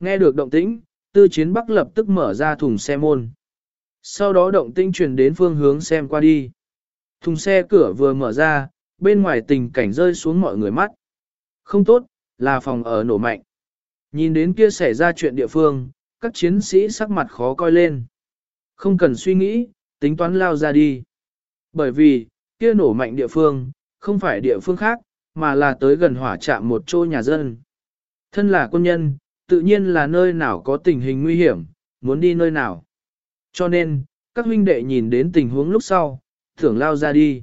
Nghe được động tĩnh, tư chiến bắc lập tức mở ra thùng xe môn. Sau đó động tĩnh truyền đến phương hướng xem qua đi. Thùng xe cửa vừa mở ra, bên ngoài tình cảnh rơi xuống mọi người mắt. Không tốt, là phòng ở nổ mạnh. Nhìn đến kia xảy ra chuyện địa phương, các chiến sĩ sắc mặt khó coi lên. Không cần suy nghĩ, tính toán lao ra đi. Bởi vì, kia nổ mạnh địa phương, không phải địa phương khác, mà là tới gần hỏa trạm một chỗ nhà dân. Thân là quân nhân, tự nhiên là nơi nào có tình hình nguy hiểm, muốn đi nơi nào. Cho nên, các huynh đệ nhìn đến tình huống lúc sau, thưởng lao ra đi.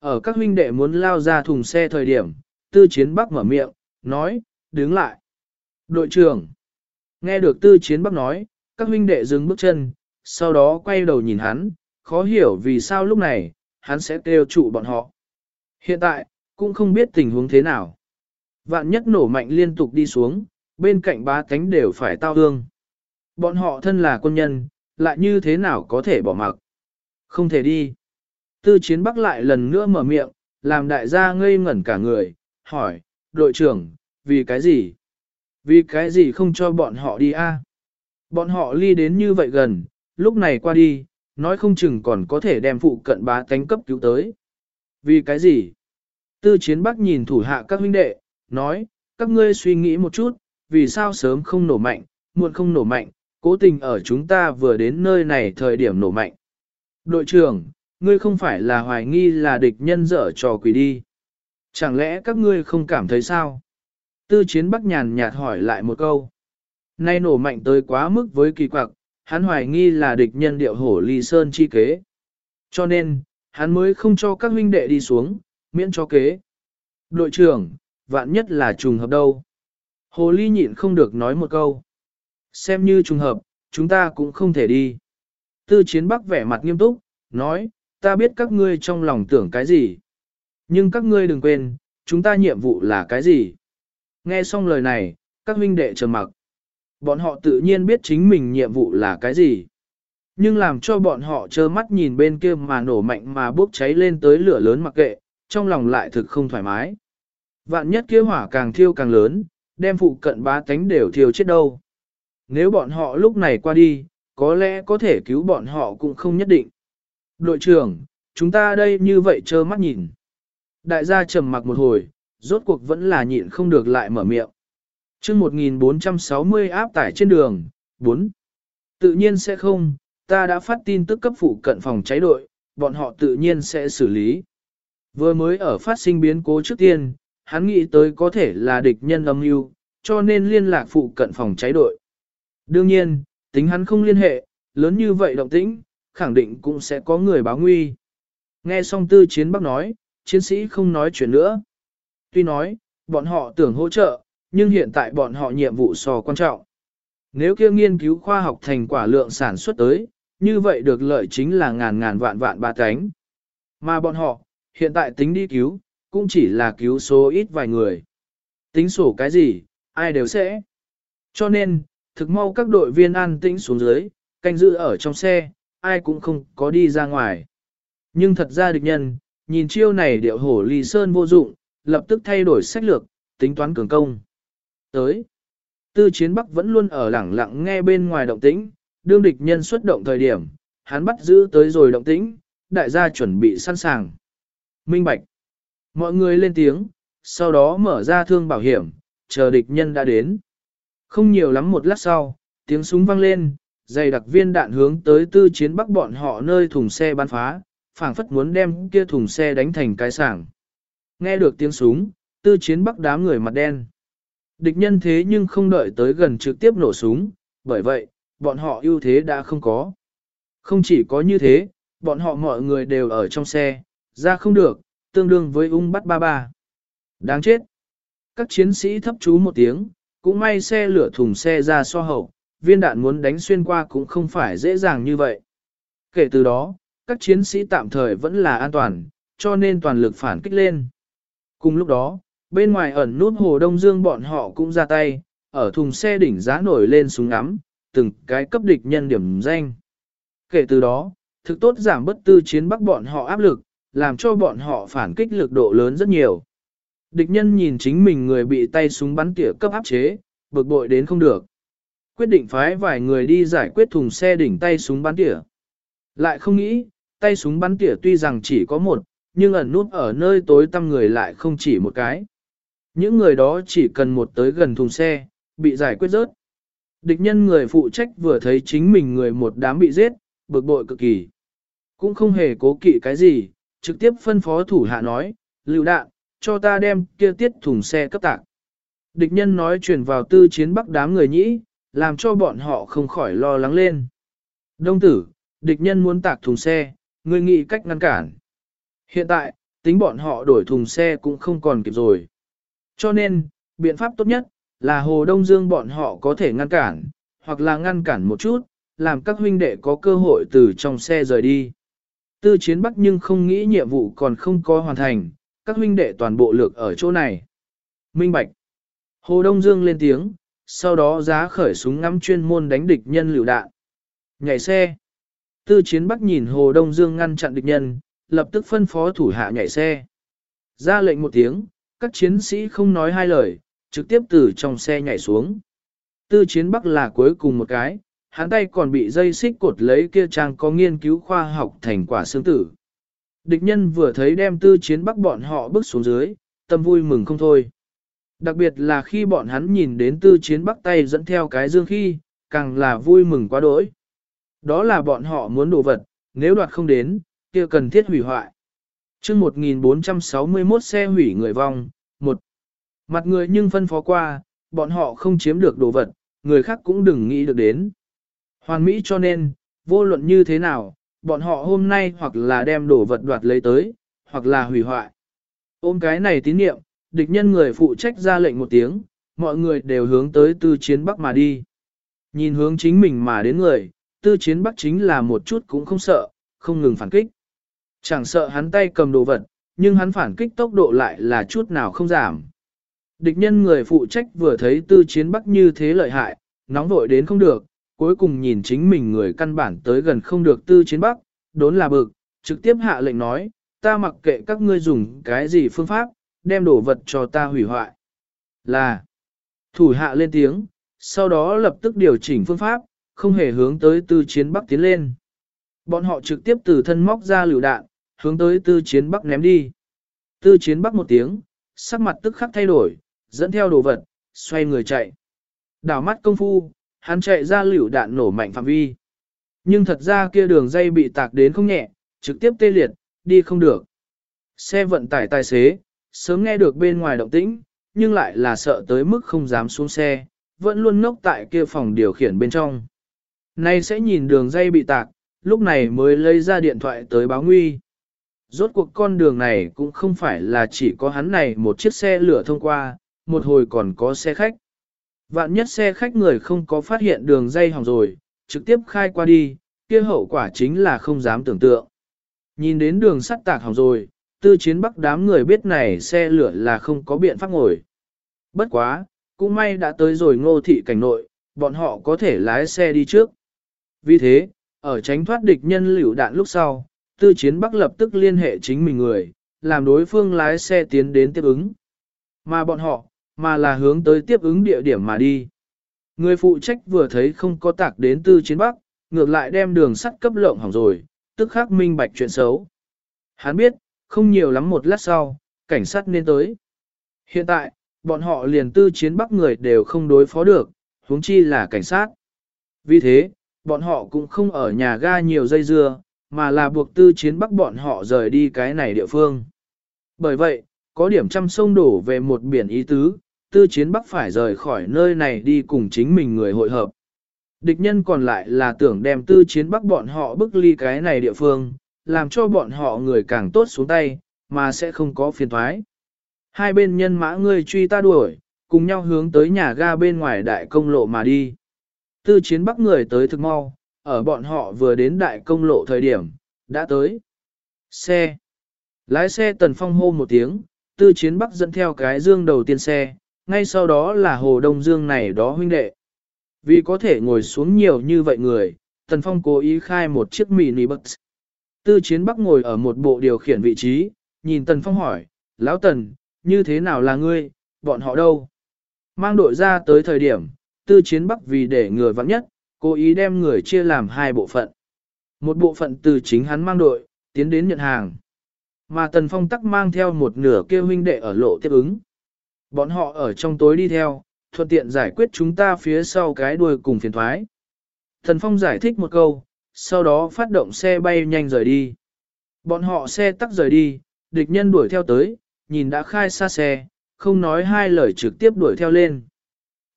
Ở các huynh đệ muốn lao ra thùng xe thời điểm, tư chiến bắc mở miệng, nói, đứng lại. Đội trưởng, nghe được tư chiến bắc nói, các huynh đệ dừng bước chân, sau đó quay đầu nhìn hắn, khó hiểu vì sao lúc này, hắn sẽ kêu trụ bọn họ. Hiện tại, cũng không biết tình huống thế nào. Vạn nhất nổ mạnh liên tục đi xuống, bên cạnh ba tánh đều phải tao hương. Bọn họ thân là quân nhân, lại như thế nào có thể bỏ mặc. Không thể đi. Tư chiến bắc lại lần nữa mở miệng, làm đại gia ngây ngẩn cả người, hỏi, đội trưởng, vì cái gì? Vì cái gì không cho bọn họ đi a? Bọn họ ly đến như vậy gần, lúc này qua đi, nói không chừng còn có thể đem phụ cận bá tánh cấp cứu tới. Vì cái gì? Tư chiến bắc nhìn thủ hạ các huynh đệ, nói, các ngươi suy nghĩ một chút, vì sao sớm không nổ mạnh, muộn không nổ mạnh, cố tình ở chúng ta vừa đến nơi này thời điểm nổ mạnh. Đội trưởng, ngươi không phải là hoài nghi là địch nhân dở trò quỷ đi. Chẳng lẽ các ngươi không cảm thấy sao? Tư chiến bắc nhàn nhạt hỏi lại một câu. Nay nổ mạnh tới quá mức với kỳ quặc, hắn hoài nghi là địch nhân điệu hổ ly sơn chi kế. Cho nên, hắn mới không cho các huynh đệ đi xuống, miễn cho kế. Đội trưởng, vạn nhất là trùng hợp đâu. Hồ ly nhịn không được nói một câu. Xem như trùng hợp, chúng ta cũng không thể đi. Tư chiến bắc vẻ mặt nghiêm túc, nói, ta biết các ngươi trong lòng tưởng cái gì. Nhưng các ngươi đừng quên, chúng ta nhiệm vụ là cái gì. Nghe xong lời này, các huynh đệ trầm mặc. Bọn họ tự nhiên biết chính mình nhiệm vụ là cái gì. Nhưng làm cho bọn họ trơ mắt nhìn bên kia mà nổ mạnh mà bốc cháy lên tới lửa lớn mặc kệ, trong lòng lại thực không thoải mái. Vạn nhất kia hỏa càng thiêu càng lớn, đem phụ cận bá tánh đều thiêu chết đâu. Nếu bọn họ lúc này qua đi, có lẽ có thể cứu bọn họ cũng không nhất định. Đội trưởng, chúng ta đây như vậy trơ mắt nhìn. Đại gia trầm mặc một hồi, rốt cuộc vẫn là nhịn không được lại mở miệng. chương 1460 áp tải trên đường, 4. Tự nhiên sẽ không, ta đã phát tin tức cấp phụ cận phòng cháy đội, bọn họ tự nhiên sẽ xử lý. Vừa mới ở phát sinh biến cố trước tiên, hắn nghĩ tới có thể là địch nhân âm mưu, cho nên liên lạc phụ cận phòng cháy đội. Đương nhiên, tính hắn không liên hệ, lớn như vậy động tĩnh, khẳng định cũng sẽ có người báo nguy. Nghe xong tư chiến bắc nói, chiến sĩ không nói chuyện nữa. Tuy nói, bọn họ tưởng hỗ trợ, nhưng hiện tại bọn họ nhiệm vụ so quan trọng. Nếu kia nghiên cứu khoa học thành quả lượng sản xuất tới, như vậy được lợi chính là ngàn ngàn vạn vạn ba cánh. Mà bọn họ, hiện tại tính đi cứu, cũng chỉ là cứu số ít vài người. Tính sổ cái gì, ai đều sẽ. Cho nên, thực mau các đội viên an tĩnh xuống dưới, canh giữ ở trong xe, ai cũng không có đi ra ngoài. Nhưng thật ra địch nhân, nhìn chiêu này điệu hổ ly sơn vô dụng, lập tức thay đổi sách lược, tính toán cường công. Tới, tư chiến bắc vẫn luôn ở lẳng lặng nghe bên ngoài động tĩnh, đương địch nhân xuất động thời điểm, hắn bắt giữ tới rồi động tĩnh, đại gia chuẩn bị sẵn sàng. Minh Bạch. Mọi người lên tiếng, sau đó mở ra thương bảo hiểm, chờ địch nhân đã đến. Không nhiều lắm một lát sau, tiếng súng vang lên, dày đặc viên đạn hướng tới tư chiến bắc bọn họ nơi thùng xe bắn phá, phảng phất muốn đem kia thùng xe đánh thành cái sảng. Nghe được tiếng súng, tư chiến bắc đám người mặt đen. Địch nhân thế nhưng không đợi tới gần trực tiếp nổ súng, bởi vậy, bọn họ ưu thế đã không có. Không chỉ có như thế, bọn họ mọi người đều ở trong xe, ra không được, tương đương với ung bắt ba ba. Đáng chết. Các chiến sĩ thấp chú một tiếng, cũng may xe lửa thùng xe ra so hậu, viên đạn muốn đánh xuyên qua cũng không phải dễ dàng như vậy. Kể từ đó, các chiến sĩ tạm thời vẫn là an toàn, cho nên toàn lực phản kích lên. Cùng lúc đó, bên ngoài ẩn nút hồ Đông Dương bọn họ cũng ra tay, ở thùng xe đỉnh giá nổi lên súng ngắm, từng cái cấp địch nhân điểm danh. Kể từ đó, thực tốt giảm bất tư chiến bắc bọn họ áp lực, làm cho bọn họ phản kích lực độ lớn rất nhiều. Địch nhân nhìn chính mình người bị tay súng bắn tỉa cấp áp chế, bực bội đến không được. Quyết định phái vài người đi giải quyết thùng xe đỉnh tay súng bắn tỉa. Lại không nghĩ, tay súng bắn tỉa tuy rằng chỉ có một, nhưng ẩn nút ở nơi tối tăm người lại không chỉ một cái. Những người đó chỉ cần một tới gần thùng xe, bị giải quyết rớt. Địch nhân người phụ trách vừa thấy chính mình người một đám bị giết, bực bội cực kỳ. Cũng không hề cố kỵ cái gì, trực tiếp phân phó thủ hạ nói, lưu đạn, cho ta đem kia tiết thùng xe cấp tạc. Địch nhân nói chuyển vào tư chiến bắc đám người nhĩ, làm cho bọn họ không khỏi lo lắng lên. Đông tử, địch nhân muốn tạc thùng xe, người nghĩ cách ngăn cản. Hiện tại, tính bọn họ đổi thùng xe cũng không còn kịp rồi. Cho nên, biện pháp tốt nhất, là Hồ Đông Dương bọn họ có thể ngăn cản, hoặc là ngăn cản một chút, làm các huynh đệ có cơ hội từ trong xe rời đi. Tư chiến bắc nhưng không nghĩ nhiệm vụ còn không có hoàn thành, các huynh đệ toàn bộ lược ở chỗ này. Minh Bạch. Hồ Đông Dương lên tiếng, sau đó giá khởi súng ngắm chuyên môn đánh địch nhân lựu đạn. Nhảy xe. Tư chiến bắc nhìn Hồ Đông Dương ngăn chặn địch nhân, lập tức phân phó thủ hạ nhảy xe. Ra lệnh một tiếng, các chiến sĩ không nói hai lời, trực tiếp từ trong xe nhảy xuống. Tư chiến bắc là cuối cùng một cái, hắn tay còn bị dây xích cột lấy kia trang có nghiên cứu khoa học thành quả xương tử. Địch nhân vừa thấy đem tư chiến bắc bọn họ bước xuống dưới, tâm vui mừng không thôi. Đặc biệt là khi bọn hắn nhìn đến tư chiến bắc tay dẫn theo cái dương khi, càng là vui mừng quá đỗi. Đó là bọn họ muốn đồ vật, nếu đoạt không đến, kia cần thiết hủy hoại. chương 1461 xe hủy người vong, một Mặt người nhưng phân phó qua, bọn họ không chiếm được đồ vật, người khác cũng đừng nghĩ được đến. Hoàn Mỹ cho nên, vô luận như thế nào, bọn họ hôm nay hoặc là đem đồ vật đoạt lấy tới, hoặc là hủy hoại. Ôm cái này tín niệm, địch nhân người phụ trách ra lệnh một tiếng, mọi người đều hướng tới tư chiến bắc mà đi. Nhìn hướng chính mình mà đến người, tư chiến bắc chính là một chút cũng không sợ, không ngừng phản kích. Chẳng sợ hắn tay cầm đồ vật, nhưng hắn phản kích tốc độ lại là chút nào không giảm. Địch nhân người phụ trách vừa thấy tư chiến bắc như thế lợi hại, nóng vội đến không được, cuối cùng nhìn chính mình người căn bản tới gần không được tư chiến bắc, đốn là bực, trực tiếp hạ lệnh nói, ta mặc kệ các ngươi dùng cái gì phương pháp, đem đồ vật cho ta hủy hoại. Là, thủ hạ lên tiếng, sau đó lập tức điều chỉnh phương pháp, không hề hướng tới tư chiến bắc tiến lên. Bọn họ trực tiếp từ thân móc ra lựu đạn, hướng tới tư chiến bắc ném đi. Tư chiến bắc một tiếng, sắc mặt tức khắc thay đổi, dẫn theo đồ vật, xoay người chạy. Đảo mắt công phu, hắn chạy ra liều đạn nổ mạnh phạm vi. Nhưng thật ra kia đường dây bị tạc đến không nhẹ, trực tiếp tê liệt, đi không được. Xe vận tải tài xế, sớm nghe được bên ngoài động tĩnh, nhưng lại là sợ tới mức không dám xuống xe, vẫn luôn ngốc tại kia phòng điều khiển bên trong. Nay sẽ nhìn đường dây bị tạc, lúc này mới lấy ra điện thoại tới báo nguy. Rốt cuộc con đường này cũng không phải là chỉ có hắn này một chiếc xe lửa thông qua, một hồi còn có xe khách. Vạn nhất xe khách người không có phát hiện đường dây hỏng rồi, trực tiếp khai qua đi, kia hậu quả chính là không dám tưởng tượng. Nhìn đến đường sắt tạc hỏng rồi, tư chiến bắc đám người biết này xe lửa là không có biện pháp ngồi. Bất quá, cũng may đã tới rồi ngô thị cảnh nội, bọn họ có thể lái xe đi trước. Vì thế, ở tránh thoát địch nhân liều đạn lúc sau, tư chiến bắc lập tức liên hệ chính mình người, làm đối phương lái xe tiến đến tiếp ứng. Mà bọn họ, mà là hướng tới tiếp ứng địa điểm mà đi. Người phụ trách vừa thấy không có tạc đến tư chiến bắc, ngược lại đem đường sắt cấp lộng hỏng rồi, tức khắc minh bạch chuyện xấu. Hắn biết, không nhiều lắm một lát sau, cảnh sát nên tới. Hiện tại, bọn họ liền tư chiến bắc người đều không đối phó được, huống chi là cảnh sát. Vì thế, bọn họ cũng không ở nhà ga nhiều dây dưa, mà là buộc tư chiến bắc bọn họ rời đi cái này địa phương. Bởi vậy, có điểm trăm sông đổ về một biển ý tứ, tư chiến bắc phải rời khỏi nơi này đi cùng chính mình người hội hợp. Địch nhân còn lại là tưởng đem tư chiến bắc bọn họ bức ly cái này địa phương, làm cho bọn họ người càng tốt xuống tay, mà sẽ không có phiền thoái. Hai bên nhân mã ngươi truy ta đuổi, cùng nhau hướng tới nhà ga bên ngoài đại công lộ mà đi. Tư chiến bắc người tới thực mau, ở bọn họ vừa đến đại công lộ thời điểm, đã tới. Xe. Lái xe tần phong hô một tiếng, tư chiến bắc dẫn theo cái dương đầu tiên xe, ngay sau đó là hồ đông dương này đó huynh đệ. Vì có thể ngồi xuống nhiều như vậy người, tần phong cố ý khai một chiếc mini bus. Tư chiến bắc ngồi ở một bộ điều khiển vị trí, nhìn tần phong hỏi, lão tần, như thế nào là ngươi, bọn họ đâu? Mang đội ra tới thời điểm, tư chiến bắc vì để người vắng nhất, cố ý đem người chia làm hai bộ phận. Một bộ phận từ chính hắn mang đội, tiến đến nhận hàng. Mà Tần Phong tắc mang theo một nửa kêu huynh đệ ở lộ tiếp ứng. Bọn họ ở trong tối đi theo, thuận tiện giải quyết chúng ta phía sau cái đuôi cùng phiền thoái. Thần Phong giải thích một câu, sau đó phát động xe bay nhanh rời đi. Bọn họ xe tắc rời đi, địch nhân đuổi theo tới, nhìn đã khai xa xe, không nói hai lời trực tiếp đuổi theo lên.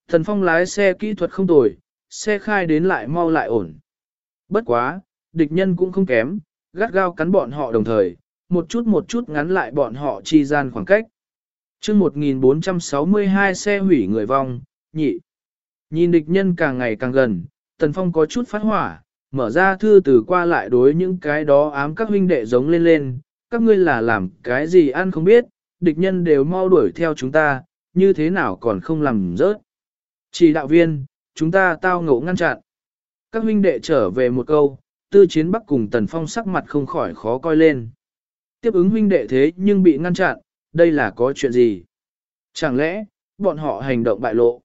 Thần Phong lái xe kỹ thuật không tồi, xe khai đến lại mau lại ổn. Bất quá, địch nhân cũng không kém, gắt gao cắn bọn họ đồng thời, một chút một chút ngắn lại bọn họ chi gian khoảng cách chương 1462 xe hủy người vong, nhị. Nhìn địch nhân càng ngày càng gần, Tần Phong có chút phát hỏa, mở ra thư từ qua lại đối những cái đó ám các huynh đệ giống lên lên, các ngươi là làm cái gì ăn không biết, địch nhân đều mau đuổi theo chúng ta, như thế nào còn không làm rớt. Chỉ đạo viên, chúng ta tao ngộ ngăn chặn. Các huynh đệ trở về một câu, tư chiến bắc cùng tần phong sắc mặt không khỏi khó coi lên. Tiếp ứng huynh đệ thế nhưng bị ngăn chặn, đây là có chuyện gì? Chẳng lẽ, bọn họ hành động bại lộ?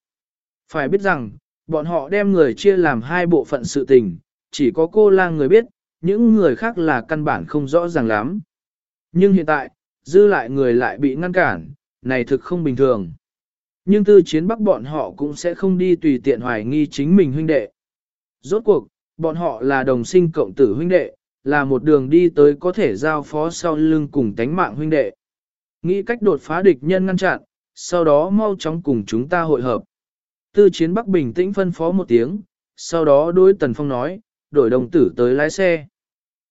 Phải biết rằng, bọn họ đem người chia làm hai bộ phận sự tình, chỉ có cô lang người biết, những người khác là căn bản không rõ ràng lắm. Nhưng hiện tại, dư lại người lại bị ngăn cản, này thực không bình thường. Nhưng tư chiến bắc bọn họ cũng sẽ không đi tùy tiện hoài nghi chính mình huynh đệ. Rốt cuộc, bọn họ là đồng sinh cộng tử huynh đệ, là một đường đi tới có thể giao phó sau lưng cùng tánh mạng huynh đệ. Nghĩ cách đột phá địch nhân ngăn chặn, sau đó mau chóng cùng chúng ta hội hợp. Tư chiến bắc bình tĩnh phân phó một tiếng, sau đó đối Tần Phong nói, đổi đồng tử tới lái xe.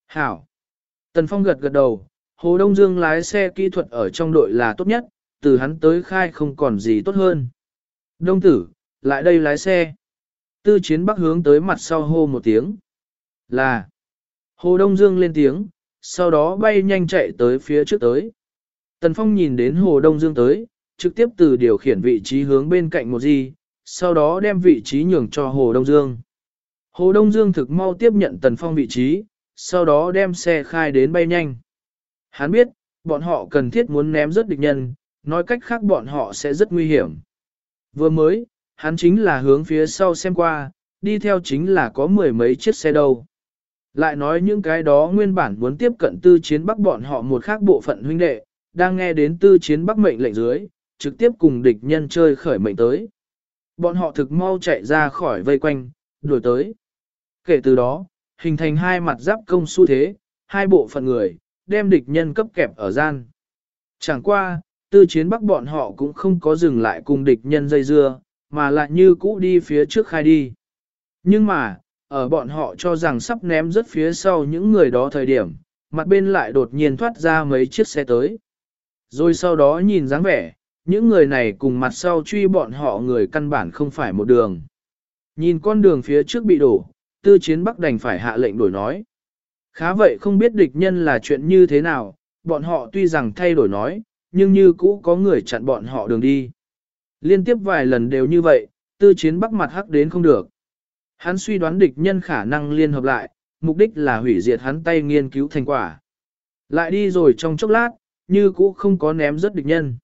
Hảo! Tần Phong gật gật đầu, Hồ Đông Dương lái xe kỹ thuật ở trong đội là tốt nhất, từ hắn tới khai không còn gì tốt hơn. Đông tử, lại đây lái xe. Tư chiến bắc hướng tới mặt sau hô một tiếng. Là. Hồ Đông Dương lên tiếng, sau đó bay nhanh chạy tới phía trước tới. Tần Phong nhìn đến Hồ Đông Dương tới, trực tiếp từ điều khiển vị trí hướng bên cạnh một gì, sau đó đem vị trí nhường cho Hồ Đông Dương. Hồ Đông Dương thực mau tiếp nhận Tần Phong vị trí, sau đó đem xe khai đến bay nhanh. Hắn biết, bọn họ cần thiết muốn ném rớt địch nhân, nói cách khác bọn họ sẽ rất nguy hiểm. Vừa mới, hắn chính là hướng phía sau xem qua, đi theo chính là có mười mấy chiếc xe đâu. Lại nói những cái đó nguyên bản muốn tiếp cận tư chiến bắc bọn họ một khác bộ phận huynh đệ, đang nghe đến tư chiến bắc mệnh lệnh dưới, trực tiếp cùng địch nhân chơi khởi mệnh tới. Bọn họ thực mau chạy ra khỏi vây quanh, đuổi tới. Kể từ đó, hình thành hai mặt giáp công xu thế, hai bộ phận người, đem địch nhân cấp kẹp ở gian. Chẳng qua, tư chiến bắc bọn họ cũng không có dừng lại cùng địch nhân dây dưa, mà lại như cũ đi phía trước khai đi. Nhưng mà, ở bọn họ cho rằng sắp ném rất phía sau những người đó thời điểm, mặt bên lại đột nhiên thoát ra mấy chiếc xe tới. Rồi sau đó nhìn dáng vẻ, những người này cùng mặt sau truy bọn họ người căn bản không phải một đường. Nhìn con đường phía trước bị đổ, tư chiến bắc đành phải hạ lệnh đổi nói. Khá vậy không biết địch nhân là chuyện như thế nào, bọn họ tuy rằng thay đổi nói, nhưng như cũ có người chặn bọn họ đường đi. Liên tiếp vài lần đều như vậy, tư chiến bắc mặt hắc đến không được. Hắn suy đoán địch nhân khả năng liên hợp lại, mục đích là hủy diệt hắn tay nghiên cứu thành quả. Lại đi rồi trong chốc lát, như cũ không có ném rất địch nhân.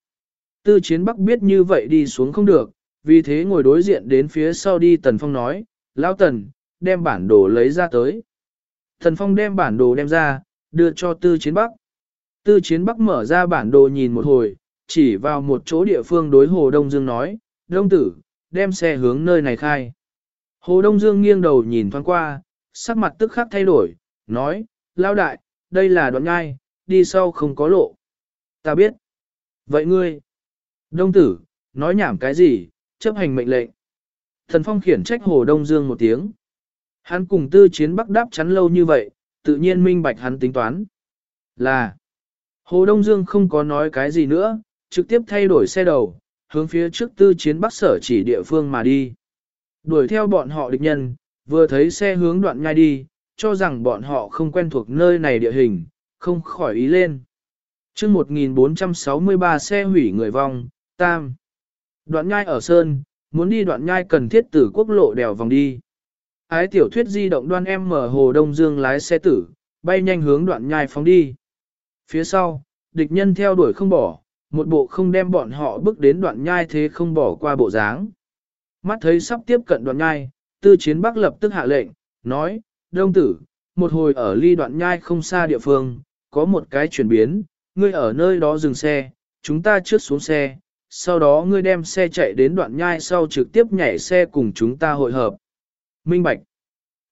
Tư chiến bắc biết như vậy đi xuống không được, vì thế ngồi đối diện đến phía sau đi Tần Phong nói, Lão Tần, đem bản đồ lấy ra tới. Tần Phong đem bản đồ đem ra, đưa cho tư chiến bắc. Tư chiến bắc mở ra bản đồ nhìn một hồi, chỉ vào một chỗ địa phương đối Hồ Đông Dương nói, Đông tử, đem xe hướng nơi này khai. Hồ Đông Dương nghiêng đầu nhìn thoáng qua, sắc mặt tức khắc thay đổi, nói, lao đại, đây là đoạn ngai, đi sau không có lộ. Ta biết. Vậy ngươi, Đông tử, nói nhảm cái gì, chấp hành mệnh lệnh. Thần Phong khiển trách Hồ Đông Dương một tiếng. Hắn cùng tư chiến bắc đáp chắn lâu như vậy, tự nhiên minh bạch hắn tính toán. Là, Hồ Đông Dương không có nói cái gì nữa, trực tiếp thay đổi xe đầu, hướng phía trước tư chiến bắc sở chỉ địa phương mà đi. Đuổi theo bọn họ địch nhân, vừa thấy xe hướng đoạn nhai đi, cho rằng bọn họ không quen thuộc nơi này địa hình, không khỏi ý lên chương 1463 xe hủy người vong, tam. Đoạn nhai ở Sơn, muốn đi đoạn nhai cần thiết tử quốc lộ đèo vòng đi. Ái tiểu thuyết di động đoan em mở hồ Đông Dương lái xe tử, bay nhanh hướng đoạn nhai phóng đi. Phía sau, địch nhân theo đuổi không bỏ, một bộ không đem bọn họ bước đến đoạn nhai thế không bỏ qua bộ dáng. Mắt thấy sắp tiếp cận đoạn nhai, tư chiến bắc lập tức hạ lệnh, nói, đông tử, một hồi ở ly đoạn nhai không xa địa phương, có một cái chuyển biến, ngươi ở nơi đó dừng xe, chúng ta trước xuống xe, sau đó ngươi đem xe chạy đến đoạn nhai sau trực tiếp nhảy xe cùng chúng ta hội hợp. Minh Bạch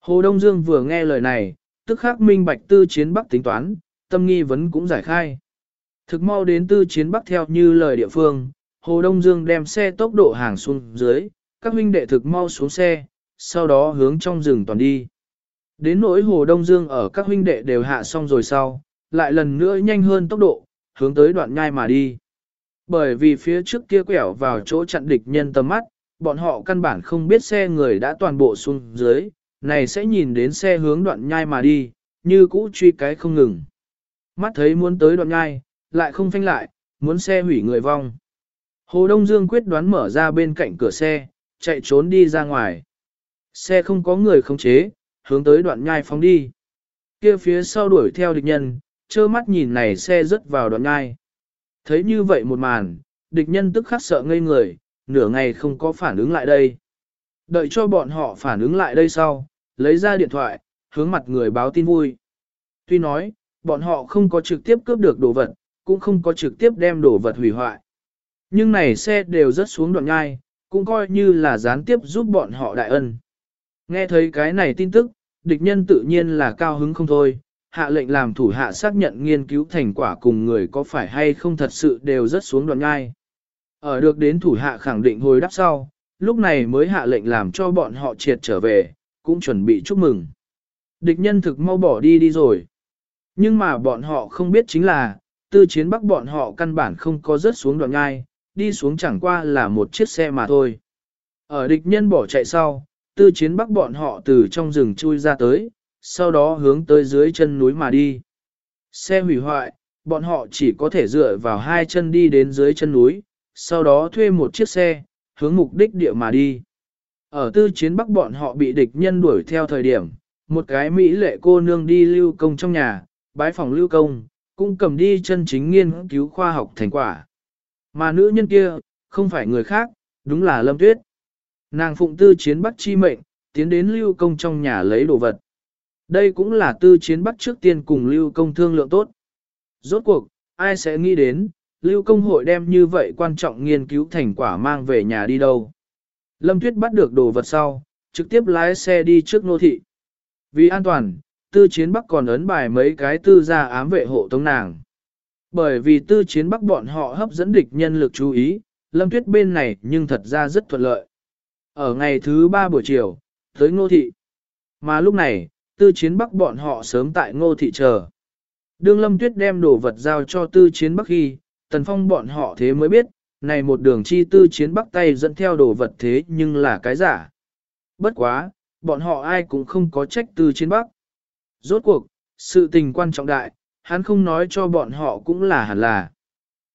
Hồ Đông Dương vừa nghe lời này, tức khắc Minh Bạch tư chiến bắc tính toán, tâm nghi vấn cũng giải khai. Thực mau đến tư chiến bắc theo như lời địa phương, Hồ Đông Dương đem xe tốc độ hàng xuống dưới, các huynh đệ thực mau xuống xe, sau đó hướng trong rừng toàn đi. Đến nỗi Hồ Đông Dương ở các huynh đệ đều hạ xong rồi sau, lại lần nữa nhanh hơn tốc độ, hướng tới đoạn nhai mà đi. Bởi vì phía trước kia quẹo vào chỗ chặn địch nhân tầm mắt, bọn họ căn bản không biết xe người đã toàn bộ xuống dưới, này sẽ nhìn đến xe hướng đoạn nhai mà đi, như cũ truy cái không ngừng. Mắt thấy muốn tới đoạn nhai, lại không phanh lại, muốn xe hủy người vong. Hồ Đông Dương quyết đoán mở ra bên cạnh cửa xe, chạy trốn đi ra ngoài. Xe không có người khống chế, hướng tới đoạn nhai phóng đi. Kia phía sau đuổi theo địch nhân, trơ mắt nhìn này xe rớt vào đoạn nhai. Thấy như vậy một màn, địch nhân tức khắc sợ ngây người, nửa ngày không có phản ứng lại đây. Đợi cho bọn họ phản ứng lại đây sau, lấy ra điện thoại, hướng mặt người báo tin vui. Tuy nói, bọn họ không có trực tiếp cướp được đồ vật, cũng không có trực tiếp đem đồ vật hủy hoại. Nhưng này xe đều rớt xuống đoạn nhai, cũng coi như là gián tiếp giúp bọn họ đại ân. Nghe thấy cái này tin tức, địch nhân tự nhiên là cao hứng không thôi, hạ lệnh làm thủ hạ xác nhận nghiên cứu thành quả cùng người có phải hay không thật sự đều rất xuống đoạn ngai. Ở được đến thủ hạ khẳng định hồi đáp sau, lúc này mới hạ lệnh làm cho bọn họ triệt trở về, cũng chuẩn bị chúc mừng. Địch nhân thực mau bỏ đi đi rồi. Nhưng mà bọn họ không biết chính là, tư chiến bắc bọn họ căn bản không có rớt xuống đoạn ngai, đi xuống chẳng qua là một chiếc xe mà thôi. Ở địch nhân bỏ chạy sau, tư chiến bắc bọn họ từ trong rừng chui ra tới, sau đó hướng tới dưới chân núi mà đi. Xe hủy hoại, bọn họ chỉ có thể dựa vào hai chân đi đến dưới chân núi, sau đó thuê một chiếc xe, hướng mục đích địa mà đi. Ở tư chiến bắc bọn họ bị địch nhân đuổi theo thời điểm, một cái Mỹ lệ cô nương đi lưu công trong nhà, bái phòng lưu công, cũng cầm đi chân chính nghiên cứu khoa học thành quả. Mà nữ nhân kia, không phải người khác, đúng là Lâm Tuyết. Nàng phụng tư chiến bắc chi mệnh, tiến đến lưu công trong nhà lấy đồ vật. Đây cũng là tư chiến bắc trước tiên cùng lưu công thương lượng tốt. Rốt cuộc, ai sẽ nghĩ đến, lưu công hội đem như vậy quan trọng nghiên cứu thành quả mang về nhà đi đâu. Lâm Tuyết bắt được đồ vật sau, trực tiếp lái xe đi trước nô thị. Vì an toàn, tư chiến bắc còn ấn bài mấy cái tư gia ám vệ hộ tống nàng. Bởi vì tư chiến bắc bọn họ hấp dẫn địch nhân lực chú ý, Lâm Tuyết bên này nhưng thật ra rất thuận lợi. Ở ngày thứ ba buổi chiều, tới ngô thị. Mà lúc này, tư chiến bắc bọn họ sớm tại ngô thị chờ. Đương lâm tuyết đem đồ vật giao cho tư chiến bắc khi, tần phong bọn họ thế mới biết, này một đường chi tư chiến bắc tay dẫn theo đồ vật thế nhưng là cái giả. Bất quá, bọn họ ai cũng không có trách tư chiến bắc. Rốt cuộc, sự tình quan trọng đại, hắn không nói cho bọn họ cũng là hẳn là.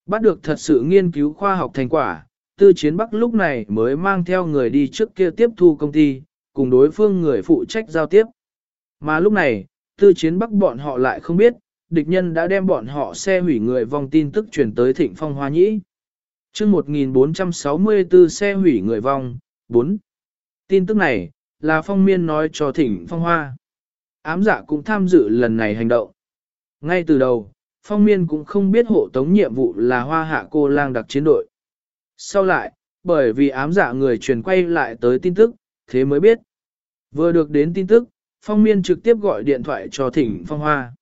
Bắt được thật sự nghiên cứu khoa học thành quả, tư chiến bắc lúc này mới mang theo người đi trước kia tiếp thu công ty, cùng đối phương người phụ trách giao tiếp. Mà lúc này, tư chiến bắc bọn họ lại không biết, địch nhân đã đem bọn họ xe hủy người vong tin tức truyền tới thịnh phong hoa nhĩ. chương 1464 xe hủy người vong, 4. Tin tức này, là phong miên nói cho thịnh phong hoa. Ám dạ cũng tham dự lần này hành động. Ngay từ đầu, phong miên cũng không biết hộ tống nhiệm vụ là hoa hạ cô lang đặc chiến đội. Sau lại, bởi vì ám dạ người truyền quay lại tới tin tức, thế mới biết. Vừa được đến tin tức, Phong Miên trực tiếp gọi điện thoại cho Thịnh Phong Hoa.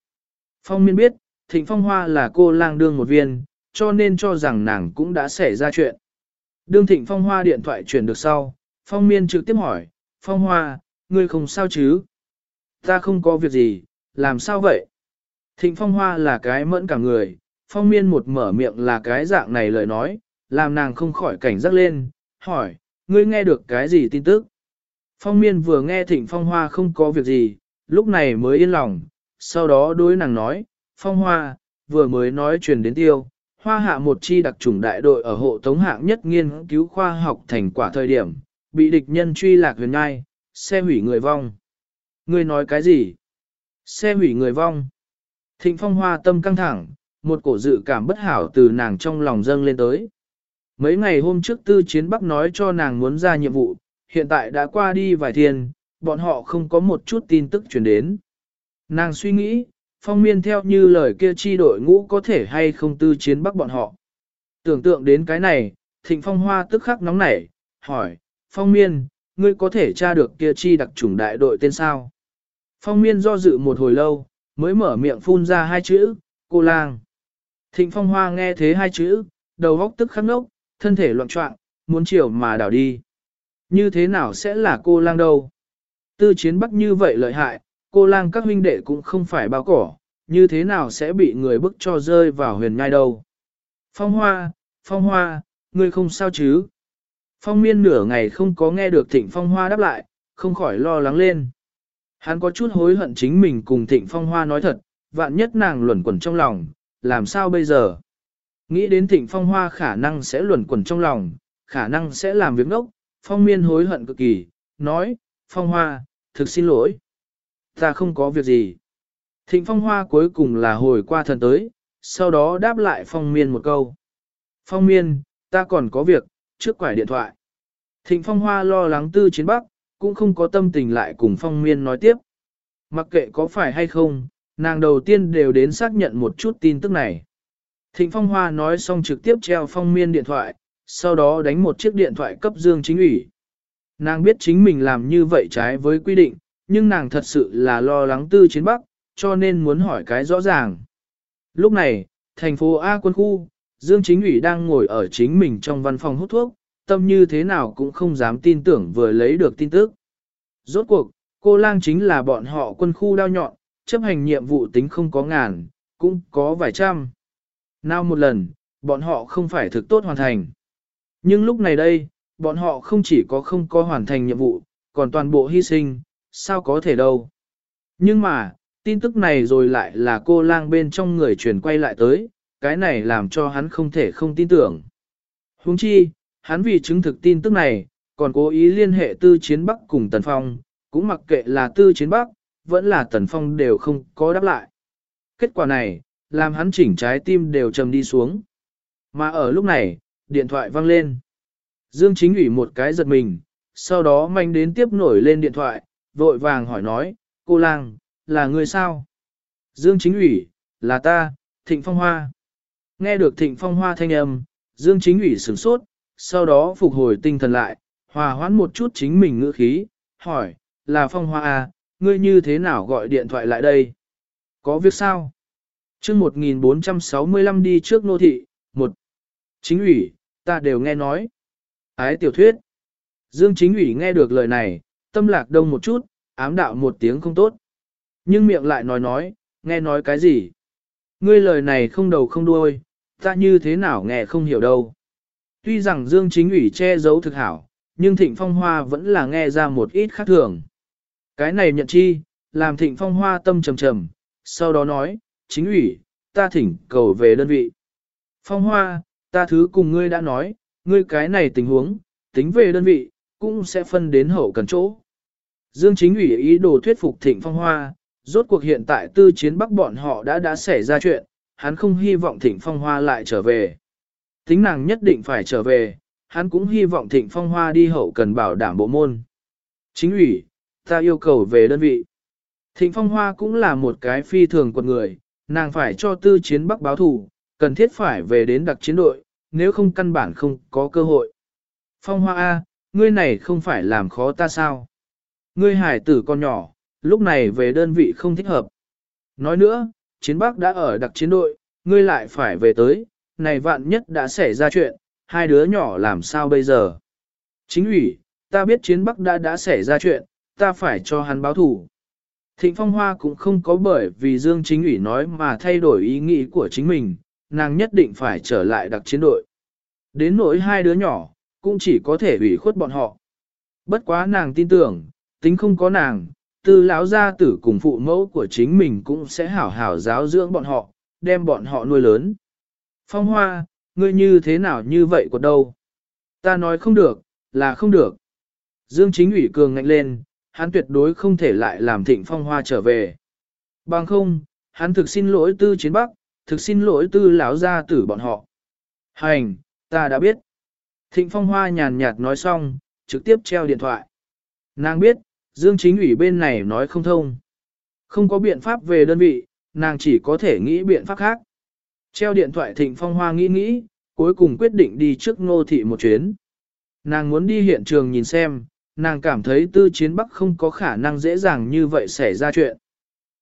Phong Miên biết, Thịnh Phong Hoa là cô lang đương một viên, cho nên cho rằng nàng cũng đã xảy ra chuyện. Đương Thịnh Phong Hoa điện thoại chuyển được sau, Phong Miên trực tiếp hỏi, Phong Hoa, ngươi không sao chứ? Ta không có việc gì, làm sao vậy? Thịnh Phong Hoa là cái mẫn cả người, Phong Miên một mở miệng là cái dạng này lời nói, làm nàng không khỏi cảnh giác lên, hỏi, ngươi nghe được cái gì tin tức? Phong miên vừa nghe thịnh phong hoa không có việc gì, lúc này mới yên lòng, sau đó đối nàng nói, phong hoa, vừa mới nói truyền đến tiêu, hoa hạ một chi đặc chủng đại đội ở hộ tống hạng nhất nghiên cứu khoa học thành quả thời điểm, bị địch nhân truy lạc huyền ngai, xe hủy người vong. Ngươi nói cái gì? Xe hủy người vong. Thịnh phong hoa tâm căng thẳng, một cổ dự cảm bất hảo từ nàng trong lòng dâng lên tới. Mấy ngày hôm trước tư chiến bắc nói cho nàng muốn ra nhiệm vụ, hiện tại đã qua đi vài thiên, bọn họ không có một chút tin tức truyền đến. Nàng suy nghĩ, phong miên theo như lời kia chi đội ngũ có thể hay không tư chiến bắc bọn họ. Tưởng tượng đến cái này, thịnh phong hoa tức khắc nóng nảy, hỏi, phong miên, ngươi có thể tra được kia chi đặc chủng đại đội tên sao? Phong miên do dự một hồi lâu, mới mở miệng phun ra hai chữ, cô lang. Thịnh phong hoa nghe thế hai chữ, đầu góc tức khắc nốc, thân thể loạn trọng, muốn chiều mà đảo đi. Như thế nào sẽ là cô lang đâu? Tư chiến bắc như vậy lợi hại, cô lang các huynh đệ cũng không phải bao cỏ, như thế nào sẽ bị người bức cho rơi vào huyền ngai đâu? Phong hoa, phong hoa, ngươi không sao chứ? Phong miên nửa ngày không có nghe được thịnh phong hoa đáp lại, không khỏi lo lắng lên. Hắn có chút hối hận chính mình cùng thịnh phong hoa nói thật, vạn nhất nàng luẩn quẩn trong lòng, làm sao bây giờ? Nghĩ đến thịnh phong hoa khả năng sẽ luẩn quẩn trong lòng, khả năng sẽ làm việc ngốc, phong miên hối hận cực kỳ, nói, phong hoa, thực xin lỗi. Ta không có việc gì. Thịnh phong hoa cuối cùng là hồi qua thần tới, sau đó đáp lại phong miên một câu. Phong miên, ta còn có việc, trước quải điện thoại. Thịnh phong hoa lo lắng tư chiến bắc, cũng không có tâm tình lại cùng phong miên nói tiếp. Mặc kệ có phải hay không, nàng đầu tiên đều đến xác nhận một chút tin tức này. Thịnh phong hoa nói xong trực tiếp treo phong miên điện thoại, sau đó đánh một chiếc điện thoại cấp dương chính ủy. Nàng biết chính mình làm như vậy trái với quy định, nhưng nàng thật sự là lo lắng tư chiến bắc, cho nên muốn hỏi cái rõ ràng. Lúc này, thành phố A quân khu, Dương Chính ủy đang ngồi ở chính mình trong văn phòng hút thuốc, tâm như thế nào cũng không dám tin tưởng vừa lấy được tin tức. Rốt cuộc, cô lang chính là bọn họ quân khu đao nhọn, chấp hành nhiệm vụ tính không có ngàn, cũng có vài trăm. Nào một lần, bọn họ không phải thực tốt hoàn thành. Nhưng lúc này đây, bọn họ không chỉ có không có hoàn thành nhiệm vụ, còn toàn bộ hy sinh, sao có thể đâu. Nhưng mà, tin tức này rồi lại là cô lang bên trong người truyền quay lại tới, cái này làm cho hắn không thể không tin tưởng. Huống chi, hắn vì chứng thực tin tức này, còn cố ý liên hệ tư chiến Bắc cùng Tần Phong, cũng mặc kệ là tư chiến Bắc, vẫn là Tần Phong đều không có đáp lại. Kết quả này, làm hắn chỉnh trái tim đều trầm đi xuống. Mà ở lúc này, điện thoại vang lên. Dương chính ủy một cái giật mình, sau đó manh đến tiếp nổi lên điện thoại, vội vàng hỏi nói, cô lang, là người sao? Dương chính ủy, là ta, Thịnh Phong Hoa. Nghe được Thịnh Phong Hoa thanh âm, Dương chính ủy sửng sốt, sau đó phục hồi tinh thần lại, hòa hoãn một chút chính mình ngữ khí, hỏi, là Phong Hoa à, ngươi như thế nào gọi điện thoại lại đây? Có việc sao? chương 1465 đi trước nô thị, một Chính ủy, ta đều nghe nói. Ái tiểu thuyết. Dương chính ủy nghe được lời này, tâm lạc đông một chút, ám đạo một tiếng không tốt. Nhưng miệng lại nói nói, nghe nói cái gì? Ngươi lời này không đầu không đuôi, ta như thế nào nghe không hiểu đâu. Tuy rằng Dương chính ủy che giấu thực hảo, nhưng Thịnh Phong Hoa vẫn là nghe ra một ít khác thường. Cái này nhận chi, làm Thịnh Phong Hoa tâm trầm trầm, sau đó nói, chính ủy, ta thỉnh cầu về đơn vị. Phong Hoa, ta thứ cùng ngươi đã nói, ngươi cái này tình huống, tính về đơn vị, cũng sẽ phân đến hậu cần chỗ. Dương chính ủy ý đồ thuyết phục Thịnh Phong Hoa, rốt cuộc hiện tại tư chiến bắc bọn họ đã đã xảy ra chuyện, hắn không hy vọng Thịnh Phong Hoa lại trở về. Tính nàng nhất định phải trở về, hắn cũng hy vọng Thịnh Phong Hoa đi hậu cần bảo đảm bộ môn. Chính ủy, ta yêu cầu về đơn vị. Thịnh Phong Hoa cũng là một cái phi thường quần người, nàng phải cho tư chiến bắc báo thủ, cần thiết phải về đến đặc chiến đội, nếu không căn bản không có cơ hội. Phong Hoa A, ngươi này không phải làm khó ta sao? Ngươi hải tử con nhỏ, lúc này về đơn vị không thích hợp. Nói nữa, chiến bắc đã ở đặc chiến đội, ngươi lại phải về tới, này vạn nhất đã xảy ra chuyện, hai đứa nhỏ làm sao bây giờ? Chính ủy, ta biết chiến bắc đã đã xảy ra chuyện, ta phải cho hắn báo thủ. Thịnh Phong Hoa cũng không có bởi vì Dương Chính ủy nói mà thay đổi ý nghĩ của chính mình, nàng nhất định phải trở lại đặc chiến đội. Đến nỗi hai đứa nhỏ, cũng chỉ có thể ủy khuất bọn họ. Bất quá nàng tin tưởng, tính không có nàng, tư lão gia tử cùng phụ mẫu của chính mình cũng sẽ hảo hảo giáo dưỡng bọn họ, đem bọn họ nuôi lớn. Phong hoa, ngươi như thế nào như vậy của đâu? Ta nói không được, là không được. Dương chính ủy cường ngạnh lên, hắn tuyệt đối không thể lại làm thịnh phong hoa trở về. Bằng không, hắn thực xin lỗi tư chiến bắc, thực xin lỗi tư lão gia tử bọn họ. Hành, ta đã biết. Thịnh phong hoa nhàn nhạt nói xong, trực tiếp treo điện thoại. Nàng biết, Dương Chính ủy bên này nói không thông. Không có biện pháp về đơn vị, nàng chỉ có thể nghĩ biện pháp khác. Treo điện thoại Thịnh Phong Hoa nghĩ nghĩ, cuối cùng quyết định đi trước ngô thị một chuyến. Nàng muốn đi hiện trường nhìn xem, nàng cảm thấy tư chiến bắc không có khả năng dễ dàng như vậy xảy ra chuyện.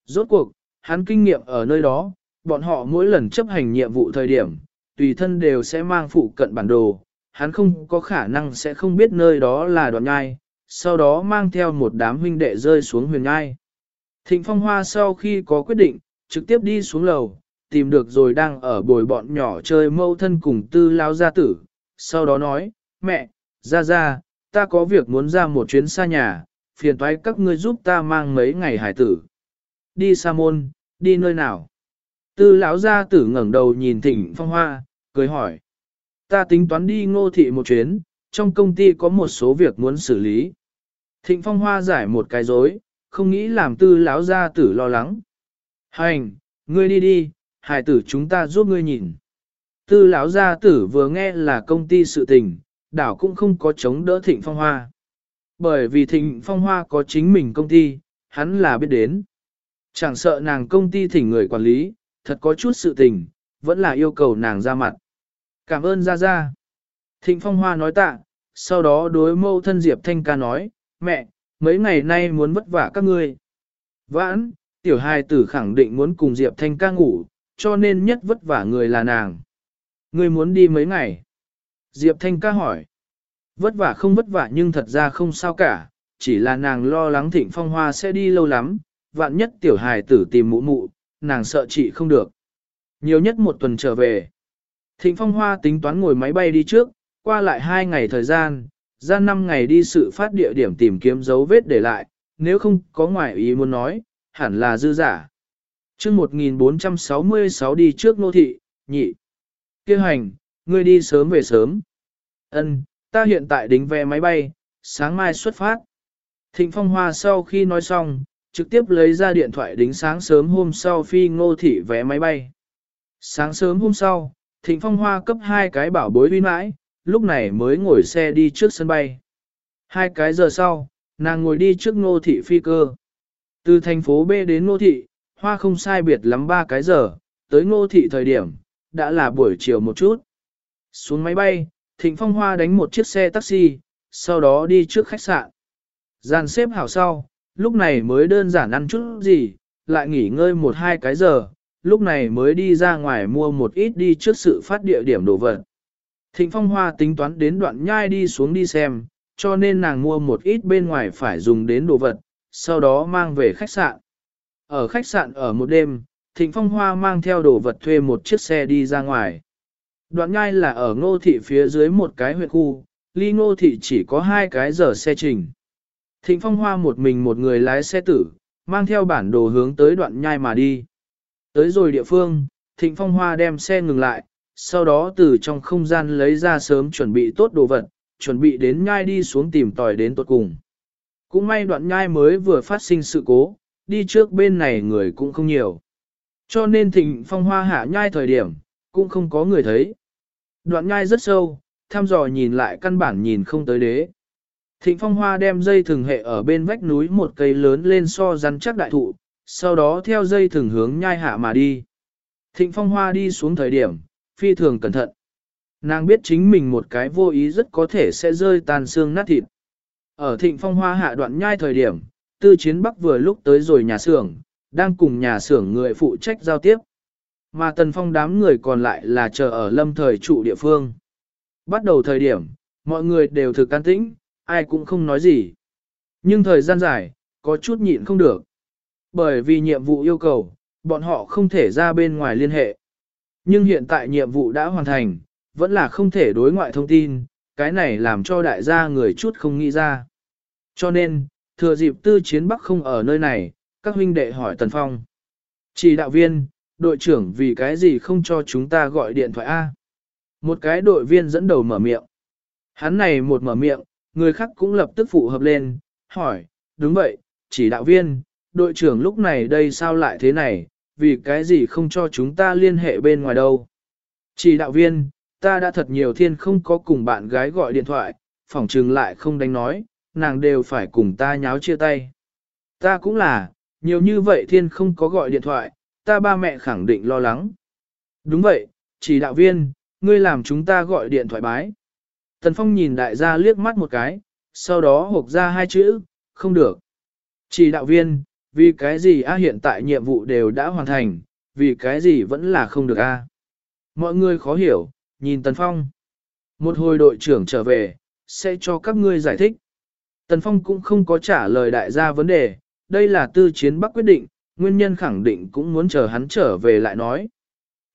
Rốt cuộc, hắn kinh nghiệm ở nơi đó, bọn họ mỗi lần chấp hành nhiệm vụ thời điểm, tùy thân đều sẽ mang phụ cận bản đồ, hắn không có khả năng sẽ không biết nơi đó là đoạn nhai, sau đó mang theo một đám huynh đệ rơi xuống huyền nhai. Thịnh Phong Hoa sau khi có quyết định, trực tiếp đi xuống lầu, tìm được rồi đang ở bồi bọn nhỏ chơi mâu thân cùng tư lao gia tử, sau đó nói, mẹ, ra ra, ta có việc muốn ra một chuyến xa nhà, phiền toái các ngươi giúp ta mang mấy ngày hải tử. Đi xa môn, đi nơi nào? Tư lão gia tử ngẩng đầu nhìn thịnh phong hoa, cười hỏi. Ta tính toán đi ngô thị một chuyến, trong công ty có một số việc muốn xử lý. Thịnh phong hoa giải một cái dối, không nghĩ làm tư lão gia tử lo lắng. Hành, ngươi đi đi, hải tử chúng ta giúp ngươi nhìn. Tư lão gia tử vừa nghe là công ty sự tình, đảo cũng không có chống đỡ thịnh phong hoa. Bởi vì thịnh phong hoa có chính mình công ty, hắn là biết đến. Chẳng sợ nàng công ty thỉnh người quản lý, thật có chút sự tình, vẫn là yêu cầu nàng ra mặt. Cảm ơn ra ra. Thịnh phong hoa nói tạ, sau đó đối mâu thân Diệp Thanh ca nói, mẹ, mấy ngày nay muốn vất vả các ngươi. Vãn, tiểu hài tử khẳng định muốn cùng Diệp Thanh ca ngủ, cho nên nhất vất vả người là nàng. Ngươi muốn đi mấy ngày? Diệp Thanh ca hỏi. Vất vả không vất vả nhưng thật ra không sao cả, chỉ là nàng lo lắng thịnh phong hoa sẽ đi lâu lắm, vạn nhất tiểu hài tử tìm mụ mụ, nàng sợ chị không được. Nhiều nhất một tuần trở về. Thịnh phong hoa tính toán ngồi máy bay đi trước, qua lại hai ngày thời gian, ra năm ngày đi sự phát địa điểm tìm kiếm dấu vết để lại, nếu không có ngoại ý muốn nói, hẳn là dư giả. chương 1466 đi trước nô thị, nhị. Kêu hành, ngươi đi sớm về sớm. Ân, ta hiện tại đính vé máy bay, sáng mai xuất phát. Thịnh Phong Hoa sau khi nói xong, trực tiếp lấy ra điện thoại đính sáng sớm hôm sau phi ngô thị vé máy bay. Sáng sớm hôm sau, Thịnh Phong Hoa cấp hai cái bảo bối uy mãi, lúc này mới ngồi xe đi trước sân bay. Hai cái giờ sau, nàng ngồi đi trước ngô thị phi cơ. Từ thành phố B đến ngô thị, hoa không sai biệt lắm ba cái giờ, tới ngô thị thời điểm, đã là buổi chiều một chút. Xuống máy bay, Thịnh Phong Hoa đánh một chiếc xe taxi, sau đó đi trước khách sạn. Dàn xếp hảo sau, lúc này mới đơn giản ăn chút gì, lại nghỉ ngơi một hai cái giờ, lúc này mới đi ra ngoài mua một ít đi trước sự phát địa điểm đồ vật. Thịnh Phong Hoa tính toán đến đoạn nhai đi xuống đi xem, cho nên nàng mua một ít bên ngoài phải dùng đến đồ vật, sau đó mang về khách sạn. Ở khách sạn ở một đêm, Thịnh Phong Hoa mang theo đồ vật thuê một chiếc xe đi ra ngoài. Đoạn nhai là ở ngô thị phía dưới một cái huyện khu, ly ngô thị chỉ có hai cái giờ xe trình. Thịnh phong hoa một mình một người lái xe tử, mang theo bản đồ hướng tới đoạn nhai mà đi. Tới rồi địa phương, thịnh phong hoa đem xe ngừng lại, sau đó từ trong không gian lấy ra sớm chuẩn bị tốt đồ vật, chuẩn bị đến nhai đi xuống tìm tòi đến tốt cùng. Cũng may đoạn nhai mới vừa phát sinh sự cố, đi trước bên này người cũng không nhiều. Cho nên thịnh phong hoa hạ nhai thời điểm, cũng không có người thấy. Đoạn nhai rất sâu, thăm dò nhìn lại căn bản nhìn không tới đế. Thịnh phong hoa đem dây thừng hệ ở bên vách núi một cây lớn lên so rắn chắc đại thụ, sau đó theo dây thừng hướng nhai hạ mà đi. Thịnh phong hoa đi xuống thời điểm, phi thường cẩn thận. Nàng biết chính mình một cái vô ý rất có thể sẽ rơi tàn xương nát thịt. Ở thịnh phong hoa hạ đoạn nhai thời điểm, tư chiến bắc vừa lúc tới rồi nhà xưởng, đang cùng nhà xưởng người phụ trách giao tiếp. Mà tần phong đám người còn lại là chờ ở lâm thời trụ địa phương. Bắt đầu thời điểm, mọi người đều thực can tĩnh, ai cũng không nói gì. Nhưng thời gian dài, có chút nhịn không được. Bởi vì nhiệm vụ yêu cầu, bọn họ không thể ra bên ngoài liên hệ. Nhưng hiện tại nhiệm vụ đã hoàn thành, vẫn là không thể đối ngoại thông tin, cái này làm cho đại gia người chút không nghĩ ra. Cho nên, thừa dịp tư chiến bắc không ở nơi này, các huynh đệ hỏi Tần Phong. Chỉ đạo viên, đội trưởng vì cái gì không cho chúng ta gọi điện thoại A. Một cái đội viên dẫn đầu mở miệng. Hắn này một mở miệng, người khác cũng lập tức phụ hợp lên, hỏi, đúng vậy, chỉ đạo viên, đội trưởng lúc này đây sao lại thế này, vì cái gì không cho chúng ta liên hệ bên ngoài đâu. Chỉ đạo viên, ta đã thật nhiều thiên không có cùng bạn gái gọi điện thoại, phỏng trừng lại không đánh nói, nàng đều phải cùng ta nháo chia tay. Ta cũng là, nhiều như vậy thiên không có gọi điện thoại, ta ba mẹ khẳng định lo lắng. Đúng vậy, chỉ đạo viên, ngươi làm chúng ta gọi điện thoại bái. Tần Phong nhìn đại gia liếc mắt một cái, sau đó hộp ra hai chữ, không được. Chỉ đạo viên, vì cái gì a hiện tại nhiệm vụ đều đã hoàn thành, vì cái gì vẫn là không được a? Mọi người khó hiểu, nhìn Tần Phong. Một hồi đội trưởng trở về, sẽ cho các ngươi giải thích. Tần Phong cũng không có trả lời đại gia vấn đề, đây là tư chiến bắc quyết định, nguyên nhân khẳng định cũng muốn chờ hắn trở về lại nói.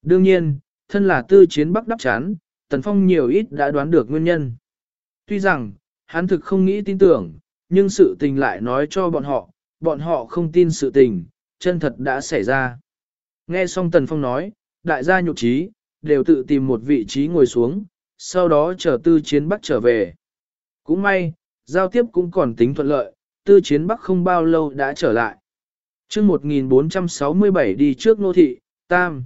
Đương nhiên, thân là tư chiến bắc đắp chán, Tần Phong nhiều ít đã đoán được nguyên nhân. Tuy rằng, hắn thực không nghĩ tin tưởng, nhưng sự tình lại nói cho bọn họ, bọn họ không tin sự tình, chân thật đã xảy ra. Nghe xong Tần Phong nói, đại gia nhục trí, đều tự tìm một vị trí ngồi xuống, sau đó chờ tư chiến bắc trở về. Cũng may, giao tiếp cũng còn tính thuận lợi, tư chiến bắc không bao lâu đã trở lại. chương 1467 đi trước nô thị, tam.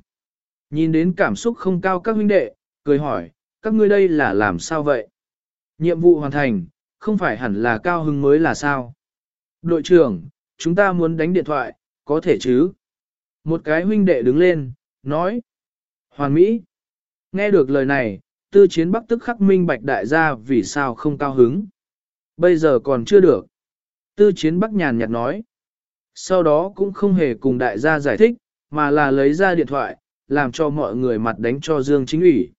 Nhìn đến cảm xúc không cao các huynh đệ, cười hỏi, các ngươi đây là làm sao vậy? Nhiệm vụ hoàn thành, không phải hẳn là cao hưng mới là sao? Đội trưởng, chúng ta muốn đánh điện thoại, có thể chứ? Một cái huynh đệ đứng lên, nói. Hoàn Mỹ. Nghe được lời này, tư chiến bắc tức khắc minh bạch đại gia vì sao không cao hứng. Bây giờ còn chưa được. Tư chiến bắc nhàn nhạt nói. Sau đó cũng không hề cùng đại gia giải thích, mà là lấy ra điện thoại, làm cho mọi người mặt đánh cho Dương Chính ủy.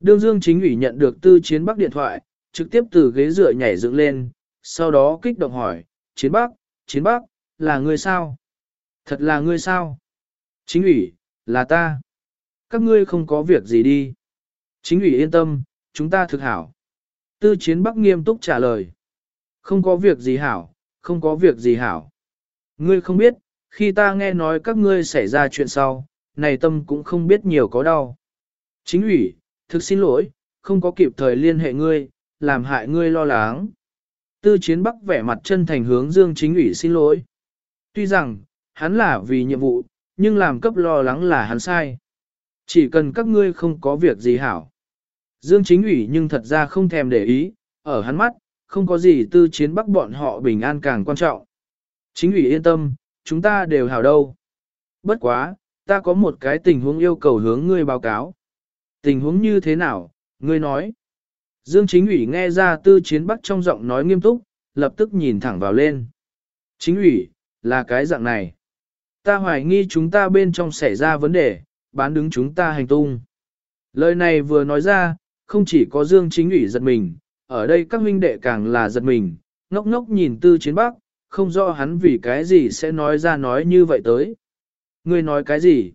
Đương Dương Chính ủy nhận được tư chiến bắc điện thoại, trực tiếp từ ghế dựa nhảy dựng lên, sau đó kích động hỏi, chiến bắc, chiến bắc, là ngươi sao? Thật là ngươi sao? Chính ủy, là ta. Các ngươi không có việc gì đi. Chính ủy yên tâm, chúng ta thực hảo. Tư chiến bắc nghiêm túc trả lời. Không có việc gì hảo, không có việc gì hảo. Ngươi không biết, khi ta nghe nói các ngươi xảy ra chuyện sau, này tâm cũng không biết nhiều có đau. Chính ủy, thực xin lỗi, không có kịp thời liên hệ ngươi, làm hại ngươi lo lắng. Tư chiến bắc vẻ mặt chân thành hướng Dương chính ủy xin lỗi. Tuy rằng, hắn là vì nhiệm vụ, nhưng làm cấp lo lắng là hắn sai. Chỉ cần các ngươi không có việc gì hảo. Dương chính ủy nhưng thật ra không thèm để ý, ở hắn mắt, không có gì tư chiến bắc bọn họ bình an càng quan trọng. Chính ủy yên tâm, chúng ta đều hảo đâu. Bất quá, ta có một cái tình huống yêu cầu hướng ngươi báo cáo. Tình huống như thế nào, ngươi nói. Dương chính ủy nghe ra tư chiến bắc trong giọng nói nghiêm túc, lập tức nhìn thẳng vào lên. Chính ủy, là cái dạng này. Ta hoài nghi chúng ta bên trong xảy ra vấn đề, bán đứng chúng ta hành tung. Lời này vừa nói ra, không chỉ có Dương chính ủy giật mình, ở đây các huynh đệ càng là giật mình, ngốc ngốc nhìn tư chiến bắc, không rõ hắn vì cái gì sẽ nói ra nói như vậy tới. Ngươi nói cái gì?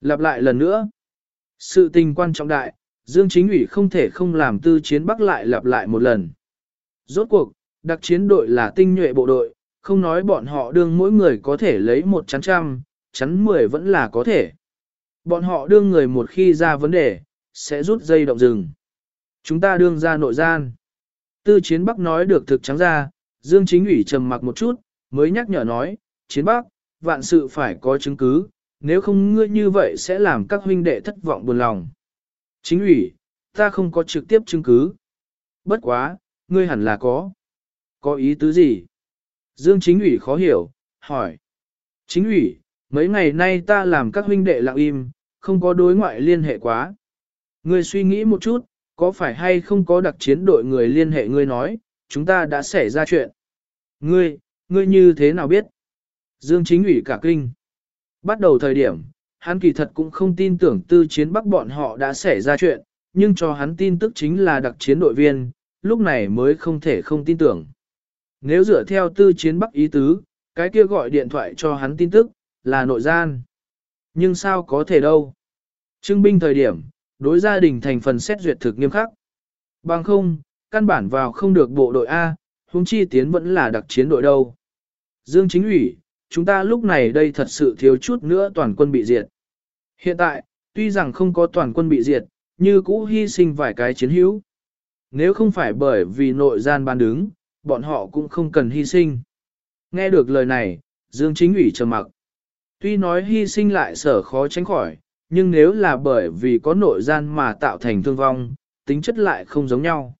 Lặp lại lần nữa. Sự tình quan trọng đại, Dương Chính ủy không thể không làm tư chiến bắc lại lặp lại một lần. Rốt cuộc, đặc chiến đội là tinh nhuệ bộ đội, không nói bọn họ đương mỗi người có thể lấy một chắn trăm, chắn mười vẫn là có thể. Bọn họ đương người một khi ra vấn đề, sẽ rút dây động rừng. Chúng ta đương ra nội gian. Tư chiến bắc nói được thực trắng ra, Dương Chính ủy trầm mặc một chút, mới nhắc nhở nói, chiến bắc, vạn sự phải có chứng cứ, nếu không ngươi như vậy sẽ làm các huynh đệ thất vọng buồn lòng. Chính ủy, ta không có trực tiếp chứng cứ. Bất quá, ngươi hẳn là có. Có ý tứ gì? Dương chính ủy khó hiểu, hỏi. Chính ủy, mấy ngày nay ta làm các huynh đệ lặng im, không có đối ngoại liên hệ quá. Ngươi suy nghĩ một chút, có phải hay không có đặc chiến đội người liên hệ ngươi nói, chúng ta đã xảy ra chuyện. Ngươi, ngươi như thế nào biết? Dương chính ủy cả kinh. Bắt đầu thời điểm, hắn kỳ thật cũng không tin tưởng tư chiến bắc bọn họ đã xảy ra chuyện, nhưng cho hắn tin tức chính là đặc chiến đội viên, lúc này mới không thể không tin tưởng. Nếu dựa theo tư chiến bắc ý tứ, cái kia gọi điện thoại cho hắn tin tức, là nội gian. Nhưng sao có thể đâu? Trưng binh thời điểm, đối gia đình thành phần xét duyệt thực nghiêm khắc. Bằng không, căn bản vào không được bộ đội A, huống chi tiến vẫn là đặc chiến đội đâu. Dương chính ủy, chúng ta lúc này đây thật sự thiếu chút nữa toàn quân bị diệt. Hiện tại, tuy rằng không có toàn quân bị diệt, như cũ hy sinh vài cái chiến hữu. Nếu không phải bởi vì nội gian ban đứng, bọn họ cũng không cần hy sinh. Nghe được lời này, Dương Chính ủy trầm mặc. Tuy nói hy sinh lại sở khó tránh khỏi, nhưng nếu là bởi vì có nội gian mà tạo thành thương vong, tính chất lại không giống nhau.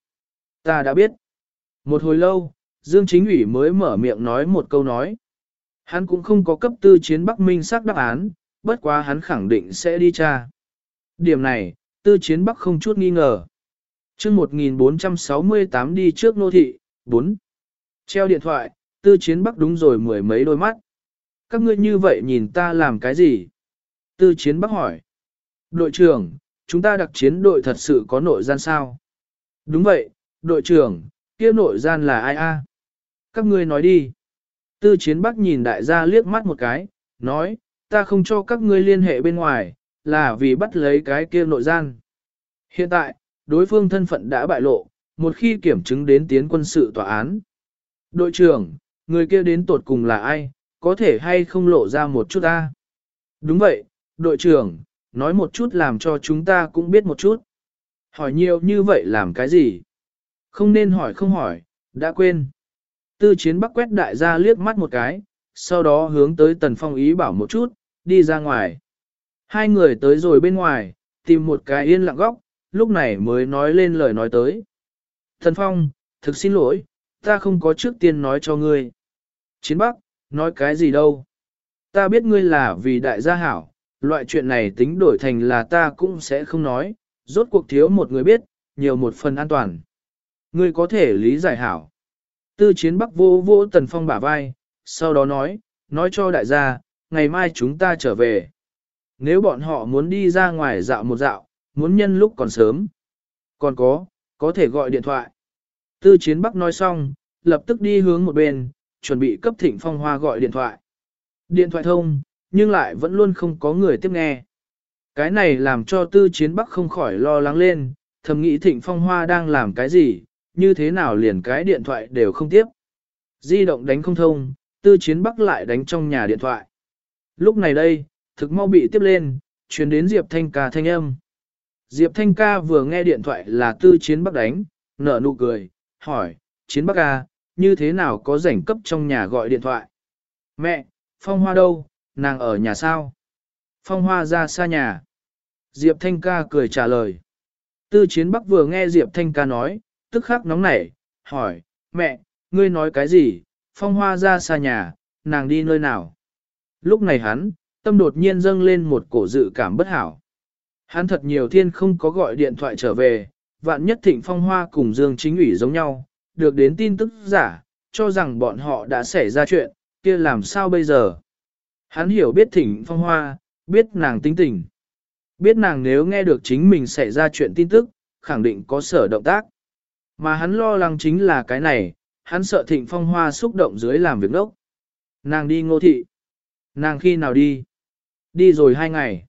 Ta đã biết. Một hồi lâu, Dương Chính ủy mới mở miệng nói một câu nói. Hắn cũng không có cấp tư chiến Bắc Minh xác đáp án, bất quá hắn khẳng định sẽ đi tra. Điểm này, tư chiến Bắc không chút nghi ngờ. chương 1468 đi trước nô thị, 4. Treo điện thoại, tư chiến Bắc đúng rồi mười mấy đôi mắt. Các ngươi như vậy nhìn ta làm cái gì? Tư chiến Bắc hỏi. Đội trưởng, chúng ta đặc chiến đội thật sự có nội gian sao? Đúng vậy, đội trưởng, kia nội gian là ai a? Các ngươi nói đi. Tư chiến bắc nhìn đại gia liếc mắt một cái, nói, ta không cho các ngươi liên hệ bên ngoài, là vì bắt lấy cái kia nội gian. Hiện tại, đối phương thân phận đã bại lộ, một khi kiểm chứng đến tiến quân sự tòa án. Đội trưởng, người kia đến tột cùng là ai, có thể hay không lộ ra một chút ta? Đúng vậy, đội trưởng, nói một chút làm cho chúng ta cũng biết một chút. Hỏi nhiều như vậy làm cái gì? Không nên hỏi không hỏi, đã quên. Tư chiến bắc quét đại gia liếc mắt một cái, sau đó hướng tới tần phong ý bảo một chút, đi ra ngoài. Hai người tới rồi bên ngoài, tìm một cái yên lặng góc, lúc này mới nói lên lời nói tới. Tần phong, thực xin lỗi, ta không có trước tiên nói cho ngươi. Chiến bắc, nói cái gì đâu. Ta biết ngươi là vì đại gia hảo, loại chuyện này tính đổi thành là ta cũng sẽ không nói, rốt cuộc thiếu một người biết, nhiều một phần an toàn. Ngươi có thể lý giải hảo. Tư chiến bắc vô vô tần phong bả vai, sau đó nói, nói cho đại gia, ngày mai chúng ta trở về. Nếu bọn họ muốn đi ra ngoài dạo một dạo, muốn nhân lúc còn sớm. Còn có, có thể gọi điện thoại. Tư chiến bắc nói xong, lập tức đi hướng một bên, chuẩn bị cấp thịnh phong hoa gọi điện thoại. Điện thoại thông, nhưng lại vẫn luôn không có người tiếp nghe. Cái này làm cho tư chiến bắc không khỏi lo lắng lên, thầm nghĩ thịnh phong hoa đang làm cái gì, như thế nào liền cái điện thoại đều không tiếp. Di động đánh không thông, tư chiến bắc lại đánh trong nhà điện thoại. Lúc này đây, thực mau bị tiếp lên, chuyển đến Diệp Thanh ca thanh âm. Diệp Thanh ca vừa nghe điện thoại là tư chiến bắc đánh, nở nụ cười, hỏi, chiến bắc ca, như thế nào có rảnh cấp trong nhà gọi điện thoại? Mẹ, Phong Hoa đâu, nàng ở nhà sao? Phong Hoa ra xa nhà. Diệp Thanh ca cười trả lời. Tư chiến bắc vừa nghe Diệp Thanh ca nói, tức khắc nóng nảy, hỏi, mẹ, ngươi nói cái gì, phong hoa ra xa nhà, nàng đi nơi nào. Lúc này hắn, tâm đột nhiên dâng lên một cổ dự cảm bất hảo. Hắn thật nhiều thiên không có gọi điện thoại trở về, vạn nhất thịnh phong hoa cùng Dương chính ủy giống nhau, được đến tin tức giả, cho rằng bọn họ đã xảy ra chuyện, kia làm sao bây giờ. Hắn hiểu biết thịnh phong hoa, biết nàng tính tình. Biết nàng nếu nghe được chính mình xảy ra chuyện tin tức, khẳng định có sở động tác. Mà hắn lo lắng chính là cái này, hắn sợ thịnh phong hoa xúc động dưới làm việc đốc. Nàng đi ngô thị. Nàng khi nào đi? Đi rồi hai ngày.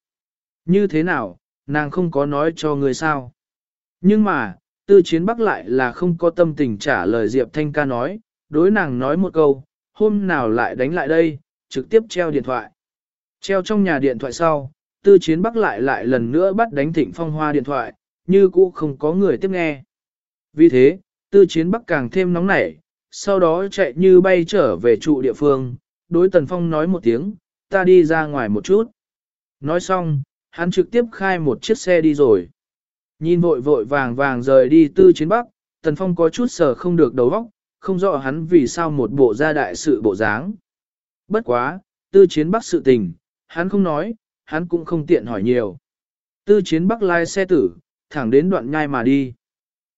Như thế nào, nàng không có nói cho người sao? Nhưng mà, tư chiến bắc lại là không có tâm tình trả lời Diệp Thanh ca nói, đối nàng nói một câu, hôm nào lại đánh lại đây, trực tiếp treo điện thoại. Treo trong nhà điện thoại sau, tư chiến bắc lại lại lần nữa bắt đánh thịnh phong hoa điện thoại, như cũ không có người tiếp nghe. Vì thế, tư chiến bắc càng thêm nóng nảy, sau đó chạy như bay trở về trụ địa phương, đối tần phong nói một tiếng, ta đi ra ngoài một chút. Nói xong, hắn trực tiếp khai một chiếc xe đi rồi. Nhìn vội vội vàng vàng rời đi tư chiến bắc, tần phong có chút sờ không được đầu óc, không rõ hắn vì sao một bộ gia đại sự bộ dáng. Bất quá, tư chiến bắc sự tình, hắn không nói, hắn cũng không tiện hỏi nhiều. Tư chiến bắc lai xe tử, thẳng đến đoạn nhai mà đi.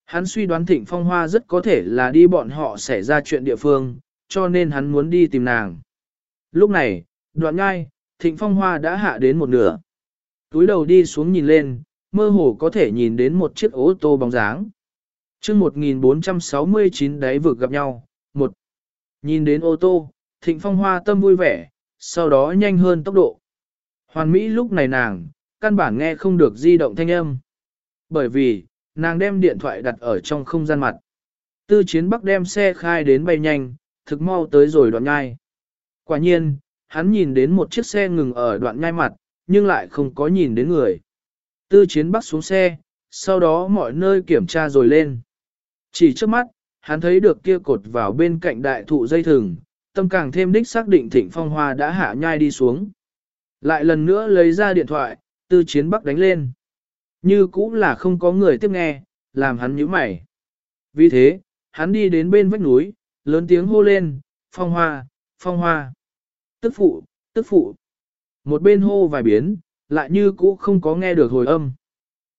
Hắn suy đoán Thịnh Phong Hoa rất có thể là đi bọn họ xảy ra chuyện địa phương, cho nên hắn muốn đi tìm nàng. Lúc này, đoạn ngai, Thịnh Phong Hoa đã hạ đến một nửa. Túi đầu đi xuống nhìn lên, mơ hồ có thể nhìn đến một chiếc ô tô bóng dáng. chương 1469 đáy vực gặp nhau, một. Nhìn đến ô tô, Thịnh Phong Hoa tâm vui vẻ, sau đó nhanh hơn tốc độ. Hoàn Mỹ lúc này nàng, căn bản nghe không được di động thanh âm. Bởi vì, nàng đem điện thoại đặt ở trong không gian mặt. Tư chiến bắc đem xe khai đến bay nhanh, thực mau tới rồi đoạn nhai. Quả nhiên, hắn nhìn đến một chiếc xe ngừng ở đoạn nhai mặt, nhưng lại không có nhìn đến người. Tư chiến bắc xuống xe, sau đó mọi nơi kiểm tra rồi lên. Chỉ trước mắt, hắn thấy được kia cột vào bên cạnh đại thụ dây thừng, tâm càng thêm đích xác định thịnh phong hoa đã hạ nhai đi xuống. Lại lần nữa lấy ra điện thoại, tư chiến bắc đánh lên. Như cũng là không có người tiếp nghe, làm hắn nhíu mày. Vì thế, hắn đi đến bên vách núi, lớn tiếng hô lên, phong hoa, phong hoa. Tức phụ, tức phụ. Một bên hô vài biến, lại như cũ không có nghe được hồi âm.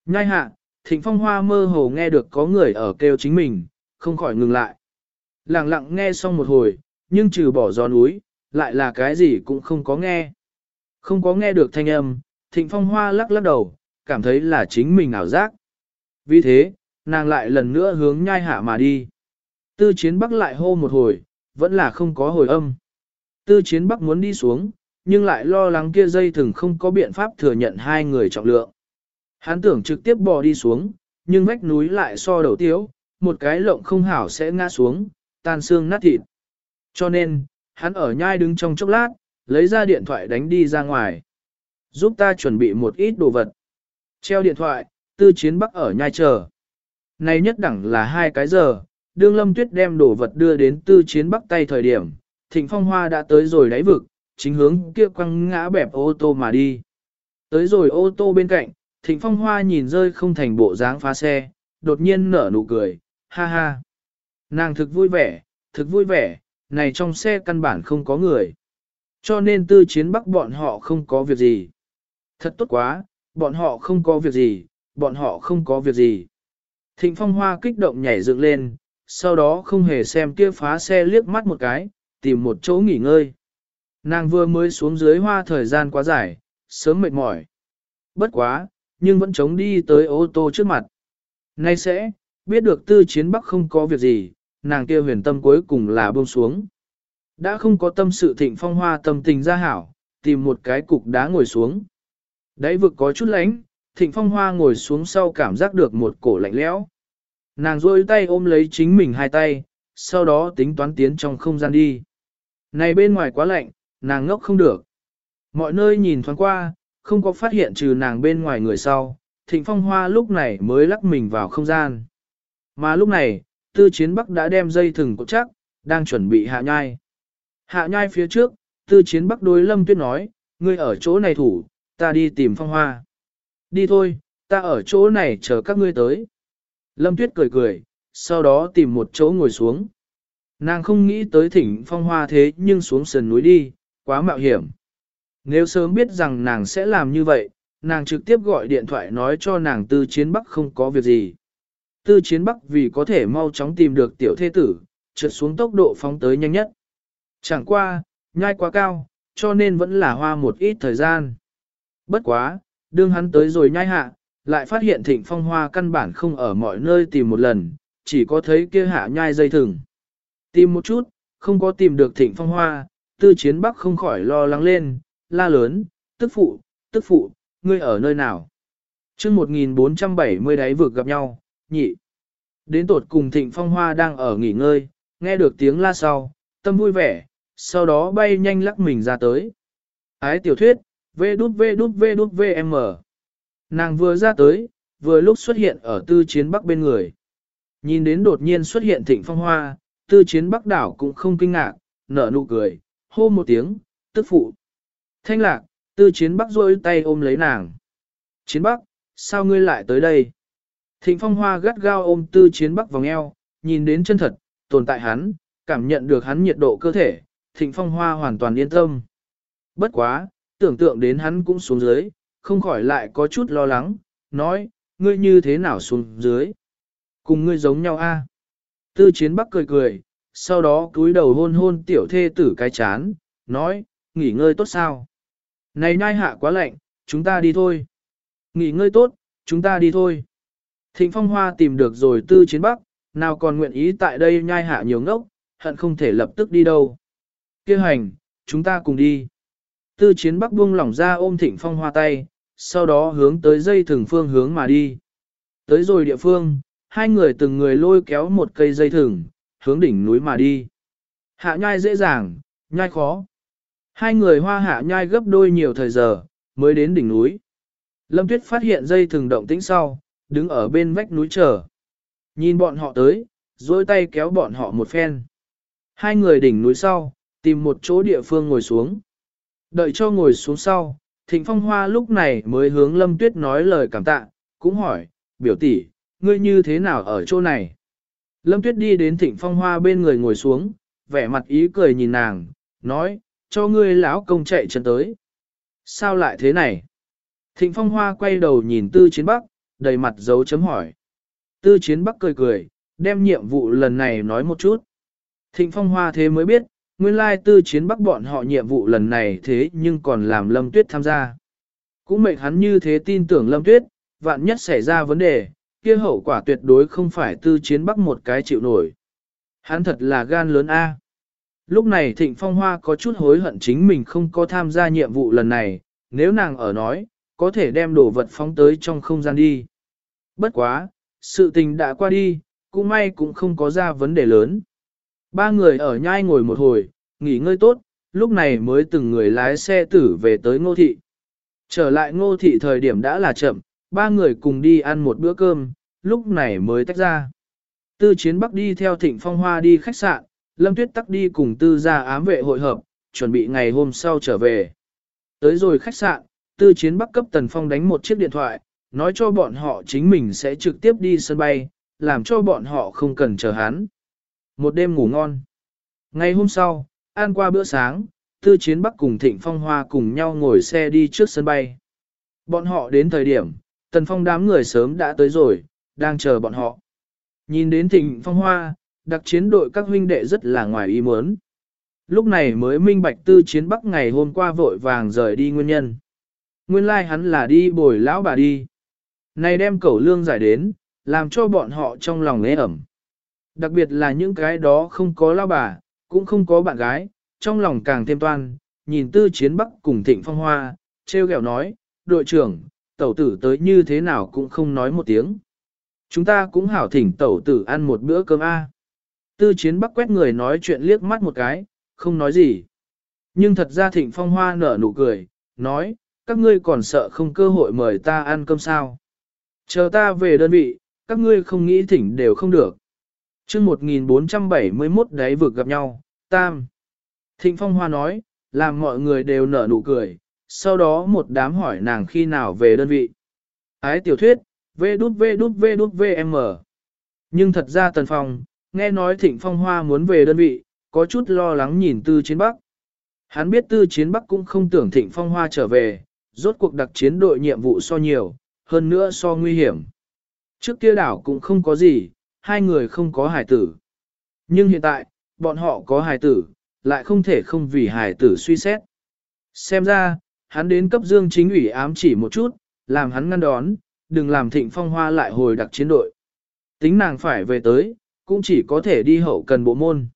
Nhai hạ, thịnh phong hoa mơ hồ nghe được có người ở kêu chính mình, không khỏi ngừng lại. Lặng lặng nghe xong một hồi, nhưng trừ bỏ gió núi, lại là cái gì cũng không có nghe. Không có nghe được thanh âm, thịnh phong hoa lắc lắc đầu, cảm thấy là chính mình ảo giác. Vì thế, nàng lại lần nữa hướng nhai hạ mà đi. Tư chiến bắc lại hô một hồi, vẫn là không có hồi âm. Tư chiến bắc muốn đi xuống, nhưng lại lo lắng kia dây thừng không có biện pháp thừa nhận hai người trọng lượng. Hắn tưởng trực tiếp bò đi xuống, nhưng vách núi lại so đầu tiếu, một cái lộng không hảo sẽ ngã xuống, tan xương nát thịt. Cho nên, hắn ở nhai đứng trong chốc lát, lấy ra điện thoại đánh đi ra ngoài. Giúp ta chuẩn bị một ít đồ vật. Treo điện thoại, tư chiến bắc ở nhai chờ. Này nhất đẳng là hai cái giờ, đương lâm tuyết đem đồ vật đưa đến tư chiến bắc tay thời điểm, thịnh phong hoa đã tới rồi đáy vực, chính hướng kia quăng ngã bẹp ô tô mà đi. Tới rồi ô tô bên cạnh, thịnh phong hoa nhìn rơi không thành bộ dáng phá xe, đột nhiên nở nụ cười, ha ha. Nàng thực vui vẻ, thực vui vẻ, này trong xe căn bản không có người. Cho nên tư chiến bắc bọn họ không có việc gì. Thật tốt quá, bọn họ không có việc gì, bọn họ không có việc gì. Thịnh phong hoa kích động nhảy dựng lên, sau đó không hề xem kia phá xe liếc mắt một cái, tìm một chỗ nghỉ ngơi. Nàng vừa mới xuống dưới hoa thời gian quá dài, sớm mệt mỏi. Bất quá, nhưng vẫn chống đi tới ô tô trước mặt. Nay sẽ, biết được tư chiến bắc không có việc gì, nàng kia huyền tâm cuối cùng là buông xuống. Đã không có tâm sự thịnh phong hoa tâm tình ra hảo, tìm một cái cục đá ngồi xuống. Đấy vực có chút lánh, thịnh phong hoa ngồi xuống sau cảm giác được một cổ lạnh lẽo. Nàng rôi tay ôm lấy chính mình hai tay, sau đó tính toán tiến trong không gian đi. Này bên ngoài quá lạnh, nàng ngốc không được. Mọi nơi nhìn thoáng qua, không có phát hiện trừ nàng bên ngoài người sau, thịnh phong hoa lúc này mới lắc mình vào không gian. Mà lúc này, tư chiến bắc đã đem dây thừng cột chắc, đang chuẩn bị hạ nhai. Hạ nhai phía trước, tư chiến bắc đối lâm tuyết nói, ngươi ở chỗ này thủ, ta đi tìm phong hoa. Đi thôi, ta ở chỗ này chờ các ngươi tới. Lâm tuyết cười cười, sau đó tìm một chỗ ngồi xuống. Nàng không nghĩ tới thỉnh phong hoa thế nhưng xuống sườn núi đi, quá mạo hiểm. Nếu sớm biết rằng nàng sẽ làm như vậy, nàng trực tiếp gọi điện thoại nói cho nàng tư chiến bắc không có việc gì. Tư chiến bắc vì có thể mau chóng tìm được tiểu thế tử, trượt xuống tốc độ phóng tới nhanh nhất. Chẳng qua, nhai quá cao, cho nên vẫn là hoa một ít thời gian. Bất quá, đương hắn tới rồi nhai hạ, lại phát hiện thịnh phong hoa căn bản không ở mọi nơi tìm một lần, chỉ có thấy kia hạ nhai dây thừng. Tìm một chút, không có tìm được thịnh phong hoa, tư chiến bắc không khỏi lo lắng lên, la lớn, tức phụ, tức phụ, ngươi ở nơi nào? chương 1470 đáy vượt gặp nhau, nhị. Đến tột cùng thịnh phong hoa đang ở nghỉ ngơi, nghe được tiếng la sau, tâm vui vẻ, sau đó bay nhanh lắc mình ra tới. Ái tiểu thuyết, vê đút vê đút vê đút vm. Nàng vừa ra tới, vừa lúc xuất hiện ở tư chiến bắc bên người. Nhìn đến đột nhiên xuất hiện thịnh phong hoa, tư chiến bắc đảo cũng không kinh ngạc, nở nụ cười, hô một tiếng, tức phụ. Thanh lạc, tư chiến bắc rôi tay ôm lấy nàng. Chiến bắc, sao ngươi lại tới đây? Thịnh phong hoa gắt gao ôm tư chiến bắc vòng eo, nhìn đến chân thật, tồn tại hắn, cảm nhận được hắn nhiệt độ cơ thể, thịnh phong hoa hoàn toàn yên tâm. Bất quá, tưởng tượng đến hắn cũng xuống dưới, không khỏi lại có chút lo lắng, nói, ngươi như thế nào xuống dưới? Cùng ngươi giống nhau a? Tư chiến bắc cười cười, sau đó cúi đầu hôn hôn tiểu thê tử cái chán, nói, nghỉ ngơi tốt sao? Này nhai hạ quá lạnh, chúng ta đi thôi. Nghỉ ngơi tốt, chúng ta đi thôi. Thịnh phong hoa tìm được rồi tư chiến bắc, nào còn nguyện ý tại đây nhai hạ nhiều ngốc, hận không thể lập tức đi đâu. Kêu hành, chúng ta cùng đi. Tư chiến bắc buông lỏng ra ôm thịnh phong hoa tay, sau đó hướng tới dây thừng phương hướng mà đi. Tới rồi địa phương, hai người từng người lôi kéo một cây dây thừng, hướng đỉnh núi mà đi. Hạ nhai dễ dàng, nhai khó. Hai người hoa hạ nhai gấp đôi nhiều thời giờ, mới đến đỉnh núi. Lâm Tuyết phát hiện dây thừng động tĩnh sau, đứng ở bên vách núi chờ. Nhìn bọn họ tới, dôi tay kéo bọn họ một phen. Hai người đỉnh núi sau, tìm một chỗ địa phương ngồi xuống. Đợi cho ngồi xuống sau, Thịnh Phong Hoa lúc này mới hướng Lâm Tuyết nói lời cảm tạ, cũng hỏi, biểu tỷ, ngươi như thế nào ở chỗ này? Lâm Tuyết đi đến Thịnh Phong Hoa bên người ngồi xuống, vẻ mặt ý cười nhìn nàng, nói, cho ngươi lão công chạy chân tới. Sao lại thế này? Thịnh Phong Hoa quay đầu nhìn Tư Chiến Bắc, đầy mặt dấu chấm hỏi. Tư Chiến Bắc cười cười, đem nhiệm vụ lần này nói một chút. Thịnh Phong Hoa thế mới biết, nguyên lai Tư Chiến Bắc bọn họ nhiệm vụ lần này thế nhưng còn làm Lâm Tuyết tham gia. Cũng mệnh hắn như thế tin tưởng Lâm Tuyết, vạn nhất xảy ra vấn đề, kia hậu quả tuyệt đối không phải Tư Chiến Bắc một cái chịu nổi. Hắn thật là gan lớn A. Lúc này Thịnh Phong Hoa có chút hối hận chính mình không có tham gia nhiệm vụ lần này, nếu nàng ở nói, có thể đem đồ vật phóng tới trong không gian đi. Bất quá, sự tình đã qua đi, cũng may cũng không có ra vấn đề lớn. Ba người ở nhai ngồi một hồi, nghỉ ngơi tốt, lúc này mới từng người lái xe tử về tới ngô thị. Trở lại ngô thị thời điểm đã là chậm, ba người cùng đi ăn một bữa cơm, lúc này mới tách ra. Tư chiến bắc đi theo thịnh phong hoa đi khách sạn, lâm tuyết tắc đi cùng tư gia ám vệ hội hợp, chuẩn bị ngày hôm sau trở về. Tới rồi khách sạn, tư chiến bắc cấp tần phong đánh một chiếc điện thoại, nói cho bọn họ chính mình sẽ trực tiếp đi sân bay, làm cho bọn họ không cần chờ hắn. Một đêm ngủ ngon. Ngày hôm sau, ăn qua bữa sáng, tư chiến bắc cùng thịnh phong hoa cùng nhau ngồi xe đi trước sân bay. Bọn họ đến thời điểm, tần phong đám người sớm đã tới rồi, đang chờ bọn họ. Nhìn đến thịnh phong hoa, đặc chiến đội các huynh đệ rất là ngoài ý muốn. Lúc này mới minh bạch tư chiến bắc ngày hôm qua vội vàng rời đi nguyên nhân. Nguyên lai like hắn là đi bồi lão bà đi. Này đem cẩu lương giải đến, làm cho bọn họ trong lòng ế ẩm. Đặc biệt là những cái đó không có lao bà, cũng không có bạn gái, trong lòng càng thêm toan, nhìn tư chiến bắc cùng thịnh phong hoa, treo gẹo nói, đội trưởng, tẩu tử tới như thế nào cũng không nói một tiếng. Chúng ta cũng hảo thỉnh tẩu tử ăn một bữa cơm A. Tư chiến bắc quét người nói chuyện liếc mắt một cái, không nói gì. Nhưng thật ra thịnh phong hoa nở nụ cười, nói, các ngươi còn sợ không cơ hội mời ta ăn cơm sao. Chờ ta về đơn vị, các ngươi không nghĩ thỉnh đều không được chương 1471 đáy vực gặp nhau, tam. Thịnh phong hoa nói, làm mọi người đều nở nụ cười, sau đó một đám hỏi nàng khi nào về đơn vị. Ái tiểu thuyết, vê đút vê đút vê đút vm. Nhưng thật ra tần phong, nghe nói thịnh phong hoa muốn về đơn vị, có chút lo lắng nhìn tư chiến bắc. Hắn biết tư chiến bắc cũng không tưởng thịnh phong hoa trở về, rốt cuộc đặc chiến đội nhiệm vụ so nhiều, hơn nữa so nguy hiểm. Trước kia đảo cũng không có gì, hai người không có hài tử. Nhưng hiện tại, bọn họ có hài tử, lại không thể không vì hài tử suy xét. Xem ra, hắn đến cấp dương chính ủy ám chỉ một chút, làm hắn ngăn đón, đừng làm thịnh phong hoa lại hồi đặc chiến đội. Tính nàng phải về tới, cũng chỉ có thể đi hậu cần bộ môn.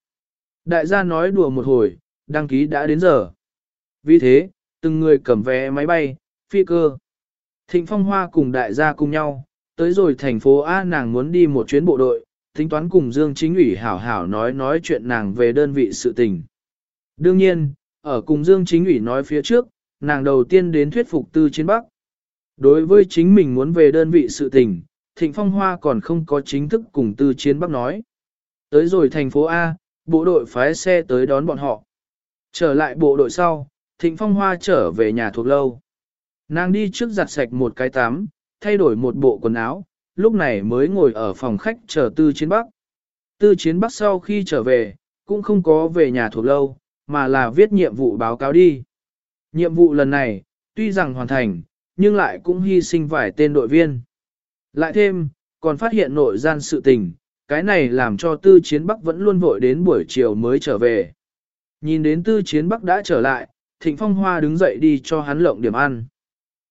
Đại gia nói đùa một hồi, đăng ký đã đến giờ. Vì thế, từng người cầm vé máy bay, phi cơ. Thịnh Phong Hoa cùng đại gia cùng nhau, tới rồi thành phố A nàng muốn đi một chuyến bộ đội, tính toán cùng Dương Chính ủy hảo hảo nói nói chuyện nàng về đơn vị sự tình. Đương nhiên, ở cùng Dương Chính ủy nói phía trước, nàng đầu tiên đến thuyết phục Tư Chiến Bắc. Đối với chính mình muốn về đơn vị sự tình, Thịnh Phong Hoa còn không có chính thức cùng Tư Chiến Bắc nói. Tới rồi thành phố A, bộ đội phái xe tới đón bọn họ. Trở lại bộ đội sau, Thịnh Phong Hoa trở về nhà thuộc lâu. Nàng đi trước giặt sạch một cái tắm, thay đổi một bộ quần áo, lúc này mới ngồi ở phòng khách chờ Tư Chiến Bắc. Tư Chiến Bắc sau khi trở về, cũng không có về nhà thuộc lâu, mà là viết nhiệm vụ báo cáo đi. Nhiệm vụ lần này, tuy rằng hoàn thành, nhưng lại cũng hy sinh vài tên đội viên. Lại thêm, còn phát hiện nội gian sự tình, cái này làm cho Tư Chiến Bắc vẫn luôn vội đến buổi chiều mới trở về. Nhìn đến Tư Chiến Bắc đã trở lại, Thịnh Phong Hoa đứng dậy đi cho hắn lộng điểm ăn.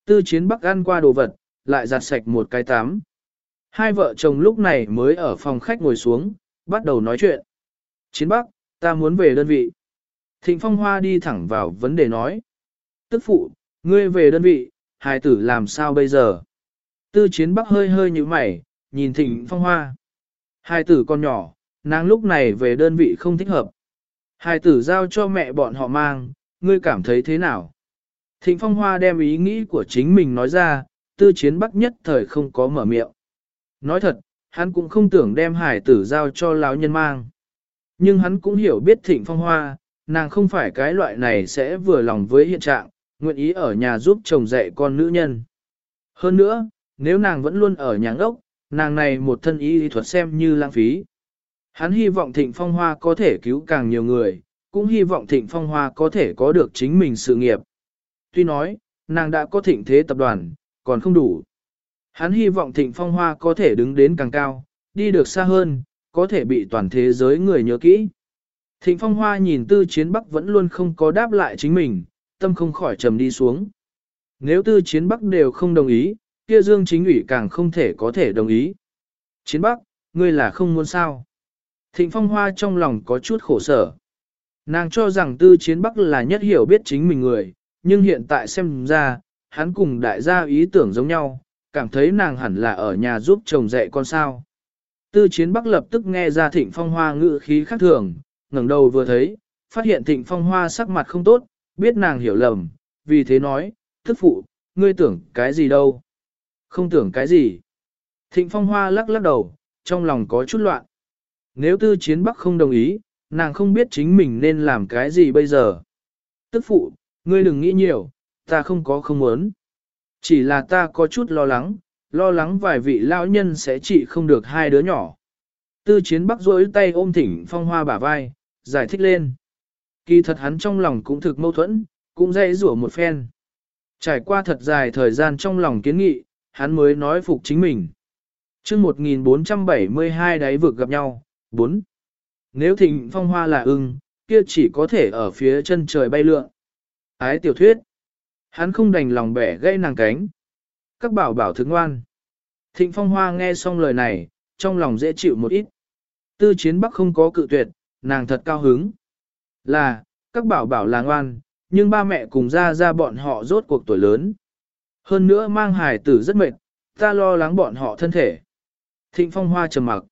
Tư Chiến Bắc ăn qua đồ vật, lại giặt sạch một cái tắm. Hai vợ chồng lúc này mới ở phòng khách ngồi xuống, bắt đầu nói chuyện. Chiến Bắc, ta muốn về đơn vị. Thịnh Phong Hoa đi thẳng vào vấn đề nói. Tức phụ, ngươi về đơn vị, hài tử làm sao bây giờ? Tư Chiến Bắc hơi hơi như mày, nhìn Thịnh Phong Hoa. Hài tử con nhỏ, nàng lúc này về đơn vị không thích hợp. Hài tử giao cho mẹ bọn họ mang, ngươi cảm thấy thế nào? Thịnh Phong Hoa đem ý nghĩ của chính mình nói ra, tư chiến bắc nhất thời không có mở miệng. Nói thật, hắn cũng không tưởng đem hải tử giao cho lão nhân mang. Nhưng hắn cũng hiểu biết Thịnh Phong Hoa, nàng không phải cái loại này sẽ vừa lòng với hiện trạng, nguyện ý ở nhà giúp chồng dạy con nữ nhân. Hơn nữa, nếu nàng vẫn luôn ở nhà ốc, nàng này một thân y thuật xem như lãng phí. Hắn hy vọng thịnh phong hoa có thể cứu càng nhiều người, cũng hy vọng thịnh phong hoa có thể có được chính mình sự nghiệp. Tuy nói, nàng đã có thịnh thế tập đoàn, còn không đủ. Hắn hy vọng thịnh phong hoa có thể đứng đến càng cao, đi được xa hơn, có thể bị toàn thế giới người nhớ kỹ. Thịnh phong hoa nhìn tư chiến bắc vẫn luôn không có đáp lại chính mình, tâm không khỏi trầm đi xuống. Nếu tư chiến bắc đều không đồng ý, kia dương chính ủy càng không thể có thể đồng ý. Chiến bắc, ngươi là không muốn sao. Thịnh phong hoa trong lòng có chút khổ sở. Nàng cho rằng tư chiến bắc là nhất hiểu biết chính mình người, nhưng hiện tại xem ra, hắn cùng đại gia ý tưởng giống nhau, cảm thấy nàng hẳn là ở nhà giúp chồng dạy con sao. Tư chiến bắc lập tức nghe ra thịnh phong hoa ngự khí khác thường, ngẩng đầu vừa thấy, phát hiện thịnh phong hoa sắc mặt không tốt, biết nàng hiểu lầm, vì thế nói, thức phụ, ngươi tưởng cái gì đâu? Không tưởng cái gì. Thịnh phong hoa lắc lắc đầu, trong lòng có chút loạn. Nếu tư chiến bắc không đồng ý, nàng không biết chính mình nên làm cái gì bây giờ. Tức phụ, ngươi đừng nghĩ nhiều, ta không có không muốn. Chỉ là ta có chút lo lắng, lo lắng vài vị lão nhân sẽ trị không được hai đứa nhỏ. Tư chiến bắc rỗi tay ôm thỉnh phong hoa bả vai, giải thích lên. Kỳ thật hắn trong lòng cũng thực mâu thuẫn, cũng dây rủa một phen. Trải qua thật dài thời gian trong lòng kiến nghị, hắn mới nói phục chính mình. chương 1472 đáy vực gặp nhau, 4. Nếu thịnh phong hoa là ưng, kia chỉ có thể ở phía chân trời bay lượn. Ái tiểu thuyết. Hắn không đành lòng bẻ gây nàng cánh. Các bảo bảo thức ngoan. Thịnh phong hoa nghe xong lời này, trong lòng dễ chịu một ít. Tư chiến bắc không có cự tuyệt, nàng thật cao hứng. Là, các bảo bảo là ngoan, nhưng ba mẹ cùng ra ra bọn họ rốt cuộc tuổi lớn. Hơn nữa mang hài tử rất mệt, ta lo lắng bọn họ thân thể. Thịnh phong hoa trầm mặc.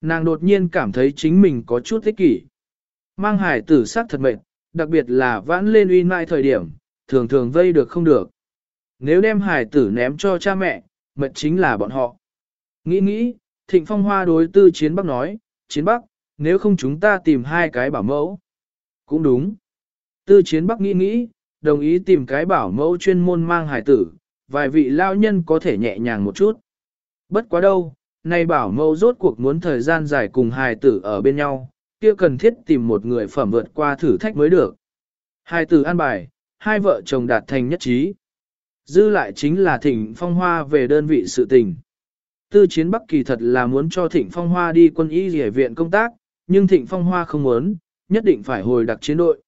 Nàng đột nhiên cảm thấy chính mình có chút thích kỷ. Mang hài tử sắc thật mệt, đặc biệt là vãn lên uy mai thời điểm, thường thường vây được không được. Nếu đem hài tử ném cho cha mẹ, mệt chính là bọn họ. Nghĩ nghĩ, thịnh phong hoa đối tư chiến bắc nói, chiến bắc, nếu không chúng ta tìm hai cái bảo mẫu. Cũng đúng. Tư chiến bắc nghĩ nghĩ, đồng ý tìm cái bảo mẫu chuyên môn mang hài tử, vài vị lao nhân có thể nhẹ nhàng một chút. Bất quá đâu, nay bảo mẫu rốt cuộc muốn thời gian dài cùng hài tử ở bên nhau, kia cần thiết tìm một người phẩm vượt qua thử thách mới được. Hài tử an bài, hai vợ chồng đạt thành nhất trí. Dư lại chính là thịnh phong hoa về đơn vị sự tình. Tư chiến Bắc kỳ thật là muốn cho thịnh phong hoa đi quân y rỉa viện công tác, nhưng thịnh phong hoa không muốn, nhất định phải hồi đặc chiến đội.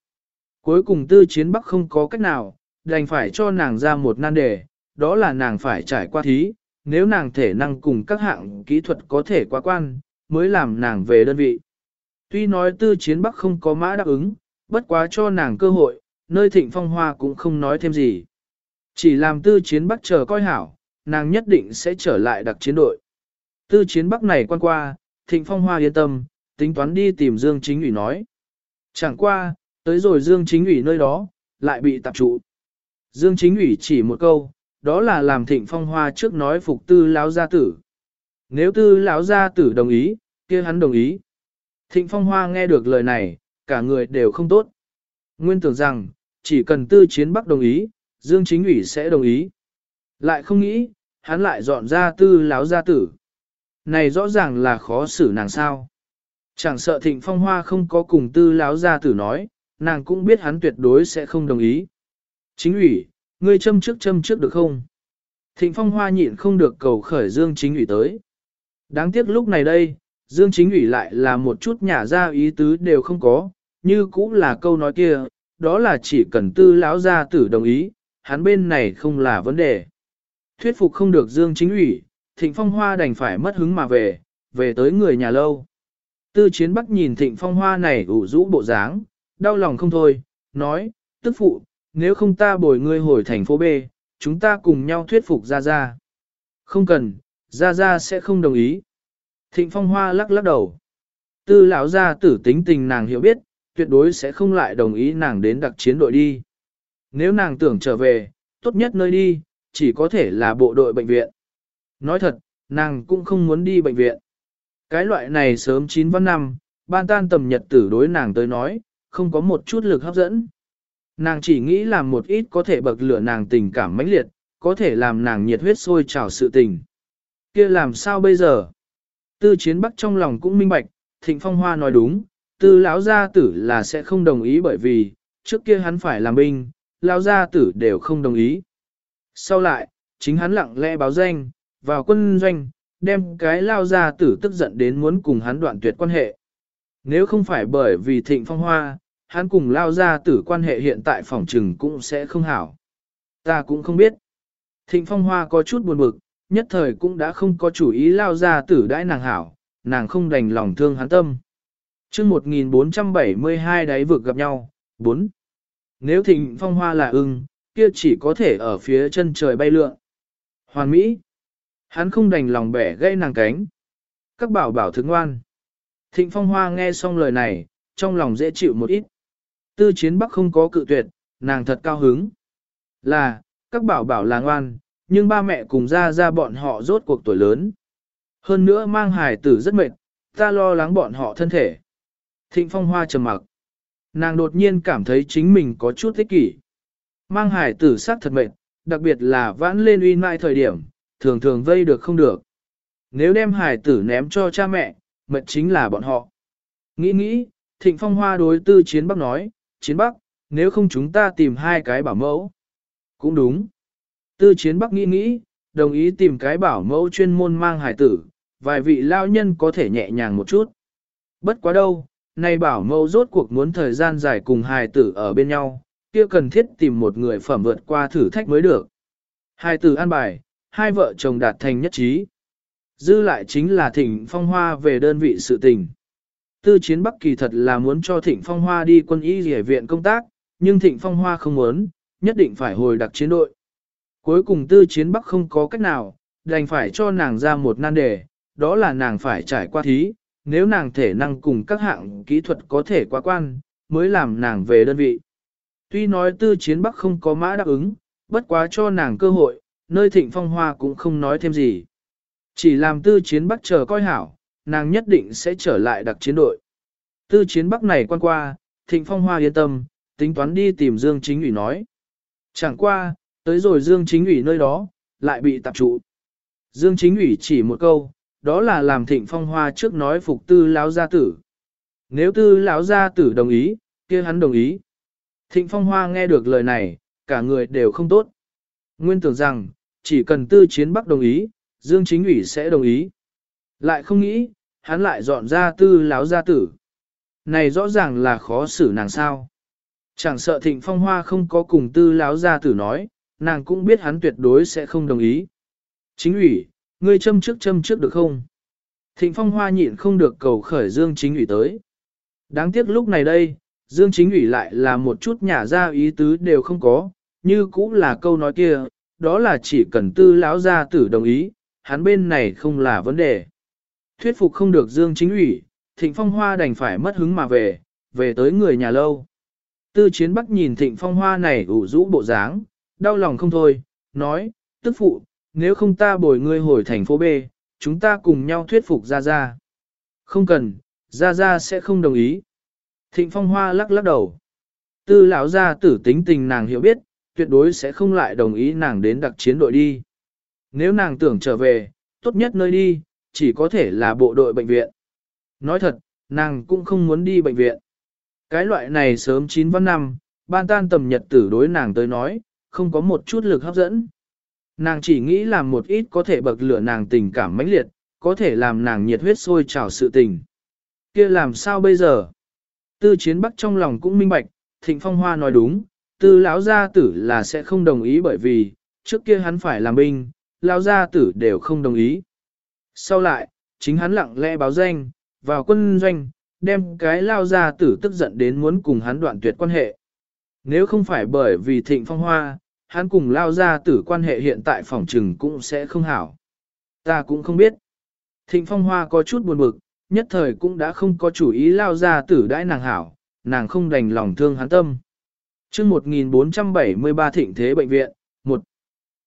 Cuối cùng tư chiến Bắc không có cách nào, đành phải cho nàng ra một nan đề, đó là nàng phải trải qua thí, nếu nàng thể năng cùng các hạng kỹ thuật có thể qua quan, mới làm nàng về đơn vị. Tuy nói tư chiến Bắc không có mã đáp ứng, bất quá cho nàng cơ hội, nơi thịnh phong hoa cũng không nói thêm gì. Chỉ làm tư chiến Bắc chờ coi hảo, nàng nhất định sẽ trở lại đặc chiến đội. Tư chiến Bắc này quan qua, thịnh phong hoa yên tâm, tính toán đi tìm Dương Chính ủy nói. Chẳng qua, tới rồi Dương Chính ủy nơi đó, lại bị tạp trụ. Dương Chính ủy chỉ một câu, đó là làm thịnh phong hoa trước nói phục tư lão gia tử. Nếu tư lão gia tử đồng ý, kia hắn đồng ý. Thịnh phong hoa nghe được lời này, cả người đều không tốt. Nguyên tưởng rằng, chỉ cần tư chiến bắc đồng ý, Dương Chính ủy sẽ đồng ý. Lại không nghĩ, hắn lại dọn ra tư Láo gia tử. Này rõ ràng là khó xử nàng sao. Chẳng sợ thịnh phong hoa không có cùng tư Láo gia tử nói, nàng cũng biết hắn tuyệt đối sẽ không đồng ý. Chính ủy, ngươi châm trước châm trước được không? Thịnh phong hoa nhịn không được cầu khởi Dương chính ủy tới. Đáng tiếc lúc này đây, Dương chính ủy lại là một chút nhả ra ý tứ đều không có, như cũng là câu nói kia, đó là chỉ cần tư lão gia tử đồng ý, hắn bên này không là vấn đề. Thuyết phục không được Dương chính ủy, thịnh phong hoa đành phải mất hứng mà về, về tới người nhà lâu. Tư chiến bắc nhìn thịnh phong hoa này ủ rũ bộ dáng, đau lòng không thôi, nói, tức phụ, nếu không ta bồi ngươi hồi thành phố B, chúng ta cùng nhau thuyết phục Gia Gia. Không cần, Gia Gia sẽ không đồng ý. Thịnh phong hoa lắc lắc đầu. Tư lão gia tử tính tình nàng hiểu biết, tuyệt đối sẽ không lại đồng ý nàng đến đặc chiến đội đi. Nếu nàng tưởng trở về, tốt nhất nơi đi, chỉ có thể là bộ đội bệnh viện. Nói thật, nàng cũng không muốn đi bệnh viện. Cái loại này sớm 9 văn năm, ban tan tầm nhật tử đối nàng tới nói, không có một chút lực hấp dẫn. Nàng chỉ nghĩ làm một ít có thể bậc lửa nàng tình cảm mãnh liệt, có thể làm nàng nhiệt huyết sôi trào sự tình. kia làm sao bây giờ? Tư chiến bắc trong lòng cũng minh bạch, Thịnh Phong Hoa nói đúng, tư lão gia tử là sẽ không đồng ý bởi vì, trước kia hắn phải làm binh, lão gia tử đều không đồng ý. Sau lại, chính hắn lặng lẽ báo danh, vào quân doanh, đem cái lao gia tử tức giận đến muốn cùng hắn đoạn tuyệt quan hệ. Nếu không phải bởi vì thịnh phong hoa, hắn cùng lao gia tử quan hệ hiện tại phòng trừng cũng sẽ không hảo. Ta cũng không biết. Thịnh phong hoa có chút buồn bực, nhất thời cũng đã không có chủ ý lao gia tử đãi nàng hảo, nàng không đành lòng thương hắn tâm chương 1472 đáy vực gặp nhau, 4. Nếu thịnh phong hoa là ưng, kia chỉ có thể ở phía chân trời bay lượn. Hoàn Mỹ. Hắn không đành lòng bẻ gây nàng cánh. Các bảo bảo thức ngoan. Thịnh phong hoa nghe xong lời này, trong lòng dễ chịu một ít. Tư chiến bắc không có cự tuyệt, nàng thật cao hứng. Là, các bảo bảo là ngoan, nhưng ba mẹ cùng ra ra bọn họ rốt cuộc tuổi lớn. Hơn nữa mang hài tử rất mệt, ta lo lắng bọn họ thân thể. Thịnh phong hoa trầm mặc. Nàng đột nhiên cảm thấy chính mình có chút thích kỷ. Mang Hải tử sắc thật mệt, đặc biệt là vãn lên uy mai thời điểm, thường thường vây được không được. Nếu đem Hải tử ném cho cha mẹ, mệt chính là bọn họ. Nghĩ nghĩ, thịnh phong hoa đối tư chiến bắc nói, chiến bắc, nếu không chúng ta tìm hai cái bảo mẫu. Cũng đúng. Tư chiến bắc nghĩ nghĩ, đồng ý tìm cái bảo mẫu chuyên môn mang Hải tử, vài vị lao nhân có thể nhẹ nhàng một chút. Bất quá đâu, nay bảo mẫu rốt cuộc muốn thời gian dài cùng hài tử ở bên nhau, kia cần thiết tìm một người phẩm vượt qua thử thách mới được. Hai tử an bài, hai vợ chồng đạt thành nhất trí. Dư lại chính là thịnh phong hoa về đơn vị sự tình. Tư chiến Bắc kỳ thật là muốn cho thịnh phong hoa đi quân y rỉa viện công tác, nhưng thịnh phong hoa không muốn, nhất định phải hồi đặc chiến đội. Cuối cùng tư chiến Bắc không có cách nào, đành phải cho nàng ra một nan đề, đó là nàng phải trải qua thí, nếu nàng thể năng cùng các hạng kỹ thuật có thể qua quan, mới làm nàng về đơn vị. Tuy nói tư chiến Bắc không có mã đáp ứng, bất quá cho nàng cơ hội, nơi thịnh phong hoa cũng không nói thêm gì. Chỉ làm tư chiến Bắc chờ coi hảo, nàng nhất định sẽ trở lại đặc chiến đội. Tư chiến Bắc này quan qua, thịnh phong hoa yên tâm, tính toán đi tìm Dương Chính ủy nói. Chẳng qua, tới rồi Dương Chính ủy nơi đó, lại bị tạp trụ. Dương Chính ủy chỉ một câu, đó là làm thịnh phong hoa trước nói phục tư lão gia tử. Nếu tư lão gia tử đồng ý, kia hắn đồng ý. Thịnh phong hoa nghe được lời này, cả người đều không tốt. Nguyên tưởng rằng, chỉ cần tư chiến bắc đồng ý, Dương Chính ủy sẽ đồng ý. Lại không nghĩ, hắn lại dọn ra tư Lão gia tử. Này rõ ràng là khó xử nàng sao. Chẳng sợ thịnh phong hoa không có cùng tư Lão gia tử nói, nàng cũng biết hắn tuyệt đối sẽ không đồng ý. Chính ủy, ngươi châm trước châm trước được không? Thịnh phong hoa nhịn không được cầu khởi Dương Chính ủy tới. Đáng tiếc lúc này đây, Dương Chính ủy lại là một chút nhả ra ý tứ đều không có, như cũng là câu nói kia, đó là chỉ cần tư lão gia tử đồng ý, hắn bên này không là vấn đề. Thuyết phục không được Dương Chính ủy, Thịnh Phong Hoa đành phải mất hứng mà về, về tới người nhà lâu. Tư Chiến Bắc nhìn Thịnh Phong Hoa này ủ rũ bộ dáng, đau lòng không thôi, nói, tức phụ, nếu không ta bồi ngươi hồi thành phố B, chúng ta cùng nhau thuyết phục Gia Gia. Không cần, Gia Gia sẽ không đồng ý. Thịnh Phong Hoa lắc lắc đầu. Tư lão gia tử tính tình nàng hiểu biết, tuyệt đối sẽ không lại đồng ý nàng đến đặc chiến đội đi. Nếu nàng tưởng trở về, tốt nhất nơi đi, chỉ có thể là bộ đội bệnh viện. Nói thật, nàng cũng không muốn đi bệnh viện. Cái loại này sớm 9 văn năm, ban tan tầm nhật tử đối nàng tới nói, không có một chút lực hấp dẫn. Nàng chỉ nghĩ làm một ít có thể bậc lửa nàng tình cảm mãnh liệt, có thể làm nàng nhiệt huyết sôi trào sự tình. kia làm sao bây giờ? Tư chiến bắc trong lòng cũng minh bạch, thịnh phong hoa nói đúng, tư lão gia tử là sẽ không đồng ý bởi vì, trước kia hắn phải làm binh, lão gia tử đều không đồng ý. Sau lại, chính hắn lặng lẽ báo danh, vào quân doanh, đem cái lao gia tử tức giận đến muốn cùng hắn đoạn tuyệt quan hệ. Nếu không phải bởi vì thịnh phong hoa, hắn cùng lao ra tử quan hệ hiện tại phòng trừng cũng sẽ không hảo. Ta cũng không biết. Thịnh phong hoa có chút buồn bực, nhất thời cũng đã không có chủ ý lao ra tử đãi nàng hảo, nàng không đành lòng thương hắn tâm chương 1473 thịnh thế bệnh viện, một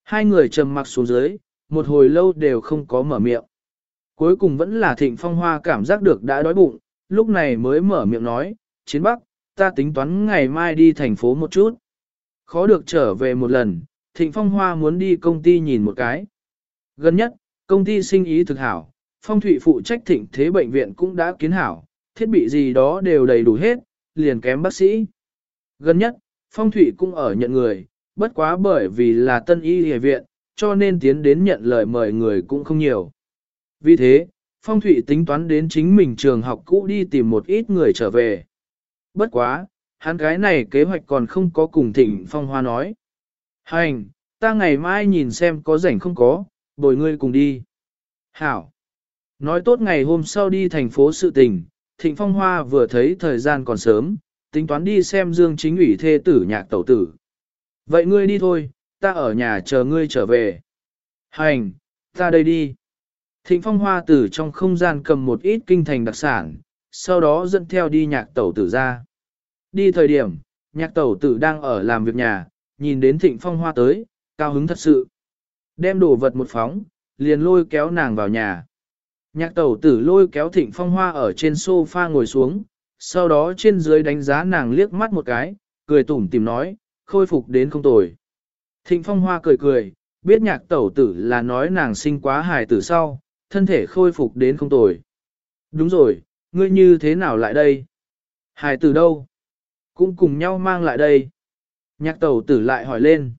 Hai người trầm mặc xuống dưới, một hồi lâu đều không có mở miệng. Cuối cùng vẫn là thịnh phong hoa cảm giác được đã đói bụng, lúc này mới mở miệng nói, chiến bắc, ta tính toán ngày mai đi thành phố một chút. Khó được trở về một lần, thịnh phong hoa muốn đi công ty nhìn một cái. Gần nhất, công ty sinh ý thực hảo, phong Thụy phụ trách thịnh thế bệnh viện cũng đã kiến hảo, thiết bị gì đó đều đầy đủ hết, liền kém bác sĩ. Gần nhất, phong Thụy cũng ở nhận người, bất quá bởi vì là tân y hề viện, cho nên tiến đến nhận lời mời người cũng không nhiều. Vì thế, phong Thụy tính toán đến chính mình trường học cũ đi tìm một ít người trở về. Bất quá, hắn cái này kế hoạch còn không có cùng thịnh phong hoa nói. Hành, ta ngày mai nhìn xem có rảnh không có, bồi ngươi cùng đi. Hảo. Nói tốt ngày hôm sau đi thành phố sự tình, thịnh phong hoa vừa thấy thời gian còn sớm, tính toán đi xem dương chính ủy thê tử nhạc tẩu tử. Vậy ngươi đi thôi, ta ở nhà chờ ngươi trở về. Hành, ta đây đi. Thịnh phong hoa tử trong không gian cầm một ít kinh thành đặc sản, sau đó dẫn theo đi nhạc tẩu tử ra. Đi thời điểm, nhạc tẩu tử đang ở làm việc nhà, nhìn đến thịnh phong hoa tới, cao hứng thật sự. Đem đồ vật một phóng, liền lôi kéo nàng vào nhà. Nhạc tẩu tử lôi kéo thịnh phong hoa ở trên sofa ngồi xuống, sau đó trên dưới đánh giá nàng liếc mắt một cái, cười tủm tìm nói, khôi phục đến không tồi. Thịnh phong hoa cười cười, biết nhạc tẩu tử là nói nàng sinh quá hài tử sau, thân thể khôi phục đến không tồi. Đúng rồi, ngươi như thế nào lại đây? Hài tử đâu? Cũng cùng nhau mang lại đây. Nhạc tẩu tử lại hỏi lên.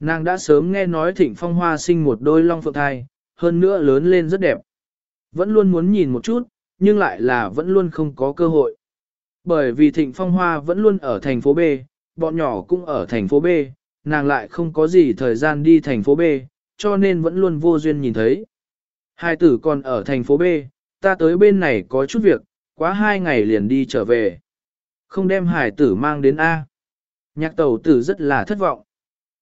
Nàng đã sớm nghe nói thịnh phong hoa sinh một đôi long phượng thai, hơn nữa lớn lên rất đẹp. Vẫn luôn muốn nhìn một chút, nhưng lại là vẫn luôn không có cơ hội. Bởi vì thịnh phong hoa vẫn luôn ở thành phố B, bọn nhỏ cũng ở thành phố B, nàng lại không có gì thời gian đi thành phố B, cho nên vẫn luôn vô duyên nhìn thấy. Hai tử còn ở thành phố B, ta tới bên này có chút việc, quá hai ngày liền đi trở về. Không đem hải tử mang đến A. Nhạc tàu tử rất là thất vọng.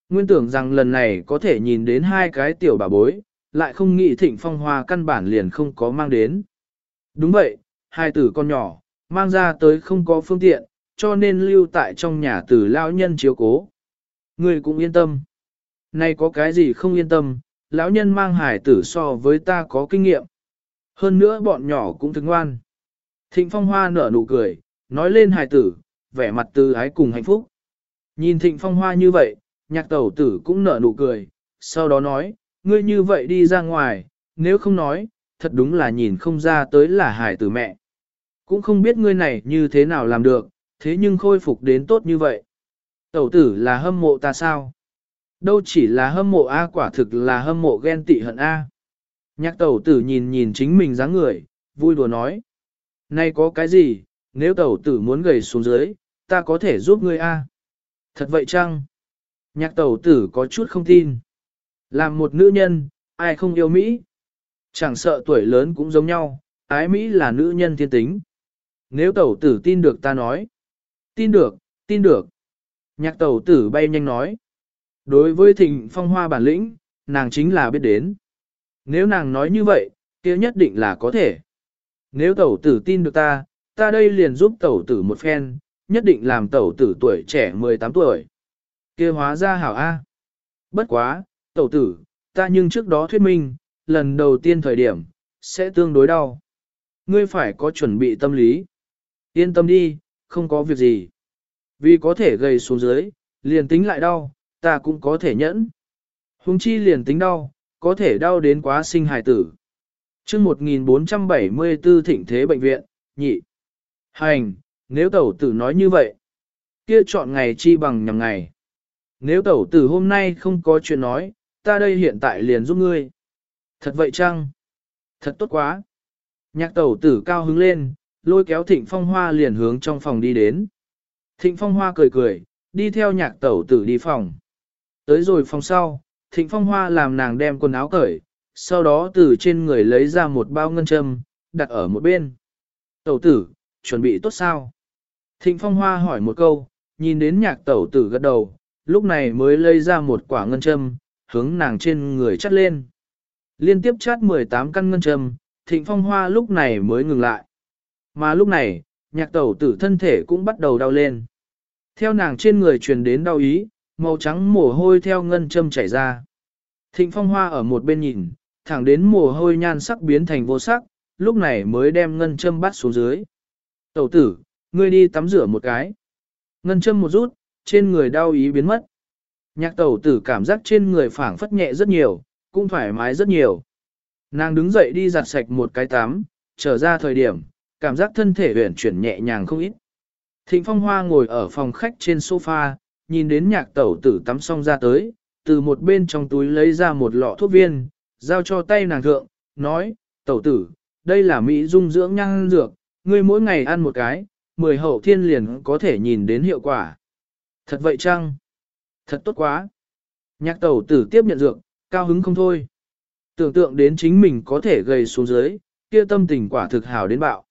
Nguyên tưởng rằng lần này có thể nhìn đến hai cái tiểu bà bối, lại không nghĩ thịnh phong hoa căn bản liền không có mang đến. Đúng vậy, hai tử con nhỏ, mang ra tới không có phương tiện, cho nên lưu tại trong nhà tử lão nhân chiếu cố. Người cũng yên tâm. Này có cái gì không yên tâm, lão nhân mang hải tử so với ta có kinh nghiệm. Hơn nữa bọn nhỏ cũng thức ngoan. Thịnh phong hoa nở nụ cười, nói lên hải tử, vẻ mặt từ ái cùng hạnh phúc. Nhìn thịnh phong hoa như vậy, nhạc tẩu tử cũng nở nụ cười, sau đó nói, ngươi như vậy đi ra ngoài, nếu không nói, thật đúng là nhìn không ra tới là hải tử mẹ. Cũng không biết ngươi này như thế nào làm được, thế nhưng khôi phục đến tốt như vậy. Tẩu tử là hâm mộ ta sao? Đâu chỉ là hâm mộ A quả thực là hâm mộ ghen tị hận A. Nhạc tẩu tử nhìn nhìn chính mình dáng người, vui đùa nói. Này có cái gì, nếu tẩu tử muốn gầy xuống dưới, ta có thể giúp ngươi A. Thật vậy chăng? Nhạc tẩu tử có chút không tin. Làm một nữ nhân, ai không yêu Mỹ? Chẳng sợ tuổi lớn cũng giống nhau, ái Mỹ là nữ nhân thiên tính. Nếu tẩu tử tin được ta nói. Tin được, tin được. Nhạc tẩu tử bay nhanh nói. Đối với thịnh phong hoa bản lĩnh, nàng chính là biết đến. Nếu nàng nói như vậy, kia nhất định là có thể. Nếu tẩu tử tin được ta, ta đây liền giúp tẩu tử một phen, nhất định làm tẩu tử tuổi trẻ 18 tuổi. kia hóa ra hảo A. Bất quá, tẩu tử, ta nhưng trước đó thuyết minh, lần đầu tiên thời điểm, sẽ tương đối đau. Ngươi phải có chuẩn bị tâm lý. Yên tâm đi, không có việc gì. Vì có thể gây xuống dưới, liền tính lại đau, ta cũng có thể nhẫn. Hùng chi liền tính đau, có thể đau đến quá sinh hài tử. chương 1474 thịnh thế bệnh viện, nhị. Hành, nếu tẩu tử nói như vậy, kia chọn ngày chi bằng nhằm ngày. Nếu tẩu tử hôm nay không có chuyện nói, ta đây hiện tại liền giúp ngươi. Thật vậy chăng? Thật tốt quá. Nhạc tẩu tử cao hứng lên, lôi kéo thịnh phong hoa liền hướng trong phòng đi đến. Thịnh phong hoa cười cười, đi theo nhạc tẩu tử đi phòng. Tới rồi phòng sau, thịnh phong hoa làm nàng đem quần áo cởi, sau đó từ trên người lấy ra một bao ngân châm, đặt ở một bên. Tẩu tử, chuẩn bị tốt sao? Thịnh phong hoa hỏi một câu, nhìn đến nhạc tẩu tử gật đầu, lúc này mới lấy ra một quả ngân châm, hướng nàng trên người chắt lên. Liên tiếp chát 18 căn ngân châm, thịnh phong hoa lúc này mới ngừng lại. Mà lúc này, nhạc tẩu tử thân thể cũng bắt đầu đau lên. Theo nàng trên người truyền đến đau ý, màu trắng mồ hôi theo ngân châm chảy ra. Thịnh phong hoa ở một bên nhìn, thẳng đến mồ hôi nhan sắc biến thành vô sắc, lúc này mới đem ngân châm bắt xuống dưới. Tẩu tử, ngươi đi tắm rửa một cái. Ngân châm một rút, trên người đau ý biến mất. Nhạc tẩu tử cảm giác trên người phảng phất nhẹ rất nhiều, cũng thoải mái rất nhiều. Nàng đứng dậy đi giặt sạch một cái tắm, trở ra thời điểm, cảm giác thân thể huyển chuyển nhẹ nhàng không ít. Thịnh Phong Hoa ngồi ở phòng khách trên sofa, nhìn đến nhạc tẩu tử tắm xong ra tới, từ một bên trong túi lấy ra một lọ thuốc viên, giao cho tay nàng thượng, nói, tẩu tử, đây là Mỹ dung dưỡng nhang dược, ngươi mỗi ngày ăn một cái, mười hậu thiên liền có thể nhìn đến hiệu quả. Thật vậy chăng? Thật tốt quá. Nhạc tẩu tử tiếp nhận dược, cao hứng không thôi. Tưởng tượng đến chính mình có thể gầy xuống dưới, kia tâm tình quả thực hào đến bạo.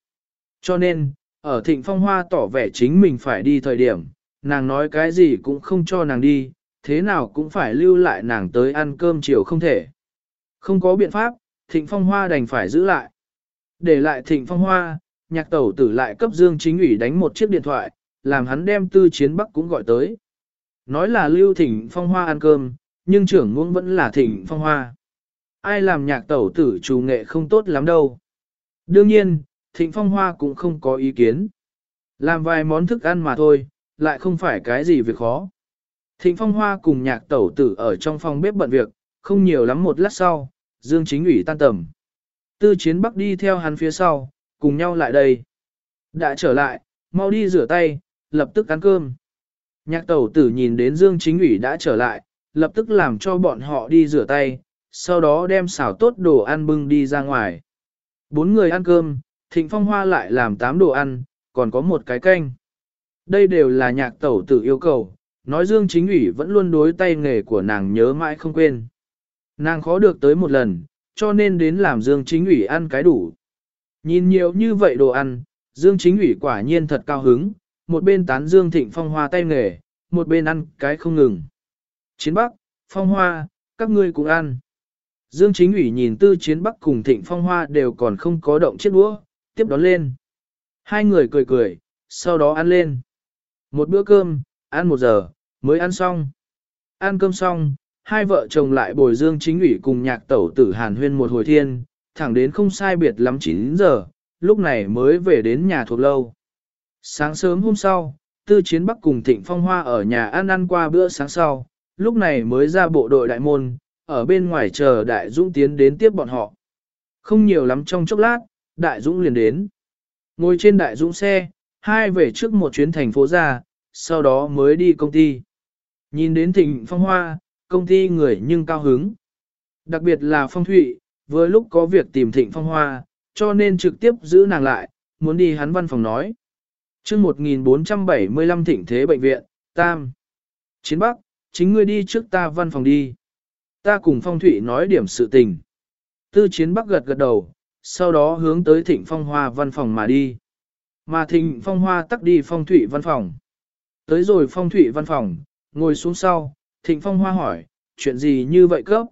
Cho nên, ở thịnh phong hoa tỏ vẻ chính mình phải đi thời điểm, nàng nói cái gì cũng không cho nàng đi, thế nào cũng phải lưu lại nàng tới ăn cơm chiều không thể. Không có biện pháp, thịnh phong hoa đành phải giữ lại. Để lại thịnh phong hoa, nhạc tẩu tử lại cấp dương chính ủy đánh một chiếc điện thoại, làm hắn đem tư chiến bắc cũng gọi tới. Nói là lưu thịnh phong hoa ăn cơm, nhưng trưởng ngôn vẫn là thịnh phong hoa. Ai làm nhạc tẩu tử chủ nghệ không tốt lắm đâu. Đương nhiên, thịnh phong hoa cũng không có ý kiến. Làm vài món thức ăn mà thôi, lại không phải cái gì việc khó. Thịnh phong hoa cùng nhạc tẩu tử ở trong phòng bếp bận việc, không nhiều lắm một lát sau, Dương Chính ủy tan tầm. Tư chiến bắc đi theo hắn phía sau, cùng nhau lại đây. Đã trở lại, mau đi rửa tay, lập tức ăn cơm. Nhạc tẩu tử nhìn đến Dương Chính ủy đã trở lại, lập tức làm cho bọn họ đi rửa tay, sau đó đem xào tốt đồ ăn bưng đi ra ngoài. Bốn người ăn cơm, Thịnh Phong Hoa lại làm tám đồ ăn, còn có một cái canh. Đây đều là nhạc tẩu tử yêu cầu, nói Dương Chính ủy vẫn luôn đối tay nghề của nàng nhớ mãi không quên. Nàng khó được tới một lần, cho nên đến làm Dương Chính ủy ăn cái đủ. Nhìn nhiều như vậy đồ ăn, Dương Chính ủy quả nhiên thật cao hứng, một bên tán Dương Thịnh Phong Hoa tay nghề, một bên ăn cái không ngừng. Chiến Bắc, Phong Hoa, các ngươi cũng ăn. Dương Chính ủy nhìn Tư Chiến Bắc cùng Thịnh Phong Hoa đều còn không có động chiếc đũa, tiếp đón lên. Hai người cười cười, sau đó ăn lên. Một bữa cơm, ăn một giờ, mới ăn xong. Ăn cơm xong, hai vợ chồng lại bồi Dương Chính ủy cùng nhạc tẩu tử Hàn Huyên một hồi thiên, thẳng đến không sai biệt lắm 9 giờ, lúc này mới về đến nhà thuộc lâu. Sáng sớm hôm sau, Tư Chiến Bắc cùng Thịnh Phong Hoa ở nhà ăn ăn qua bữa sáng sau, lúc này mới ra bộ đội đại môn, ở bên ngoài chờ Đại Dũng tiến đến tiếp bọn họ. Không nhiều lắm trong chốc lát, Đại Dũng liền đến. Ngồi trên Đại Dũng xe, hai về trước một chuyến thành phố ra, sau đó mới đi công ty. Nhìn đến Thịnh Phong Hoa, công ty người nhưng cao hứng. Đặc biệt là Phong Thụy, vừa lúc có việc tìm Thịnh Phong Hoa, cho nên trực tiếp giữ nàng lại, muốn đi hắn văn phòng nói. chương 1475 Thịnh Thế Bệnh viện, Tam. Chiến Bắc, chính ngươi đi trước ta văn phòng đi. Ta cùng Phong Thụy nói điểm sự tình. Tư Chiến Bắc gật gật đầu, sau đó hướng tới Thịnh Phong Hoa văn phòng mà đi. Mà Thịnh Phong Hoa tắt đi Phong Thụy văn phòng. Tới rồi Phong Thụy văn phòng, ngồi xuống sau, Thịnh Phong Hoa hỏi, chuyện gì như vậy cấp?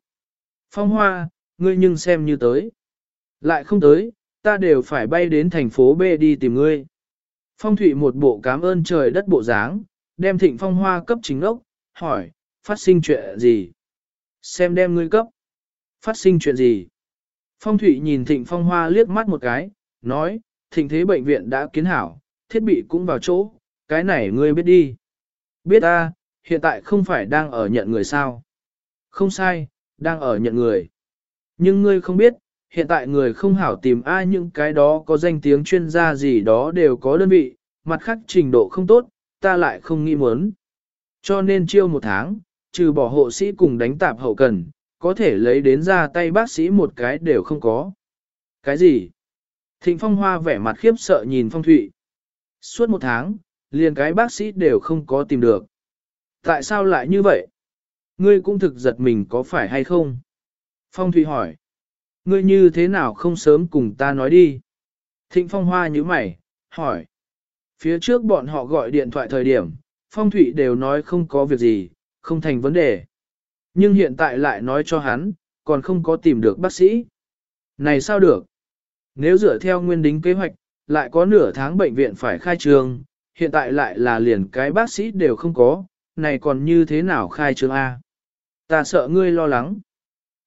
Phong Hoa, ngươi nhưng xem như tới. Lại không tới, ta đều phải bay đến thành phố B đi tìm ngươi. Phong Thụy một bộ cảm ơn trời đất bộ dáng, đem Thịnh Phong Hoa cấp chính ốc, hỏi, phát sinh chuyện gì? Xem đem ngươi cấp. Phát sinh chuyện gì? Phong Thụy nhìn Thịnh Phong Hoa liếc mắt một cái, nói, Thịnh thế bệnh viện đã kiến hảo, thiết bị cũng vào chỗ, cái này ngươi biết đi. Biết ta, hiện tại không phải đang ở nhận người sao. Không sai, đang ở nhận người. Nhưng ngươi không biết, hiện tại người không hảo tìm ai những cái đó có danh tiếng chuyên gia gì đó đều có đơn vị, mặt khác trình độ không tốt, ta lại không nghĩ muốn. Cho nên chiêu một tháng, trừ bỏ hộ sĩ cùng đánh tạp hậu cần, có thể lấy đến ra tay bác sĩ một cái đều không có. Cái gì? Thịnh Phong Hoa vẻ mặt khiếp sợ nhìn Phong Thụy. Suốt một tháng, liền cái bác sĩ đều không có tìm được. Tại sao lại như vậy? Ngươi cũng thực giật mình có phải hay không? Phong Thụy hỏi. Ngươi như thế nào không sớm cùng ta nói đi? Thịnh Phong Hoa như mày, hỏi. Phía trước bọn họ gọi điện thoại thời điểm, Phong Thụy đều nói không có việc gì, không thành vấn đề. Nhưng hiện tại lại nói cho hắn, còn không có tìm được bác sĩ. Này sao được? Nếu dựa theo nguyên đính kế hoạch, lại có nửa tháng bệnh viện phải khai trường, hiện tại lại là liền cái bác sĩ đều không có, này còn như thế nào khai trường A? Ta sợ ngươi lo lắng.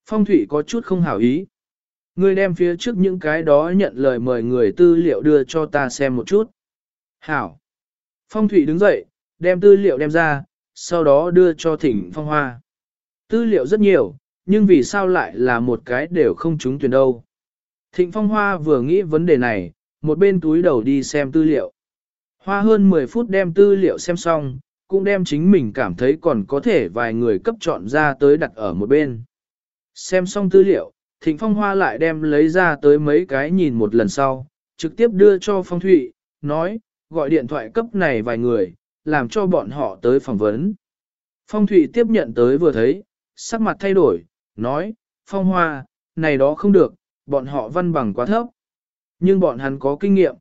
Phong Thụy có chút không hảo ý. Ngươi đem phía trước những cái đó nhận lời mời người tư liệu đưa cho ta xem một chút. Hảo. Phong Thụy đứng dậy, đem tư liệu đem ra, sau đó đưa cho thỉnh Phong Hoa. Tư liệu rất nhiều, nhưng vì sao lại là một cái đều không trúng tuyển đâu. Thịnh Phong Hoa vừa nghĩ vấn đề này, một bên túi đầu đi xem tư liệu. Hoa hơn 10 phút đem tư liệu xem xong, cũng đem chính mình cảm thấy còn có thể vài người cấp chọn ra tới đặt ở một bên. Xem xong tư liệu, Thịnh Phong Hoa lại đem lấy ra tới mấy cái nhìn một lần sau, trực tiếp đưa cho Phong Thụy, nói, gọi điện thoại cấp này vài người, làm cho bọn họ tới phỏng vấn. Phong Thụy tiếp nhận tới vừa thấy, sắc mặt thay đổi, nói, Phong Hoa, này đó không được, bọn họ văn bằng quá thấp. Nhưng bọn hắn có kinh nghiệm.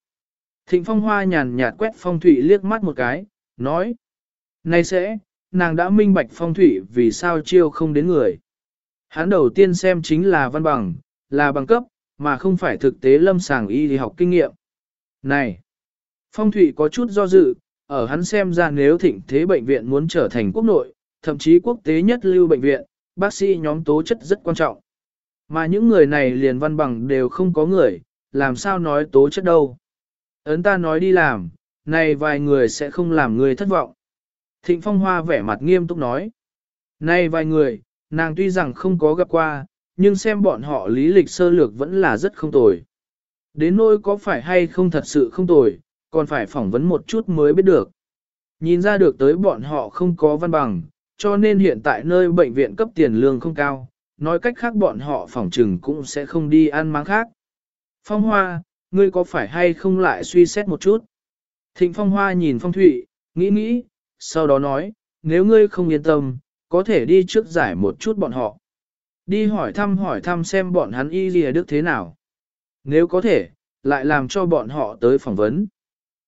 Thịnh Phong Hoa nhàn nhạt quét Phong Thụy liếc mắt một cái, nói, này sẽ, nàng đã minh bạch Phong Thụy vì sao chiêu không đến người. Hắn đầu tiên xem chính là văn bằng, là bằng cấp, mà không phải thực tế lâm sàng y học kinh nghiệm. Này! Phong Thụy có chút do dự, ở hắn xem ra nếu thịnh thế bệnh viện muốn trở thành quốc nội, thậm chí quốc tế nhất lưu bệnh viện, bác sĩ nhóm tố chất rất quan trọng. Mà những người này liền văn bằng đều không có người, làm sao nói tố chất đâu. Ấn ta nói đi làm, này vài người sẽ không làm người thất vọng. Thịnh Phong Hoa vẻ mặt nghiêm túc nói. Này vài người, nàng tuy rằng không có gặp qua, nhưng xem bọn họ lý lịch sơ lược vẫn là rất không tồi. Đến nỗi có phải hay không thật sự không tồi, còn phải phỏng vấn một chút mới biết được. Nhìn ra được tới bọn họ không có văn bằng, cho nên hiện tại nơi bệnh viện cấp tiền lương không cao, nói cách khác bọn họ phỏng trừng cũng sẽ không đi ăn máng khác. Phong Hoa, ngươi có phải hay không lại suy xét một chút? Thịnh Phong Hoa nhìn Phong Thụy, nghĩ nghĩ, sau đó nói, nếu ngươi không yên tâm, có thể đi trước giải một chút bọn họ. Đi hỏi thăm hỏi thăm xem bọn hắn y lìa đức thế nào. Nếu có thể, lại làm cho bọn họ tới phỏng vấn.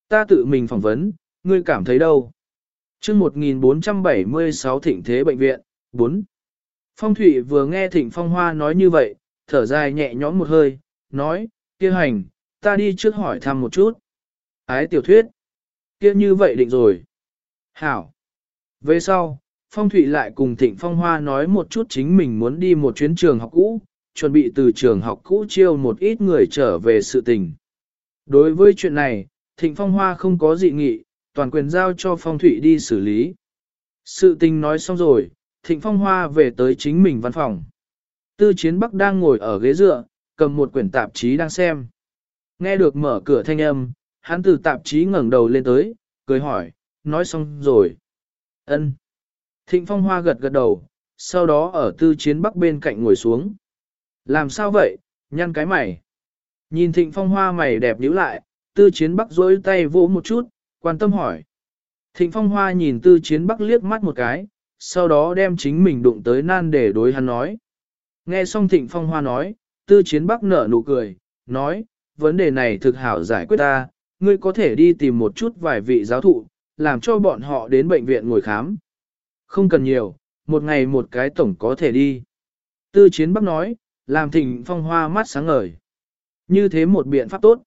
Ta tự mình phỏng vấn, ngươi cảm thấy đâu? chương 1476 Thịnh Thế Bệnh viện, 4. Phong Thụy vừa nghe Thịnh Phong Hoa nói như vậy, thở dài nhẹ nhõm một hơi, nói, kia hành, ta đi trước hỏi thăm một chút. Ái tiểu thuyết, kia như vậy định rồi. Hảo. Về sau, Phong Thụy lại cùng Thịnh Phong Hoa nói một chút chính mình muốn đi một chuyến trường học cũ, chuẩn bị từ trường học cũ chiêu một ít người trở về sự tình. Đối với chuyện này, Thịnh Phong Hoa không có dị nghị, toàn quyền giao cho Phong Thụy đi xử lý. Sự tình nói xong rồi, Thịnh Phong Hoa về tới chính mình văn phòng. Tư Chiến Bắc đang ngồi ở ghế dựa, cầm một quyển tạp chí đang xem. Nghe được mở cửa thanh âm, hắn từ tạp chí ngẩng đầu lên tới, cười hỏi, nói xong rồi. Ân. Thịnh Phong Hoa gật gật đầu, sau đó ở tư chiến bắc bên cạnh ngồi xuống. Làm sao vậy, nhăn cái mày. Nhìn Thịnh Phong Hoa mày đẹp nhíu lại, tư chiến bắc dối tay vỗ một chút, quan tâm hỏi. Thịnh Phong Hoa nhìn tư chiến bắc liếc mắt một cái, sau đó đem chính mình đụng tới nan để đối hắn nói. Nghe xong Thịnh Phong Hoa nói, tư chiến bắc nở nụ cười, nói, vấn đề này thực hảo giải quyết ta, ngươi có thể đi tìm một chút vài vị giáo thụ, làm cho bọn họ đến bệnh viện ngồi khám. Không cần nhiều, một ngày một cái tổng có thể đi. Tư chiến bắc nói, làm thịnh phong hoa mắt sáng ngời. Như thế một biện pháp tốt.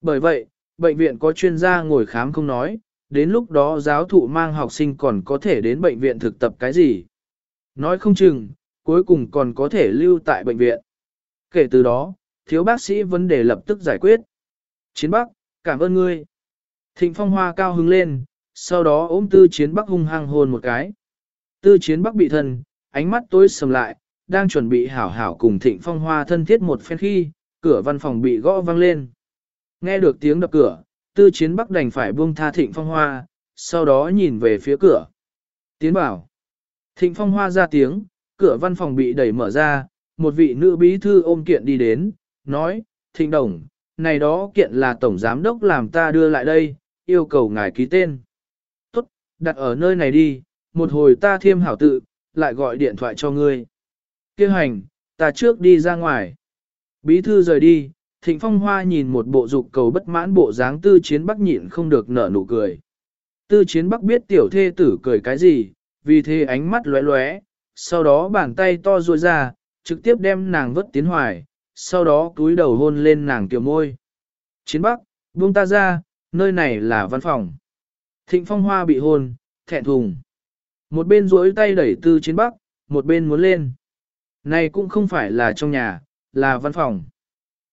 Bởi vậy, bệnh viện có chuyên gia ngồi khám không nói, đến lúc đó giáo thụ mang học sinh còn có thể đến bệnh viện thực tập cái gì. Nói không chừng, cuối cùng còn có thể lưu tại bệnh viện. Kể từ đó, thiếu bác sĩ vấn đề lập tức giải quyết. Chiến Bắc, cảm ơn ngươi. Thịnh Phong Hoa cao hứng lên, sau đó ôm Tư Chiến Bắc hung hăng hôn một cái. Tư Chiến Bắc bị thân, ánh mắt tối sầm lại, đang chuẩn bị hảo hảo cùng Thịnh Phong Hoa thân thiết một phen khi, cửa văn phòng bị gõ vang lên. Nghe được tiếng đập cửa, Tư Chiến Bắc đành phải buông tha Thịnh Phong Hoa, sau đó nhìn về phía cửa. Tiến bảo. Thịnh Phong Hoa ra tiếng, cửa văn phòng bị đẩy mở ra, một vị nữ bí thư ôm kiện đi đến, nói, Thịnh Đồng, này đó kiện là Tổng Giám Đốc làm ta đưa lại đây, yêu cầu ngài ký tên. Tốt, đặt ở nơi này đi, một hồi ta thiêm hảo tự, lại gọi điện thoại cho ngươi. Kêu hành, ta trước đi ra ngoài. Bí thư rời đi, Thịnh Phong Hoa nhìn một bộ dục cầu bất mãn bộ dáng tư chiến bắc nhịn không được nở nụ cười. Tư chiến bắc biết tiểu thê tử cười cái gì, vì thế ánh mắt lóe lóe, sau đó bàn tay to ruôi ra, trực tiếp đem nàng vứt tiến hoài, sau đó cúi đầu hôn lên nàng tiểu môi. Chiến bắc, buông ta ra, nơi này là văn phòng. Thịnh phong hoa bị hôn, thẹn thùng. Một bên duỗi tay đẩy tư chiến bắc, một bên muốn lên. Này cũng không phải là trong nhà, là văn phòng.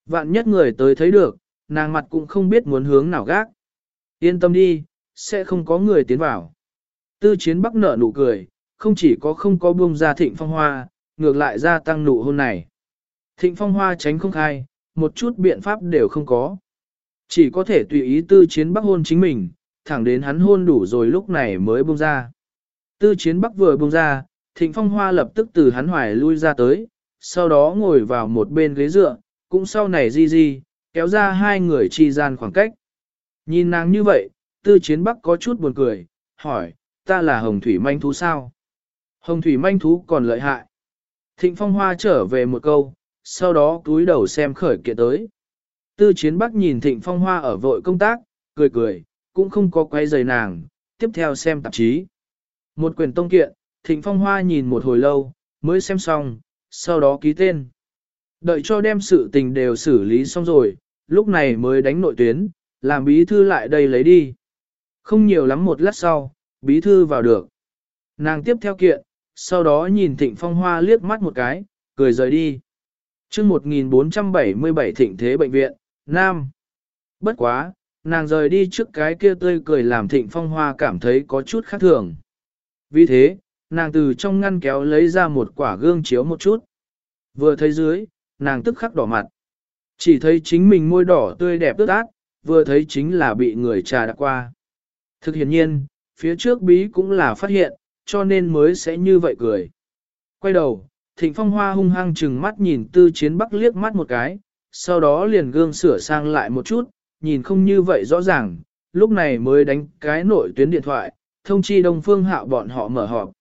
Vạn nhất người tới thấy được, nàng mặt cũng không biết muốn hướng nào gác. Yên tâm đi, sẽ không có người tiến vào. Tư chiến bắc nở nụ cười, không chỉ có không có buông ra thịnh phong hoa, ngược lại gia tăng nụ hôn này. Thịnh phong hoa tránh không khai, một chút biện pháp đều không có. Chỉ có thể tùy ý tư chiến bắc hôn chính mình, thẳng đến hắn hôn đủ rồi lúc này mới buông ra. Tư chiến bắc vừa buông ra, thịnh phong hoa lập tức từ hắn hoài lui ra tới, sau đó ngồi vào một bên ghế dựa, cũng sau này di di, kéo ra hai người chi gian khoảng cách. Nhìn nàng như vậy, tư chiến bắc có chút buồn cười, hỏi, ta là hồng thủy manh thú sao? Hồng thủy manh thú còn lợi hại. Thịnh phong hoa trở về một câu, sau đó túi đầu xem khởi kiện tới. Tư chiến bắc nhìn thịnh phong hoa ở vội công tác, cười cười, cũng không có quay giày nàng, tiếp theo xem tạp chí. Một quyển tông kiện, thịnh phong hoa nhìn một hồi lâu, mới xem xong, sau đó ký tên. Đợi cho đem sự tình đều xử lý xong rồi, lúc này mới đánh nội tuyến, làm bí thư lại đây lấy đi. Không nhiều lắm một lát sau, bí thư vào được. Nàng tiếp theo kiện, sau đó nhìn thịnh phong hoa liếc mắt một cái, cười rời đi. chương 1477 thịnh thế bệnh viện, Nam. Bất quá, nàng rời đi trước cái kia tươi cười làm thịnh phong hoa cảm thấy có chút khác thường. Vì thế, nàng từ trong ngăn kéo lấy ra một quả gương chiếu một chút. Vừa thấy dưới, nàng tức khắc đỏ mặt. Chỉ thấy chính mình môi đỏ tươi đẹp ướt át, vừa thấy chính là bị người trà đã qua. Thực hiện nhiên, phía trước bí cũng là phát hiện, cho nên mới sẽ như vậy cười. Quay đầu, thịnh phong hoa hung hăng chừng mắt nhìn tư chiến bắc liếc mắt một cái, sau đó liền gương sửa sang lại một chút, nhìn không như vậy rõ ràng, lúc này mới đánh cái nội tuyến điện thoại, thông chi Đông Phương Hạo bọn họ mở họp.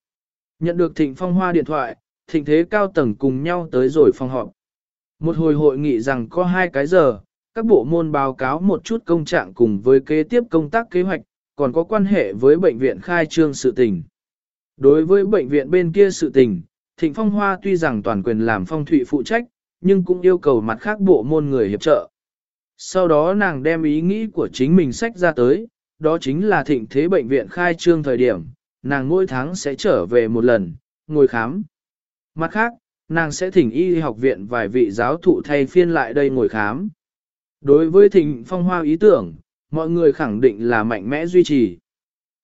Nhận được Thịnh Phong Hoa điện thoại, Thịnh Thế cao tầng cùng nhau tới rồi phòng họp. Một hồi hội nghị rằng có hai cái giờ, các bộ môn báo cáo một chút công trạng cùng với kế tiếp công tác kế hoạch, còn có quan hệ với bệnh viện khai trương sự tình. Đối với bệnh viện bên kia sự tình, Thịnh Phong Hoa tuy rằng toàn quyền làm phong thủy phụ trách, nhưng cũng yêu cầu mặt khác bộ môn người hiệp trợ. Sau đó nàng đem ý nghĩ của chính mình sách ra tới, đó chính là thịnh thế bệnh viện khai trương thời điểm, nàng mỗi tháng sẽ trở về một lần, ngồi khám. Mặt khác, nàng sẽ thỉnh y học viện vài vị giáo thụ thay phiên lại đây ngồi khám. Đối với thịnh phong hoa ý tưởng, mọi người khẳng định là mạnh mẽ duy trì.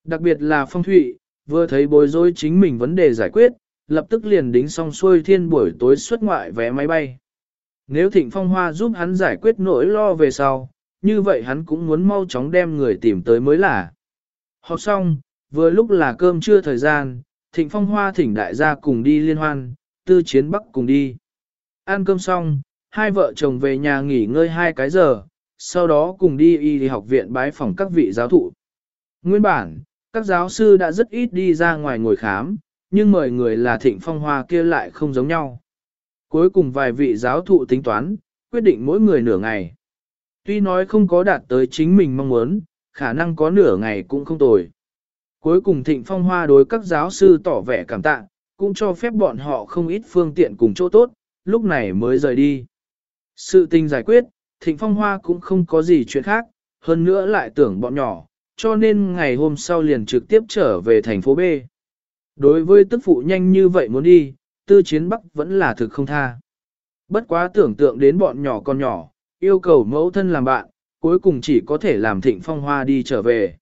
Đặc biệt là phong thụy, vừa thấy bối rối chính mình vấn đề giải quyết, lập tức liền đính xong xuôi thiên buổi tối xuất ngoại vé máy bay. Nếu thịnh phong hoa giúp hắn giải quyết nỗi lo về sau, như vậy hắn cũng muốn mau chóng đem người tìm tới mới là. Học xong, vừa lúc là cơm trưa thời gian, thịnh phong hoa thỉnh đại gia cùng đi liên hoan, tư chiến bắc cùng đi. Ăn cơm xong, hai vợ chồng về nhà nghỉ ngơi hai cái giờ, sau đó cùng đi y học viện bái phòng các vị giáo thụ. Nguyên bản, các giáo sư đã rất ít đi ra ngoài ngồi khám, nhưng mời người là thịnh phong hoa kia lại không giống nhau. Cuối cùng vài vị giáo thụ tính toán, quyết định mỗi người nửa ngày. Tuy nói không có đạt tới chính mình mong muốn, khả năng có nửa ngày cũng không tồi. Cuối cùng thịnh phong hoa đối các giáo sư tỏ vẻ cảm tạ, cũng cho phép bọn họ không ít phương tiện cùng chỗ tốt, lúc này mới rời đi. Sự tình giải quyết, thịnh phong hoa cũng không có gì chuyện khác, hơn nữa lại tưởng bọn nhỏ, cho nên ngày hôm sau liền trực tiếp trở về thành phố B. Đối với tức phụ nhanh như vậy muốn đi, tư chiến bắc vẫn là thực không tha. Bất quá tưởng tượng đến bọn nhỏ con nhỏ, yêu cầu mẫu thân làm bạn, cuối cùng chỉ có thể làm thịnh phong hoa đi trở về.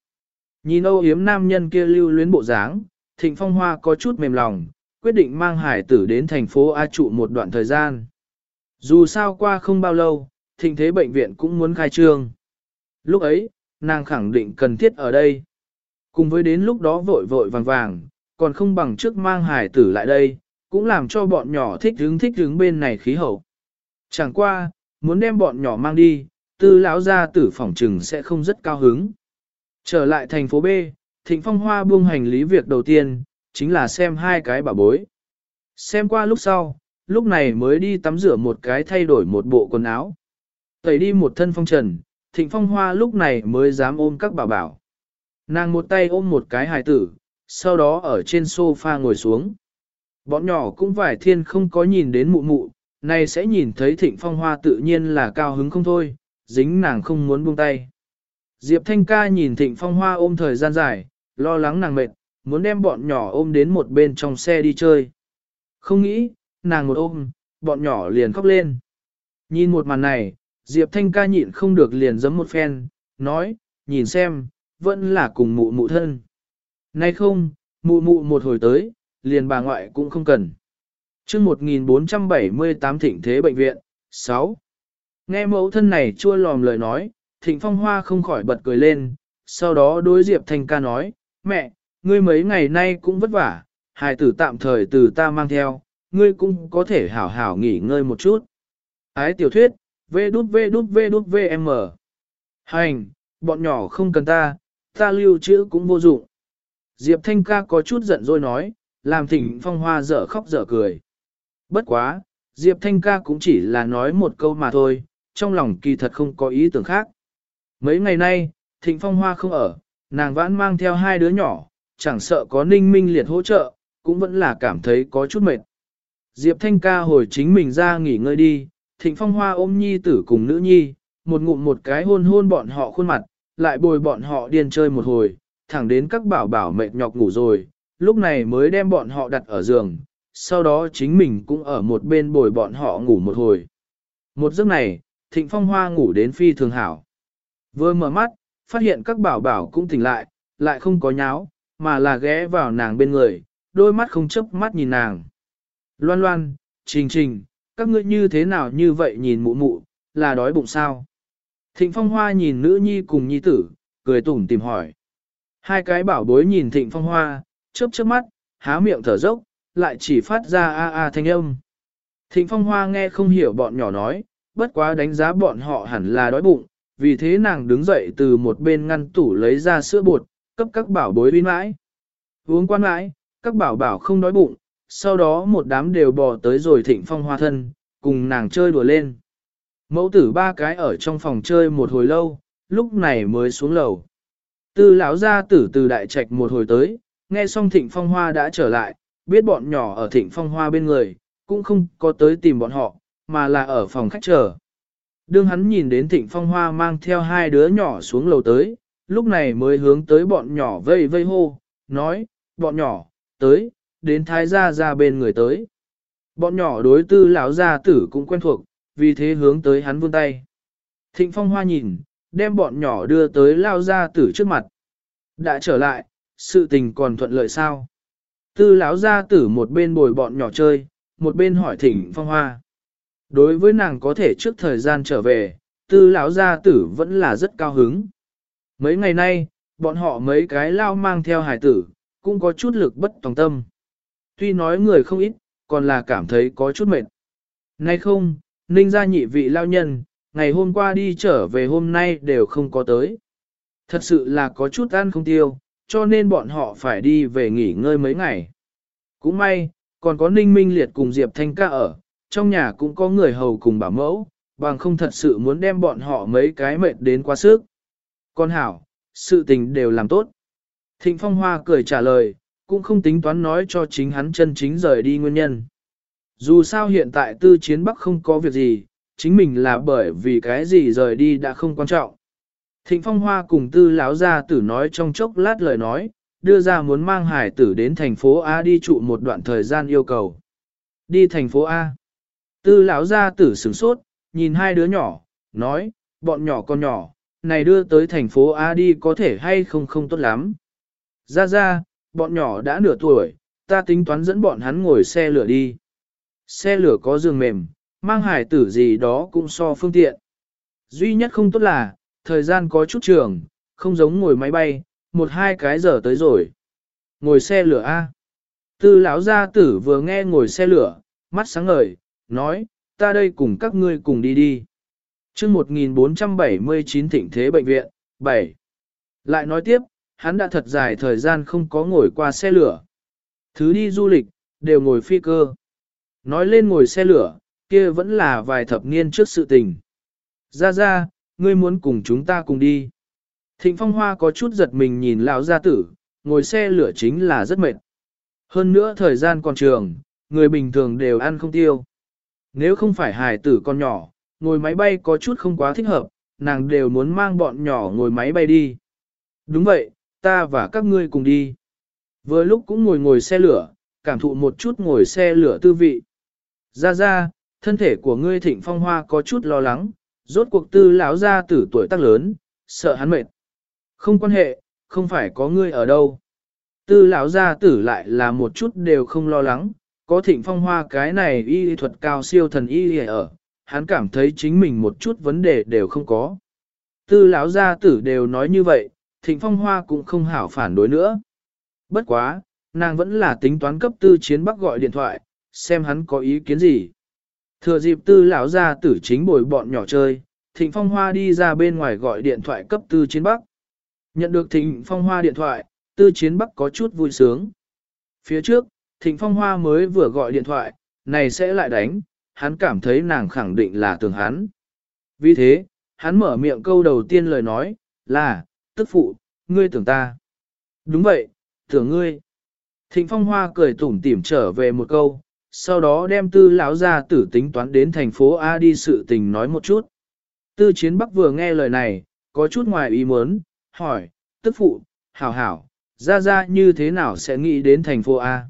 Nhìn âu Hiếm nam nhân kia lưu luyến bộ dáng, thịnh phong hoa có chút mềm lòng, quyết định mang hải tử đến thành phố A trụ một đoạn thời gian. Dù sao qua không bao lâu, thịnh thế bệnh viện cũng muốn khai trương. Lúc ấy, nàng khẳng định cần thiết ở đây. Cùng với đến lúc đó vội vội vàng vàng, còn không bằng trước mang hải tử lại đây, cũng làm cho bọn nhỏ thích hứng thích hứng bên này khí hậu. Chẳng qua, muốn đem bọn nhỏ mang đi, tư lão gia tử phỏng trừng sẽ không rất cao hứng. Trở lại thành phố B, Thịnh Phong Hoa buông hành lý việc đầu tiên, chính là xem hai cái bà bối. Xem qua lúc sau, lúc này mới đi tắm rửa một cái thay đổi một bộ quần áo. Tẩy đi một thân phong trần, Thịnh Phong Hoa lúc này mới dám ôm các bà bảo. Nàng một tay ôm một cái hài tử, sau đó ở trên sofa ngồi xuống. Bọn nhỏ cũng vài thiên không có nhìn đến mụ mụ, này sẽ nhìn thấy thịnh phong hoa tự nhiên là cao hứng không thôi, dính nàng không muốn buông tay. Diệp Thanh ca nhìn thịnh phong hoa ôm thời gian dài, lo lắng nàng mệt, muốn đem bọn nhỏ ôm đến một bên trong xe đi chơi. Không nghĩ, nàng một ôm, bọn nhỏ liền khóc lên. Nhìn một màn này, Diệp Thanh ca nhịn không được liền giấm một phen, nói, nhìn xem, vẫn là cùng mụ mụ thân. Nay không, mụ mụ một hồi tới, liền bà ngoại cũng không cần chương 1478 thịnh thế bệnh viện, 6. Nghe mẫu thân này chua lòm lời nói, thịnh phong hoa không khỏi bật cười lên, sau đó đối Diệp Thanh ca nói, mẹ, ngươi mấy ngày nay cũng vất vả, hài tử tạm thời từ ta mang theo, ngươi cũng có thể hảo hảo nghỉ ngơi một chút. Ái tiểu thuyết, vê đút vê đút vê đút vm. Hành, bọn nhỏ không cần ta, ta lưu trữ cũng vô dụng. Diệp Thanh ca có chút giận rồi nói, làm thỉnh phong hoa dở khóc dở cười. Bất quá, Diệp Thanh ca cũng chỉ là nói một câu mà thôi, trong lòng kỳ thật không có ý tưởng khác. Mấy ngày nay, thịnh phong hoa không ở, nàng vãn mang theo hai đứa nhỏ, chẳng sợ có ninh minh liệt hỗ trợ, cũng vẫn là cảm thấy có chút mệt. Diệp Thanh ca hồi chính mình ra nghỉ ngơi đi, thịnh phong hoa ôm nhi tử cùng nữ nhi, một ngụm một cái hôn hôn bọn họ khuôn mặt, lại bồi bọn họ điên chơi một hồi, thẳng đến các bảo bảo mệt nhọc ngủ rồi, lúc này mới đem bọn họ đặt ở giường, sau đó chính mình cũng ở một bên bồi bọn họ ngủ một hồi. Một giấc này, thịnh phong hoa ngủ đến phi thường hảo. Vừa mở mắt, phát hiện các bảo bảo cũng tỉnh lại, lại không có nháo, mà là ghé vào nàng bên người, đôi mắt không chớp mắt nhìn nàng. Loan loan, trình trình, các ngươi như thế nào như vậy nhìn mụ mụ, là đói bụng sao? Thịnh phong hoa nhìn nữ nhi cùng nhi tử, cười tủm tìm hỏi. Hai cái bảo bối nhìn thịnh phong hoa, chớp chớp mắt, há miệng thở dốc, lại chỉ phát ra a a thanh âm. Thịnh phong hoa nghe không hiểu bọn nhỏ nói, bất quá đánh giá bọn họ hẳn là đói bụng, vì thế nàng đứng dậy từ một bên ngăn tủ lấy ra sữa bột, cấp các bảo bối uy mãi. Uống quan mãi, các bảo bảo không đói bụng, sau đó một đám đều bò tới rồi thịnh phong hoa thân, cùng nàng chơi đùa lên. Mẫu tử ba cái ở trong phòng chơi một hồi lâu, lúc này mới xuống lầu. Tư lão gia tử từ đại trạch một hồi tới, nghe xong thịnh phong hoa đã trở lại, biết bọn nhỏ ở thịnh phong hoa bên người, cũng không có tới tìm bọn họ, mà là ở phòng khách chờ. Đương hắn nhìn đến thịnh phong hoa mang theo hai đứa nhỏ xuống lầu tới, lúc này mới hướng tới bọn nhỏ vây vây hô, nói, bọn nhỏ, tới, đến thái gia ra bên người tới. Bọn nhỏ đối tư lão gia tử cũng quen thuộc, vì thế hướng tới hắn vươn tay. Thịnh phong hoa nhìn, đem bọn nhỏ đưa tới lao gia tử trước mặt. Đã trở lại, sự tình còn thuận lợi sao? Tư lão gia tử một bên bồi bọn nhỏ chơi, một bên hỏi thịnh phong hoa. Đối với nàng có thể trước thời gian trở về, tư lão gia tử vẫn là rất cao hứng. Mấy ngày nay, bọn họ mấy cái lao mang theo hải tử, cũng có chút lực bất tòng tâm. Tuy nói người không ít, còn là cảm thấy có chút mệt. Nay không, ninh gia nhị vị lao nhân, ngày hôm qua đi trở về hôm nay đều không có tới. Thật sự là có chút ăn không tiêu, cho nên bọn họ phải đi về nghỉ ngơi mấy ngày. Cũng may, còn có ninh minh liệt cùng Diệp Thanh ca ở, trong nhà cũng có người hầu cùng bảo mẫu, bằng không thật sự muốn đem bọn họ mấy cái mệt đến quá sức. Con hảo, sự tình đều làm tốt. Thịnh Phong Hoa cười trả lời, cũng không tính toán nói cho chính hắn chân chính rời đi nguyên nhân. Dù sao hiện tại tư chiến bắc không có việc gì, chính mình là bởi vì cái gì rời đi đã không quan trọng. Thịnh Phong Hoa cùng tư lão gia tử nói trong chốc lát lời nói, đưa ra muốn mang hải tử đến thành phố A đi trụ một đoạn thời gian yêu cầu. Đi thành phố A. Tư lão gia tử sửng sốt, nhìn hai đứa nhỏ, nói, bọn nhỏ con nhỏ, này đưa tới thành phố A đi có thể hay không không tốt lắm. Ra ra, bọn nhỏ đã nửa tuổi, ta tính toán dẫn bọn hắn ngồi xe lửa đi. Xe lửa có giường mềm, mang hải tử gì đó cũng so phương tiện. Duy nhất không tốt là, thời gian có chút trường, không giống ngồi máy bay, một hai cái giờ tới rồi. Ngồi xe lửa A. Tư lão gia tử vừa nghe ngồi xe lửa, mắt sáng ngời, nói, ta đây cùng các ngươi cùng đi đi. chương 1479 thịnh thế bệnh viện, 7. Lại nói tiếp, hắn đã thật dài thời gian không có ngồi qua xe lửa. Thứ đi du lịch, đều ngồi phi cơ. Nói lên ngồi xe lửa, kia vẫn là vài thập niên trước sự tình. Ra ra, ngươi muốn cùng chúng ta cùng đi. Thịnh Phong Hoa có chút giật mình nhìn lão gia tử, ngồi xe lửa chính là rất mệt. Hơn nữa thời gian còn trường, người bình thường đều ăn không tiêu. Nếu không phải hài tử con nhỏ, ngồi máy bay có chút không quá thích hợp, nàng đều muốn mang bọn nhỏ ngồi máy bay đi. Đúng vậy, ta và các ngươi cùng đi. Vừa lúc cũng ngồi ngồi xe lửa, cảm thụ một chút ngồi xe lửa tư vị. Ra ra, thân thể của ngươi thịnh phong hoa có chút lo lắng, rốt cuộc tư lão gia tử tuổi tác lớn, sợ hắn mệt. Không quan hệ, không phải có ngươi ở đâu. Tư lão gia tử lại là một chút đều không lo lắng, Có thịnh phong hoa cái này y thuật cao siêu thần y ở, hắn cảm thấy chính mình một chút vấn đề đều không có. Tư lão gia tử đều nói như vậy, thịnh phong hoa cũng không hảo phản đối nữa. Bất quá, nàng vẫn là tính toán cấp tư chiến bắc gọi điện thoại, xem hắn có ý kiến gì. Thừa dịp tư lão ra tử chính bồi bọn nhỏ chơi, thịnh phong hoa đi ra bên ngoài gọi điện thoại cấp tư chiến bắc. Nhận được thịnh phong hoa điện thoại, tư chiến bắc có chút vui sướng. Phía trước, thịnh phong hoa mới vừa gọi điện thoại, này sẽ lại đánh, hắn cảm thấy nàng khẳng định là tưởng hắn. Vì thế, hắn mở miệng câu đầu tiên lời nói, là, tức phụ, ngươi tưởng ta. Đúng vậy, tưởng ngươi. Thịnh phong hoa cười tủm tỉm trở về một câu, sau đó đem tư lão ra tử tính toán đến thành phố A đi sự tình nói một chút. Tư chiến bắc vừa nghe lời này, có chút ngoài ý muốn, hỏi, tức phụ, hảo hảo, ra ra như thế nào sẽ nghĩ đến thành phố A.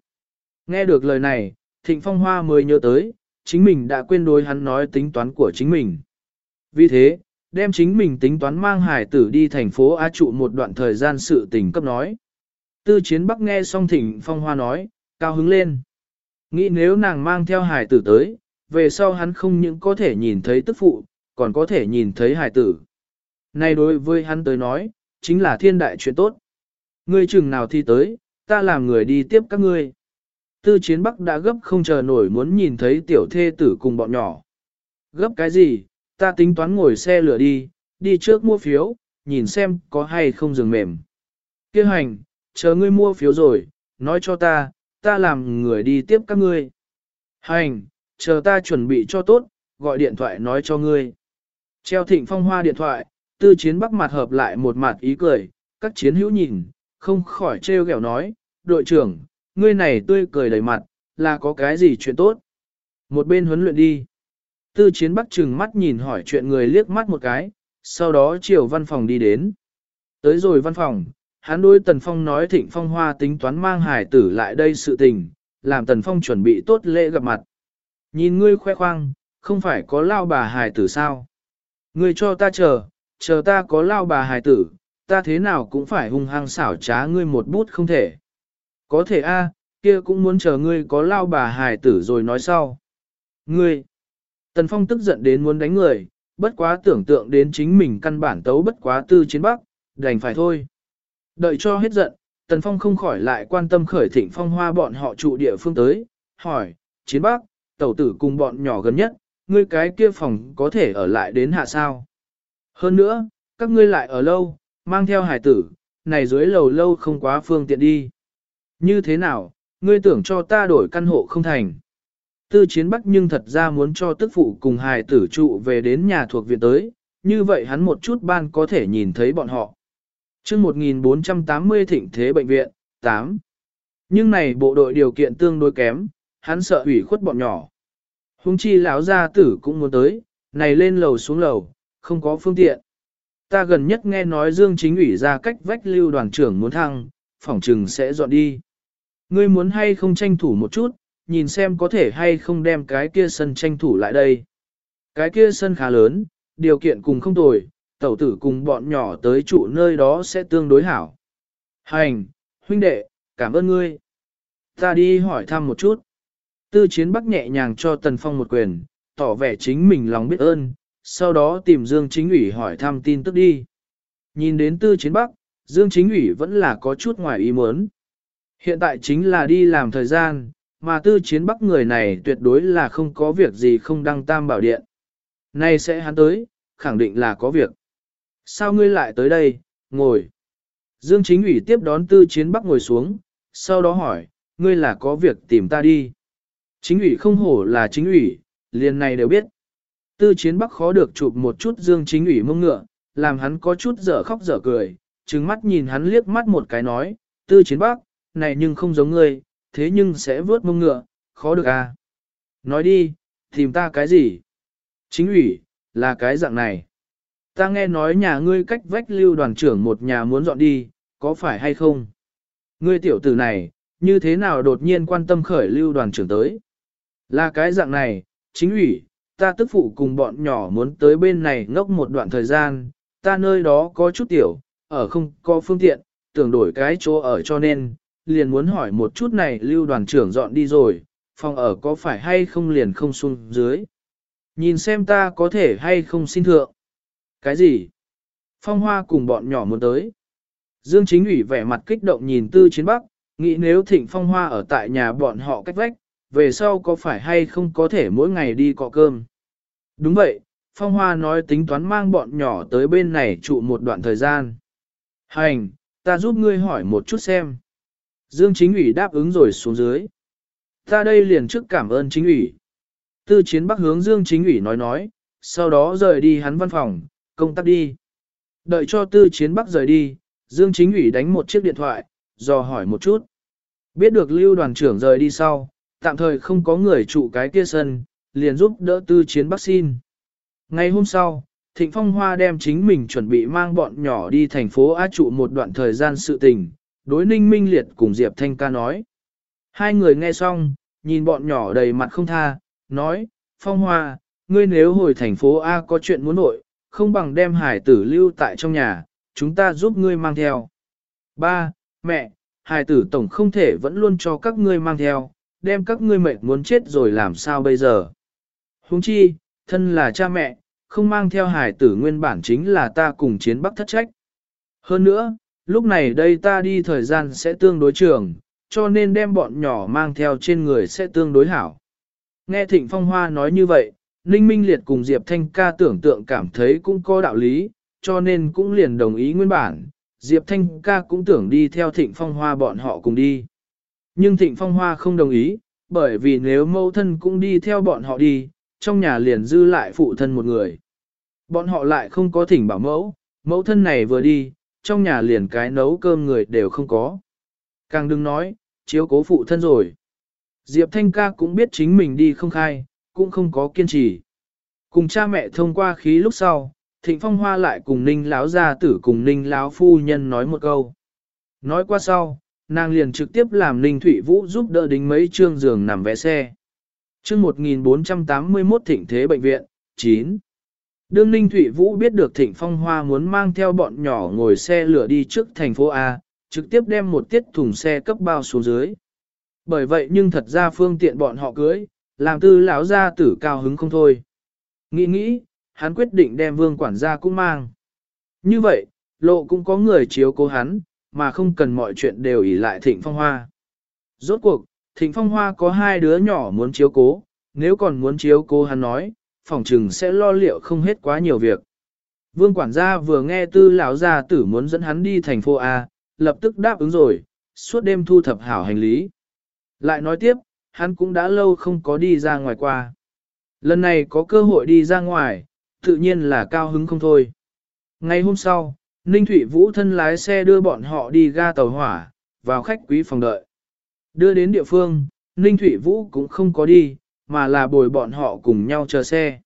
Nghe được lời này, thịnh phong hoa mới nhớ tới, chính mình đã quên đối hắn nói tính toán của chính mình. Vì thế, đem chính mình tính toán mang hải tử đi thành phố A trụ một đoạn thời gian sự tình cấp nói. Tư chiến bắc nghe xong thịnh phong hoa nói, cao hứng lên. Nghĩ nếu nàng mang theo hải tử tới, về sau hắn không những có thể nhìn thấy tức phụ, còn có thể nhìn thấy hải tử. Nay đối với hắn tới nói, chính là thiên đại chuyện tốt. Ngươi chừng nào thi tới, ta làm người đi tiếp các ngươi. Tư chiến bắc đã gấp không chờ nổi muốn nhìn thấy tiểu thê tử cùng bọn nhỏ. Gấp cái gì, ta tính toán ngồi xe lửa đi, đi trước mua phiếu, nhìn xem có hay không dừng mềm. Kêu hành, chờ ngươi mua phiếu rồi, nói cho ta, ta làm người đi tiếp các ngươi. Hành, chờ ta chuẩn bị cho tốt, gọi điện thoại nói cho ngươi. Treo thịnh phong hoa điện thoại, tư chiến bắc mặt hợp lại một mặt ý cười, các chiến hữu nhìn, không khỏi trêu ghẹo nói, đội trưởng, ngươi này tươi cười đầy mặt, là có cái gì chuyện tốt. Một bên huấn luyện đi. Tư chiến bắc trừng mắt nhìn hỏi chuyện người liếc mắt một cái, sau đó chiều văn phòng đi đến. Tới rồi văn phòng, hắn đối Tần Phong nói Thịnh Phong Hoa tính toán mang hải tử lại đây sự tình, làm Tần Phong chuẩn bị tốt lễ gặp mặt. Nhìn ngươi khoe khoang, không phải có lao bà hải tử sao? Ngươi cho ta chờ, chờ ta có lao bà hải tử, ta thế nào cũng phải hung hăng xảo trá ngươi một bút không thể. Có thể a, kia cũng muốn chờ ngươi có lao bà hải tử rồi nói sau. Ngươi! Tần Phong tức giận đến muốn đánh người, bất quá tưởng tượng đến chính mình căn bản tấu bất quá tư chiến bắc, đành phải thôi. Đợi cho hết giận, Tần Phong không khỏi lại quan tâm khởi thịnh phong hoa bọn họ trụ địa phương tới, hỏi, chiến bắc, tẩu tử cùng bọn nhỏ gần nhất, ngươi cái kia phòng có thể ở lại đến hạ sao. Hơn nữa, các ngươi lại ở lâu, mang theo hải tử, này dưới lầu lâu không quá phương tiện đi. Như thế nào, ngươi tưởng cho ta đổi căn hộ không thành. Tư chiến bắc nhưng thật ra muốn cho tức phụ cùng hài tử trụ về đến nhà thuộc viện tới, như vậy hắn một chút ban có thể nhìn thấy bọn họ chương 1480 thịnh thế bệnh viện, 8. Nhưng này bộ đội điều kiện tương đối kém, hắn sợ ủy khuất bọn nhỏ. Hùng chi lão gia tử cũng muốn tới, này lên lầu xuống lầu, không có phương tiện. Ta gần nhất nghe nói Dương Chính ủy ra cách vách lưu đoàn trưởng muốn thăng, phỏng trừng sẽ dọn đi. Ngươi muốn hay không tranh thủ một chút, nhìn xem có thể hay không đem cái kia sân tranh thủ lại đây. Cái kia sân khá lớn, điều kiện cùng không tồi, tẩu tử cùng bọn nhỏ tới trụ nơi đó sẽ tương đối hảo. Hành, huynh đệ, cảm ơn ngươi. Ta đi hỏi thăm một chút. Tư chiến bắc nhẹ nhàng cho Tần Phong một quyền, tỏ vẻ chính mình lòng biết ơn, sau đó tìm Dương Chính ủy hỏi thăm tin tức đi. Nhìn đến tư chiến bắc, Dương Chính ủy vẫn là có chút ngoài ý muốn. Hiện tại chính là đi làm thời gian, mà tư chiến bắc người này tuyệt đối là không có việc gì không đăng tam bảo điện. Nay sẽ hắn tới, khẳng định là có việc. Sao ngươi lại tới đây, ngồi. Dương chính ủy tiếp đón tư chiến bắc ngồi xuống, sau đó hỏi, ngươi là có việc tìm ta đi. Chính ủy không hổ là chính ủy, liền này đều biết. Tư chiến bắc khó được chụp một chút dương chính ủy mông ngựa, làm hắn có chút dở khóc dở cười, trừng mắt nhìn hắn liếc mắt một cái nói, tư chiến bắc, này nhưng không giống ngươi, thế nhưng sẽ vớt mông ngựa, khó được à. Nói đi, tìm ta cái gì? Chính ủy, là cái dạng này. Ta nghe nói nhà ngươi cách vách lưu đoàn trưởng một nhà muốn dọn đi, có phải hay không? Ngươi tiểu tử này, như thế nào đột nhiên quan tâm khởi lưu đoàn trưởng tới? Là cái dạng này, chính ủy, ta tức phụ cùng bọn nhỏ muốn tới bên này ngốc một đoạn thời gian, ta nơi đó có chút tiểu, ở không có phương tiện, tưởng đổi cái chỗ ở cho nên, liền muốn hỏi một chút này lưu đoàn trưởng dọn đi rồi, phòng ở có phải hay không liền không xuống dưới. Nhìn xem ta có thể hay không xin thượng. Cái gì? Phong hoa cùng bọn nhỏ muốn tới. Dương chính ủy vẻ mặt kích động nhìn tư chiến bắc, nghĩ nếu thịnh phong hoa ở tại nhà bọn họ cách vách, về sau có phải hay không có thể mỗi ngày đi cọ cơm. Đúng vậy, phong hoa nói tính toán mang bọn nhỏ tới bên này trụ một đoạn thời gian. Hành, ta giúp ngươi hỏi một chút xem. Dương chính ủy đáp ứng rồi xuống dưới. Ta đây liền trước cảm ơn chính ủy. Tư chiến bắc hướng Dương chính ủy nói nói, sau đó rời đi hắn văn phòng, công tác đi. Đợi cho tư chiến bắc rời đi, Dương chính ủy đánh một chiếc điện thoại, dò hỏi một chút. Biết được lưu đoàn trưởng rời đi sau, tạm thời không có người trụ cái kia sân, liền giúp đỡ tư chiến bắc xin. Ngày hôm sau, Thịnh Phong Hoa đem chính mình chuẩn bị mang bọn nhỏ đi thành phố Á trụ một đoạn thời gian sự tình, đối ninh minh liệt cùng Diệp Thanh ca nói. Hai người nghe xong, nhìn bọn nhỏ đầy mặt không tha, nói, Phong Hoa, ngươi nếu hồi thành phố A có chuyện muốn nội, không bằng đem hải tử lưu tại trong nhà, chúng ta giúp ngươi mang theo. Ba, mẹ, hải tử tổng không thể vẫn luôn cho các ngươi mang theo, đem các ngươi mệt muốn chết rồi làm sao bây giờ. Huống chi, thân là cha mẹ, không mang theo hải tử nguyên bản chính là ta cùng chiến bắc thất trách. Hơn nữa, lúc này đây ta đi thời gian sẽ tương đối trường, cho nên đem bọn nhỏ mang theo trên người sẽ tương đối hảo. Nghe Thịnh Phong Hoa nói như vậy, Ninh Minh Liệt cùng Diệp Thanh ca tưởng tượng cảm thấy cũng có đạo lý, cho nên cũng liền đồng ý nguyên bản. Diệp Thanh ca cũng tưởng đi theo Thịnh Phong Hoa bọn họ cùng đi. Nhưng Thịnh Phong Hoa không đồng ý, bởi vì nếu mẫu thân cũng đi theo bọn họ đi, trong nhà liền dư lại phụ thân một người. Bọn họ lại không có thỉnh bảo mẫu, mẫu thân này vừa đi, trong nhà liền cái nấu cơm người đều không có. Càng đừng nói, chiếu cố phụ thân rồi. Diệp Thanh ca cũng biết chính mình đi không khai, cũng không có kiên trì. Cùng cha mẹ thông qua khí lúc sau, Thịnh Phong Hoa lại cùng Ninh Láo gia tử cùng Ninh Láo phu nhân nói một câu. Nói qua sau, nàng liền trực tiếp làm Ninh Thụy Vũ giúp đỡ đính mấy trương giường nằm vẽ xe. Chương 1481 Thịnh Thế Bệnh viện, 9. Đương Ninh Thụy Vũ biết được Thịnh Phong Hoa muốn mang theo bọn nhỏ ngồi xe lửa đi trước thành phố A, trực tiếp đem một tiết thùng xe cấp bao xuống dưới. Bởi vậy nhưng thật ra phương tiện bọn họ cưới, làm tư lão gia tử cao hứng không thôi. Nghĩ nghĩ, hắn quyết định đem vương quản gia cũng mang. Như vậy, lộ cũng có người chiếu cố hắn, mà không cần mọi chuyện đều ỷ lại Thịnh Phong Hoa. Rốt cuộc, Thịnh Phong Hoa có hai đứa nhỏ muốn chiếu cố, nếu còn muốn chiếu cố hắn nói, phòng trừng sẽ lo liệu không hết quá nhiều việc. Vương quản gia vừa nghe tư lão gia tử muốn dẫn hắn đi thành phố A, lập tức đáp ứng rồi, suốt đêm thu thập hảo hành lý. Lại nói tiếp, hắn cũng đã lâu không có đi ra ngoài qua. Lần này có cơ hội đi ra ngoài, tự nhiên là cao hứng không thôi. Ngày hôm sau, Ninh Thụy Vũ thân lái xe đưa bọn họ đi ga tàu hỏa, vào khách quý phòng đợi. Đưa đến địa phương, Ninh Thụy Vũ cũng không có đi, mà là bồi bọn họ cùng nhau chờ xe.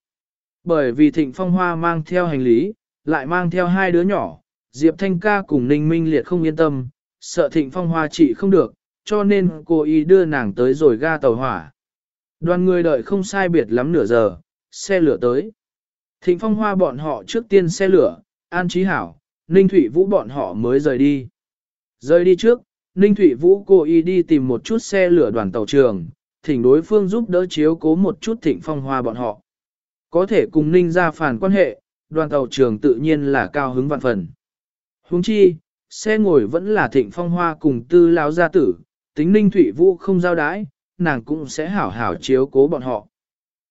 Bởi vì Thịnh Phong Hoa mang theo hành lý, lại mang theo hai đứa nhỏ, Diệp Thanh ca cùng Ninh Minh Liệt không yên tâm, sợ Thịnh Phong Hoa trị không được, cho nên cô y đưa nàng tới rồi ga tàu hỏa. Đoàn người đợi không sai biệt lắm nửa giờ, xe lửa tới. Thịnh Phong Hoa bọn họ trước tiên xe lửa, An Trí Hảo, Ninh Thụy Vũ bọn họ mới rời đi. Rời đi trước, Ninh Thụy Vũ cô y đi tìm một chút xe lửa đoàn tàu trường, thỉnh đối phương giúp đỡ chiếu cố một chút Thịnh Phong Hoa bọn họ. Có thể cùng Ninh ra phản quan hệ, đoàn tàu trường tự nhiên là cao hứng vạn phần. Huống chi, xe ngồi vẫn là Thịnh Phong Hoa cùng tư lão gia tử, tính Ninh Thụy Vũ không giao đái, nàng cũng sẽ hảo hảo chiếu cố bọn họ.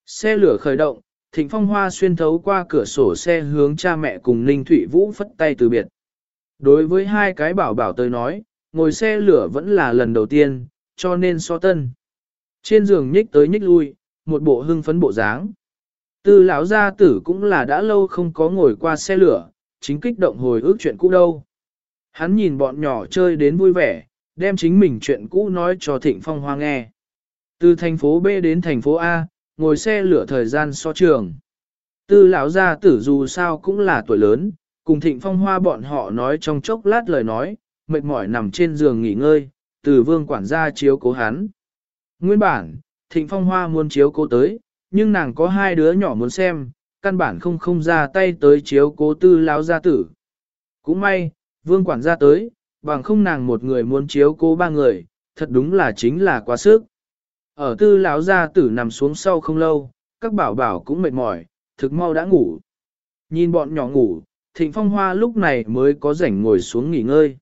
Xe lửa khởi động, Thịnh Phong Hoa xuyên thấu qua cửa sổ xe hướng cha mẹ cùng Ninh Thụy Vũ phất tay từ biệt. Đối với hai cái bảo bảo tới nói, ngồi xe lửa vẫn là lần đầu tiên, cho nên so tân. Trên giường nhích tới nhích lui, một bộ hưng phấn bộ dáng. Tư lão gia tử cũng là đã lâu không có ngồi qua xe lửa, chính kích động hồi ước chuyện cũ đâu. Hắn nhìn bọn nhỏ chơi đến vui vẻ, đem chính mình chuyện cũ nói cho Thịnh Phong Hoa nghe. Từ thành phố B đến thành phố A, ngồi xe lửa thời gian so trường. Tư lão gia tử dù sao cũng là tuổi lớn, cùng Thịnh Phong Hoa bọn họ nói trong chốc lát lời nói, mệt mỏi nằm trên giường nghỉ ngơi, từ vương quản gia chiếu cố hắn. Nguyên bản, Thịnh Phong Hoa muốn chiếu cố tới, nhưng nàng có hai đứa nhỏ muốn xem, căn bản không không ra tay tới chiếu cố tư lão gia tử. Cũng may, vương quản gia tới, bằng không nàng một người muốn chiếu cố ba người, thật đúng là chính là quá sức. Ở tư lão gia tử nằm xuống sau không lâu, các bảo bảo cũng mệt mỏi, thực mau đã ngủ. Nhìn bọn nhỏ ngủ, thịnh phong hoa lúc này mới có rảnh ngồi xuống nghỉ ngơi.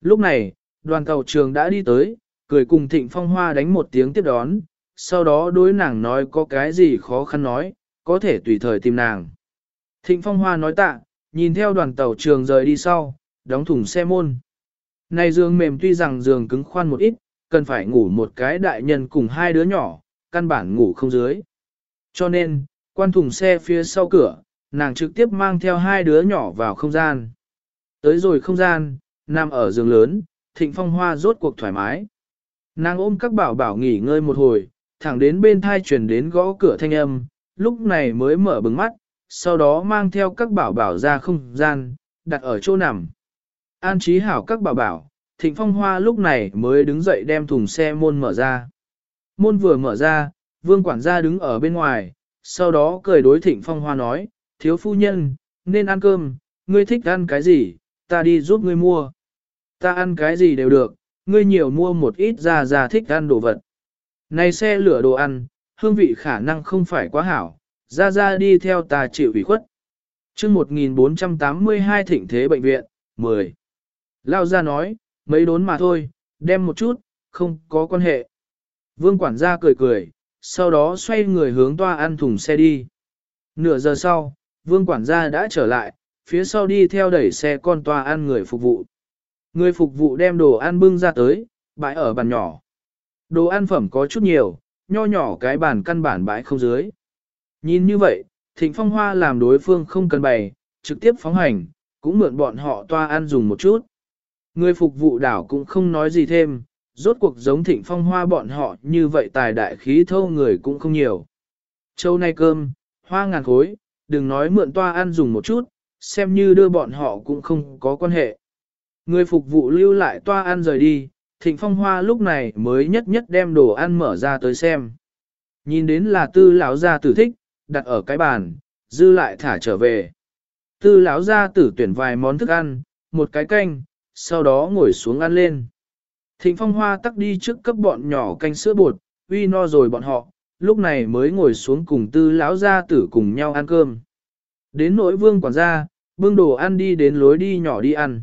Lúc này, đoàn tàu trường đã đi tới, cười cùng thịnh phong hoa đánh một tiếng tiếp đón, sau đó đối nàng nói có cái gì khó khăn nói, có thể tùy thời tìm nàng. Thịnh phong hoa nói tạ, nhìn theo đoàn tàu trường rời đi sau, đóng thùng xe môn. Này giường mềm tuy rằng giường cứng khoan một ít, cần phải ngủ một cái đại nhân cùng hai đứa nhỏ, căn bản ngủ không dưới. Cho nên, quan thùng xe phía sau cửa, nàng trực tiếp mang theo hai đứa nhỏ vào không gian. Tới rồi không gian, nằm ở giường lớn, thịnh phong hoa rốt cuộc thoải mái. Nàng ôm các bảo bảo nghỉ ngơi một hồi, thẳng đến bên thai chuyển đến gõ cửa thanh âm, lúc này mới mở bừng mắt, sau đó mang theo các bảo bảo ra không gian, đặt ở chỗ nằm. An trí hảo các bảo bảo, thịnh phong hoa lúc này mới đứng dậy đem thùng xe môn mở ra. Môn vừa mở ra, vương quản gia đứng ở bên ngoài, sau đó cười đối thịnh phong hoa nói, thiếu phu nhân, nên ăn cơm, ngươi thích ăn cái gì, ta đi giúp ngươi mua. Ta ăn cái gì đều được, ngươi nhiều mua một ít ra ra thích ăn đồ vật. Này xe lửa đồ ăn, hương vị khả năng không phải quá hảo, ra ra đi theo ta chịu ủy khuất. chương 1482 thịnh thế bệnh viện, 10. Lao ra nói, mấy đốn mà thôi, đem một chút, không có quan hệ. Vương quản gia cười cười, sau đó xoay người hướng toa ăn thùng xe đi. Nửa giờ sau, vương quản gia đã trở lại, phía sau đi theo đẩy xe con toa ăn người phục vụ. Người phục vụ đem đồ ăn bưng ra tới, bãi ở bàn nhỏ. Đồ ăn phẩm có chút nhiều, nho nhỏ cái bàn căn bản bãi không dưới. Nhìn như vậy, thịnh phong hoa làm đối phương không cần bày, trực tiếp phóng hành, cũng mượn bọn họ toa ăn dùng một chút. Người phục vụ đảo cũng không nói gì thêm, rốt cuộc giống thịnh phong hoa bọn họ như vậy tài đại khí thâu người cũng không nhiều. Châu nay cơm, hoa ngàn khối, đừng nói mượn toa ăn dùng một chút, xem như đưa bọn họ cũng không có quan hệ. Người phục vụ lưu lại toa ăn rời đi, thịnh phong hoa lúc này mới nhất nhất đem đồ ăn mở ra tới xem. Nhìn đến là tư lão gia tử thích, đặt ở cái bàn, dư lại thả trở về. Tư lão gia tử tuyển vài món thức ăn, một cái canh, sau đó ngồi xuống ăn lên. Thịnh phong hoa tắc đi trước cấp bọn nhỏ canh sữa bột, uy no rồi bọn họ, lúc này mới ngồi xuống cùng tư lão gia tử cùng nhau ăn cơm. Đến nỗi vương quản gia, bưng đồ ăn đi đến lối đi nhỏ đi ăn.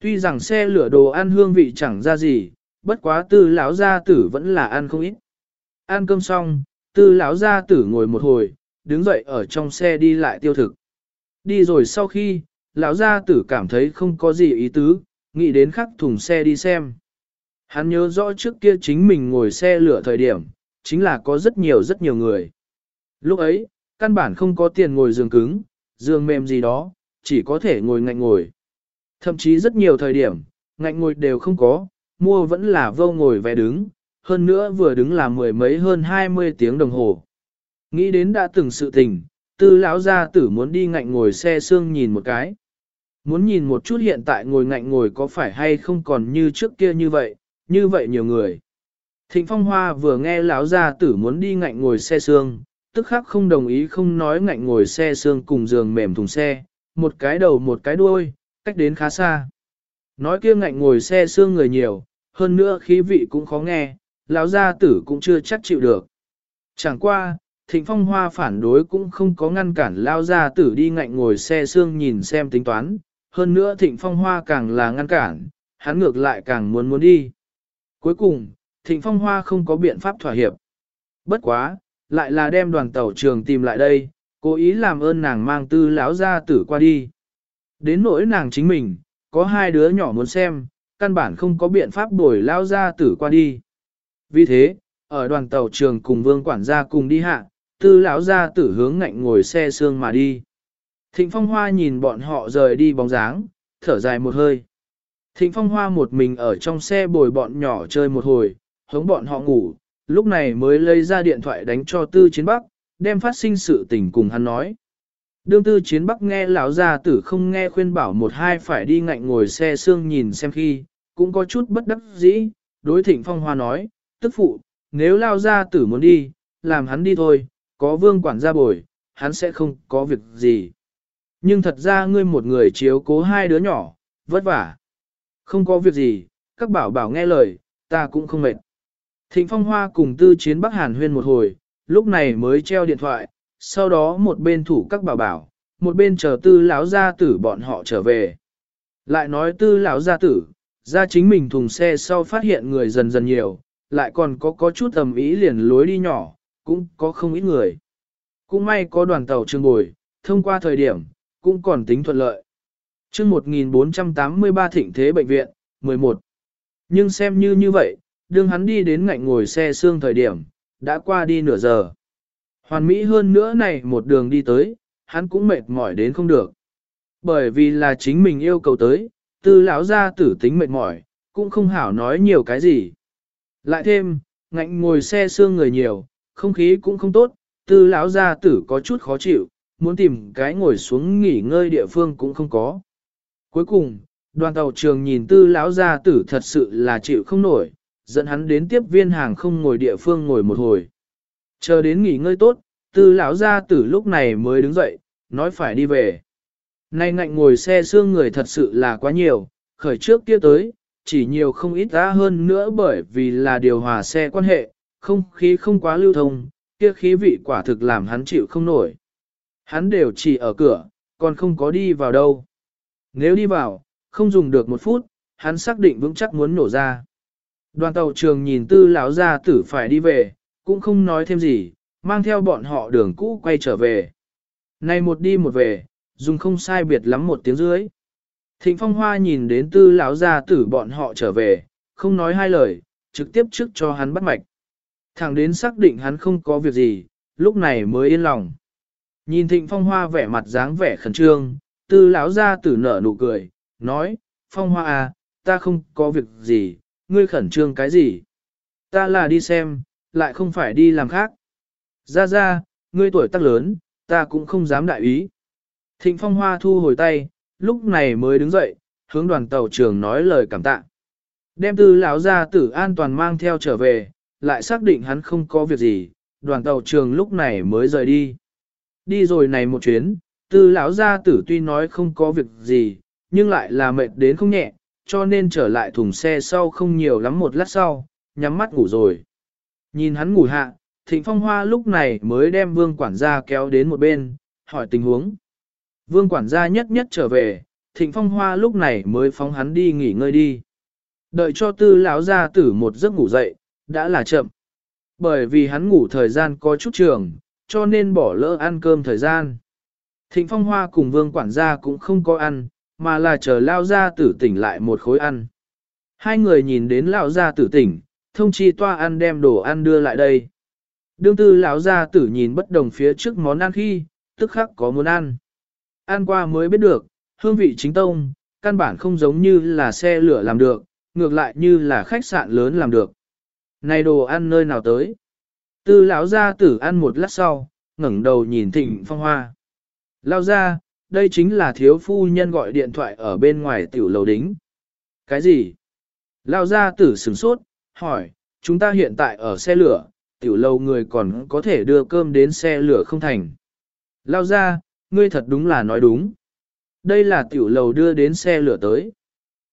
Tuy rằng xe lửa đồ ăn hương vị chẳng ra gì, bất quá tư lão gia tử vẫn là ăn không ít. Ăn cơm xong, tư lão gia tử ngồi một hồi, đứng dậy ở trong xe đi lại tiêu thực. Đi rồi sau khi, lão gia tử cảm thấy không có gì ý tứ, nghĩ đến khắc thùng xe đi xem. Hắn nhớ rõ trước kia chính mình ngồi xe lửa thời điểm, chính là có rất nhiều rất nhiều người. Lúc ấy, căn bản không có tiền ngồi giường cứng, giường mềm gì đó, chỉ có thể ngồi ngạnh ngồi. Thậm chí rất nhiều thời điểm, ngạnh ngồi đều không có, mua vẫn là vô ngồi vé đứng, hơn nữa vừa đứng là mười mấy hơn 20 tiếng đồng hồ. Nghĩ đến đã từng sự tình, tư lão gia tử muốn đi ngạnh ngồi xe xương nhìn một cái. Muốn nhìn một chút hiện tại ngồi ngạnh ngồi có phải hay không còn như trước kia như vậy, như vậy nhiều người. Thịnh Phong Hoa vừa nghe lão gia tử muốn đi ngạnh ngồi xe xương, tức khắc không đồng ý không nói ngạnh ngồi xe xương cùng giường mềm thùng xe, một cái đầu một cái đuôi, cách đến khá xa. Nói kia ngạnh ngồi xe xương người nhiều, hơn nữa khí vị cũng khó nghe, lão gia tử cũng chưa chắc chịu được. Chẳng qua, Thịnh Phong Hoa phản đối cũng không có ngăn cản lão gia tử đi ngạnh ngồi xe xương nhìn xem tính toán, hơn nữa Thịnh Phong Hoa càng là ngăn cản, hắn ngược lại càng muốn muốn đi. Cuối cùng, Thịnh Phong Hoa không có biện pháp thỏa hiệp. Bất quá, lại là đem đoàn tàu trường tìm lại đây, cố ý làm ơn nàng mang tư lão gia tử qua đi. Đến nỗi nàng chính mình, có hai đứa nhỏ muốn xem, căn bản không có biện pháp đổi lao gia tử qua đi. Vì thế, ở đoàn tàu trường cùng vương quản gia cùng đi hạ, tư lão gia tử hướng ngạnh ngồi xe xương mà đi. Thịnh Phong Hoa nhìn bọn họ rời đi bóng dáng, thở dài một hơi. Thịnh Phong Hoa một mình ở trong xe bồi bọn nhỏ chơi một hồi, hống bọn họ ngủ, lúc này mới lấy ra điện thoại đánh cho Tư Chiến Bắc, đem phát sinh sự tình cùng hắn nói. Đương Tư Chiến Bắc nghe lão gia tử không nghe khuyên bảo một hai phải đi ngạnh ngồi xe xương nhìn xem khi, cũng có chút bất đắc dĩ, đối Thịnh Phong Hoa nói, tức phụ, nếu lao gia tử muốn đi, làm hắn đi thôi, có vương quản gia bồi, hắn sẽ không có việc gì. Nhưng thật ra ngươi một người chiếu cố hai đứa nhỏ, vất vả. Không có việc gì, các bảo bảo nghe lời, ta cũng không mệt. Thịnh Phong Hoa cùng tư chiến Bắc Hàn huyên một hồi, lúc này mới treo điện thoại, sau đó một bên thủ các bảo bảo, một bên chờ tư lão gia tử bọn họ trở về. Lại nói tư lão gia tử, ra chính mình thùng xe sau phát hiện người dần dần nhiều, lại còn có có chút tầm ý liền lối đi nhỏ, cũng có không ít người. Cũng may có đoàn tàu trường bồi, thông qua thời điểm, cũng còn tính thuận lợi. chương 1483 thịnh thế bệnh viện, 11. Nhưng xem như như vậy, đương hắn đi đến ngạnh ngồi xe xương thời điểm, đã qua đi nửa giờ. Hoàn mỹ hơn nữa này một đường đi tới, hắn cũng mệt mỏi đến không được. Bởi vì là chính mình yêu cầu tới, tư lão ra tử tính mệt mỏi, cũng không hảo nói nhiều cái gì. Lại thêm, ngạnh ngồi xe xương người nhiều, không khí cũng không tốt, tư lão gia tử có chút khó chịu, muốn tìm cái ngồi xuống nghỉ ngơi địa phương cũng không có. Cuối cùng, đoàn tàu trường nhìn tư lão gia tử thật sự là chịu không nổi, dẫn hắn đến tiếp viên hàng không ngồi địa phương ngồi một hồi. Chờ đến nghỉ ngơi tốt, tư lão gia tử lúc này mới đứng dậy, nói phải đi về. Nay ngạnh ngồi xe xương người thật sự là quá nhiều, khởi trước kia tới, chỉ nhiều không ít ra hơn nữa bởi vì là điều hòa xe quan hệ, không khí không quá lưu thông, kia khí vị quả thực làm hắn chịu không nổi. Hắn đều chỉ ở cửa, còn không có đi vào đâu. Nếu đi vào, không dùng được một phút, hắn xác định vững chắc muốn nổ ra. Đoàn tàu trường nhìn tư lão ra tử phải đi về, cũng không nói thêm gì, mang theo bọn họ đường cũ quay trở về. Này một đi một về, dùng không sai biệt lắm một tiếng dưới. Thịnh Phong Hoa nhìn đến tư lão gia tử bọn họ trở về, không nói hai lời, trực tiếp trước cho hắn bắt mạch. Thẳng đến xác định hắn không có việc gì, lúc này mới yên lòng. Nhìn Thịnh Phong Hoa vẻ mặt dáng vẻ khẩn trương, tư lão gia tử nở nụ cười, nói, Phong Hoa à, ta không có việc gì, ngươi khẩn trương cái gì? Ta là đi xem, lại không phải đi làm khác. Ra ra, ngươi tuổi tác lớn, ta cũng không dám đại ý. Thịnh Phong Hoa thu hồi tay, lúc này mới đứng dậy, hướng đoàn tàu trường nói lời cảm tạ. Đem tư lão gia tử an toàn mang theo trở về, lại xác định hắn không có việc gì, đoàn tàu trường lúc này mới rời đi. Đi rồi này một chuyến, tư lão gia tử tuy nói không có việc gì, nhưng lại là mệt đến không nhẹ, cho nên trở lại thùng xe sau không nhiều lắm một lát sau, nhắm mắt ngủ rồi. Nhìn hắn ngủ hạ, Thịnh Phong Hoa lúc này mới đem vương quản gia kéo đến một bên, hỏi tình huống. Vương quản gia nhất nhất trở về, Thịnh Phong Hoa lúc này mới phóng hắn đi nghỉ ngơi đi. Đợi cho tư lão gia tử một giấc ngủ dậy, đã là chậm. Bởi vì hắn ngủ thời gian có chút trường, cho nên bỏ lỡ ăn cơm thời gian. Thịnh Phong Hoa cùng vương quản gia cũng không có ăn, mà là chờ lao gia tử tỉnh lại một khối ăn. Hai người nhìn đến lão gia tử tỉnh, thông chi toa ăn đem đồ ăn đưa lại đây. Đương tư lão gia tử nhìn bất đồng phía trước món ăn khi, tức khắc có muốn ăn. Ăn qua mới biết được, hương vị chính tông, căn bản không giống như là xe lửa làm được, ngược lại như là khách sạn lớn làm được. Này đồ ăn nơi nào tới? Tư lão gia tử ăn một lát sau, ngẩng đầu nhìn thịnh phong hoa. Lao ra, đây chính là thiếu phu nhân gọi điện thoại ở bên ngoài tiểu lầu đính. Cái gì? Lao gia tử sửng sốt, hỏi, chúng ta hiện tại ở xe lửa, tiểu lầu người còn có thể đưa cơm đến xe lửa không thành. Lao ra, ngươi thật đúng là nói đúng. Đây là tiểu lầu đưa đến xe lửa tới.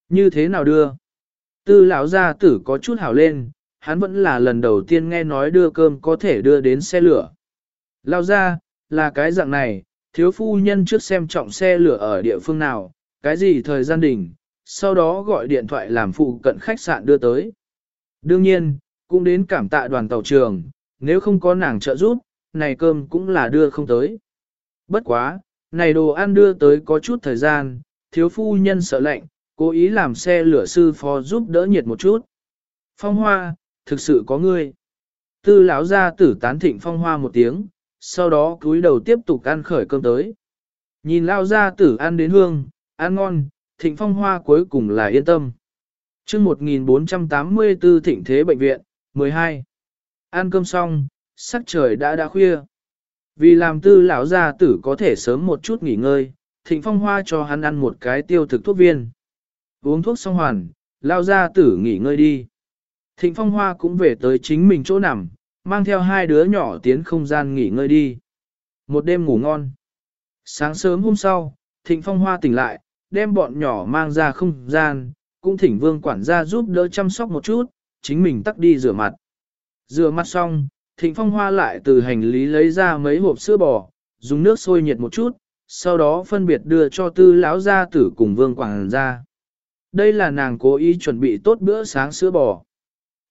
Như thế nào đưa? Tư lão gia tử có chút hảo lên, hắn vẫn là lần đầu tiên nghe nói đưa cơm có thể đưa đến xe lửa. Lao ra, là cái dạng này, thiếu phu nhân trước xem trọng xe lửa ở địa phương nào, cái gì thời gian đỉnh, sau đó gọi điện thoại làm phụ cận khách sạn đưa tới. Đương nhiên, cũng đến cảm tạ đoàn tàu trường, nếu không có nàng trợ giúp, này cơm cũng là đưa không tới. Bất quá, này đồ ăn đưa tới có chút thời gian, thiếu phu nhân sợ lạnh, cố ý làm xe lửa sư phó giúp đỡ nhiệt một chút. Phong hoa, thực sự có ngươi. Tư lão gia tử tán thịnh phong hoa một tiếng, sau đó cúi đầu tiếp tục ăn khởi cơm tới. Nhìn lao gia tử ăn đến hương, ăn ngon, thịnh phong hoa cuối cùng là yên tâm. chương 1484 thịnh thế bệnh viện, 12. Ăn cơm xong, sắc trời đã đã khuya. Vì làm tư lão gia tử có thể sớm một chút nghỉ ngơi, thịnh phong hoa cho hắn ăn một cái tiêu thực thuốc viên. Uống thuốc xong hoàn, lao gia tử nghỉ ngơi đi. Thịnh phong hoa cũng về tới chính mình chỗ nằm, mang theo hai đứa nhỏ tiến không gian nghỉ ngơi đi. Một đêm ngủ ngon. Sáng sớm hôm sau, thịnh phong hoa tỉnh lại, đem bọn nhỏ mang ra không gian, cũng thỉnh vương quản gia giúp đỡ chăm sóc một chút, chính mình tắt đi rửa mặt. Rửa mặt xong, Thịnh Phong Hoa lại từ hành lý lấy ra mấy hộp sữa bò, dùng nước sôi nhiệt một chút, sau đó phân biệt đưa cho tư lão gia tử cùng vương quảng gia. Đây là nàng cố ý chuẩn bị tốt bữa sáng sữa bò.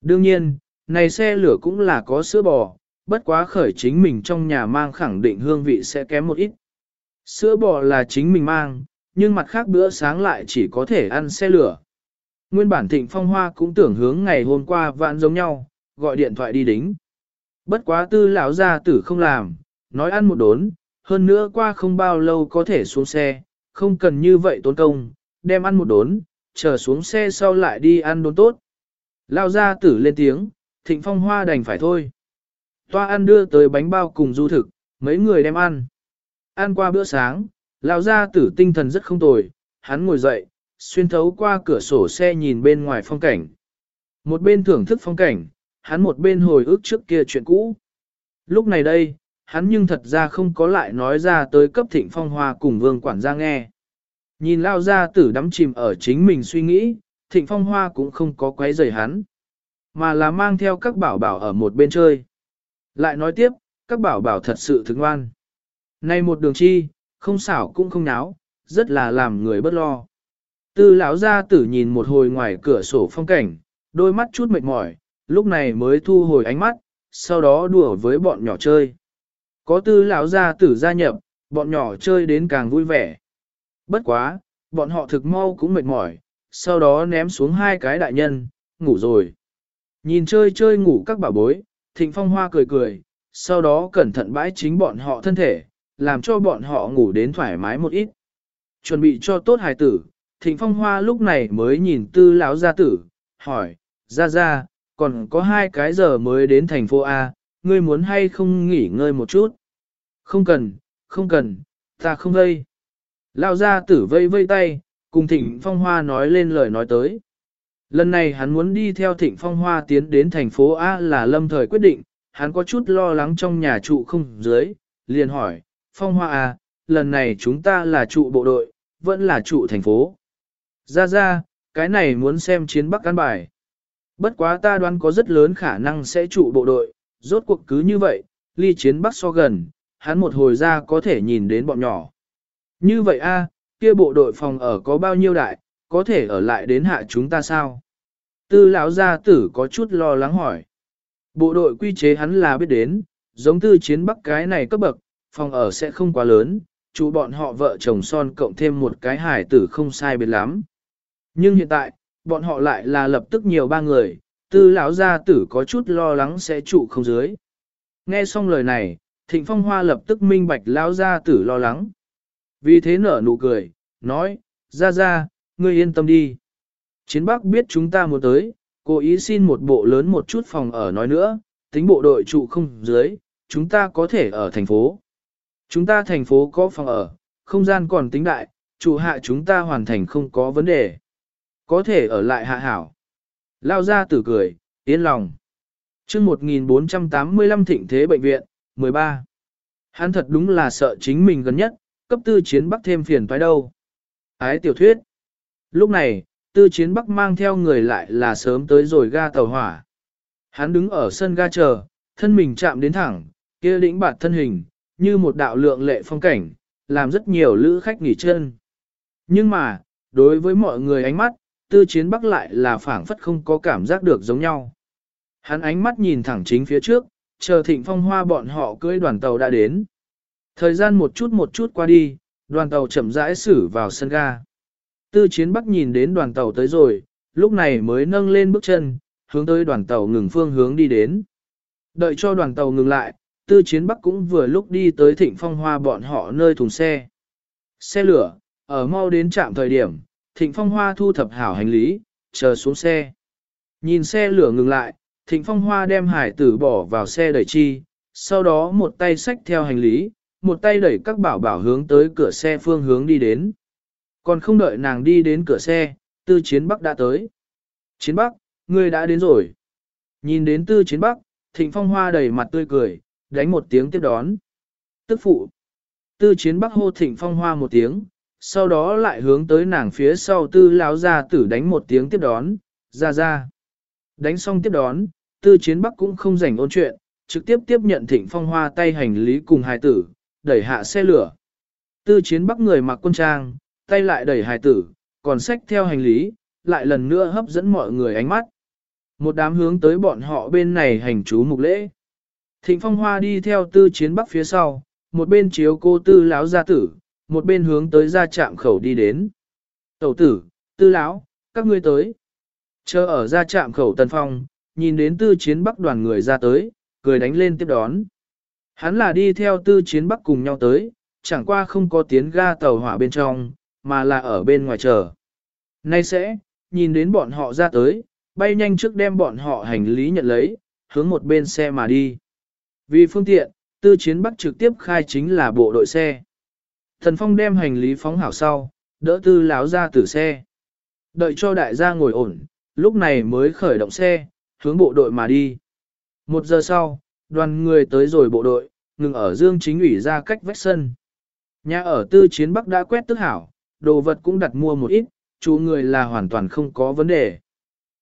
Đương nhiên, này xe lửa cũng là có sữa bò, bất quá khởi chính mình trong nhà mang khẳng định hương vị sẽ kém một ít. Sữa bò là chính mình mang, nhưng mặt khác bữa sáng lại chỉ có thể ăn xe lửa. Nguyên bản thịnh phong hoa cũng tưởng hướng ngày hôm qua vạn giống nhau, gọi điện thoại đi đính. Bất quá tư lão gia tử không làm, nói ăn một đốn, hơn nữa qua không bao lâu có thể xuống xe, không cần như vậy tốn công, đem ăn một đốn, chờ xuống xe sau lại đi ăn đốn tốt. Lao gia tử lên tiếng, thịnh phong hoa đành phải thôi. Toa ăn đưa tới bánh bao cùng du thực, mấy người đem ăn. Ăn qua bữa sáng, Lao gia tử tinh thần rất không tồi, hắn ngồi dậy, xuyên thấu qua cửa sổ xe nhìn bên ngoài phong cảnh. Một bên thưởng thức phong cảnh, hắn một bên hồi ức trước kia chuyện cũ. Lúc này đây, hắn nhưng thật ra không có lại nói ra tới cấp thịnh phong hoa cùng vương quản gia nghe. Nhìn lao gia tử đắm chìm ở chính mình suy nghĩ, thịnh phong hoa cũng không có quấy rầy hắn, mà là mang theo các bảo bảo ở một bên chơi. Lại nói tiếp, các bảo bảo thật sự thức ngoan. nay một đường chi, không xảo cũng không náo, rất là làm người bất lo. Tư lão gia tử nhìn một hồi ngoài cửa sổ phong cảnh, đôi mắt chút mệt mỏi, lúc này mới thu hồi ánh mắt, sau đó đùa với bọn nhỏ chơi. Có tư lão gia tử gia nhập, bọn nhỏ chơi đến càng vui vẻ. Bất quá, bọn họ thực mau cũng mệt mỏi, sau đó ném xuống hai cái đại nhân, ngủ rồi. Nhìn chơi chơi ngủ các bảo bối, thịnh phong hoa cười cười, sau đó cẩn thận bãi chính bọn họ thân thể, làm cho bọn họ ngủ đến thoải mái một ít. Chuẩn bị cho tốt hài tử, thịnh phong hoa lúc này mới nhìn tư lão gia tử, hỏi, ra ra, còn có hai cái giờ mới đến thành phố A, ngươi muốn hay không nghỉ ngơi một chút? Không cần, không cần, ta không vây Lão gia tử vây vây tay, cùng thịnh phong hoa nói lên lời nói tới. Lần này hắn muốn đi theo thịnh phong hoa tiến đến thành phố A là lâm thời quyết định, hắn có chút lo lắng trong nhà trụ không dưới, liền hỏi, phong hoa A, lần này chúng ta là trụ bộ đội, vẫn là trụ thành phố. Ra ra, cái này muốn xem chiến bắc căn bài. Bất quá ta đoán có rất lớn khả năng sẽ trụ bộ đội, rốt cuộc cứ như vậy, ly chiến bắc so gần, hắn một hồi ra có thể nhìn đến bọn nhỏ. Như vậy a, kia bộ đội phòng ở có bao nhiêu đại, có thể ở lại đến hạ chúng ta sao? Tư lão gia tử có chút lo lắng hỏi. Bộ đội quy chế hắn là biết đến, giống tư chiến bắc cái này cấp bậc, phòng ở sẽ không quá lớn, chú bọn họ vợ chồng son cộng thêm một cái hải tử không sai biệt lắm. Nhưng hiện tại, bọn họ lại là lập tức nhiều ba người, tư lão gia tử có chút lo lắng sẽ trụ không dưới. Nghe xong lời này, thịnh phong hoa lập tức minh bạch lão gia tử lo lắng. Vì thế nở nụ cười, nói, ra ra, ngươi yên tâm đi. Chiến Bắc biết chúng ta muốn tới, cố ý xin một bộ lớn một chút phòng ở nói nữa, tính bộ đội trụ không dưới, chúng ta có thể ở thành phố. Chúng ta thành phố có phòng ở, không gian còn tính đại, trụ hạ chúng ta hoàn thành không có vấn đề. Có thể ở lại hạ hảo. Lao ra tử cười, yên lòng. chương 1485 thịnh thế bệnh viện, 13. Hắn thật đúng là sợ chính mình gần nhất, cấp tư chiến bắc thêm phiền toái đâu. Ái tiểu thuyết. Lúc này, tư chiến bắc mang theo người lại là sớm tới rồi ga tàu hỏa. Hắn đứng ở sân ga chờ, thân mình chạm đến thẳng, kia lĩnh bạt thân hình, như một đạo lượng lệ phong cảnh, làm rất nhiều lữ khách nghỉ chân. Nhưng mà, đối với mọi người ánh mắt, tư chiến bắc lại là phảng phất không có cảm giác được giống nhau. Hắn ánh mắt nhìn thẳng chính phía trước, chờ thịnh phong hoa bọn họ cưỡi đoàn tàu đã đến. Thời gian một chút một chút qua đi, đoàn tàu chậm rãi xử vào sân ga. Tư chiến bắc nhìn đến đoàn tàu tới rồi, lúc này mới nâng lên bước chân, hướng tới đoàn tàu ngừng phương hướng đi đến. Đợi cho đoàn tàu ngừng lại, tư chiến bắc cũng vừa lúc đi tới thịnh phong hoa bọn họ nơi thùng xe. Xe lửa, ở mau đến trạm thời điểm, thịnh phong hoa thu thập hảo hành lý, chờ xuống xe. Nhìn xe lửa ngừng lại, thịnh phong hoa đem hải tử bỏ vào xe đẩy chi, sau đó một tay xách theo hành lý, một tay đẩy các bảo bảo hướng tới cửa xe phương hướng đi đến. Còn không đợi nàng đi đến cửa xe, tư chiến bắc đã tới. Chiến bắc, ngươi đã đến rồi. Nhìn đến tư chiến bắc, thịnh phong hoa đầy mặt tươi cười, đánh một tiếng tiếp đón. Tức phụ. Tư chiến bắc hô thịnh phong hoa một tiếng, sau đó lại hướng tới nàng phía sau tư lão gia tử đánh một tiếng tiếp đón, ra ra. Đánh xong tiếp đón, tư chiến bắc cũng không rảnh ôn chuyện, trực tiếp tiếp nhận thịnh phong hoa tay hành lý cùng hài tử, đẩy hạ xe lửa. Tư chiến bắc người mặc quân trang, tay lại đẩy hài tử, còn xách theo hành lý, lại lần nữa hấp dẫn mọi người ánh mắt. Một đám hướng tới bọn họ bên này hành chú mục lễ. Thịnh phong hoa đi theo tư chiến bắc phía sau, một bên chiếu cô tư lão gia tử, một bên hướng tới ra trạm khẩu đi đến. Tẩu tử, tư lão, các ngươi tới. Chờ ở ra trạm khẩu tân phong, nhìn đến tư chiến bắc đoàn người ra tới, cười đánh lên tiếp đón. Hắn là đi theo tư chiến bắc cùng nhau tới, chẳng qua không có tiến ga tàu hỏa bên trong, mà là ở bên ngoài chờ. Nay sẽ, nhìn đến bọn họ ra tới, bay nhanh trước đem bọn họ hành lý nhận lấy, hướng một bên xe mà đi. Vì phương tiện, tư chiến bắc trực tiếp khai chính là bộ đội xe. Thần Phong đem hành lý phóng hảo sau, đỡ tư láo ra từ xe. Đợi cho đại gia ngồi ổn, lúc này mới khởi động xe, hướng bộ đội mà đi. Một giờ sau, đoàn người tới rồi bộ đội, ngừng ở dương chính ủy ra cách vách sân. Nhà ở tư chiến bắc đã quét tức hảo, đồ vật cũng đặt mua một ít, chú người là hoàn toàn không có vấn đề.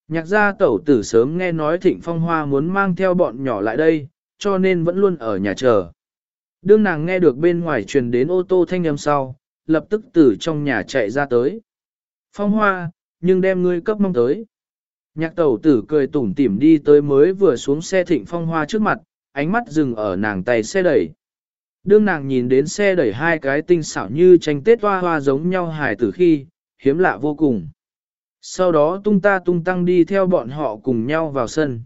Nhạc gia tẩu tử sớm nghe nói thịnh phong hoa muốn mang theo bọn nhỏ lại đây, cho nên vẫn luôn ở nhà chờ. Đương nàng nghe được bên ngoài truyền đến ô tô thanh âm sau, lập tức từ trong nhà chạy ra tới. Phong hoa, nhưng đem ngươi cấp mong tới. Nhạc tẩu tử cười tủm tỉm đi tới mới vừa xuống xe thịnh phong hoa trước mặt, ánh mắt dừng ở nàng tay xe đẩy. Đương nàng nhìn đến xe đẩy hai cái tinh xảo như tranh tết hoa hoa giống nhau hài tử khi, hiếm lạ vô cùng. Sau đó tung ta tung tăng đi theo bọn họ cùng nhau vào sân.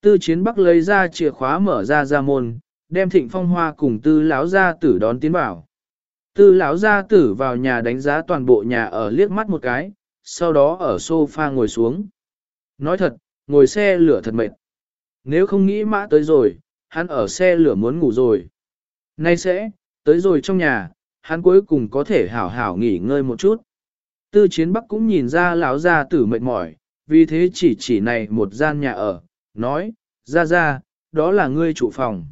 Tư chiến bắc lấy ra chìa khóa mở ra ra môn, đem thịnh phong hoa cùng tư lão gia tử đón tiến vào. Tư lão gia tử vào nhà đánh giá toàn bộ nhà ở liếc mắt một cái, sau đó ở sofa ngồi xuống. Nói thật, ngồi xe lửa thật mệt. Nếu không nghĩ mã tới rồi, hắn ở xe lửa muốn ngủ rồi. Nay sẽ, tới rồi trong nhà, hắn cuối cùng có thể hảo hảo nghỉ ngơi một chút. Tư chiến bắc cũng nhìn ra lão gia tử mệt mỏi, vì thế chỉ chỉ này một gian nhà ở, nói, ra ra, đó là ngươi chủ phòng.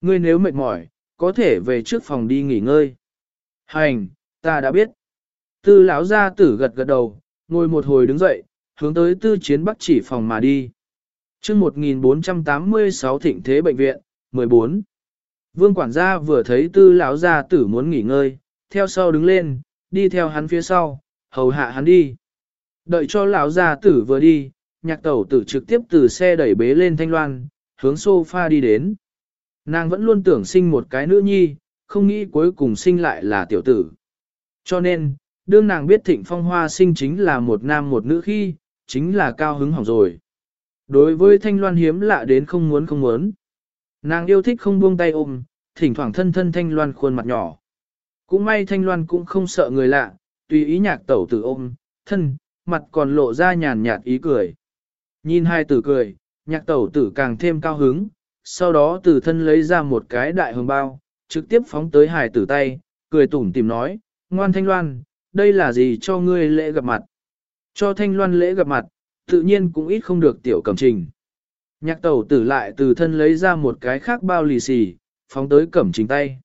Ngươi nếu mệt mỏi, có thể về trước phòng đi nghỉ ngơi. Hành, ta đã biết. Tư lão gia tử gật gật đầu, ngồi một hồi đứng dậy, hướng tới tư chiến bắc chỉ phòng mà đi chương 1486 thịnh thế bệnh viện, 14. Vương quản gia vừa thấy tư lão gia tử muốn nghỉ ngơi, theo sau đứng lên, đi theo hắn phía sau, hầu hạ hắn đi. Đợi cho lão gia tử vừa đi, nhạc tẩu tử trực tiếp từ xe đẩy bế lên thanh loan, hướng sofa đi đến. Nàng vẫn luôn tưởng sinh một cái nữ nhi, không nghĩ cuối cùng sinh lại là tiểu tử. Cho nên, đương nàng biết thịnh phong hoa sinh chính là một nam một nữ khi, chính là cao hứng hỏng rồi. Đối với thanh loan hiếm lạ đến không muốn không muốn. Nàng yêu thích không buông tay ôm, thỉnh thoảng thân thân thanh loan khuôn mặt nhỏ. Cũng may thanh loan cũng không sợ người lạ, tùy ý nhạc tẩu tử ôm, thân, mặt còn lộ ra nhàn nhạt ý cười. Nhìn hai tử cười, nhạc tẩu tử càng thêm cao hứng, sau đó tử thân lấy ra một cái đại hương bao, trực tiếp phóng tới hài tử tay, cười tủm tìm nói, ngoan thanh loan, đây là gì cho ngươi lễ gặp mặt? Cho thanh loan lễ gặp mặt, tự nhiên cũng ít không được tiểu cẩm trình. Nhạc tẩu tử lại từ thân lấy ra một cái khác bao lì xì, phóng tới cẩm trình tay.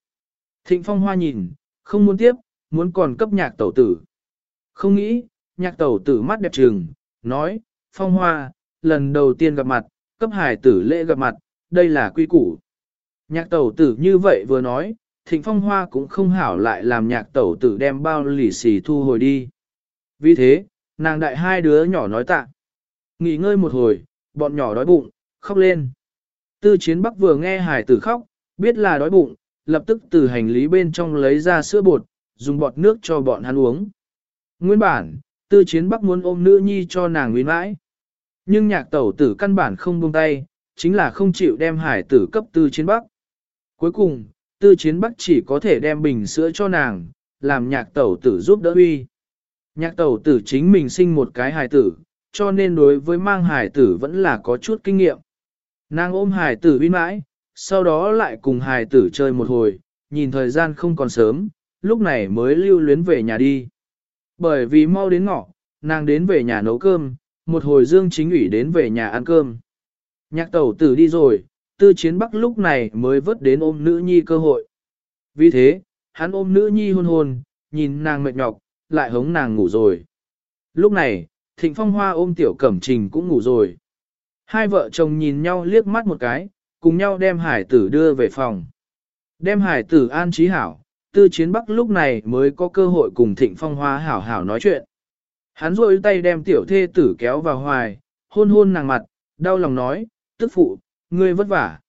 Thịnh phong hoa nhìn, không muốn tiếp, muốn còn cấp nhạc tẩu tử. Không nghĩ, nhạc tẩu tử mắt đẹp trừng, nói, phong hoa, lần đầu tiên gặp mặt, cấp hải tử lễ gặp mặt, đây là quy củ. Nhạc tẩu tử như vậy vừa nói, thịnh phong hoa cũng không hảo lại làm nhạc tẩu tử đem bao lì xì thu hồi đi. Vì thế, nàng đại hai đứa nhỏ nói tạ. Nghỉ ngơi một hồi, bọn nhỏ đói bụng, khóc lên. Tư chiến bắc vừa nghe hải tử khóc, biết là đói bụng, lập tức từ hành lý bên trong lấy ra sữa bột, dùng bọt nước cho bọn hắn uống. Nguyên bản, tư chiến bắc muốn ôm nữ nhi cho nàng nguyên mãi. Nhưng nhạc tẩu tử căn bản không buông tay, chính là không chịu đem hải tử cấp tư chiến bắc. Cuối cùng, tư chiến bắc chỉ có thể đem bình sữa cho nàng, làm nhạc tẩu tử giúp đỡ uy. Nhạc tẩu tử chính mình sinh một cái hải tử, cho nên đối với mang hải tử vẫn là có chút kinh nghiệm. Nàng ôm hải tử uy mãi, sau đó lại cùng hải tử chơi một hồi, nhìn thời gian không còn sớm, lúc này mới lưu luyến về nhà đi. Bởi vì mau đến ngọ, nàng đến về nhà nấu cơm, một hồi Dương Chính ủy đến về nhà ăn cơm. Nhạc tẩu tử đi rồi, tư chiến bắc lúc này mới vớt đến ôm nữ nhi cơ hội. Vì thế, hắn ôm nữ nhi hôn hôn, nhìn nàng mệt nhọc, lại hống nàng ngủ rồi. Lúc này, thịnh phong hoa ôm tiểu cẩm trình cũng ngủ rồi. Hai vợ chồng nhìn nhau liếc mắt một cái, cùng nhau đem hải tử đưa về phòng. Đem hải tử an trí hảo, tư chiến bắc lúc này mới có cơ hội cùng thịnh phong hoa hảo hảo nói chuyện. Hắn rôi tay đem tiểu thê tử kéo vào hoài, hôn hôn nàng mặt, đau lòng nói, tức phụ, ngươi vất vả.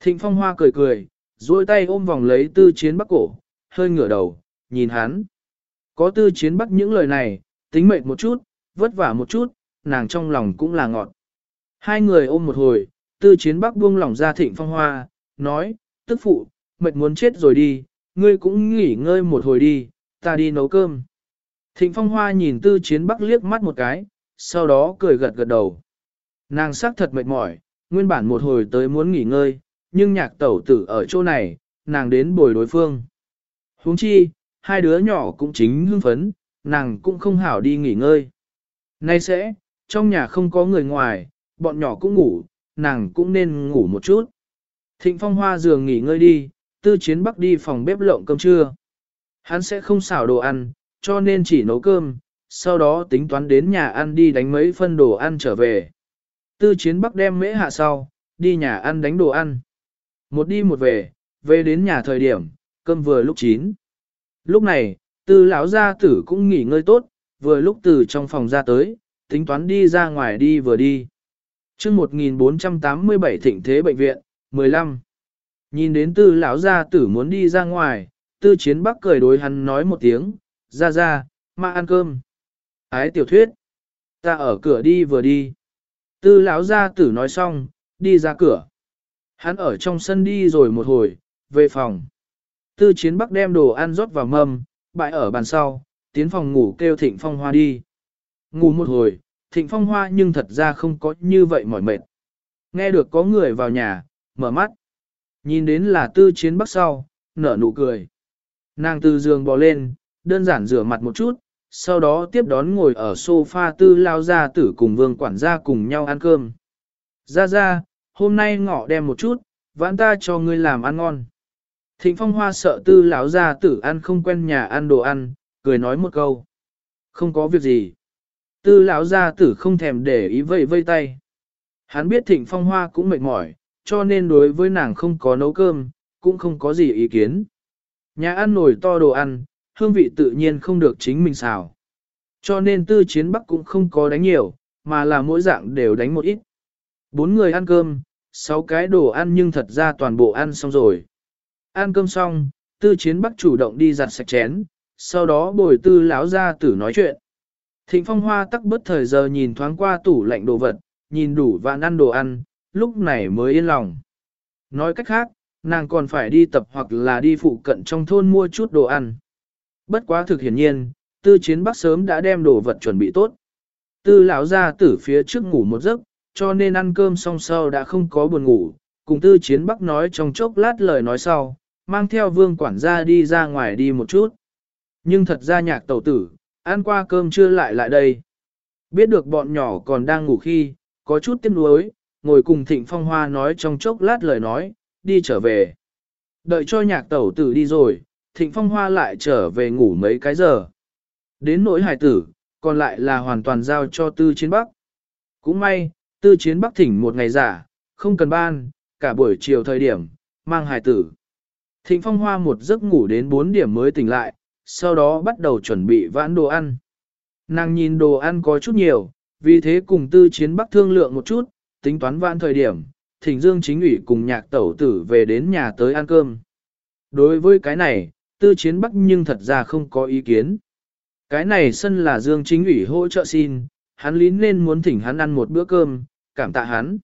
Thịnh phong hoa cười cười, rôi tay ôm vòng lấy tư chiến bắc cổ, hơi ngửa đầu, nhìn hắn. Có tư chiến bắc những lời này, tính mệt một chút, vất vả một chút, nàng trong lòng cũng là ngọt. Hai người ôm một hồi, tư chiến bắc buông lòng ra thịnh phong hoa, nói, tức phụ, mệt muốn chết rồi đi, ngươi cũng nghỉ ngơi một hồi đi, ta đi nấu cơm. Thịnh phong hoa nhìn tư chiến bắc liếc mắt một cái, sau đó cười gật gật đầu. Nàng sắc thật mệt mỏi, nguyên bản một hồi tới muốn nghỉ ngơi, nhưng nhạc tẩu tử ở chỗ này, nàng đến bồi đối phương. huống chi, hai đứa nhỏ cũng chính hưng phấn, nàng cũng không hảo đi nghỉ ngơi. Nay sẽ, trong nhà không có người ngoài, bọn nhỏ cũng ngủ, nàng cũng nên ngủ một chút. Thịnh phong hoa giường nghỉ ngơi đi, tư chiến bắc đi phòng bếp lộng cơm trưa. Hắn sẽ không xảo đồ ăn, cho nên chỉ nấu cơm, sau đó tính toán đến nhà ăn đi đánh mấy phân đồ ăn trở về. Tư chiến bắc đem mễ hạ sau, đi nhà ăn đánh đồ ăn. Một đi một về, về đến nhà thời điểm, cơm vừa lúc chín. Lúc này, tư lão gia tử cũng nghỉ ngơi tốt, vừa lúc từ trong phòng ra tới, tính toán đi ra ngoài đi vừa đi. chương 1487 thịnh thế bệnh viện, 15. Nhìn đến tư lão gia tử muốn đi ra ngoài, tư chiến bắc cười đối hắn nói một tiếng, ra ra, mà ăn cơm. Ái tiểu thuyết, ta ở cửa đi vừa đi. Tư lão gia tử nói xong, đi ra cửa. Hắn ở trong sân đi rồi một hồi, về phòng. Tư chiến bắc đem đồ ăn rót vào mâm, bại ở bàn sau, tiến phòng ngủ kêu thịnh phong hoa đi. Ngủ một hồi, thịnh phong hoa nhưng thật ra không có như vậy mỏi mệt. Nghe được có người vào nhà, mở mắt. Nhìn đến là tư chiến bắc sau, nở nụ cười. Nàng từ giường bò lên, đơn giản rửa mặt một chút, sau đó tiếp đón ngồi ở sofa tư lao ra tử cùng vương quản gia cùng nhau ăn cơm. Ra ra, hôm nay ngọ đem một chút, vãn ta cho ngươi làm ăn ngon. Thịnh phong hoa sợ tư lão gia tử ăn không quen nhà ăn đồ ăn, cười nói một câu. Không có việc gì. Tư lão gia tử không thèm để ý vây vây tay. Hắn biết thịnh phong hoa cũng mệt mỏi, cho nên đối với nàng không có nấu cơm, cũng không có gì ý kiến. Nhà ăn nổi to đồ ăn, hương vị tự nhiên không được chính mình xào. Cho nên tư chiến bắc cũng không có đánh nhiều, mà là mỗi dạng đều đánh một ít. Bốn người ăn cơm, sáu cái đồ ăn nhưng thật ra toàn bộ ăn xong rồi. Ăn cơm xong, tư chiến bắc chủ động đi giặt sạch chén, sau đó bồi tư lão ra tử nói chuyện. Thịnh phong hoa tắc bất thời giờ nhìn thoáng qua tủ lạnh đồ vật, nhìn đủ vạn ăn đồ ăn, lúc này mới yên lòng. Nói cách khác, nàng còn phải đi tập hoặc là đi phụ cận trong thôn mua chút đồ ăn. Bất quá thực hiển nhiên, tư chiến bắc sớm đã đem đồ vật chuẩn bị tốt. Tư lão ra tử phía trước ngủ một giấc, cho nên ăn cơm xong sau đã không có buồn ngủ, cùng tư chiến bắc nói trong chốc lát lời nói sau, mang theo vương quản gia đi ra ngoài đi một chút. Nhưng thật ra nhạc tẩu tử, ăn qua cơm chưa lại lại đây. Biết được bọn nhỏ còn đang ngủ khi, có chút tiếc nuối, ngồi cùng thịnh phong hoa nói trong chốc lát lời nói, đi trở về. Đợi cho nhạc tẩu tử đi rồi, thịnh phong hoa lại trở về ngủ mấy cái giờ. Đến nỗi hải tử, còn lại là hoàn toàn giao cho tư chiến bắc. Cũng may, tư chiến bắc thỉnh một ngày giả, không cần ban, cả buổi chiều thời điểm, mang hải tử. Thịnh phong hoa một giấc ngủ đến 4 điểm mới tỉnh lại, sau đó bắt đầu chuẩn bị vãn đồ ăn. Nàng nhìn đồ ăn có chút nhiều, vì thế cùng tư chiến bắc thương lượng một chút, tính toán vãn thời điểm, thỉnh dương chính ủy cùng nhạc tẩu tử về đến nhà tới ăn cơm. Đối với cái này, tư chiến bắc nhưng thật ra không có ý kiến. Cái này sân là dương chính ủy hỗ trợ xin, hắn lín nên muốn thỉnh hắn ăn một bữa cơm, cảm tạ hắn.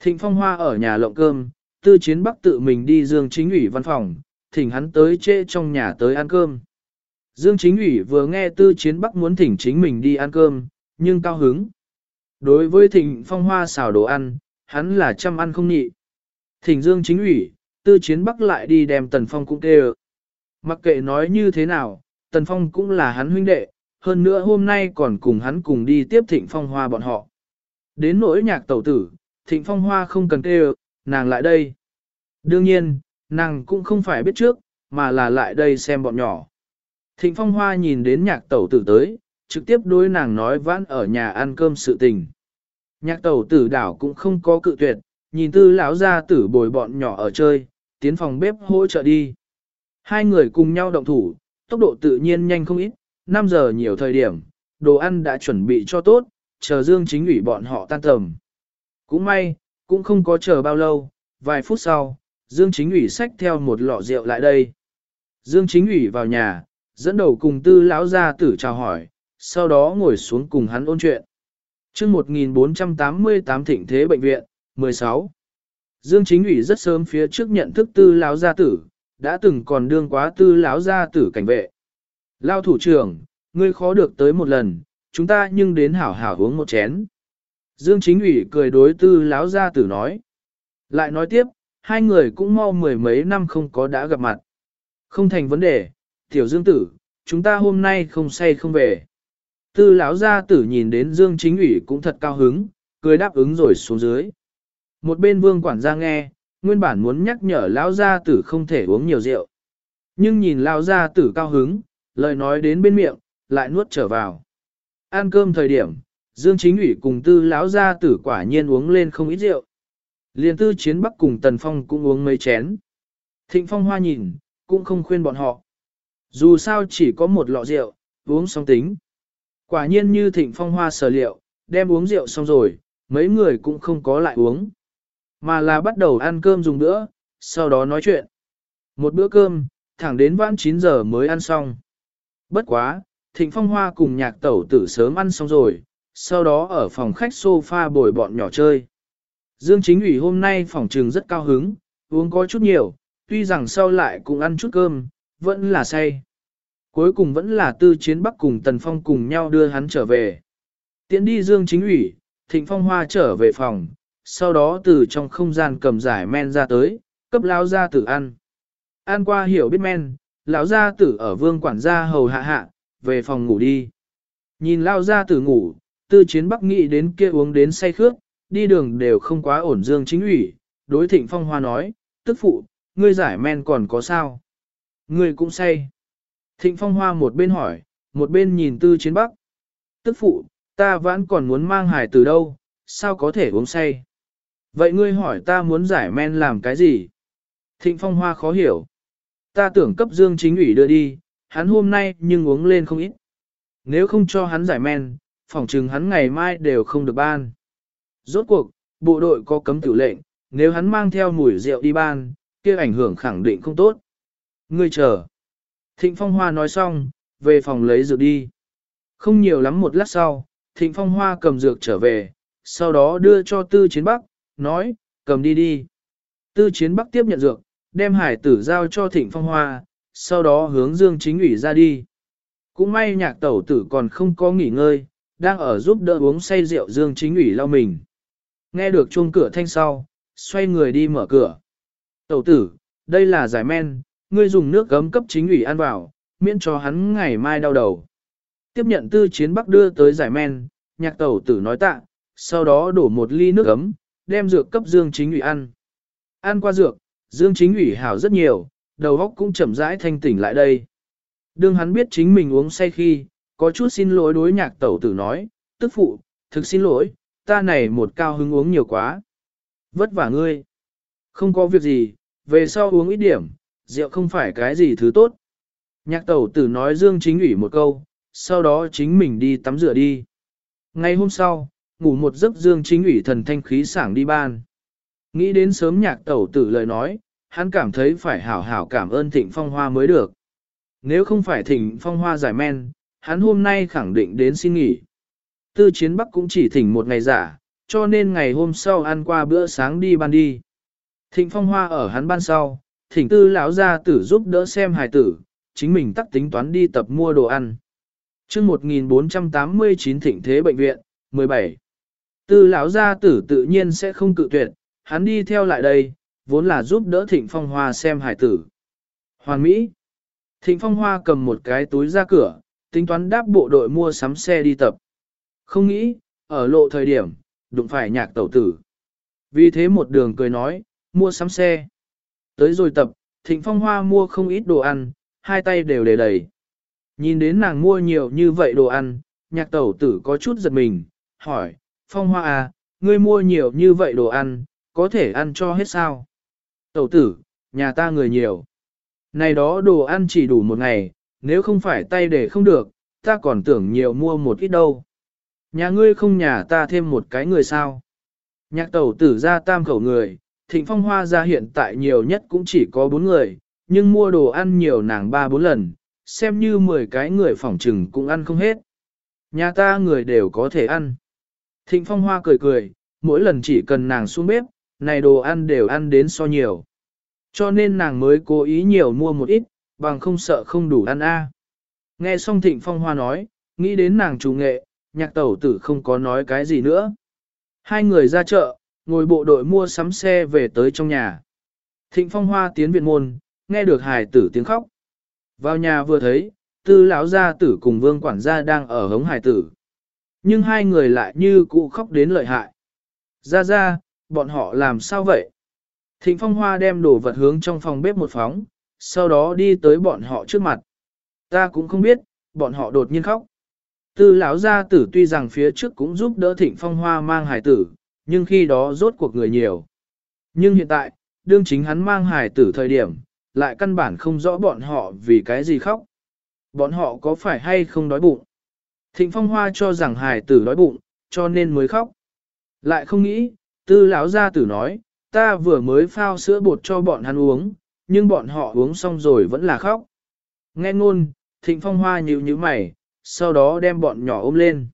Thịnh phong hoa ở nhà lộng cơm, tư chiến bắc tự mình đi dương chính ủy văn phòng, thỉnh hắn tới trễ trong nhà tới ăn cơm. Dương chính ủy vừa nghe tư chiến bắc muốn thỉnh chính mình đi ăn cơm, nhưng cao hứng. Đối với thịnh phong hoa xào đồ ăn, hắn là chăm ăn không nhị. Thỉnh dương chính ủy, tư chiến bắc lại đi đem tần phong cũng kêu. Mặc kệ nói như thế nào, tần phong cũng là hắn huynh đệ, hơn nữa hôm nay còn cùng hắn cùng đi tiếp thịnh phong hoa bọn họ. Đến nỗi nhạc tẩu tử, thịnh phong hoa không cần kêu, nàng lại đây. Đương nhiên, nàng cũng không phải biết trước, mà là lại đây xem bọn nhỏ. Thịnh phong hoa nhìn đến nhạc tẩu tử tới, trực tiếp đối nàng nói vãn ở nhà ăn cơm sự tình. Nhạc tẩu tử đảo cũng không có cự tuyệt, nhìn tư lão ra tử bồi bọn nhỏ ở chơi, tiến phòng bếp hỗ trợ đi. Hai người cùng nhau động thủ, tốc độ tự nhiên nhanh không ít, 5 giờ nhiều thời điểm, đồ ăn đã chuẩn bị cho tốt, chờ Dương Chính ủy bọn họ tan tầm. Cũng may, cũng không có chờ bao lâu, vài phút sau, Dương Chính ủy xách theo một lọ rượu lại đây. Dương Chính ủy vào nhà, dẫn đầu cùng tư lão gia tử chào hỏi, sau đó ngồi xuống cùng hắn ôn chuyện. chương 1488 thịnh thế bệnh viện, 16. Dương Chính ủy rất sớm phía trước nhận thức tư lão gia tử, đã từng còn đương quá tư lão gia tử cảnh vệ. Lao thủ trưởng, ngươi khó được tới một lần, chúng ta nhưng đến hảo hảo uống một chén. Dương Chính ủy cười đối tư lão gia tử nói. Lại nói tiếp, hai người cũng mau mười mấy năm không có đã gặp mặt. Không thành vấn đề, tiểu dương tử, chúng ta hôm nay không say không về. Tư lão gia tử nhìn đến Dương Chính ủy cũng thật cao hứng, cười đáp ứng rồi xuống dưới. Một bên vương quản gia nghe, nguyên bản muốn nhắc nhở lão gia tử không thể uống nhiều rượu. Nhưng nhìn lão gia tử cao hứng, lời nói đến bên miệng, lại nuốt trở vào. Ăn cơm thời điểm, Dương Chính ủy cùng tư lão gia tử quả nhiên uống lên không ít rượu. Liên tư chiến bắc cùng Tần Phong cũng uống mấy chén. Thịnh Phong hoa nhìn, cũng không khuyên bọn họ. Dù sao chỉ có một lọ rượu, uống xong tính. Quả nhiên như Thịnh Phong hoa sở liệu, đem uống rượu xong rồi, mấy người cũng không có lại uống. Mà là bắt đầu ăn cơm dùng bữa, sau đó nói chuyện. Một bữa cơm, thẳng đến vãn 9 giờ mới ăn xong. Bất quá, Thịnh Phong Hoa cùng nhạc tẩu tử sớm ăn xong rồi, sau đó ở phòng khách sofa bồi bọn nhỏ chơi. Dương Chính ủy hôm nay phòng trường rất cao hứng, uống có chút nhiều, tuy rằng sau lại cũng ăn chút cơm, vẫn là say. Cuối cùng vẫn là tư chiến bắc cùng Tần Phong cùng nhau đưa hắn trở về. Tiến đi Dương Chính ủy, Thịnh Phong Hoa trở về phòng, sau đó từ trong không gian cầm giải men ra tới, cấp lao gia tử ăn. Ăn qua hiểu biết men, lão gia tử ở vương quản gia hầu hạ hạ, về phòng ngủ đi. Nhìn lao gia tử ngủ, tư chiến bắc nghĩ đến kia uống đến say khước, đi đường đều không quá ổn dương chính ủy, đối thịnh phong hoa nói, tức phụ, ngươi giải men còn có sao? Ngươi cũng say. Thịnh phong hoa một bên hỏi, một bên nhìn tư chiến bắc. Tức phụ, ta vẫn còn muốn mang hải từ đâu, sao có thể uống say? Vậy ngươi hỏi ta muốn giải men làm cái gì? Thịnh phong hoa khó hiểu. Ta tưởng cấp dương chính ủy đưa đi, hắn hôm nay nhưng uống lên không ít. Nếu không cho hắn giải men, phỏng chừng hắn ngày mai đều không được ban. Rốt cuộc, bộ đội có cấm tử lệnh, nếu hắn mang theo mùi rượu đi ban, kia ảnh hưởng khẳng định không tốt. Ngươi chờ. Thịnh Phong Hoa nói xong, về phòng lấy dược đi. Không nhiều lắm một lát sau, Thịnh Phong Hoa cầm dược trở về, sau đó đưa cho Tư Chiến Bắc, nói, cầm đi đi. Tư Chiến Bắc tiếp nhận dược, đem hải tử giao cho Thịnh Phong Hoa, sau đó hướng Dương Chính ủy ra đi. Cũng may nhạc tẩu tử còn không có nghỉ ngơi, đang ở giúp đỡ uống say rượu Dương Chính ủy lau mình. Nghe được chuông cửa thanh sau, xoay người đi mở cửa. Tẩu tử, đây là giải men, ngươi dùng nước gấm cấp chính ủy ăn vào, miễn cho hắn ngày mai đau đầu. Tiếp nhận tư chiến bắc đưa tới giải men, nhạc tẩu tử nói tạ, sau đó đổ một ly nước gấm, đem dược cấp Dương Chính ủy ăn. Ăn qua dược, Dương Chính ủy hảo rất nhiều, đầu óc cũng chậm rãi thanh tỉnh lại đây. Đương hắn biết chính mình uống say khi, có chút xin lỗi đối nhạc tẩu tử nói, tức phụ, thực xin lỗi, ta này một cao hứng uống nhiều quá. Vất vả ngươi. Không có việc gì, về sau uống ít điểm, rượu không phải cái gì thứ tốt. Nhạc tẩu tử nói Dương chính ủy một câu, sau đó chính mình đi tắm rửa đi. Ngày hôm sau, ngủ một giấc Dương chính ủy thần thanh khí sảng đi ban. Nghĩ đến sớm nhạc tẩu tử lời nói, hắn cảm thấy phải hảo hảo cảm ơn thịnh phong hoa mới được. Nếu không phải thịnh phong hoa giải men, hắn hôm nay khẳng định đến xin nghỉ. Tư chiến bắc cũng chỉ thỉnh một ngày giả, cho nên ngày hôm sau ăn qua bữa sáng đi ban đi. Thịnh phong hoa ở hắn ban sau, thỉnh tư lão gia tử giúp đỡ xem hài tử, chính mình tắt tính toán đi tập mua đồ ăn. chương 1489 thịnh thế bệnh viện, 17. Tư lão gia tử tự nhiên sẽ không cự tuyệt, hắn đi theo lại đây, vốn là giúp đỡ thịnh phong hoa xem hải tử. Hoàn Mỹ. Thịnh phong hoa cầm một cái túi ra cửa, tính toán đáp bộ đội mua sắm xe đi tập. Không nghĩ, ở lộ thời điểm, đụng phải nhạc tẩu tử. Vì thế một đường cười nói, mua sắm xe. Tới rồi tập, thịnh phong hoa mua không ít đồ ăn, hai tay đều để đầy. Nhìn đến nàng mua nhiều như vậy đồ ăn, nhạc tẩu tử có chút giật mình, hỏi, phong hoa à, ngươi mua nhiều như vậy đồ ăn, có thể ăn cho hết sao? Tẩu tử, nhà ta người nhiều. Này đó đồ ăn chỉ đủ một ngày, nếu không phải tay để không được, ta còn tưởng nhiều mua một ít đâu. Nhà ngươi không nhà ta thêm một cái người sao? Nhạc tẩu tử ra tam khẩu người, thịnh phong hoa ra hiện tại nhiều nhất cũng chỉ có bốn người, nhưng mua đồ ăn nhiều nàng ba bốn lần, xem như 10 cái người phỏng trừng cũng ăn không hết. Nhà ta người đều có thể ăn. Thịnh phong hoa cười cười, mỗi lần chỉ cần nàng xuống bếp, này đồ ăn đều ăn đến so nhiều. Cho nên nàng mới cố ý nhiều mua một ít, bằng không sợ không đủ ăn a. À. Nghe xong thịnh phong hoa nói, nghĩ đến nàng chủ nghệ, nhạc tẩu tử không có nói cái gì nữa. Hai người ra chợ, ngồi bộ đội mua sắm xe về tới trong nhà. Thịnh phong hoa tiến viện môn, nghe được hài tử tiếng khóc. Vào nhà vừa thấy, tư lão gia tử cùng vương quản gia đang ở hống hài tử. Nhưng hai người lại như cụ khóc đến lợi hại. Ra ra, bọn họ làm sao vậy? Thịnh phong hoa đem đồ vật hướng trong phòng bếp một phóng, sau đó đi tới bọn họ trước mặt. Ta cũng không biết, bọn họ đột nhiên khóc. Tư lão gia tử tuy rằng phía trước cũng giúp đỡ thịnh phong hoa mang hài tử, nhưng khi đó rốt cuộc người nhiều. Nhưng hiện tại, đương chính hắn mang hài tử thời điểm, lại căn bản không rõ bọn họ vì cái gì khóc. Bọn họ có phải hay không đói bụng? Thịnh phong hoa cho rằng hài tử đói bụng, cho nên mới khóc. Lại không nghĩ, tư lão gia tử nói, ta vừa mới phao sữa bột cho bọn hắn uống, nhưng bọn họ uống xong rồi vẫn là khóc. Nghe ngôn, thịnh phong hoa nhíu nhíu mày, sau đó đem bọn nhỏ ôm lên.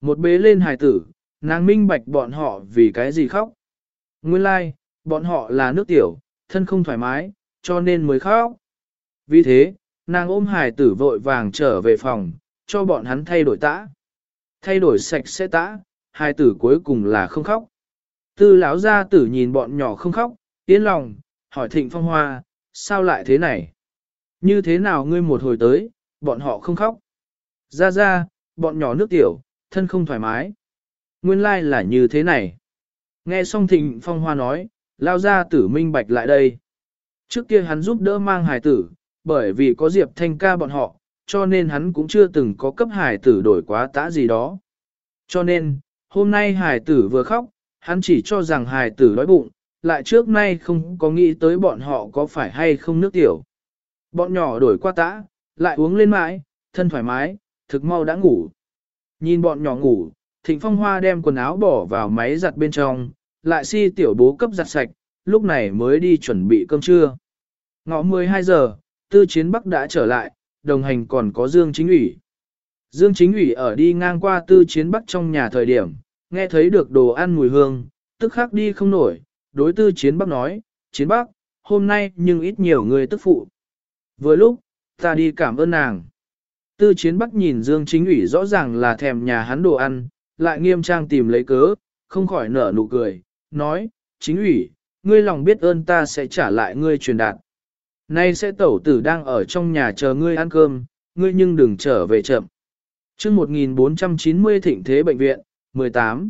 Một bế lên hài tử, nàng minh bạch bọn họ vì cái gì khóc. Nguyên lai, like, bọn họ là nước tiểu, thân không thoải mái, cho nên mới khóc. Vì thế, nàng ôm hài tử vội vàng trở về phòng, cho bọn hắn thay đổi tã. Thay đổi sạch sẽ tã, hải tử cuối cùng là không khóc. Tư lão gia tử nhìn bọn nhỏ không khóc, yên lòng, hỏi thịnh phong hoa, sao lại thế này? Như thế nào ngươi một hồi tới, bọn họ không khóc? Ra ra, bọn nhỏ nước tiểu, thân không thoải mái. Nguyên lai là như thế này. Nghe xong thịnh phong hoa nói, lao ra tử minh bạch lại đây. Trước kia hắn giúp đỡ mang hài tử, bởi vì có Diệp Thanh ca bọn họ, cho nên hắn cũng chưa từng có cấp hài tử đổi quá tã gì đó. Cho nên, hôm nay hài tử vừa khóc, hắn chỉ cho rằng hài tử đói bụng, lại trước nay không có nghĩ tới bọn họ có phải hay không nước tiểu. Bọn nhỏ đổi qua tã, lại uống lên mãi, thân thoải mái, thực mau đã ngủ. Nhìn bọn nhỏ ngủ, Thịnh Phong Hoa đem quần áo bỏ vào máy giặt bên trong, lại si tiểu bố cấp giặt sạch, lúc này mới đi chuẩn bị cơm trưa. Ngọ 12 giờ, Tư Chiến Bắc đã trở lại, đồng hành còn có Dương Chính ủy. Dương Chính ủy ở đi ngang qua Tư Chiến Bắc trong nhà thời điểm, nghe thấy được đồ ăn mùi hương, tức khắc đi không nổi, đối Tư Chiến Bắc nói, Chiến Bắc, hôm nay nhưng ít nhiều người tức phụ. Vừa lúc, ta đi cảm ơn nàng. Tư Chiến Bắc nhìn Dương Chính ủy rõ ràng là thèm nhà hắn đồ ăn, lại nghiêm trang tìm lấy cớ, không khỏi nở nụ cười, nói, Chính ủy, ngươi lòng biết ơn ta sẽ trả lại ngươi truyền đạt. Nay sẽ tẩu tử đang ở trong nhà chờ ngươi ăn cơm, ngươi nhưng đừng trở về chậm. chương 1490 thịnh thế bệnh viện, 18.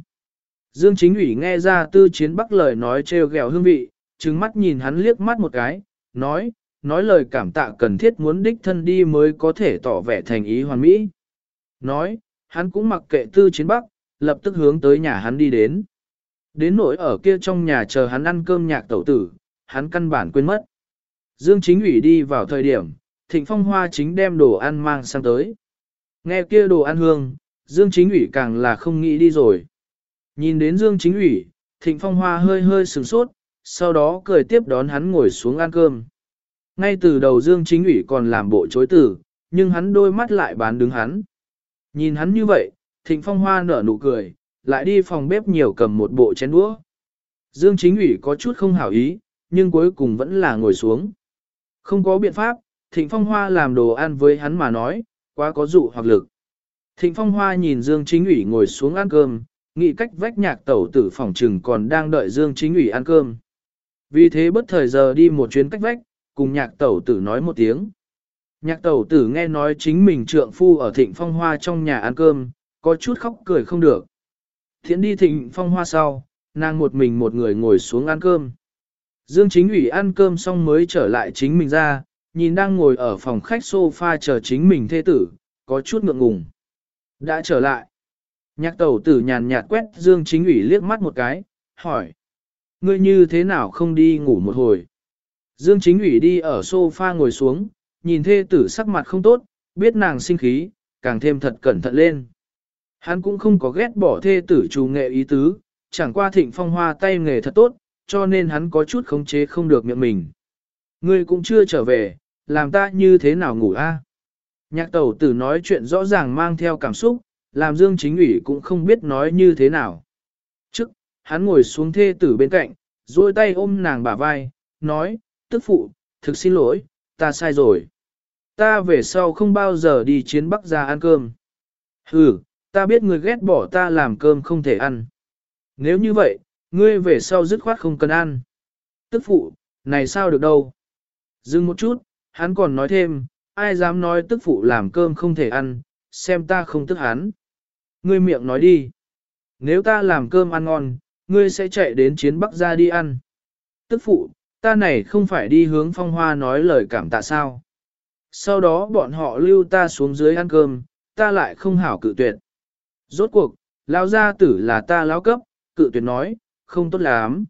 Dương chính ủy nghe ra tư chiến bắc lời nói trêu ghẹo hương vị, trừng mắt nhìn hắn liếc mắt một cái, nói, nói lời cảm tạ cần thiết muốn đích thân đi mới có thể tỏ vẻ thành ý hoàn mỹ. Nói, hắn cũng mặc kệ tư chiến bắc, lập tức hướng tới nhà hắn đi đến. Đến nỗi ở kia trong nhà chờ hắn ăn cơm nhạc tẩu tử, hắn căn bản quên mất. Dương chính ủy đi vào thời điểm, thịnh phong hoa chính đem đồ ăn mang sang tới. Nghe kia đồ ăn hương, Dương chính ủy càng là không nghĩ đi rồi. Nhìn đến Dương chính ủy, thịnh phong hoa hơi hơi sửng sốt, sau đó cười tiếp đón hắn ngồi xuống ăn cơm. Ngay từ đầu Dương chính ủy còn làm bộ chối tử, nhưng hắn đôi mắt lại bán đứng hắn. Nhìn hắn như vậy, thịnh phong hoa nở nụ cười, lại đi phòng bếp nhiều cầm một bộ chén đũa. Dương chính ủy có chút không hảo ý, nhưng cuối cùng vẫn là ngồi xuống. Không có biện pháp, Thịnh Phong Hoa làm đồ ăn với hắn mà nói, quá có dụ hoặc lực. Thịnh Phong Hoa nhìn Dương Chính ủy ngồi xuống ăn cơm, nghĩ cách vách nhạc tẩu tử phòng trừng còn đang đợi Dương Chính ủy ăn cơm. Vì thế bất thời giờ đi một chuyến cách vách, cùng nhạc tẩu tử nói một tiếng. Nhạc tẩu tử nghe nói chính mình trượng phu ở Thịnh Phong Hoa trong nhà ăn cơm, có chút khóc cười không được. Thiện đi Thịnh Phong Hoa sau, nàng một mình một người ngồi xuống ăn cơm. Dương chính ủy ăn cơm xong mới trở lại chính mình ra, nhìn đang ngồi ở phòng khách sofa chờ chính mình thê tử, có chút ngượng ngùng. Đã trở lại. Nhạc tẩu tử nhàn nhạt quét Dương Chính ủy liếc mắt một cái, hỏi. Ngươi như thế nào không đi ngủ một hồi? Dương Chính ủy đi ở sofa ngồi xuống, nhìn thê tử sắc mặt không tốt, biết nàng sinh khí, càng thêm thật cẩn thận lên. Hắn cũng không có ghét bỏ thê tử chủ nghệ ý tứ, chẳng qua thịnh phong hoa tay nghề thật tốt, cho nên hắn có chút khống chế không được miệng mình. Ngươi cũng chưa trở về, làm ta như thế nào ngủ a? Nhạc tẩu tử nói chuyện rõ ràng mang theo cảm xúc, làm Dương Chính ủy cũng không biết nói như thế nào. Trước, hắn ngồi xuống thê tử bên cạnh, duỗi tay ôm nàng bả vai, nói, tức phụ, thực xin lỗi, ta sai rồi. Ta về sau không bao giờ đi chiến bắc ra ăn cơm. hừ ta biết ngươi ghét bỏ ta làm cơm không thể ăn. Nếu như vậy, ngươi về sau dứt khoát không cần ăn. Tức phụ, này sao được đâu. Dừng một chút, hắn còn nói thêm, ai dám nói tức phụ làm cơm không thể ăn, xem ta không tức hắn. Ngươi miệng nói đi. Nếu ta làm cơm ăn ngon, ngươi sẽ chạy đến chiến bắc ra đi ăn. Tức phụ, ta này không phải đi hướng phong hoa nói lời cảm tạ sao. Sau đó bọn họ lưu ta xuống dưới ăn cơm, ta lại không hảo cự tuyệt. Rốt cuộc, lão gia tử là ta lão cấp, cự tuyệt nói, không tốt lắm.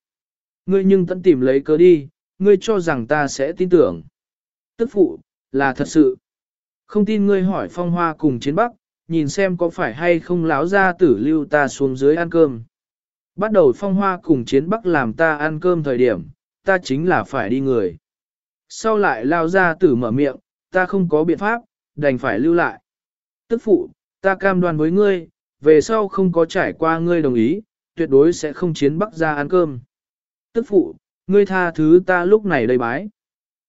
Ngươi nhưng tận tìm lấy cớ đi, ngươi cho rằng ta sẽ tin tưởng. Tức phụ, là thật sự. Không tin ngươi hỏi phong hoa cùng chiến bắc, nhìn xem có phải hay không lão gia tử lưu ta xuống dưới ăn cơm. Bắt đầu phong hoa cùng chiến bắc làm ta ăn cơm thời điểm, ta chính là phải đi người. Sau lại lao gia tử mở miệng, ta không có biện pháp, đành phải lưu lại. Tức phụ, ta cam đoan với ngươi, về sau không có trải qua ngươi đồng ý, tuyệt đối sẽ không chiến bắc ra ăn cơm. Tức phụ, ngươi tha thứ ta lúc này đây bái.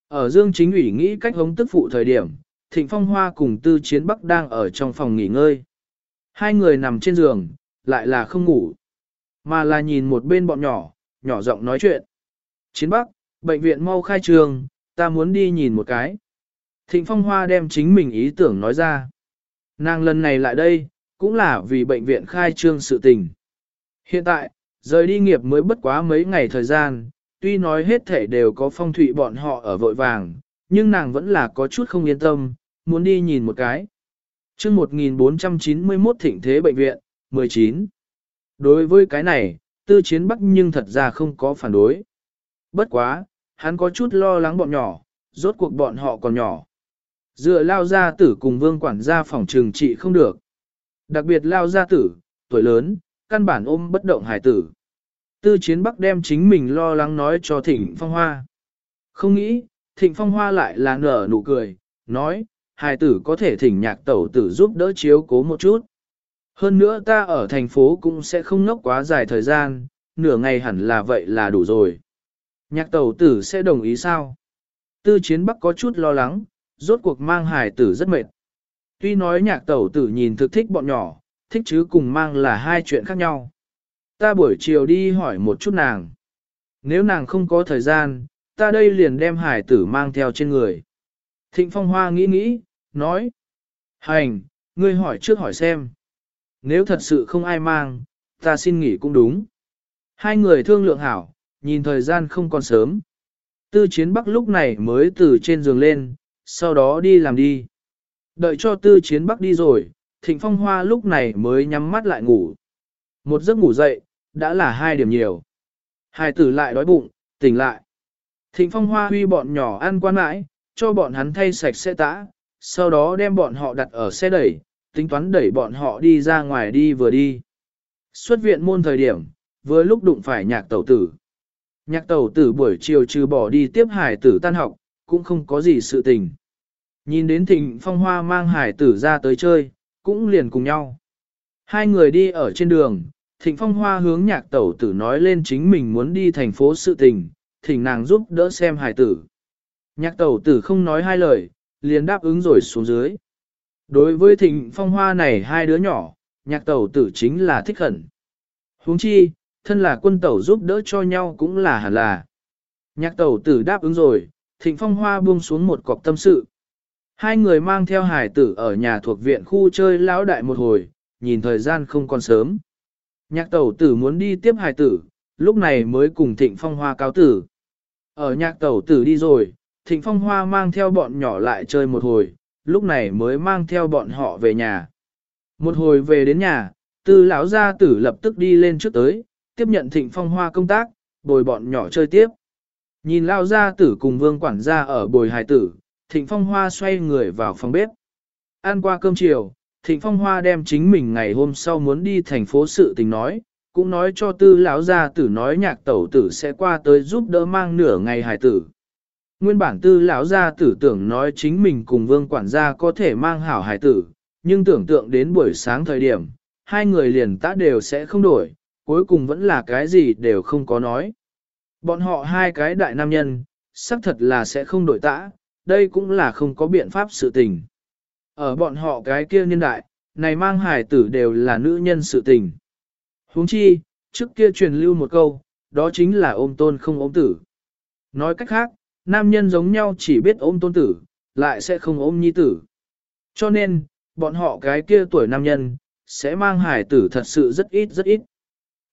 Ở Dương Chính ủy nghĩ cách hống tức phụ thời điểm, Thịnh Phong Hoa cùng Tư Chiến Bắc đang ở trong phòng nghỉ ngơi. Hai người nằm trên giường, lại là không ngủ, mà là nhìn một bên bọn nhỏ, nhỏ giọng nói chuyện. Chiến Bắc, bệnh viện mau khai trường, ta muốn đi nhìn một cái. Thịnh Phong Hoa đem chính mình ý tưởng nói ra. Nàng lần này lại đây, cũng là vì bệnh viện khai trương sự tình. Hiện tại, rời đi nghiệp mới bất quá mấy ngày thời gian, tuy nói hết thể đều có phong thủy bọn họ ở vội vàng, nhưng nàng vẫn là có chút không yên tâm, muốn đi nhìn một cái. chương 1491 thịnh thế bệnh viện, 19. Đối với cái này, tư chiến bắc nhưng thật ra không có phản đối. Bất quá, hắn có chút lo lắng bọn nhỏ, rốt cuộc bọn họ còn nhỏ. Dựa lao gia tử cùng vương quản gia phòng trường trị không được. Đặc biệt lao gia tử, tuổi lớn, căn bản ôm bất động hải tử. Tư chiến bắc đem chính mình lo lắng nói cho thịnh phong hoa. Không nghĩ, thịnh phong hoa lại là nở nụ cười, nói, hải tử có thể thỉnh nhạc tẩu tử giúp đỡ chiếu cố một chút. Hơn nữa ta ở thành phố cũng sẽ không nốc quá dài thời gian, nửa ngày hẳn là vậy là đủ rồi. Nhạc tẩu tử sẽ đồng ý sao? Tư chiến bắc có chút lo lắng, rốt cuộc mang hải tử rất mệt. Tuy nói nhạc tẩu tử nhìn thực thích bọn nhỏ, thích chứ cùng mang là hai chuyện khác nhau. Ta buổi chiều đi hỏi một chút nàng. Nếu nàng không có thời gian, ta đây liền đem hải tử mang theo trên người. Thịnh Phong Hoa nghĩ nghĩ, nói. Hành, ngươi hỏi trước hỏi xem. Nếu thật sự không ai mang, ta xin nghỉ cũng đúng. Hai người thương lượng hảo, nhìn thời gian không còn sớm. Tư chiến bắc lúc này mới từ trên giường lên, sau đó đi làm đi. Đợi cho tư chiến bắc đi rồi, thịnh phong hoa lúc này mới nhắm mắt lại ngủ. Một giấc ngủ dậy, đã là hai điểm nhiều. Hai tử lại đói bụng, tỉnh lại. Thịnh phong hoa huy bọn nhỏ ăn quan mãi, cho bọn hắn thay sạch xe tã, sau đó đem bọn họ đặt ở xe đẩy, tính toán đẩy bọn họ đi ra ngoài đi vừa đi. Xuất viện môn thời điểm, vừa lúc đụng phải nhạc tẩu tử. Nhạc tẩu tử buổi chiều trừ bỏ đi tiếp hải tử tan học, cũng không có gì sự tình. Nhìn đến thịnh phong hoa mang hải tử ra tới chơi, cũng liền cùng nhau. Hai người đi ở trên đường, thịnh phong hoa hướng nhạc tẩu tử nói lên chính mình muốn đi thành phố sự tình, thỉnh nàng giúp đỡ xem hải tử. Nhạc tẩu tử không nói hai lời, liền đáp ứng rồi xuống dưới. Đối với thịnh phong hoa này hai đứa nhỏ, nhạc tẩu tử chính là thích khẩn. huống chi, thân là quân tẩu giúp đỡ cho nhau cũng là hẳn là. Nhạc tẩu tử đáp ứng rồi, thịnh phong hoa buông xuống một cọc tâm sự. Hai người mang theo hải tử ở nhà thuộc viện khu chơi lão đại một hồi, nhìn thời gian không còn sớm. Nhạc tẩu tử muốn đi tiếp hải tử, lúc này mới cùng thịnh phong hoa cáo tử. Ở nhạc tẩu tử đi rồi, thịnh phong hoa mang theo bọn nhỏ lại chơi một hồi, lúc này mới mang theo bọn họ về nhà. Một hồi về đến nhà, tư lão gia tử lập tức đi lên trước tới, tiếp nhận thịnh phong hoa công tác, bồi bọn nhỏ chơi tiếp. Nhìn lao gia tử cùng vương quản gia ở bồi hài tử, thịnh phong hoa xoay người vào phòng bếp. Ăn qua cơm chiều, thịnh phong hoa đem chính mình ngày hôm sau muốn đi thành phố sự tình nói, cũng nói cho tư lão gia tử nói nhạc tẩu tử sẽ qua tới giúp đỡ mang nửa ngày hải tử. Nguyên bản tư lão gia tử tưởng nói chính mình cùng vương quản gia có thể mang hảo hải tử, nhưng tưởng tượng đến buổi sáng thời điểm, hai người liền tá đều sẽ không đổi, cuối cùng vẫn là cái gì đều không có nói. Bọn họ hai cái đại nam nhân, xác thật là sẽ không đổi tã, đây cũng là không có biện pháp sự tình. Ở bọn họ cái kia niên đại, này mang hài tử đều là nữ nhân sự tình. huống chi, trước kia truyền lưu một câu, đó chính là ôm tôn không ôm tử. Nói cách khác, nam nhân giống nhau chỉ biết ôm tôn tử, lại sẽ không ôm nhi tử. Cho nên, bọn họ cái kia tuổi nam nhân, sẽ mang hài tử thật sự rất ít rất ít.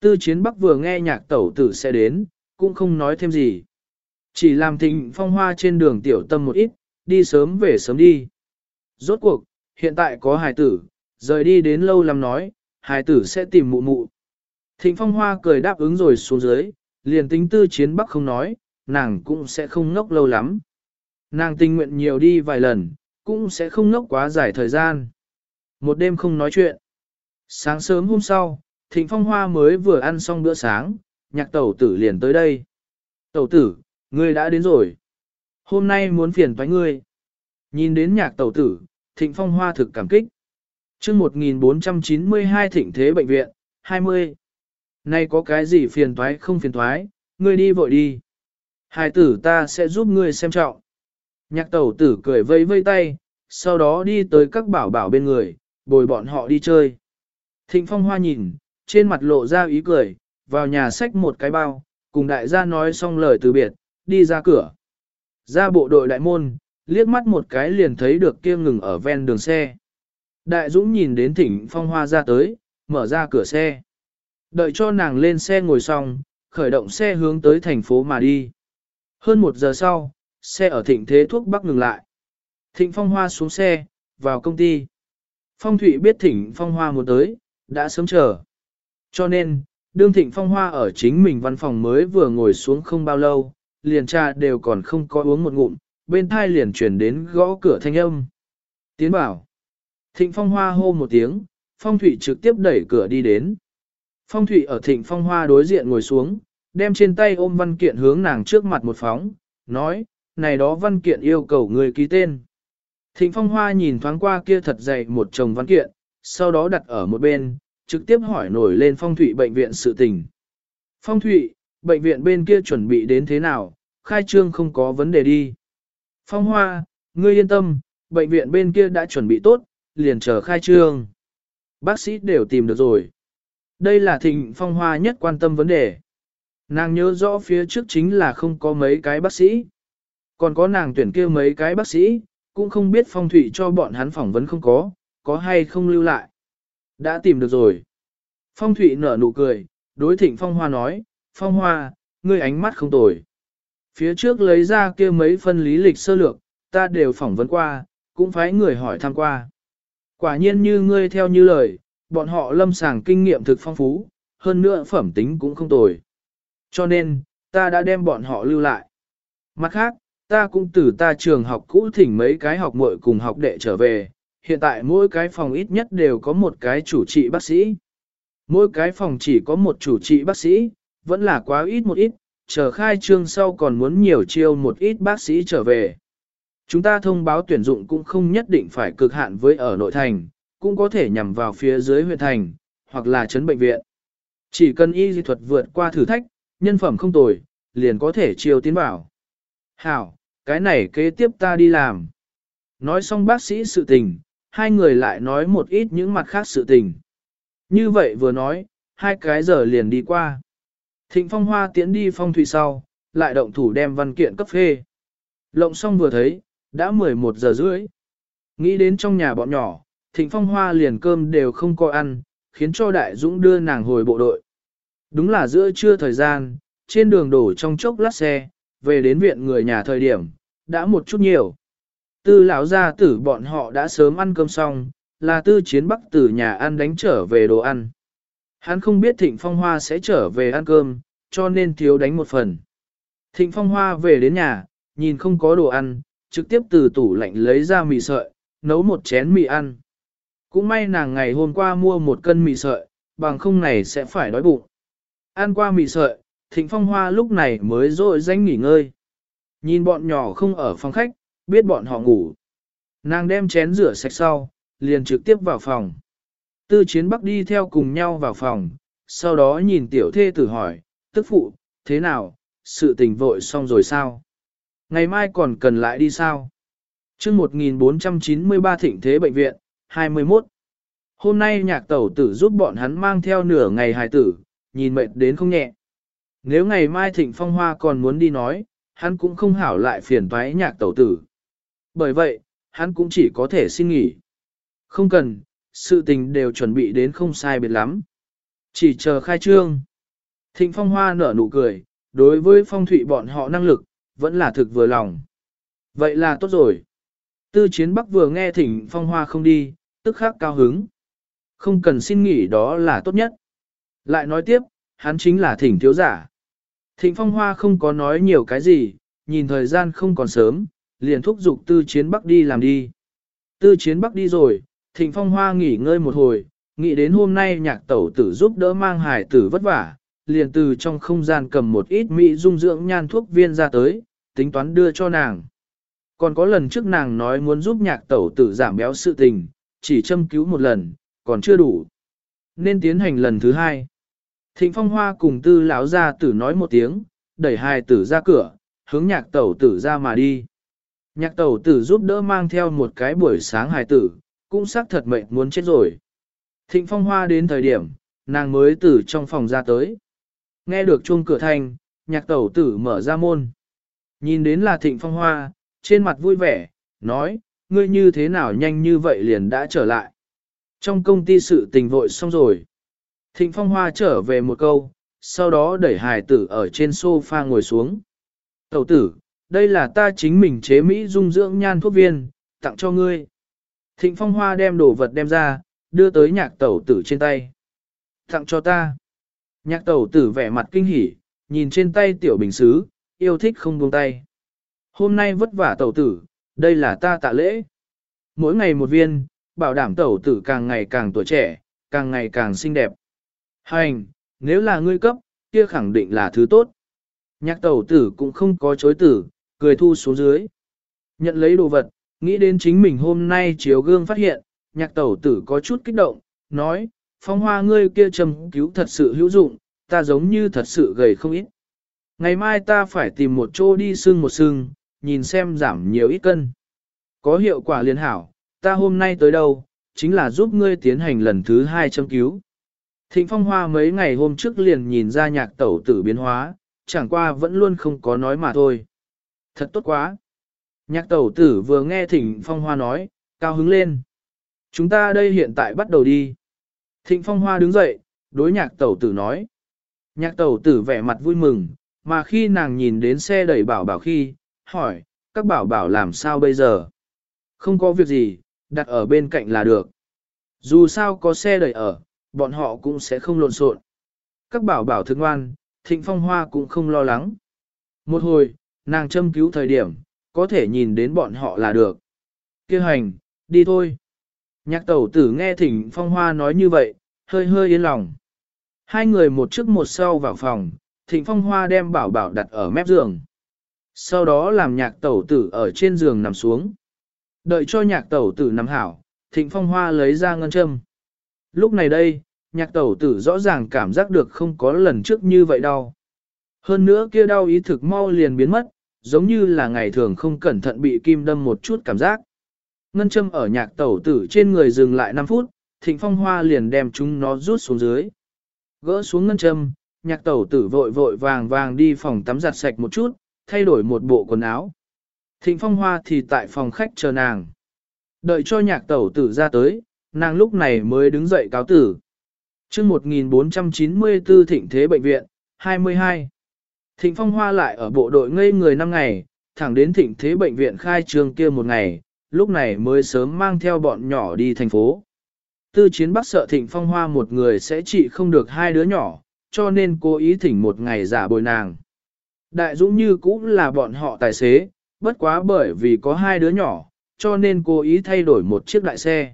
Tư chiến bắc vừa nghe nhạc tẩu tử sẽ đến, cũng không nói thêm gì. Chỉ làm thịnh phong hoa trên đường tiểu tâm một ít, đi sớm về sớm đi. Rốt cuộc, hiện tại có hài tử, rời đi đến lâu lắm nói, hài tử sẽ tìm mụ mụ. Thịnh phong hoa cười đáp ứng rồi xuống dưới, liền tính tư chiến bắc không nói, nàng cũng sẽ không ngốc lâu lắm. Nàng tình nguyện nhiều đi vài lần, cũng sẽ không ngốc quá dài thời gian. Một đêm không nói chuyện. Sáng sớm hôm sau, Thịnh Phong Hoa mới vừa ăn xong bữa sáng, nhạc tẩu tử liền tới đây. Tẩu tử, ngươi đã đến rồi. Hôm nay muốn phiền toái ngươi. Nhìn đến nhạc tẩu tử, Thịnh Phong Hoa thực cảm kích. chương 1492 Thịnh Thế Bệnh viện, 20. Nay có cái gì phiền toái không phiền toái, ngươi đi vội đi. Hai tử ta sẽ giúp ngươi xem trọng. Nhạc tẩu tử cười vây vây tay, sau đó đi tới các bảo bảo bên người, bồi bọn họ đi chơi. Thịnh Phong Hoa nhìn, trên mặt lộ ra ý cười, vào nhà xách một cái bao, cùng đại gia nói xong lời từ biệt, đi ra cửa. Ra bộ đội đại môn, liếc mắt một cái liền thấy được kia ngừng ở ven đường xe. Đại Dũng nhìn đến thỉnh phong hoa ra tới, mở ra cửa xe. Đợi cho nàng lên xe ngồi xong, khởi động xe hướng tới thành phố mà đi. Hơn một giờ sau, xe ở thịnh thế thuốc bắc ngừng lại. Thịnh phong hoa xuống xe, vào công ty. Phong Thụy biết thịnh phong hoa muốn tới, đã sớm chờ. Cho nên, đương thịnh phong hoa ở chính mình văn phòng mới vừa ngồi xuống không bao lâu, liền trà đều còn không có uống một ngụm, bên thai liền chuyển đến gõ cửa thanh âm. Tiến bảo. Thịnh phong hoa hô một tiếng, phong thủy trực tiếp đẩy cửa đi đến. Phong thủy ở thịnh phong hoa đối diện ngồi xuống, đem trên tay ôm văn kiện hướng nàng trước mặt một phóng, nói, này đó văn kiện yêu cầu người ký tên. Thịnh phong hoa nhìn thoáng qua kia thật dày một chồng văn kiện, sau đó đặt ở một bên, trực tiếp hỏi nổi lên phong thủy bệnh viện sự tình. Phong thủy, bệnh viện bên kia chuẩn bị đến thế nào, khai trương không có vấn đề đi. Phong hoa, ngươi yên tâm, bệnh viện bên kia đã chuẩn bị tốt, liền chờ khai trương. Bác sĩ đều tìm được rồi. Đây là thịnh phong hoa nhất quan tâm vấn đề. Nàng nhớ rõ phía trước chính là không có mấy cái bác sĩ. Còn có nàng tuyển kia mấy cái bác sĩ, cũng không biết phong thủy cho bọn hắn phỏng vấn không có, có hay không lưu lại. Đã tìm được rồi. Phong Thụy nở nụ cười, đối thịnh Phong Hoa nói, Phong Hoa, ngươi ánh mắt không tồi. Phía trước lấy ra kia mấy phân lý lịch sơ lược, ta đều phỏng vấn qua, cũng phải người hỏi thăm qua. Quả nhiên như ngươi theo như lời, bọn họ lâm sàng kinh nghiệm thực phong phú, hơn nữa phẩm tính cũng không tồi. Cho nên, ta đã đem bọn họ lưu lại. Mặt khác, ta cũng từ ta trường học cũ thỉnh mấy cái học muội cùng học đệ trở về, hiện tại mỗi cái phòng ít nhất đều có một cái chủ trị bác sĩ. Mỗi cái phòng chỉ có một chủ trị bác sĩ, vẫn là quá ít một ít, chờ khai trương sau còn muốn nhiều chiêu một ít bác sĩ trở về. Chúng ta thông báo tuyển dụng cũng không nhất định phải cực hạn với ở nội thành, cũng có thể nhằm vào phía dưới huyện thành, hoặc là chấn bệnh viện. Chỉ cần y dị thuật vượt qua thử thách, nhân phẩm không tồi, liền có thể chiêu tiến bảo. Hảo, cái này kế tiếp ta đi làm. Nói xong bác sĩ sự tình, hai người lại nói một ít những mặt khác sự tình. Như vậy vừa nói, hai cái giờ liền đi qua. Thịnh phong hoa tiến đi phong thủy sau, lại động thủ đem văn kiện cấp phê. Lộng xong vừa thấy, đã 11 giờ rưỡi. Nghĩ đến trong nhà bọn nhỏ, thịnh phong hoa liền cơm đều không có ăn, khiến cho đại dũng đưa nàng hồi bộ đội. Đúng là giữa trưa thời gian, trên đường đổ trong chốc lát xe, về đến viện người nhà thời điểm, đã một chút nhiều. Tư lão gia tử bọn họ đã sớm ăn cơm xong, là tư chiến bắc từ nhà ăn đánh trở về đồ ăn. Hắn không biết Thịnh Phong Hoa sẽ trở về ăn cơm, cho nên thiếu đánh một phần. Thịnh Phong Hoa về đến nhà, nhìn không có đồ ăn, trực tiếp từ tủ lạnh lấy ra mì sợi, nấu một chén mì ăn. Cũng may nàng ngày hôm qua mua một cân mì sợi, bằng không này sẽ phải đói bụng. Ăn qua mì sợi, Thịnh Phong Hoa lúc này mới rội danh nghỉ ngơi. Nhìn bọn nhỏ không ở phòng khách, biết bọn họ ngủ. Nàng đem chén rửa sạch sau, liền trực tiếp vào phòng. Tư chiến bắc đi theo cùng nhau vào phòng, sau đó nhìn tiểu thê tử hỏi, tức phụ, thế nào, sự tình vội xong rồi sao? Ngày mai còn cần lại đi sao? chương 1493 thịnh thế bệnh viện, 21. Hôm nay nhạc tẩu tử giúp bọn hắn mang theo nửa ngày hài tử, nhìn mệt đến không nhẹ. Nếu ngày mai thịnh phong hoa còn muốn đi nói, hắn cũng không hảo lại phiền toái nhạc tẩu tử. Bởi vậy, hắn cũng chỉ có thể xin nghỉ. Không cần, sự tình đều chuẩn bị đến không sai biệt lắm. Chỉ chờ khai trương. Thịnh phong hoa nở nụ cười, đối với phong thủy bọn họ năng lực, vẫn là thực vừa lòng. Vậy là tốt rồi. Tư chiến bắc vừa nghe thịnh phong hoa không đi, tức khắc cao hứng. Không cần xin nghỉ đó là tốt nhất. Lại nói tiếp, hắn chính là thỉnh thiếu giả. Thịnh phong hoa không có nói nhiều cái gì, nhìn thời gian không còn sớm, liền thúc giục tư chiến bắc đi làm đi. Tư chiến bắc đi rồi, thịnh phong hoa nghỉ ngơi một hồi, nghĩ đến hôm nay nhạc tẩu tử giúp đỡ mang hải tử vất vả, liền từ trong không gian cầm một ít mỹ dung dưỡng nhan thuốc viên ra tới, tính toán đưa cho nàng. Còn có lần trước nàng nói muốn giúp nhạc tẩu tử giảm béo sự tình, chỉ châm cứu một lần, còn chưa đủ. Nên tiến hành lần thứ hai. Thịnh phong hoa cùng tư lão gia tử nói một tiếng, đẩy hai tử ra cửa, hướng nhạc tẩu tử ra mà đi. Nhạc tẩu tử giúp đỡ mang theo một cái buổi sáng hài tử, cũng xác thật mệnh muốn chết rồi. Thịnh phong hoa đến thời điểm, nàng mới từ trong phòng ra tới. Nghe được chuông cửa thanh, nhạc tẩu tử mở ra môn. Nhìn đến là thịnh phong hoa, trên mặt vui vẻ, nói, ngươi như thế nào nhanh như vậy liền đã trở lại. Trong công ty sự tình vội xong rồi. Thịnh phong hoa trở về một câu, sau đó đẩy hài tử ở trên sofa ngồi xuống. Tẩu tử, đây là ta chính mình chế Mỹ dung dưỡng nhan thuốc viên, tặng cho ngươi. Thịnh phong hoa đem đồ vật đem ra, đưa tới nhạc tẩu tử trên tay. Tặng cho ta. Nhạc tẩu tử vẻ mặt kinh hỉ, nhìn trên tay tiểu bình xứ, yêu thích không buông tay. Hôm nay vất vả tẩu tử, đây là ta tạ lễ. Mỗi ngày một viên, bảo đảm tẩu tử càng ngày càng tuổi trẻ, càng ngày càng xinh đẹp. Hành, nếu là ngươi cấp, kia khẳng định là thứ tốt. Nhạc tẩu tử cũng không có chối tử, cười thu xuống dưới. Nhận lấy đồ vật, nghĩ đến chính mình hôm nay chiếu gương phát hiện, nhạc tẩu tử có chút kích động, nói, phong hoa ngươi kia trầm cứu thật sự hữu dụng, ta giống như thật sự gầy không ít. Ngày mai ta phải tìm một chỗ đi sưng một sưng, nhìn xem giảm nhiều ít cân. Có hiệu quả liền hảo, ta hôm nay tới đâu, chính là giúp ngươi tiến hành lần thứ hai châm cứu. Thịnh phong hoa mấy ngày hôm trước liền nhìn ra nhạc tẩu tử biến hóa, chẳng qua vẫn luôn không có nói mà thôi. Thật tốt quá. Nhạc tẩu tử vừa nghe thịnh phong hoa nói, cao hứng lên. Chúng ta đây hiện tại bắt đầu đi. Thịnh phong hoa đứng dậy, đối nhạc tẩu tử nói. Nhạc tẩu tử vẻ mặt vui mừng, mà khi nàng nhìn đến xe đẩy bảo bảo khi, hỏi, các bảo bảo làm sao bây giờ? Không có việc gì, đặt ở bên cạnh là được. Dù sao có xe đẩy ở, bọn họ cũng sẽ không lộn xộn. Các bảo bảo thương ngoan, thịnh phong hoa cũng không lo lắng. Một hồi, nàng châm cứu thời điểm, có thể nhìn đến bọn họ là được. Kêu hành, đi thôi. Nhạc tẩu tử nghe thịnh phong hoa nói như vậy, hơi hơi yên lòng. Hai người một trước một sau vào phòng, thịnh phong hoa đem bảo bảo đặt ở mép giường. Sau đó làm nhạc tẩu tử ở trên giường nằm xuống. Đợi cho nhạc tẩu tử nằm hảo, thịnh phong hoa lấy ra ngân châm. Lúc này đây, nhạc tẩu tử rõ ràng cảm giác được không có lần trước như vậy đau. Hơn nữa kia đau ý thực mau liền biến mất, giống như là ngày thường không cẩn thận bị kim đâm một chút cảm giác. Ngân châm ở nhạc tẩu tử trên người dừng lại 5 phút, thịnh phong hoa liền đem chúng nó rút xuống dưới. Gỡ xuống ngân châm, nhạc tẩu tử vội vội vàng vàng đi phòng tắm giặt sạch một chút, thay đổi một bộ quần áo. Thịnh phong hoa thì tại phòng khách chờ nàng. Đợi cho nhạc tẩu tử ra tới, nàng lúc này mới đứng dậy cáo tử. chương 1494 thịnh thế bệnh viện, 22. Thịnh phong hoa lại ở bộ đội ngây người 5 ngày, thẳng đến thịnh thế bệnh viện khai trương kia một ngày, lúc này mới sớm mang theo bọn nhỏ đi thành phố. Tư chiến bắc sợ thịnh phong hoa một người sẽ trị không được hai đứa nhỏ, cho nên cố ý thỉnh một ngày giả bồi nàng. Đại dũng như cũng là bọn họ tài xế, bất quá bởi vì có hai đứa nhỏ, cho nên cố ý thay đổi một chiếc đại xe.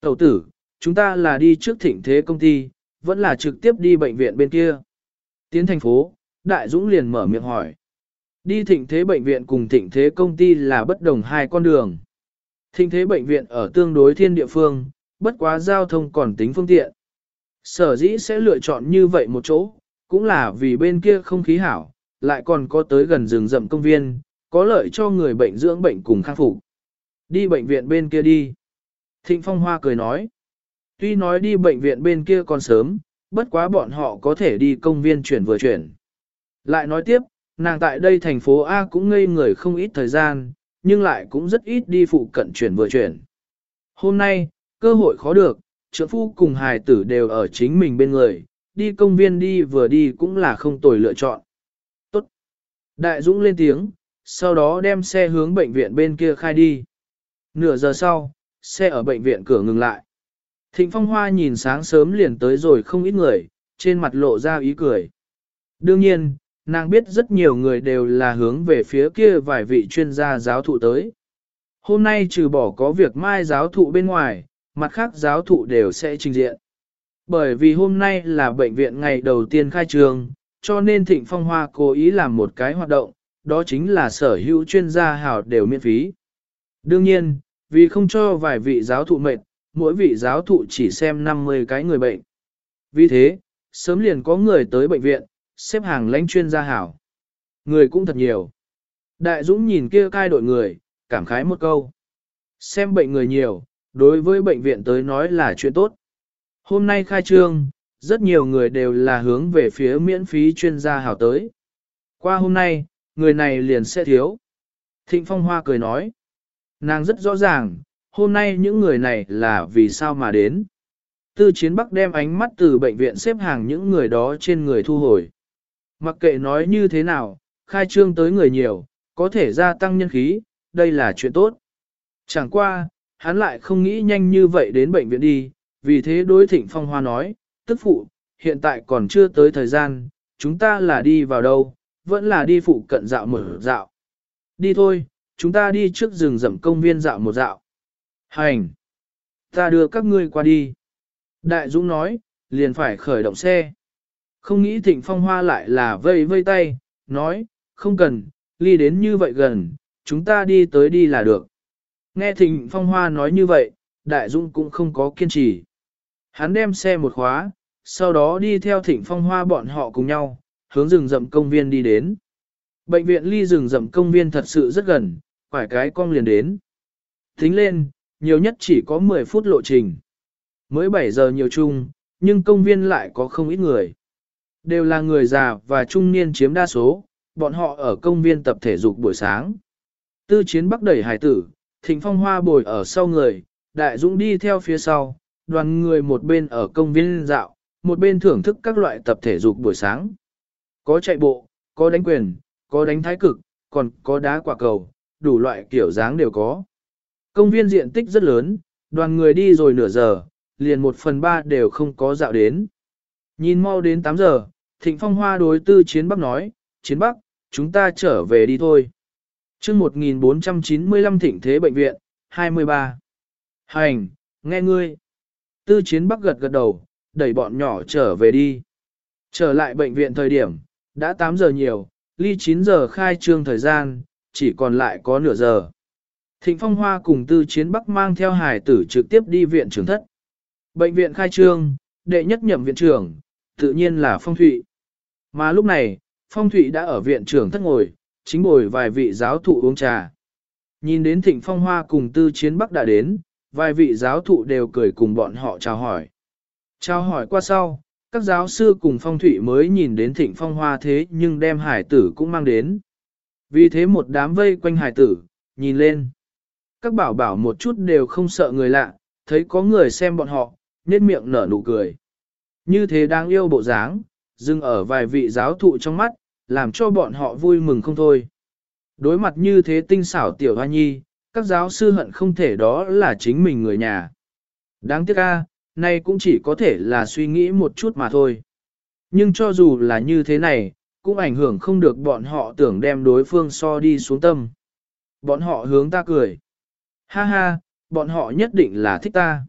Tẩu tử, chúng ta là đi trước thịnh thế công ty, vẫn là trực tiếp đi bệnh viện bên kia. Tiến thành phố, Đại Dũng liền mở miệng hỏi. Đi thịnh thế bệnh viện cùng thịnh thế công ty là bất đồng hai con đường. Thịnh thế bệnh viện ở tương đối thiên địa phương, bất quá giao thông còn tính phương tiện. Sở dĩ sẽ lựa chọn như vậy một chỗ, cũng là vì bên kia không khí hảo, lại còn có tới gần rừng rậm công viên, có lợi cho người bệnh dưỡng bệnh cùng khắc phục. Đi bệnh viện bên kia đi. Thịnh Phong Hoa cười nói. Tuy nói đi bệnh viện bên kia còn sớm, bất quá bọn họ có thể đi công viên chuyển vừa chuyển. Lại nói tiếp, nàng tại đây thành phố A cũng ngây người không ít thời gian, nhưng lại cũng rất ít đi phụ cận chuyển vừa chuyển. Hôm nay, cơ hội khó được, trưởng phu cùng hài tử đều ở chính mình bên người, đi công viên đi vừa đi cũng là không tồi lựa chọn. Tốt. Đại Dũng lên tiếng, sau đó đem xe hướng bệnh viện bên kia khai đi. Nửa giờ sau, xe ở bệnh viện cửa ngừng lại. Thịnh Phong Hoa nhìn sáng sớm liền tới rồi không ít người, trên mặt lộ ra ý cười. Đương nhiên, nàng biết rất nhiều người đều là hướng về phía kia vài vị chuyên gia giáo thụ tới. Hôm nay trừ bỏ có việc mai giáo thụ bên ngoài, mặt khác giáo thụ đều sẽ trình diện. Bởi vì hôm nay là bệnh viện ngày đầu tiên khai trường, cho nên Thịnh Phong Hoa cố ý làm một cái hoạt động, đó chính là sở hữu chuyên gia hảo đều miễn phí. Đương nhiên, vì không cho vài vị giáo thụ mệt, mỗi vị giáo thụ chỉ xem 50 cái người bệnh. Vì thế, sớm liền có người tới bệnh viện, xếp hàng lãnh chuyên gia hảo. Người cũng thật nhiều. Đại Dũng nhìn kia cai đội người, cảm khái một câu. Xem bệnh người nhiều, đối với bệnh viện tới nói là chuyện tốt. Hôm nay khai trương, rất nhiều người đều là hướng về phía miễn phí chuyên gia hảo tới. Qua hôm nay, người này liền sẽ thiếu. Thịnh Phong Hoa cười nói. Nàng rất rõ ràng, hôm nay những người này là vì sao mà đến. Tư chiến bắc đem ánh mắt từ bệnh viện xếp hàng những người đó trên người thu hồi. Mặc kệ nói như thế nào, khai trương tới người nhiều, có thể gia tăng nhân khí, đây là chuyện tốt. Chẳng qua, hắn lại không nghĩ nhanh như vậy đến bệnh viện đi, vì thế đối thịnh phong hoa nói, tức phụ, hiện tại còn chưa tới thời gian, chúng ta là đi vào đâu, vẫn là đi phụ cận dạo mở dạo. Đi thôi, chúng ta đi trước rừng rậm công viên dạo một dạo. Hành! Ta đưa các ngươi qua đi. Đại Dũng nói, liền phải khởi động xe. Không nghĩ thịnh phong hoa lại là vây vây tay, nói, không cần, ly đến như vậy gần, chúng ta đi tới đi là được. Nghe thịnh phong hoa nói như vậy, đại Dũng cũng không có kiên trì. Hắn đem xe một khóa, sau đó đi theo thịnh phong hoa bọn họ cùng nhau, hướng rừng rậm công viên đi đến. Bệnh viện ly rừng rậm công viên thật sự rất gần, phải cái con liền đến. Tính lên, nhiều nhất chỉ có 10 phút lộ trình. Mới 7 giờ nhiều chung, nhưng công viên lại có không ít người. Đều là người già và trung niên chiếm đa số, bọn họ ở công viên tập thể dục buổi sáng. Tư chiến bắc đẩy hải tử, thịnh phong hoa bồi ở sau người, đại dũng đi theo phía sau, đoàn người một bên ở công viên dạo, một bên thưởng thức các loại tập thể dục buổi sáng. Có chạy bộ, có đánh quyền, có đánh thái cực, còn có đá quả cầu, đủ loại kiểu dáng đều có. Công viên diện tích rất lớn, đoàn người đi rồi nửa giờ, liền một phần ba đều không có dạo đến. Nhìn mau đến 8 giờ, Thịnh Phong Hoa đối tư Chiến Bắc nói, Chiến Bắc, chúng ta trở về đi thôi. chương 1495 Thịnh Thế Bệnh viện, 23. Hành, nghe ngươi. Tư Chiến Bắc gật gật đầu, đẩy bọn nhỏ trở về đi. Trở lại bệnh viện thời điểm, đã 8 giờ nhiều, ly 9 giờ khai trương thời gian, chỉ còn lại có nửa giờ. Thịnh Phong Hoa cùng Tư Chiến Bắc mang theo hải tử trực tiếp đi viện trưởng thất. Bệnh viện khai trương, đệ nhất nhậm viện trưởng, tự nhiên là Phong Thụy. Mà lúc này, Phong Thụy đã ở viện trưởng thất ngồi, chính bồi vài vị giáo thụ uống trà. Nhìn đến Thịnh Phong Hoa cùng Tư Chiến Bắc đã đến, vài vị giáo thụ đều cười cùng bọn họ chào hỏi. Chào hỏi qua sau, các giáo sư cùng Phong Thụy mới nhìn đến Thịnh Phong Hoa thế nhưng đem hải tử cũng mang đến. Vì thế một đám vây quanh hải tử, nhìn lên. Các bảo bảo một chút đều không sợ người lạ, thấy có người xem bọn họ, nên miệng nở nụ cười. Như thế đáng yêu bộ dáng, dừng ở vài vị giáo thụ trong mắt, làm cho bọn họ vui mừng không thôi. Đối mặt như thế tinh xảo tiểu hoa nhi, các giáo sư hận không thể đó là chính mình người nhà. Đáng tiếc a, nay cũng chỉ có thể là suy nghĩ một chút mà thôi. Nhưng cho dù là như thế này, cũng ảnh hưởng không được bọn họ tưởng đem đối phương so đi xuống tâm. Bọn họ hướng ta cười. Ha ha, bọn họ nhất định là thích ta.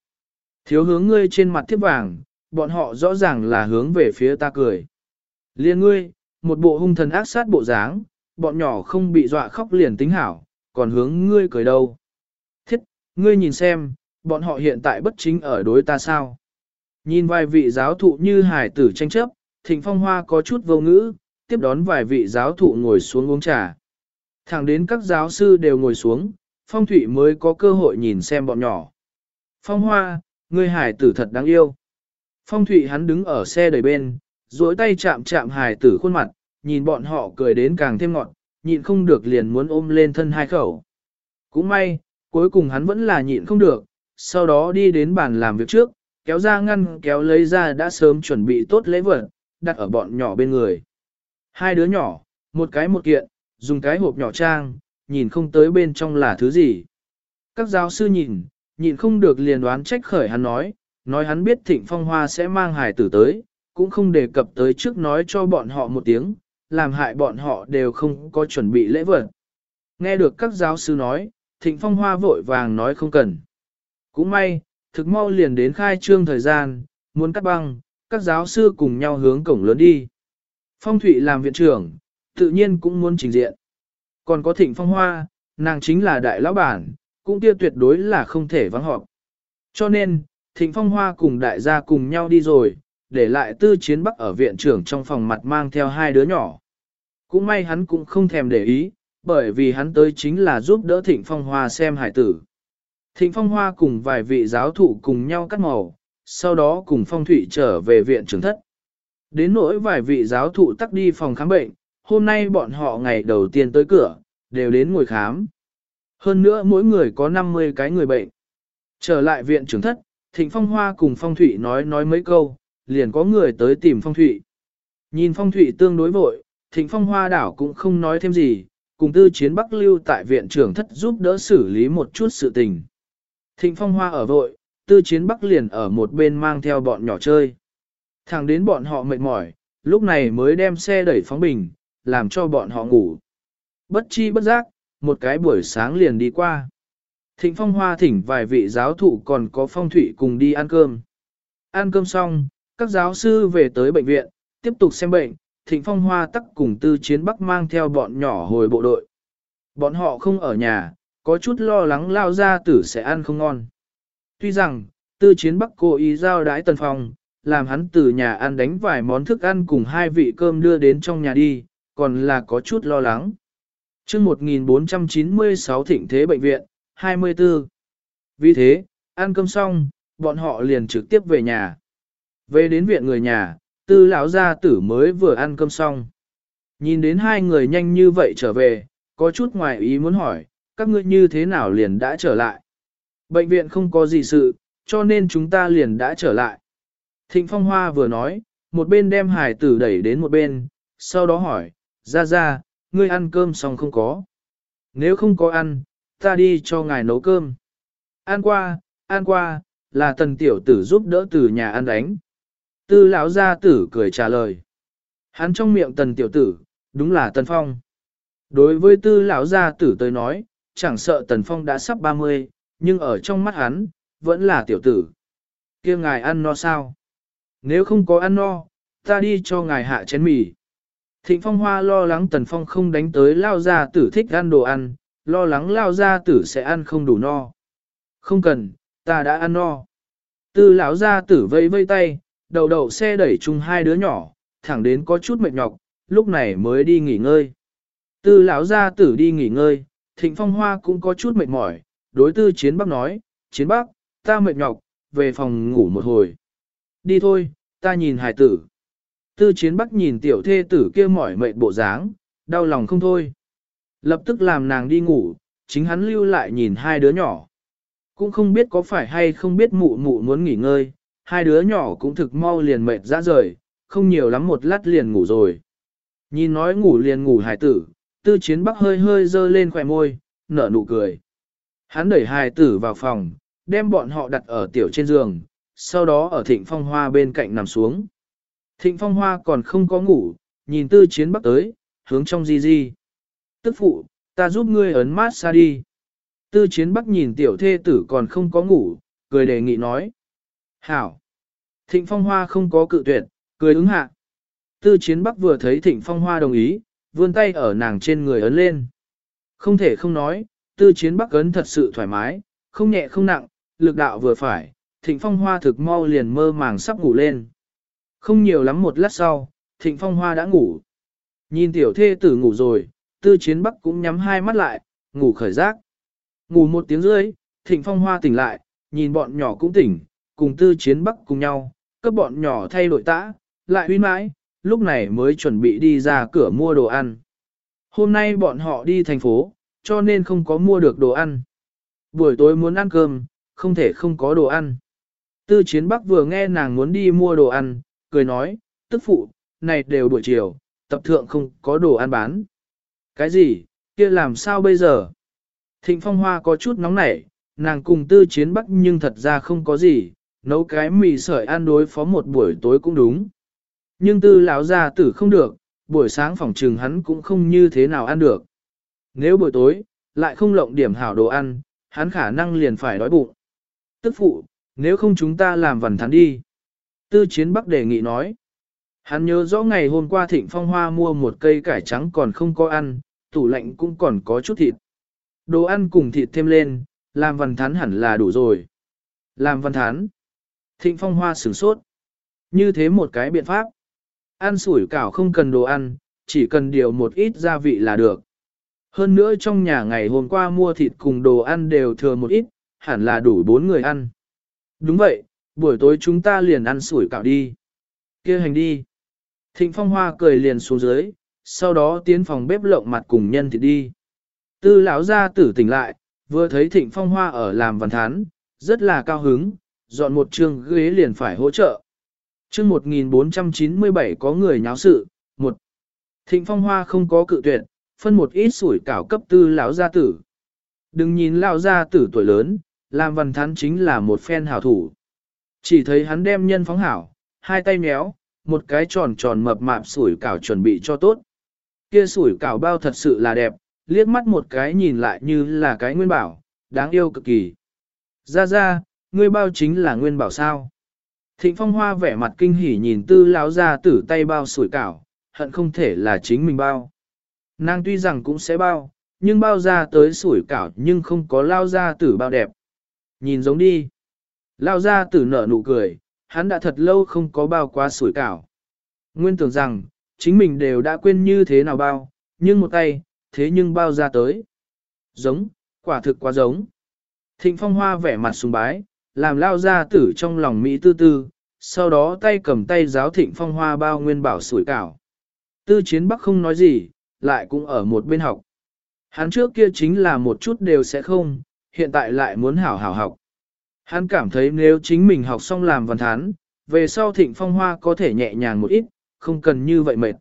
Thiếu hướng ngươi trên mặt thiếp vàng, bọn họ rõ ràng là hướng về phía ta cười. Liên ngươi, một bộ hung thần ác sát bộ dáng, bọn nhỏ không bị dọa khóc liền tính hảo, còn hướng ngươi cười đâu. Thiết, ngươi nhìn xem, bọn họ hiện tại bất chính ở đối ta sao. Nhìn vài vị giáo thụ như hải tử tranh chấp, thịnh phong hoa có chút vô ngữ, tiếp đón vài vị giáo thụ ngồi xuống uống trà. Thẳng đến các giáo sư đều ngồi xuống, phong thủy mới có cơ hội nhìn xem bọn nhỏ. Phong hoa, ngươi hải tử thật đáng yêu. Phong Thụy hắn đứng ở xe đầy bên, duỗi tay chạm chạm hài tử khuôn mặt, nhìn bọn họ cười đến càng thêm ngọt, nhịn không được liền muốn ôm lên thân hai khẩu. Cũng may, cuối cùng hắn vẫn là nhịn không được, sau đó đi đến bàn làm việc trước, kéo ra ngăn kéo lấy ra đã sớm chuẩn bị tốt lễ vật, đặt ở bọn nhỏ bên người. Hai đứa nhỏ, một cái một kiện, dùng cái hộp nhỏ trang, nhìn không tới bên trong là thứ gì. Các giáo sư nhìn, nhìn không được liền đoán trách khởi hắn nói, nói hắn biết thịnh phong hoa sẽ mang hài tử tới, cũng không đề cập tới trước nói cho bọn họ một tiếng, làm hại bọn họ đều không có chuẩn bị lễ vật. Nghe được các giáo sư nói, thịnh phong hoa vội vàng nói không cần. Cũng may, thực mau liền đến khai trương thời gian, muốn cắt băng, các giáo sư cùng nhau hướng cổng lớn đi. Phong Thụy làm viện trưởng, tự nhiên cũng muốn trình diện. Còn có thịnh phong hoa, nàng chính là đại lão bản, cũng kia tuyệt đối là không thể vắng họp. Cho nên, thịnh phong hoa cùng đại gia cùng nhau đi rồi, để lại tư chiến bắc ở viện trưởng trong phòng mặt mang theo hai đứa nhỏ. Cũng may hắn cũng không thèm để ý, bởi vì hắn tới chính là giúp đỡ thịnh phong hoa xem hải tử. Thịnh phong hoa cùng vài vị giáo thụ cùng nhau cắt màu, sau đó cùng phong thủy trở về viện trưởng thất. Đến nỗi vài vị giáo thụ tắc đi phòng khám bệnh, hôm nay bọn họ ngày đầu tiên tới cửa, đều đến ngồi khám. Hơn nữa mỗi người có 50 cái người bệnh. Trở lại viện trưởng thất, Thịnh Phong Hoa cùng Phong Thụy nói nói mấy câu, liền có người tới tìm Phong Thụy. Nhìn Phong Thụy tương đối vội, Thịnh Phong Hoa đảo cũng không nói thêm gì, cùng tư chiến Bắc lưu tại viện trưởng thất giúp đỡ xử lý một chút sự tình. Thịnh Phong Hoa ở vội, tư chiến Bắc liền ở một bên mang theo bọn nhỏ chơi. Thẳng đến bọn họ mệt mỏi, lúc này mới đem xe đẩy phóng bình, làm cho bọn họ ngủ. Bất chi bất giác, một cái buổi sáng liền đi qua. Thịnh phong hoa thỉnh vài vị giáo thụ còn có phong thủy cùng đi ăn cơm. Ăn cơm xong, các giáo sư về tới bệnh viện, tiếp tục xem bệnh, thịnh phong hoa tắc cùng tư chiến bắc mang theo bọn nhỏ hồi bộ đội. Bọn họ không ở nhà, có chút lo lắng lao ra tử sẽ ăn không ngon. Tuy rằng, tư chiến bắc cố ý giao đái tần phong, làm hắn từ nhà ăn đánh vài món thức ăn cùng hai vị cơm đưa đến trong nhà đi, còn là có chút lo lắng. chương 1496 thịnh thế bệnh viện, 24. Vì thế, ăn cơm xong, bọn họ liền trực tiếp về nhà. Về đến viện người nhà, tư lão gia tử mới vừa ăn cơm xong. Nhìn đến hai người nhanh như vậy trở về, có chút ngoài ý muốn hỏi, các ngươi như thế nào liền đã trở lại. Bệnh viện không có gì sự, cho nên chúng ta liền đã trở lại. Thịnh Phong Hoa vừa nói, một bên đem hải tử đẩy đến một bên, sau đó hỏi, ra ra, ngươi ăn cơm xong không có. Nếu không có ăn, ta đi cho ngài nấu cơm. An qua, an qua, là tần tiểu tử giúp đỡ từ nhà ăn đánh. Tư lão gia tử cười trả lời. Hắn trong miệng tần tiểu tử, đúng là tần phong. Đối với tư lão gia tử tới nói, chẳng sợ tần phong đã sắp 30, nhưng ở trong mắt hắn, vẫn là tiểu tử. kia ngài ăn no sao? Nếu không có ăn no, ta đi cho ngài hạ chén mì. Thịnh Phong Hoa lo lắng Tần Phong không đánh tới lao gia tử thích ăn đồ ăn, lo lắng lao gia tử sẽ ăn không đủ no. Không cần, ta đã ăn no. Tư lão gia tử vây vây tay, đầu đầu xe đẩy chung hai đứa nhỏ, thẳng đến có chút mệt nhọc, lúc này mới đi nghỉ ngơi. Tư lão gia tử đi nghỉ ngơi, Thịnh Phong Hoa cũng có chút mệt mỏi, đối tư chiến bắc nói, chiến bắc, ta mệt nhọc, về phòng ngủ một hồi. Đi thôi, ta nhìn hải tử. Tư chiến bắc nhìn tiểu thê tử kia mỏi mệt bộ dáng, đau lòng không thôi. Lập tức làm nàng đi ngủ, chính hắn lưu lại nhìn hai đứa nhỏ. Cũng không biết có phải hay không biết mụ mụ muốn nghỉ ngơi, hai đứa nhỏ cũng thực mau liền mệt ra rời, không nhiều lắm một lát liền ngủ rồi. Nhìn nói ngủ liền ngủ hải tử, tư chiến bắc hơi hơi dơ lên khỏe môi, nở nụ cười. Hắn đẩy hài tử vào phòng, đem bọn họ đặt ở tiểu trên giường, sau đó ở thịnh phong hoa bên cạnh nằm xuống. Thịnh phong hoa còn không có ngủ, nhìn tư chiến bắc tới, hướng trong di di. Tức phụ, ta giúp ngươi ấn mát xa đi. Tư chiến bắc nhìn tiểu thê tử còn không có ngủ, cười đề nghị nói. Hảo. Thịnh phong hoa không có cự tuyệt, cười ứng hạ. Tư chiến bắc vừa thấy thịnh phong hoa đồng ý, vươn tay ở nàng trên người ấn lên. Không thể không nói, tư chiến bắc ấn thật sự thoải mái, không nhẹ không nặng, lực đạo vừa phải, thịnh phong hoa thực mau liền mơ màng sắp ngủ lên. Không nhiều lắm một lát sau, thịnh phong hoa đã ngủ. Nhìn tiểu thê tử ngủ rồi, tư chiến bắc cũng nhắm hai mắt lại, ngủ khởi giác. Ngủ một tiếng rưỡi, thịnh phong hoa tỉnh lại, nhìn bọn nhỏ cũng tỉnh, cùng tư chiến bắc cùng nhau, cấp bọn nhỏ thay đổi tã, lại huy mãi, lúc này mới chuẩn bị đi ra cửa mua đồ ăn. Hôm nay bọn họ đi thành phố, cho nên không có mua được đồ ăn. Buổi tối muốn ăn cơm, không thể không có đồ ăn. Tư chiến bắc vừa nghe nàng muốn đi mua đồ ăn, cười nói, tức phụ, này đều buổi chiều, tập thượng không có đồ ăn bán. Cái gì, kia làm sao bây giờ? Thịnh phong hoa có chút nóng nảy, nàng cùng tư chiến bắc nhưng thật ra không có gì, nấu cái mì sợi ăn đối phó một buổi tối cũng đúng. Nhưng tư lão gia tử không được, buổi sáng phòng trừng hắn cũng không như thế nào ăn được. Nếu buổi tối, lại không lộng điểm hảo đồ ăn, hắn khả năng liền phải đói bụng. Tức phụ, nếu không chúng ta làm vần thắn đi. Tư chiến bắc đề nghị nói. Hắn nhớ rõ ngày hôm qua thịnh phong hoa mua một cây cải trắng còn không có ăn, tủ lạnh cũng còn có chút thịt. Đồ ăn cùng thịt thêm lên, làm văn thán hẳn là đủ rồi. Làm văn thán. Thịnh phong hoa sửng sốt. Như thế một cái biện pháp. Ăn sủi cảo không cần đồ ăn, chỉ cần điều một ít gia vị là được. Hơn nữa trong nhà ngày hôm qua mua thịt cùng đồ ăn đều thừa một ít, hẳn là đủ bốn người ăn. Đúng vậy, buổi tối chúng ta liền ăn sủi cảo đi. kia hành đi. Thịnh phong hoa cười liền xuống dưới, sau đó tiến phòng bếp lộng mặt cùng nhân thịt đi. Tư lão gia tử tỉnh lại, vừa thấy thịnh phong hoa ở làm văn thán, rất là cao hứng, dọn một trường ghế liền phải hỗ trợ. chương 1497 có người nháo sự, một Thịnh phong hoa không có cự tuyệt, phân một ít sủi cảo cấp tư lão gia tử. Đừng nhìn lão gia tử tuổi lớn, làm văn thán chính là một phen hảo thủ. Chỉ thấy hắn đem nhân phóng hảo, hai tay méo, một cái tròn tròn mập mạp sủi cảo chuẩn bị cho tốt. Kia sủi cảo bao thật sự là đẹp, liếc mắt một cái nhìn lại như là cái nguyên bảo, đáng yêu cực kỳ. Ra ra, ngươi bao chính là nguyên bảo sao. Thịnh phong hoa vẻ mặt kinh hỉ nhìn tư lão ra tử tay bao sủi cảo, hận không thể là chính mình bao. Nàng tuy rằng cũng sẽ bao, nhưng bao ra tới sủi cảo nhưng không có lao ra tử bao đẹp. Nhìn giống đi. Lao ra tử nở nụ cười, hắn đã thật lâu không có bao quá sủi cảo. Nguyên tưởng rằng, chính mình đều đã quên như thế nào bao, nhưng một tay, thế nhưng bao ra tới. Giống, quả thực quá giống. Thịnh phong hoa vẻ mặt sùng bái, làm lao ra tử trong lòng Mỹ tư tư, sau đó tay cầm tay giáo thịnh phong hoa bao nguyên bảo sủi cảo. Tư chiến bắc không nói gì, lại cũng ở một bên học. Hắn trước kia chính là một chút đều sẽ không, hiện tại lại muốn hảo hảo học. Hắn cảm thấy nếu chính mình học xong làm văn thán, về sau thịnh phong hoa có thể nhẹ nhàng một ít, không cần như vậy mệt.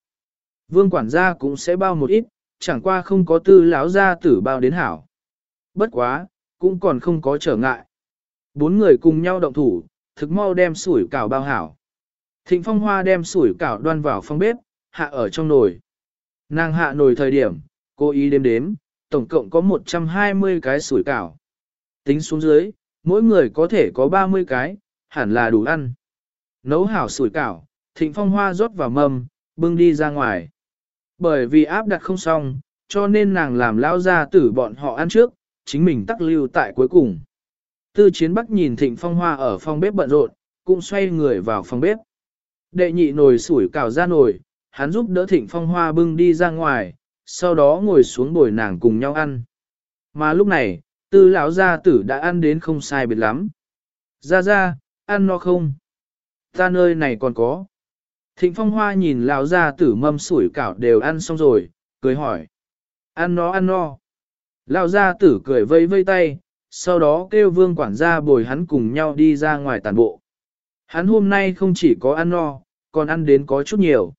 Vương quản gia cũng sẽ bao một ít, chẳng qua không có tư lão gia tử bao đến hảo. Bất quá, cũng còn không có trở ngại. Bốn người cùng nhau động thủ, thực mau đem sủi cảo bao hảo. Thịnh phong hoa đem sủi cảo đoan vào phong bếp, hạ ở trong nồi. Nàng hạ nồi thời điểm, cô ý đếm đếm, tổng cộng có 120 cái sủi cảo. Tính xuống dưới, mỗi người có thể có 30 cái, hẳn là đủ ăn. Nấu hảo sủi cảo, thịnh phong hoa rót vào mâm, bưng đi ra ngoài. Bởi vì áp đặt không xong, cho nên nàng làm lao ra tử bọn họ ăn trước, chính mình tắc lưu tại cuối cùng. Tư chiến bắc nhìn thịnh phong hoa ở phòng bếp bận rộn, cũng xoay người vào phòng bếp. Đệ nhị nồi sủi cảo ra nồi, hắn giúp đỡ thịnh phong hoa bưng đi ra ngoài, sau đó ngồi xuống bồi nàng cùng nhau ăn. Mà lúc này, tư lão gia tử đã ăn đến không sai biệt lắm. Ra ra, ăn no không? Ta nơi này còn có. Thịnh phong hoa nhìn lão gia tử mâm sủi cảo đều ăn xong rồi, cười hỏi. Ăn no ăn no. Lão gia tử cười vây vây tay, sau đó kêu vương quản gia bồi hắn cùng nhau đi ra ngoài tàn bộ. Hắn hôm nay không chỉ có ăn no, còn ăn đến có chút nhiều.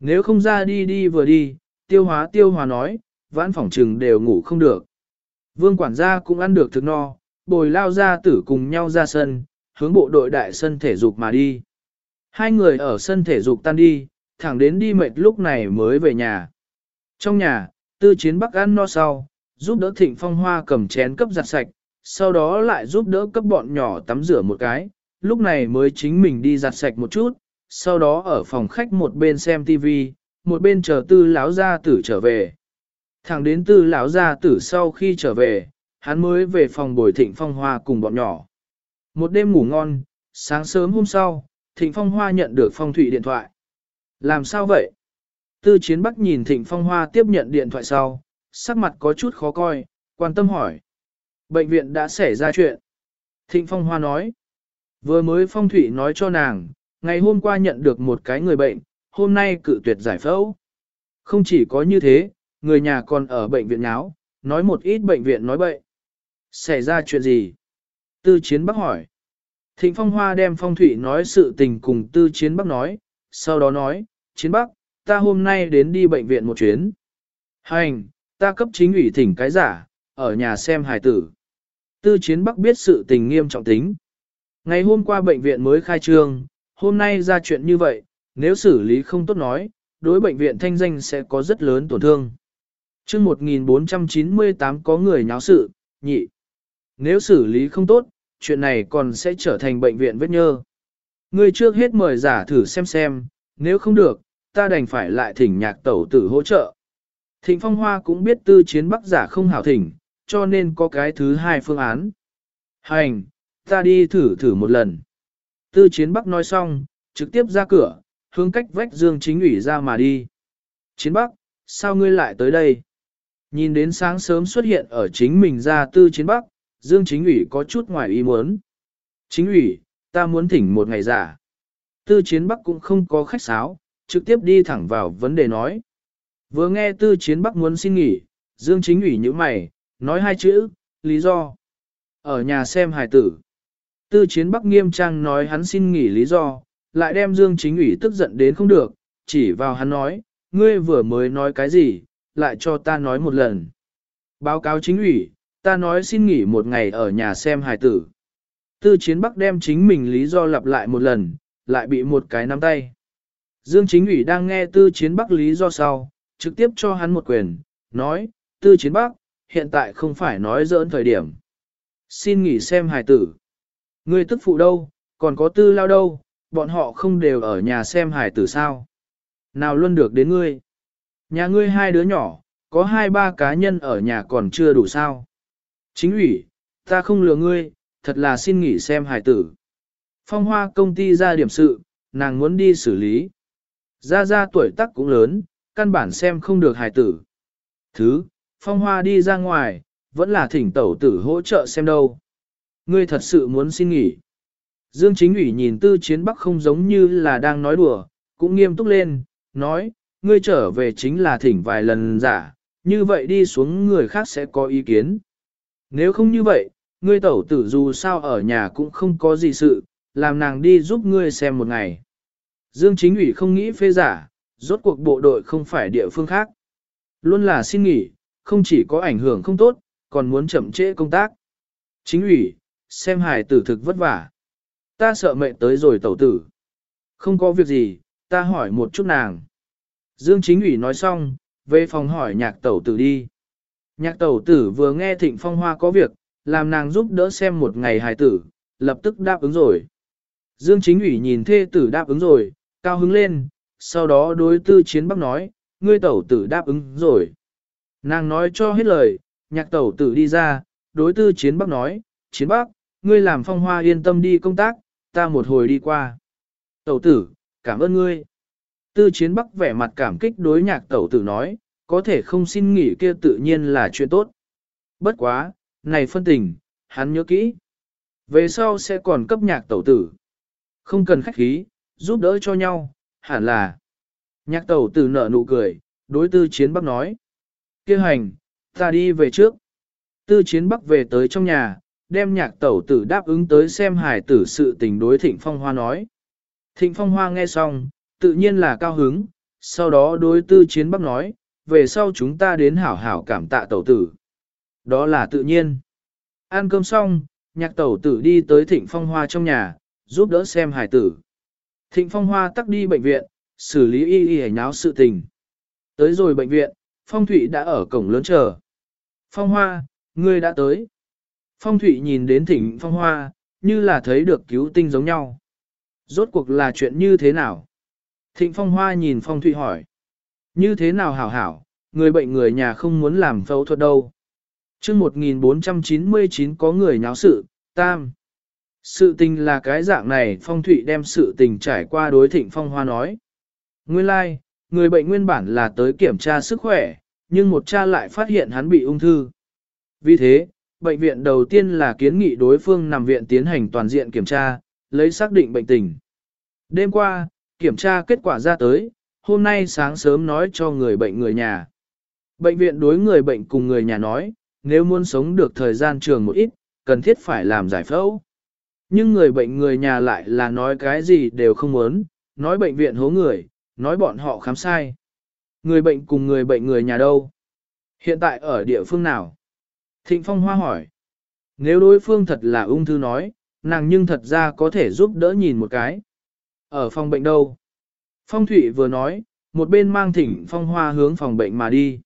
Nếu không ra đi đi vừa đi, tiêu hóa tiêu hóa nói, vãn phỏng trừng đều ngủ không được. Vương quản gia cũng ăn được thực no, bồi lao ra tử cùng nhau ra sân, hướng bộ đội đại sân thể dục mà đi. Hai người ở sân thể dục tan đi, thẳng đến đi mệt lúc này mới về nhà. Trong nhà, tư chiến bắc ăn no sau, giúp đỡ thịnh phong hoa cầm chén cấp giặt sạch, sau đó lại giúp đỡ cấp bọn nhỏ tắm rửa một cái, lúc này mới chính mình đi giặt sạch một chút, sau đó ở phòng khách một bên xem TV, một bên chờ tư lão gia tử trở về. Thẳng đến tư lão gia tử sau khi trở về, hắn mới về phòng bồi thịnh phong hoa cùng bọn nhỏ. Một đêm ngủ ngon, sáng sớm hôm sau, thịnh phong hoa nhận được phong thủy điện thoại. Làm sao vậy? Tư chiến bắc nhìn thịnh phong hoa tiếp nhận điện thoại sau, sắc mặt có chút khó coi, quan tâm hỏi. Bệnh viện đã xảy ra chuyện. Thịnh phong hoa nói. Vừa mới phong thủy nói cho nàng, ngày hôm qua nhận được một cái người bệnh, hôm nay cự tuyệt giải phẫu. Không chỉ có như thế, người nhà còn ở bệnh viện nháo, nói một ít bệnh viện nói bậy. Xảy ra chuyện gì? Tư chiến bắc hỏi. Thịnh phong hoa đem phong thủy nói sự tình cùng tư chiến bắc nói, sau đó nói, chiến bắc, ta hôm nay đến đi bệnh viện một chuyến. Hành, ta cấp chính ủy thỉnh cái giả, ở nhà xem hài tử. Tư chiến bắc biết sự tình nghiêm trọng tính. Ngày hôm qua bệnh viện mới khai trương, hôm nay ra chuyện như vậy, nếu xử lý không tốt nói, đối bệnh viện thanh danh sẽ có rất lớn tổn thương. Trước 1498 có người nháo sự, nhị. Nếu xử lý không tốt, chuyện này còn sẽ trở thành bệnh viện vết nhơ. Ngươi trước hết mời giả thử xem xem, nếu không được, ta đành phải lại thỉnh nhạc tẩu tử hỗ trợ. Thịnh Phong Hoa cũng biết tư chiến bắc giả không hảo thỉnh, cho nên có cái thứ hai phương án. Hành, ta đi thử thử một lần. Tư chiến bắc nói xong, trực tiếp ra cửa, hướng cách vách Dương Chính ủy ra mà đi. Chiến bắc, sao ngươi lại tới đây? Nhìn đến sáng sớm xuất hiện ở chính mình ra tư chiến bắc, Dương Chính ủy có chút ngoài ý muốn. Chính ủy, ta muốn thỉnh một ngày giả. Tư chiến bắc cũng không có khách sáo, trực tiếp đi thẳng vào vấn đề nói. Vừa nghe tư chiến bắc muốn xin nghỉ, Dương Chính ủy như mày, nói hai chữ, lý do. Ở nhà xem hài tử. Tư chiến bắc nghiêm trang nói hắn xin nghỉ lý do, lại đem Dương Chính ủy tức giận đến không được, chỉ vào hắn nói, ngươi vừa mới nói cái gì, lại cho ta nói một lần. Báo cáo chính ủy, ta nói xin nghỉ một ngày ở nhà xem hài tử. Tư chiến bắc đem chính mình lý do lặp lại một lần, lại bị một cái nắm tay. Dương chính ủy đang nghe tư chiến bắc lý do sau, trực tiếp cho hắn một quyền, nói, tư chiến bắc, hiện tại không phải nói dỡn thời điểm. Xin nghỉ xem hài tử. Ngươi tức phụ đâu, còn có tư lao đâu, bọn họ không đều ở nhà xem hài tử sao. Nào luôn được đến ngươi. Nhà ngươi hai đứa nhỏ, có hai ba cá nhân ở nhà còn chưa đủ sao. Chính ủy, ta không lừa ngươi, thật là xin nghỉ xem hài tử. Phong hoa công ty ra điểm sự, nàng muốn đi xử lý. Ra ra tuổi tác cũng lớn, căn bản xem không được hài tử. Thứ, phong hoa đi ra ngoài, vẫn là thỉnh tẩu tử hỗ trợ xem đâu. Ngươi thật sự muốn xin nghỉ. Dương chính ủy nhìn tư chiến bắc không giống như là đang nói đùa, cũng nghiêm túc lên, nói, ngươi trở về chính là thỉnh vài lần giả, như vậy đi xuống người khác sẽ có ý kiến. Nếu không như vậy, ngươi tẩu tử dù sao ở nhà cũng không có gì sự, làm nàng đi giúp ngươi xem một ngày. Dương chính ủy không nghĩ phê giả, rốt cuộc bộ đội không phải địa phương khác. Luôn là xin nghỉ, không chỉ có ảnh hưởng không tốt, còn muốn chậm trễ công tác. Chính ủy, xem hài tử thực vất vả. Ta sợ mệnh tới rồi tẩu tử. Không có việc gì, ta hỏi một chút nàng. Dương chính ủy nói xong, về phòng hỏi nhạc tẩu tử đi. Nhạc tẩu tử vừa nghe thịnh phong hoa có việc, làm nàng giúp đỡ xem một ngày hài tử, lập tức đáp ứng rồi. Dương chính ủy nhìn thê tử đáp ứng rồi, cao hứng lên, sau đó đối tư chiến bắc nói, ngươi tẩu tử đáp ứng rồi. Nàng nói cho hết lời, nhạc tẩu tử đi ra, đối tư chiến bắc nói, chiến bắc, ngươi làm phong hoa yên tâm đi công tác, ta một hồi đi qua. Tẩu tử, cảm ơn ngươi. Tư chiến bắc vẻ mặt cảm kích đối nhạc tẩu tử nói, có thể không xin nghỉ kia tự nhiên là chuyện tốt. Bất quá, này phân tình, hắn nhớ kỹ. Về sau sẽ còn cấp nhạc tẩu tử. Không cần khách khí, giúp đỡ cho nhau, hẳn là. Nhạc tẩu tử nở nụ cười, đối tư chiến bắc nói. kia hành, ta đi về trước. Tư chiến bắc về tới trong nhà, đem nhạc tẩu tử đáp ứng tới xem hải tử sự tình đối thịnh phong hoa nói. Thịnh phong hoa nghe xong, tự nhiên là cao hứng, sau đó đối tư chiến bắc nói, về sau chúng ta đến hảo hảo cảm tạ tẩu tử. Đó là tự nhiên. Ăn cơm xong, nhạc tẩu tử đi tới thịnh phong hoa trong nhà, giúp đỡ xem hải tử. Thịnh phong hoa tắc đi bệnh viện, xử lý y y nháo sự tình. Tới rồi bệnh viện, Phong thủy đã ở cổng lớn chờ. Phong Hoa, ngươi đã tới. Phong thủy nhìn đến thịnh Phong Hoa, như là thấy được cứu tinh giống nhau. Rốt cuộc là chuyện như thế nào? Thịnh Phong Hoa nhìn Phong thủy hỏi. Như thế nào hảo hảo, người bệnh người nhà không muốn làm phẫu thuật đâu. chương 1499 có người nháo sự, tam. Sự tình là cái dạng này Phong thủy đem sự tình trải qua đối thịnh Phong Hoa nói. Nguyên lai, like, người bệnh nguyên bản là tới kiểm tra sức khỏe, nhưng một cha lại phát hiện hắn bị ung thư. Vì thế, bệnh viện đầu tiên là kiến nghị đối phương nằm viện tiến hành toàn diện kiểm tra, lấy xác định bệnh tình. Đêm qua, kiểm tra kết quả ra tới, hôm nay sáng sớm nói cho người bệnh người nhà. Bệnh viện đối người bệnh cùng người nhà nói, nếu muốn sống được thời gian trường một ít, cần thiết phải làm giải phẫu. Nhưng người bệnh người nhà lại là nói cái gì đều không muốn, nói bệnh viện hố người, nói bọn họ khám sai. Người bệnh cùng người bệnh người nhà đâu? Hiện tại ở địa phương nào? Thịnh Phong Hoa hỏi. Nếu đối phương thật là ung thư nói, nàng nhưng thật ra có thể giúp đỡ nhìn một cái. Ở phòng bệnh đâu? Phong Thụy vừa nói, một bên mang thỉnh Phong Hoa hướng phòng bệnh mà đi.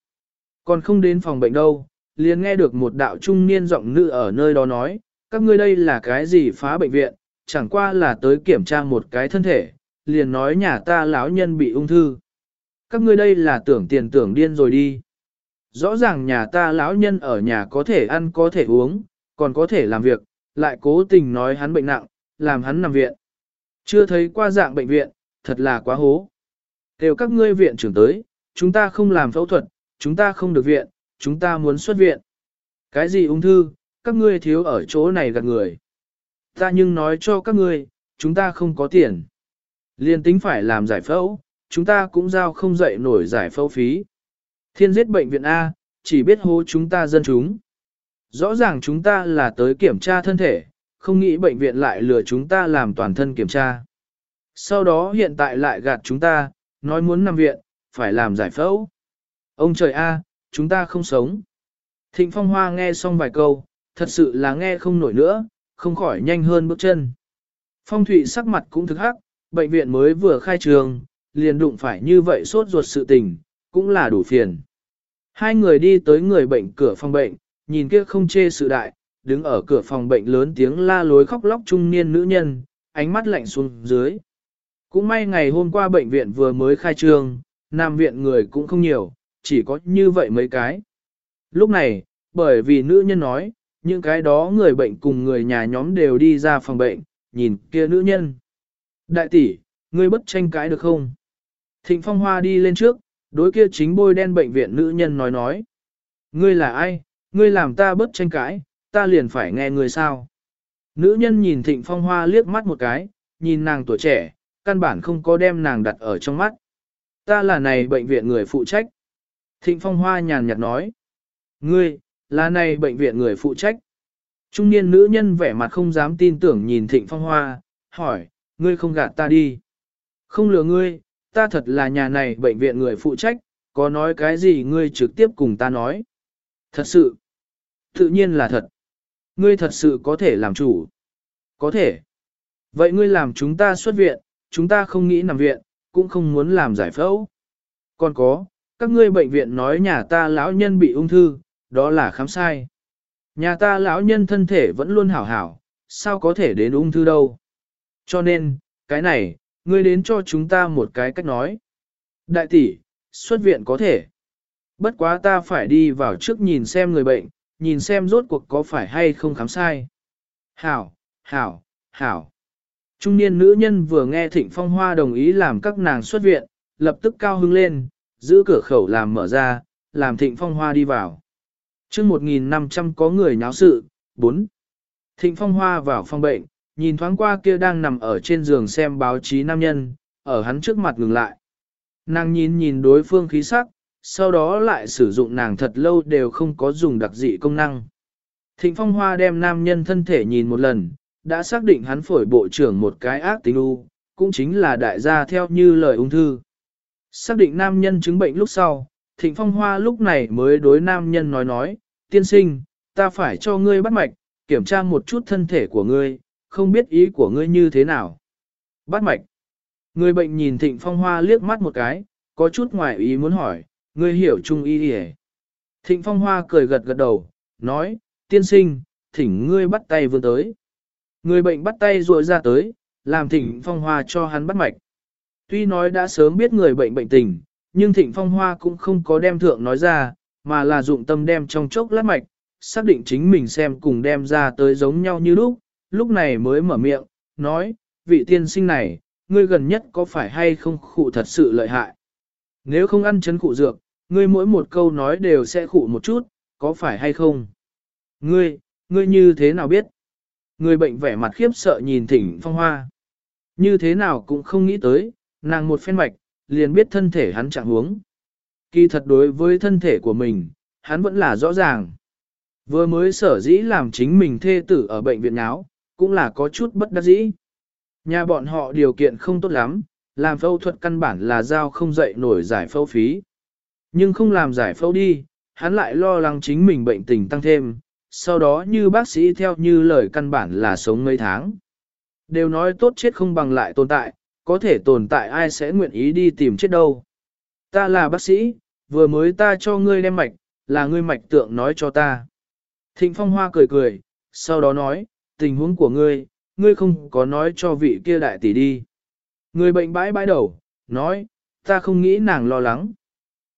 Còn không đến phòng bệnh đâu, liền nghe được một đạo trung niên giọng nữ ở nơi đó nói, các ngươi đây là cái gì phá bệnh viện, chẳng qua là tới kiểm tra một cái thân thể, liền nói nhà ta lão nhân bị ung thư. Các ngươi đây là tưởng tiền tưởng điên rồi đi. Rõ ràng nhà ta lão nhân ở nhà có thể ăn có thể uống, còn có thể làm việc, lại cố tình nói hắn bệnh nặng, làm hắn nằm viện. Chưa thấy qua dạng bệnh viện, thật là quá hố. Đều các ngươi viện trưởng tới, chúng ta không làm phẫu thuật, chúng ta không được viện, chúng ta muốn xuất viện. Cái gì ung thư, các ngươi thiếu ở chỗ này gạt người. Ta nhưng nói cho các ngươi, chúng ta không có tiền. Liên tính phải làm giải phẫu, chúng ta cũng giao không dậy nổi giải phẫu phí. Thiên giết bệnh viện A, chỉ biết hô chúng ta dân chúng. Rõ ràng chúng ta là tới kiểm tra thân thể, không nghĩ bệnh viện lại lừa chúng ta làm toàn thân kiểm tra. Sau đó hiện tại lại gạt chúng ta, nói muốn nằm viện, phải làm giải phẫu. Ông trời A, chúng ta không sống. Thịnh Phong Hoa nghe xong vài câu, thật sự là nghe không nổi nữa, không khỏi nhanh hơn bước chân. Phong Thụy sắc mặt cũng thực hắc, bệnh viện mới vừa khai trường, liền đụng phải như vậy sốt ruột sự tình, cũng là đủ phiền. Hai người đi tới người bệnh cửa phòng bệnh, nhìn kia không chê sự đại, đứng ở cửa phòng bệnh lớn tiếng la lối khóc lóc trung niên nữ nhân, ánh mắt lạnh xuống dưới. Cũng may ngày hôm qua bệnh viện vừa mới khai trương, nam viện người cũng không nhiều, chỉ có như vậy mấy cái. Lúc này, bởi vì nữ nhân nói, những cái đó người bệnh cùng người nhà nhóm đều đi ra phòng bệnh, nhìn kia nữ nhân. Đại tỷ, ngươi bất tranh cãi được không? Thịnh Phong Hoa đi lên trước, đối kia chính bôi đen bệnh viện nữ nhân nói nói. Ngươi là ai? Ngươi làm ta bất tranh cãi, ta liền phải nghe ngươi sao? Nữ nhân nhìn Thịnh Phong Hoa liếc mắt một cái, nhìn nàng tuổi trẻ, căn bản không có đem nàng đặt ở trong mắt. Ta là này bệnh viện người phụ trách. Thịnh Phong Hoa nhàn nhạt nói. Ngươi, là này bệnh viện người phụ trách. Trung niên nữ nhân vẻ mặt không dám tin tưởng nhìn Thịnh Phong Hoa, hỏi, ngươi không gạt ta đi. Không lừa ngươi, ta thật là nhà này bệnh viện người phụ trách, có nói cái gì ngươi trực tiếp cùng ta nói. Thật sự, tự nhiên là thật. Ngươi thật sự có thể làm chủ. Có thể. Vậy ngươi làm chúng ta xuất viện, chúng ta không nghĩ nằm viện, cũng không muốn làm giải phẫu. Còn có, các ngươi bệnh viện nói nhà ta lão nhân bị ung thư, đó là khám sai. Nhà ta lão nhân thân thể vẫn luôn hảo hảo, sao có thể đến ung thư đâu. Cho nên, cái này, ngươi đến cho chúng ta một cái cách nói. Đại tỷ, xuất viện có thể. Bất quá ta phải đi vào trước nhìn xem người bệnh, nhìn xem rốt cuộc có phải hay không khám sai. Hảo, hảo, hảo. Trung niên nữ nhân vừa nghe Thịnh Phong Hoa đồng ý làm các nàng xuất viện, lập tức cao hứng lên, giữ cửa khẩu làm mở ra, làm Thịnh Phong Hoa đi vào. Trước 1.500 có người nháo sự, 4. Thịnh Phong Hoa vào phòng bệnh, nhìn thoáng qua kia đang nằm ở trên giường xem báo chí nam nhân, ở hắn trước mặt ngừng lại. Nàng nhìn nhìn đối phương khí sắc, sau đó lại sử dụng nàng thật lâu đều không có dùng đặc dị công năng. Thịnh Phong Hoa đem nam nhân thân thể nhìn một lần, đã xác định hắn phổi bộ trưởng một cái ác tính u, cũng chính là đại gia theo như lời ung thư. Xác định nam nhân chứng bệnh lúc sau, Thịnh Phong Hoa lúc này mới đối nam nhân nói nói, tiên sinh, ta phải cho ngươi bắt mạch, kiểm tra một chút thân thể của ngươi, không biết ý của ngươi như thế nào. Bắt mạch. Người bệnh nhìn Thịnh Phong Hoa liếc mắt một cái, có chút ngoài ý muốn hỏi, ngươi hiểu trung y đi Thịnh Phong Hoa cười gật gật đầu, nói, tiên sinh, thỉnh ngươi bắt tay vươn tới. Người bệnh bắt tay ruội ra tới, làm Thịnh Phong Hoa cho hắn bắt mạch. Tuy nói đã sớm biết người bệnh bệnh tình, nhưng Thịnh Phong Hoa cũng không có đem thượng nói ra, mà là dụng tâm đem trong chốc lát mạch, xác định chính mình xem cùng đem ra tới giống nhau như lúc, lúc này mới mở miệng, nói, vị tiên sinh này, ngươi gần nhất có phải hay không khụ thật sự lợi hại. Nếu không ăn chấn khụ dược, ngươi mỗi một câu nói đều sẽ khụ một chút, có phải hay không? Ngươi, ngươi như thế nào biết? Người bệnh vẻ mặt khiếp sợ nhìn thỉnh phong hoa. Như thế nào cũng không nghĩ tới, nàng một phen mạch, liền biết thân thể hắn trạng huống. Kỳ thật đối với thân thể của mình, hắn vẫn là rõ ràng. Vừa mới sở dĩ làm chính mình thê tử ở bệnh viện áo, cũng là có chút bất đắc dĩ. Nhà bọn họ điều kiện không tốt lắm, làm phẫu thuật căn bản là giao không dậy nổi giải phẫu phí. Nhưng không làm giải phẫu đi, hắn lại lo lắng chính mình bệnh tình tăng thêm, sau đó như bác sĩ theo như lời căn bản là sống mấy tháng. Đều nói tốt chết không bằng lại tồn tại, có thể tồn tại ai sẽ nguyện ý đi tìm chết đâu. Ta là bác sĩ, vừa mới ta cho ngươi đem mạch, là ngươi mạch tượng nói cho ta. Thịnh Phong Hoa cười cười, sau đó nói, tình huống của ngươi, ngươi không có nói cho vị kia đại tỷ đi. Người bệnh bãi bãi đầu, nói, ta không nghĩ nàng lo lắng.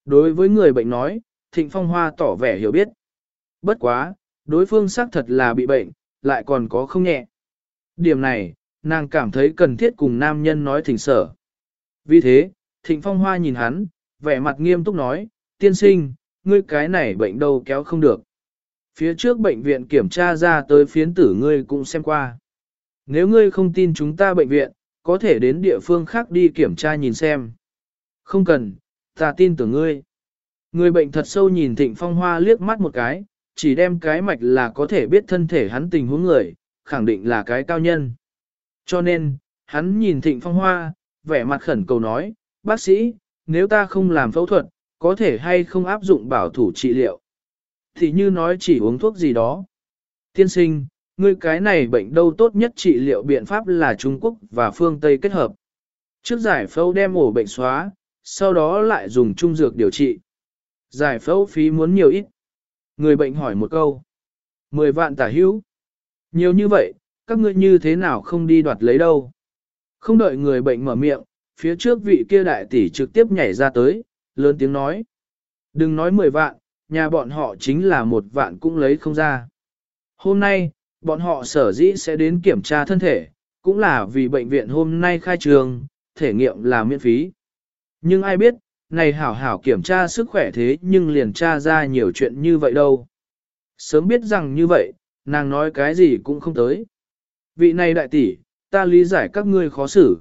Đối với người bệnh nói, Thịnh Phong Hoa tỏ vẻ hiểu biết. Bất quá, đối phương xác thật là bị bệnh, lại còn có không nhẹ. Điểm này, nàng cảm thấy cần thiết cùng nam nhân nói thỉnh sở. Vì thế, Thịnh Phong Hoa nhìn hắn, vẻ mặt nghiêm túc nói, tiên sinh, ngươi cái này bệnh đâu kéo không được. Phía trước bệnh viện kiểm tra ra tới phiến tử ngươi cũng xem qua. Nếu ngươi không tin chúng ta bệnh viện, có thể đến địa phương khác đi kiểm tra nhìn xem. Không cần, ta tin tưởng ngươi. Người bệnh thật sâu nhìn Thịnh Phong Hoa liếc mắt một cái, chỉ đem cái mạch là có thể biết thân thể hắn tình huống người, khẳng định là cái cao nhân. Cho nên, hắn nhìn Thịnh Phong Hoa, vẻ mặt khẩn cầu nói, bác sĩ, nếu ta không làm phẫu thuật, có thể hay không áp dụng bảo thủ trị liệu. Thì như nói chỉ uống thuốc gì đó. Tiên sinh, ngươi cái này bệnh đâu tốt nhất trị liệu biện pháp là Trung Quốc và phương Tây kết hợp. Trước giải phẫu đem ổ bệnh xóa, sau đó lại dùng trung dược điều trị. Giải phẫu phí muốn nhiều ít. Người bệnh hỏi một câu. Mười vạn tả hữu. Nhiều như vậy, các ngươi như thế nào không đi đoạt lấy đâu. Không đợi người bệnh mở miệng, phía trước vị kia đại tỷ trực tiếp nhảy ra tới, lớn tiếng nói. Đừng nói mười vạn, nhà bọn họ chính là một vạn cũng lấy không ra. Hôm nay, bọn họ sở dĩ sẽ đến kiểm tra thân thể, cũng là vì bệnh viện hôm nay khai trường, thể nghiệm là miễn phí. Nhưng ai biết, này hảo hảo kiểm tra sức khỏe thế nhưng liền tra ra nhiều chuyện như vậy đâu. Sớm biết rằng như vậy, nàng nói cái gì cũng không tới. Vị này đại tỷ, ta lý giải các ngươi khó xử.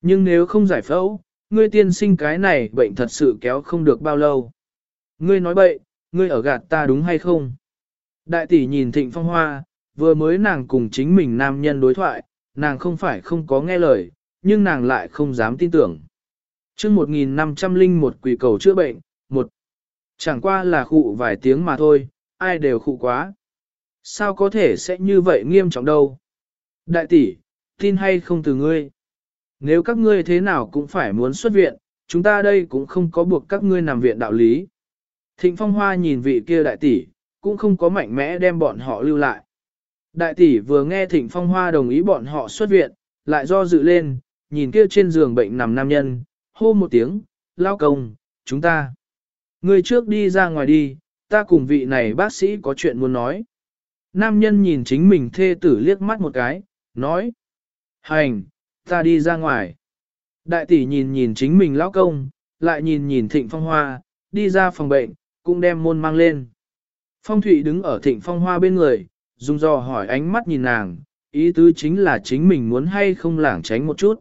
Nhưng nếu không giải phẫu, ngươi tiên sinh cái này bệnh thật sự kéo không được bao lâu. Ngươi nói bậy, ngươi ở gạt ta đúng hay không? Đại tỷ nhìn thịnh phong hoa, vừa mới nàng cùng chính mình nam nhân đối thoại, nàng không phải không có nghe lời, nhưng nàng lại không dám tin tưởng chương 1501 quỷ cầu chữa bệnh, một Chẳng qua là khụ vài tiếng mà thôi, ai đều khụ quá. Sao có thể sẽ như vậy nghiêm trọng đâu? Đại tỷ, tin hay không từ ngươi? Nếu các ngươi thế nào cũng phải muốn xuất viện, chúng ta đây cũng không có buộc các ngươi nằm viện đạo lý. Thịnh Phong Hoa nhìn vị kia đại tỷ, cũng không có mạnh mẽ đem bọn họ lưu lại. Đại tỷ vừa nghe Thịnh Phong Hoa đồng ý bọn họ xuất viện, lại do dự lên, nhìn kia trên giường bệnh nằm nam nhân, hô một tiếng, lao công, chúng ta. Người trước đi ra ngoài đi, ta cùng vị này bác sĩ có chuyện muốn nói. Nam nhân nhìn chính mình thê tử liếc mắt một cái, nói. Hành, ta đi ra ngoài. Đại tỷ nhìn nhìn chính mình lão công, lại nhìn nhìn thịnh phong hoa, đi ra phòng bệnh, cũng đem môn mang lên. Phong thụy đứng ở thịnh phong hoa bên người, dùng dò hỏi ánh mắt nhìn nàng, ý tứ chính là chính mình muốn hay không lảng tránh một chút.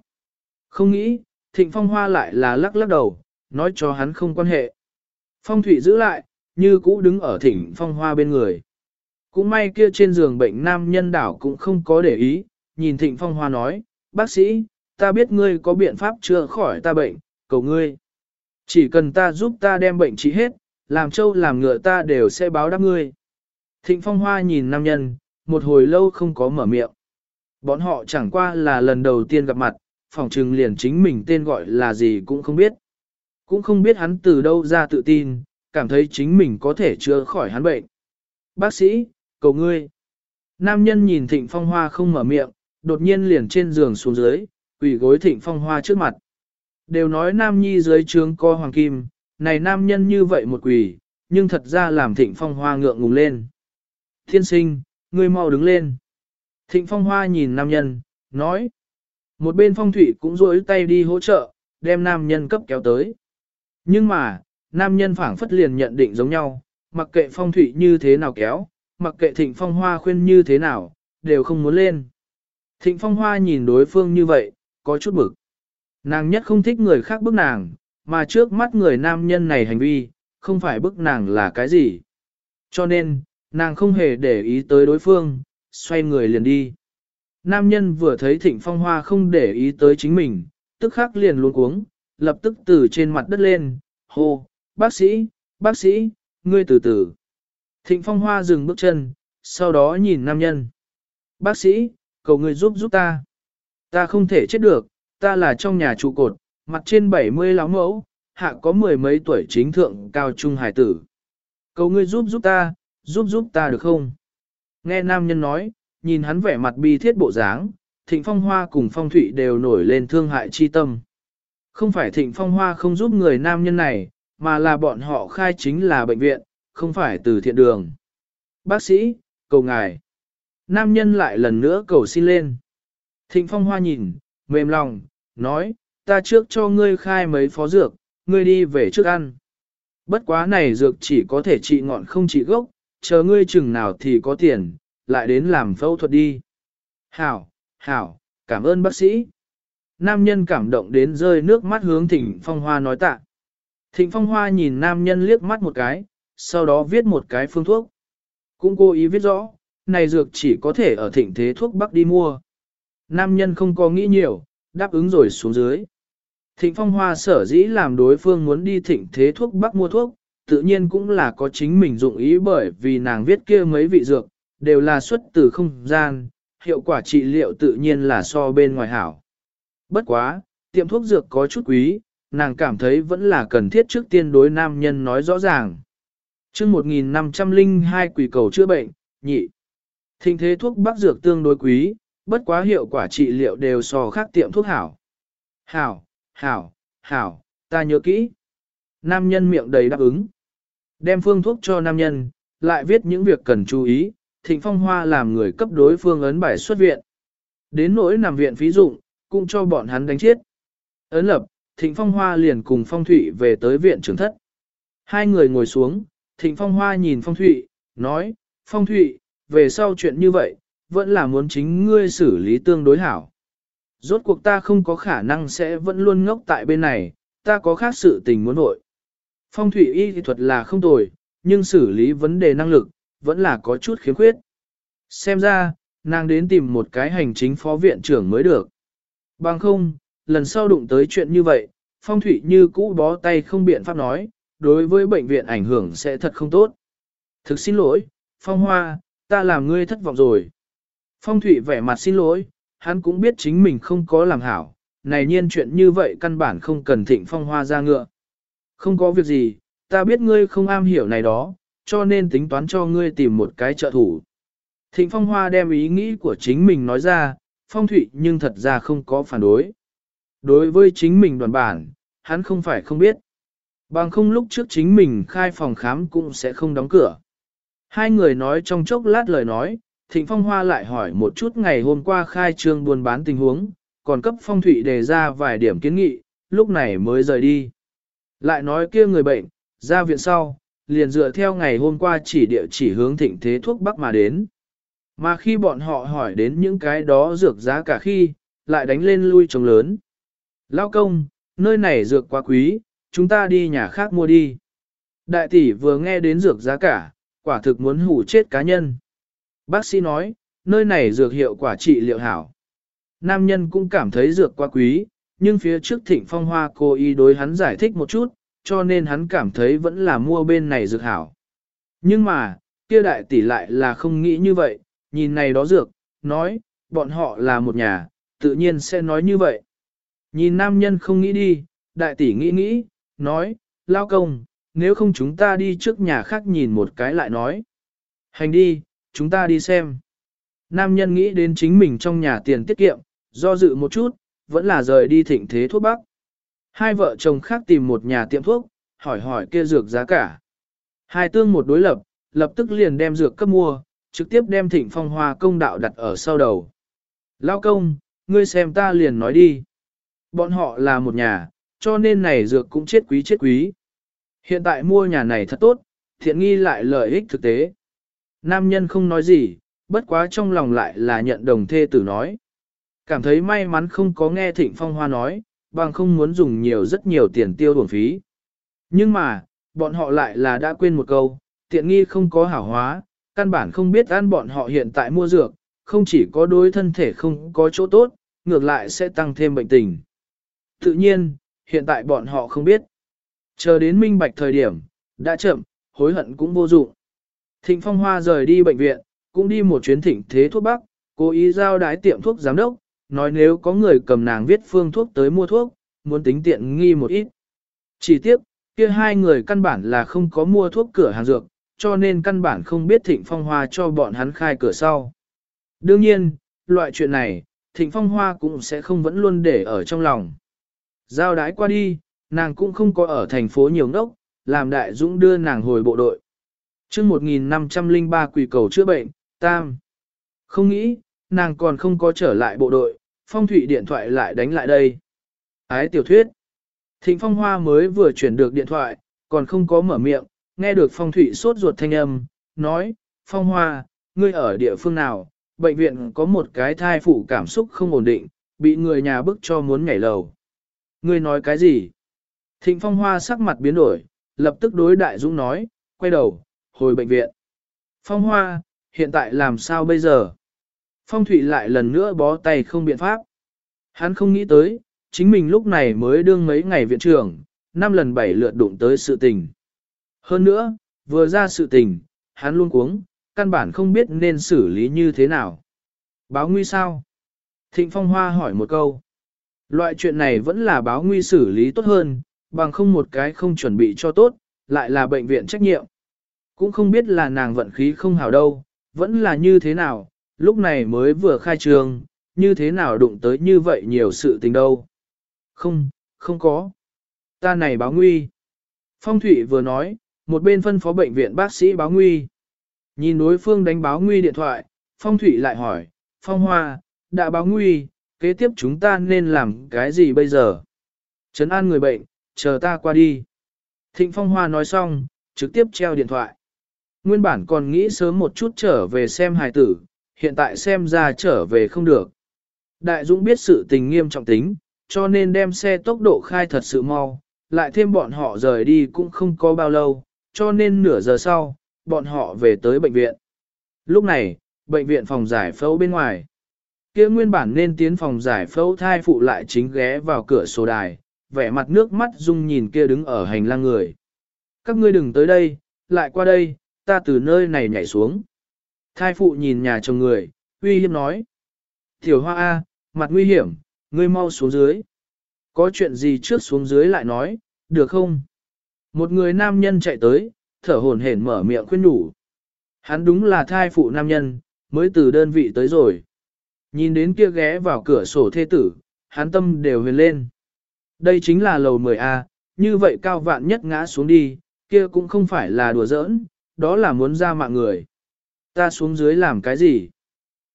Không nghĩ, thịnh phong hoa lại là lắc lắc đầu, nói cho hắn không quan hệ. Phong thụy giữ lại, như cũ đứng ở thịnh phong hoa bên người. Cũng may kia trên giường bệnh nam nhân đảo cũng không có để ý, nhìn thịnh phong hoa nói, bác sĩ, ta biết ngươi có biện pháp chữa khỏi ta bệnh, cầu ngươi. Chỉ cần ta giúp ta đem bệnh trị hết, làm trâu làm ngựa ta đều sẽ báo đáp ngươi. Thịnh phong hoa nhìn nam nhân, một hồi lâu không có mở miệng. Bọn họ chẳng qua là lần đầu tiên gặp mặt, phòng trừng liền chính mình tên gọi là gì cũng không biết. Cũng không biết hắn từ đâu ra tự tin, cảm thấy chính mình có thể chữa khỏi hắn bệnh. Bác sĩ, cầu ngươi. Nam nhân nhìn thịnh phong hoa không mở miệng, đột nhiên liền trên giường xuống dưới, quỳ gối thịnh phong hoa trước mặt. Đều nói nam nhi dưới trướng co hoàng kim, này nam nhân như vậy một quỳ, nhưng thật ra làm thịnh phong hoa ngượng ngùng lên. Thiên sinh, ngươi mau đứng lên. Thịnh phong hoa nhìn nam nhân, nói. Một bên phong thủy cũng rỗi tay đi hỗ trợ, đem nam nhân cấp kéo tới. Nhưng mà, nam nhân phảng phất liền nhận định giống nhau, mặc kệ phong thủy như thế nào kéo, mặc kệ thịnh phong hoa khuyên như thế nào, đều không muốn lên. Thịnh phong hoa nhìn đối phương như vậy, có chút bực. Nàng nhất không thích người khác bức nàng, mà trước mắt người nam nhân này hành vi, không phải bức nàng là cái gì. Cho nên, nàng không hề để ý tới đối phương, xoay người liền đi. Nam nhân vừa thấy thịnh phong hoa không để ý tới chính mình, tức khắc liền luôn cuống, lập tức từ trên mặt đất lên, hô, bác sĩ, bác sĩ, ngươi từ từ. Thịnh phong hoa dừng bước chân, sau đó nhìn nam nhân. Bác sĩ, cầu ngươi giúp giúp ta. Ta không thể chết được, ta là trong nhà trụ cột, mặt trên 70 láo mẫu, hạ có mười mấy tuổi chính thượng cao trung hải tử. Cầu ngươi giúp giúp ta, giúp giúp ta được không? Nghe nam nhân nói, nhìn hắn vẻ mặt bi thiết bộ dáng, thịnh phong hoa cùng phong thụy đều nổi lên thương hại chi tâm. Không phải thịnh phong hoa không giúp người nam nhân này, mà là bọn họ khai chính là bệnh viện, không phải từ thiện đường. Bác sĩ, cầu ngài. Nam nhân lại lần nữa cầu xin lên. Thịnh phong hoa nhìn, mềm lòng, nói, ta trước cho ngươi khai mấy phó dược, ngươi đi về trước ăn. Bất quá này dược chỉ có thể trị ngọn không trị gốc, chờ ngươi chừng nào thì có tiền, lại đến làm phẫu thuật đi. Hảo, hảo, cảm ơn bác sĩ. Nam nhân cảm động đến rơi nước mắt hướng Thịnh Phong Hoa nói tạ. Thịnh Phong Hoa nhìn nam nhân liếc mắt một cái, sau đó viết một cái phương thuốc. Cũng cố ý viết rõ, này dược chỉ có thể ở thịnh thế thuốc bắc đi mua. Nam nhân không có nghĩ nhiều, đáp ứng rồi xuống dưới. Thịnh Phong Hoa sở dĩ làm đối phương muốn đi thịnh thế thuốc bắc mua thuốc, tự nhiên cũng là có chính mình dụng ý bởi vì nàng viết kia mấy vị dược, đều là xuất từ không gian, hiệu quả trị liệu tự nhiên là so bên ngoài hảo. Bất quá, tiệm thuốc dược có chút quý, nàng cảm thấy vẫn là cần thiết trước tiên đối nam nhân nói rõ ràng. chương 1502 quỷ cầu chữa bệnh, nhị. Thình thế thuốc bắc dược tương đối quý, bất quá hiệu quả trị liệu đều so khác tiệm thuốc hảo. Hảo, hảo, hảo, ta nhớ kỹ. Nam nhân miệng đầy đáp ứng. Đem phương thuốc cho nam nhân, lại viết những việc cần chú ý, thịnh phong hoa làm người cấp đối phương ấn bài xuất viện. Đến nỗi nằm viện phí dụng, cũng cho bọn hắn đánh chết. Ấn lập, thịnh phong hoa liền cùng phong thụy về tới viện trưởng thất. Hai người ngồi xuống, thịnh phong hoa nhìn phong thụy, nói, phong thụy, về sau chuyện như vậy, vẫn là muốn chính ngươi xử lý tương đối hảo. Rốt cuộc ta không có khả năng sẽ vẫn luôn ngốc tại bên này, ta có khác sự tình muốn nội. Phong thủy y thuật là không tồi, nhưng xử lý vấn đề năng lực, vẫn là có chút khiếm khuyết. Xem ra, nàng đến tìm một cái hành chính phó viện trưởng mới được. Bằng không, lần sau đụng tới chuyện như vậy, phong thủy như cũ bó tay không biện pháp nói, đối với bệnh viện ảnh hưởng sẽ thật không tốt. Thực xin lỗi, phong hoa, ta làm ngươi thất vọng rồi. Phong thủy vẻ mặt xin lỗi, hắn cũng biết chính mình không có làm hảo, này nhiên chuyện như vậy căn bản không cần thịnh phong hoa ra ngựa. Không có việc gì, ta biết ngươi không am hiểu này đó, cho nên tính toán cho ngươi tìm một cái trợ thủ. Thịnh phong hoa đem ý nghĩ của chính mình nói ra, phong Thụy nhưng thật ra không có phản đối. Đối với chính mình đoàn bản, hắn không phải không biết. Bằng không lúc trước chính mình khai phòng khám cũng sẽ không đóng cửa. Hai người nói trong chốc lát lời nói, Thịnh Phong Hoa lại hỏi một chút ngày hôm qua khai trương buôn bán tình huống, còn cấp phong Thụy đề ra vài điểm kiến nghị, lúc này mới rời đi. Lại nói kia người bệnh, ra viện sau, liền dựa theo ngày hôm qua chỉ địa chỉ hướng thịnh thế thuốc bắc mà đến. Mà khi bọn họ hỏi đến những cái đó dược giá cả khi, lại đánh lên lui trống lớn. Lao công, nơi này dược quá quý, chúng ta đi nhà khác mua đi. Đại tỷ vừa nghe đến dược giá cả, quả thực muốn hủ chết cá nhân. Bác sĩ nói, nơi này dược hiệu quả trị liệu hảo. Nam nhân cũng cảm thấy dược quá quý, nhưng phía trước thịnh phong hoa cô y đối hắn giải thích một chút, cho nên hắn cảm thấy vẫn là mua bên này dược hảo. Nhưng mà, kia đại tỷ lại là không nghĩ như vậy, nhìn này đó dược, nói, bọn họ là một nhà, tự nhiên sẽ nói như vậy. Nhìn nam nhân không nghĩ đi, đại tỷ nghĩ nghĩ, nói, lao công, nếu không chúng ta đi trước nhà khác nhìn một cái lại nói. Hành đi, chúng ta đi xem. Nam nhân nghĩ đến chính mình trong nhà tiền tiết kiệm, do dự một chút, vẫn là rời đi thịnh thế thuốc bắc. Hai vợ chồng khác tìm một nhà tiệm thuốc, hỏi hỏi kia dược giá cả. Hai tương một đối lập, lập tức liền đem dược cấp mua, trực tiếp đem thịnh phong hoa công đạo đặt ở sau đầu. Lao công, ngươi xem ta liền nói đi. Bọn họ là một nhà, cho nên này dược cũng chết quý chết quý. Hiện tại mua nhà này thật tốt, thiện nghi lại lợi ích thực tế. Nam nhân không nói gì, bất quá trong lòng lại là nhận đồng thê tử nói. Cảm thấy may mắn không có nghe thịnh phong hoa nói, bằng không muốn dùng nhiều rất nhiều tiền tiêu uổng phí. Nhưng mà, bọn họ lại là đã quên một câu, tiện nghi không có hảo hóa, căn bản không biết ăn bọn họ hiện tại mua dược, không chỉ có đối thân thể không có chỗ tốt, ngược lại sẽ tăng thêm bệnh tình. Tự nhiên, hiện tại bọn họ không biết. Chờ đến minh bạch thời điểm, đã chậm, hối hận cũng vô dụng. Thịnh Phong Hoa rời đi bệnh viện, cũng đi một chuyến thịnh thế thuốc bắc, cố ý giao đái tiệm thuốc giám đốc, nói nếu có người cầm nàng viết phương thuốc tới mua thuốc, muốn tính tiện nghi một ít. Chỉ tiếc, kia hai người căn bản là không có mua thuốc cửa hàng dược, cho nên căn bản không biết Thịnh Phong Hoa cho bọn hắn khai cửa sau. Đương nhiên, loại chuyện này, Thịnh Phong Hoa cũng sẽ không vẫn luôn để ở trong lòng. Giao đái qua đi, nàng cũng không có ở thành phố nhiều ngốc, làm đại dũng đưa nàng hồi bộ đội. chương 1503 quỷ cầu chữa bệnh, tam. Không nghĩ, nàng còn không có trở lại bộ đội, phong thủy điện thoại lại đánh lại đây. Ái tiểu thuyết. Thịnh phong hoa mới vừa chuyển được điện thoại, còn không có mở miệng, nghe được phong thủy sốt ruột thanh âm, nói, phong hoa, ngươi ở địa phương nào, bệnh viện có một cái thai phụ cảm xúc không ổn định, bị người nhà bức cho muốn nhảy lầu. Ngươi nói cái gì? Thịnh phong hoa sắc mặt biến đổi, lập tức đối đại dũng nói, quay đầu, hồi bệnh viện. Phong hoa, hiện tại làm sao bây giờ? Phong thủy lại lần nữa bó tay không biện pháp. Hắn không nghĩ tới, chính mình lúc này mới đương mấy ngày viện trưởng, năm lần bảy lượt đụng tới sự tình. Hơn nữa, vừa ra sự tình, hắn luôn cuống, căn bản không biết nên xử lý như thế nào. Báo nguy sao? Thịnh Phong Hoa hỏi một câu. Loại chuyện này vẫn là báo nguy xử lý tốt hơn, bằng không một cái không chuẩn bị cho tốt, lại là bệnh viện trách nhiệm. Cũng không biết là nàng vận khí không hảo đâu, vẫn là như thế nào, lúc này mới vừa khai trường, như thế nào đụng tới như vậy nhiều sự tình đâu. Không, không có. Ta này báo nguy. Phong Thụy vừa nói, một bên phân phó bệnh viện bác sĩ báo nguy. Nhìn đối phương đánh báo nguy điện thoại, Phong Thụy lại hỏi, Phong Hoa, đã báo nguy, kế tiếp chúng ta nên làm cái gì bây giờ? Trấn an người bệnh, chờ ta qua đi. Thịnh Phong Hoa nói xong, trực tiếp treo điện thoại. Nguyên bản còn nghĩ sớm một chút trở về xem hài tử, hiện tại xem ra trở về không được. Đại Dũng biết sự tình nghiêm trọng tính, cho nên đem xe tốc độ khai thật sự mau, lại thêm bọn họ rời đi cũng không có bao lâu, cho nên nửa giờ sau, bọn họ về tới bệnh viện. Lúc này, bệnh viện phòng giải phẫu bên ngoài. kia nguyên bản nên tiến phòng giải phẫu thai phụ lại chính ghé vào cửa sổ đài, vẻ mặt nước mắt dung nhìn kia đứng ở hành lang người. Các ngươi đừng tới đây, lại qua đây, ta từ nơi này nhảy xuống. Thai phụ nhìn nhà chồng người, uy hiếp nói. Tiểu hoa A, mặt nguy hiểm, ngươi mau xuống dưới. Có chuyện gì trước xuống dưới lại nói, được không? Một người nam nhân chạy tới, thở hổn hển mở miệng khuyên nhủ. Hắn đúng là thai phụ nam nhân, mới từ đơn vị tới rồi. Nhìn đến kia ghé vào cửa sổ thê tử, hắn tâm đều huyền lên. Đây chính là lầu 10A, như vậy cao vạn nhất ngã xuống đi, kia cũng không phải là đùa giỡn, đó là muốn ra mạng người. Ta xuống dưới làm cái gì?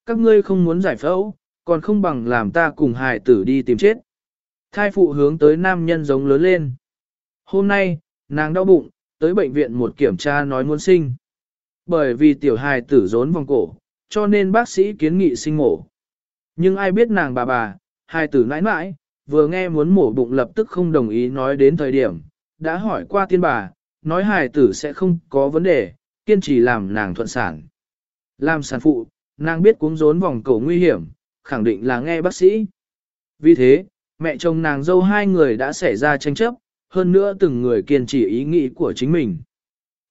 Các ngươi không muốn giải phẫu, còn không bằng làm ta cùng hài tử đi tìm chết. Thai phụ hướng tới nam nhân giống lớn lên. Hôm nay, nàng đau bụng, tới bệnh viện một kiểm tra nói muốn sinh. Bởi vì tiểu hài tử rốn vòng cổ, cho nên bác sĩ kiến nghị sinh mổ. Nhưng ai biết nàng bà bà, hài tử nãi nãi, vừa nghe muốn mổ bụng lập tức không đồng ý nói đến thời điểm, đã hỏi qua tiên bà, nói hài tử sẽ không có vấn đề, kiên trì làm nàng thuận sản. Làm sản phụ, nàng biết cuống rốn vòng cổ nguy hiểm, khẳng định là nghe bác sĩ. Vì thế, mẹ chồng nàng dâu hai người đã xảy ra tranh chấp, hơn nữa từng người kiên trì ý nghĩ của chính mình.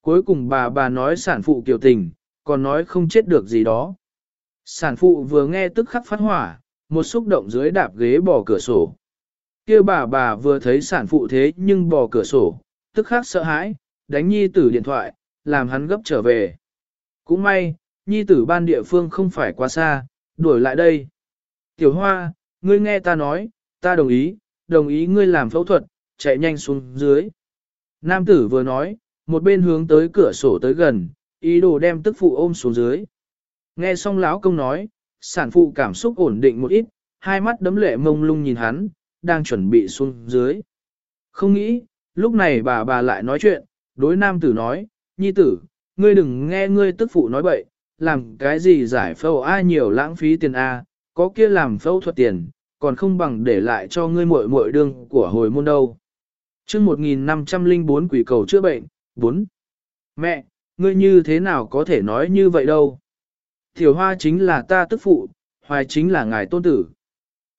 Cuối cùng bà bà nói sản phụ kiều tình, còn nói không chết được gì đó. Sản phụ vừa nghe tức khắc phát hỏa, một xúc động dưới đạp ghế bỏ cửa sổ. kia bà bà vừa thấy sản phụ thế nhưng bỏ cửa sổ, tức khắc sợ hãi, đánh nhi tử điện thoại, làm hắn gấp trở về. Cũng may, nhi tử ban địa phương không phải quá xa, đuổi lại đây. Tiểu hoa, ngươi nghe ta nói, ta đồng ý, đồng ý ngươi làm phẫu thuật, chạy nhanh xuống dưới. Nam tử vừa nói, một bên hướng tới cửa sổ tới gần, ý đồ đem tức phụ ôm xuống dưới. Nghe xong lão công nói, sản phụ cảm xúc ổn định một ít, hai mắt đấm lệ mông lung nhìn hắn, đang chuẩn bị xuống dưới. Không nghĩ, lúc này bà bà lại nói chuyện, đối nam tử nói, nhi tử, ngươi đừng nghe ngươi tức phụ nói bậy, làm cái gì giải phẫu ai nhiều lãng phí tiền A, có kia làm phẫu thuật tiền, còn không bằng để lại cho ngươi muội muội đương của hồi môn đâu. chương 1504 quỷ cầu chữa bệnh, 4. Mẹ, ngươi như thế nào có thể nói như vậy đâu? Tiểu hoa chính là ta tức phụ, hoài chính là ngài tôn tử.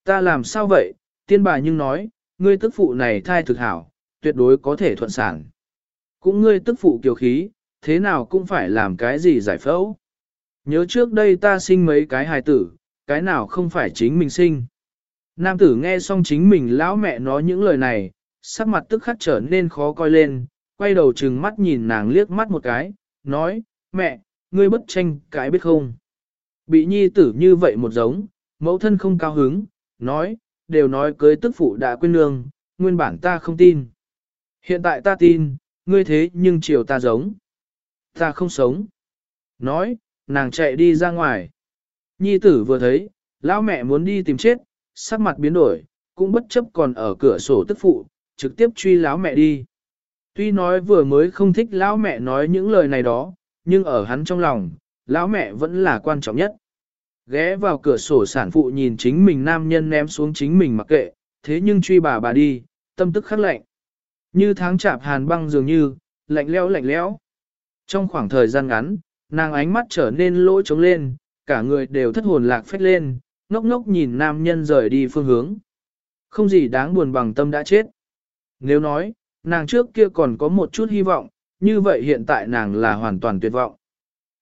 Ta làm sao vậy? Tiên bà nhưng nói, ngươi tức phụ này thai thực hảo, tuyệt đối có thể thuận sản. Cũng ngươi tức phụ kiều khí, thế nào cũng phải làm cái gì giải phẫu. Nhớ trước đây ta sinh mấy cái hài tử, cái nào không phải chính mình sinh. Nam tử nghe xong chính mình lão mẹ nói những lời này, sắc mặt tức khắc trở nên khó coi lên, quay đầu trừng mắt nhìn nàng liếc mắt một cái, nói, mẹ, ngươi bất tranh cái biết không. Bị nhi tử như vậy một giống, mẫu thân không cao hứng, nói, đều nói cưới tức phụ đã quên lương, nguyên bản ta không tin. Hiện tại ta tin, ngươi thế nhưng chiều ta giống. Ta không sống. Nói, nàng chạy đi ra ngoài. Nhi tử vừa thấy, lão mẹ muốn đi tìm chết, sắc mặt biến đổi, cũng bất chấp còn ở cửa sổ tức phụ, trực tiếp truy lão mẹ đi. Tuy nói vừa mới không thích lão mẹ nói những lời này đó, nhưng ở hắn trong lòng, lão mẹ vẫn là quan trọng nhất. Ghé vào cửa sổ sản phụ nhìn chính mình nam nhân ném xuống chính mình mặc kệ, thế nhưng truy bà bà đi, tâm tức khắc lạnh. Như tháng chạp hàn băng dường như, lạnh lẽo lạnh lẽo. Trong khoảng thời gian ngắn, nàng ánh mắt trở nên lỗ trống lên, cả người đều thất hồn lạc phách lên, ngốc ngốc nhìn nam nhân rời đi phương hướng. Không gì đáng buồn bằng tâm đã chết. Nếu nói, nàng trước kia còn có một chút hy vọng, như vậy hiện tại nàng là hoàn toàn tuyệt vọng.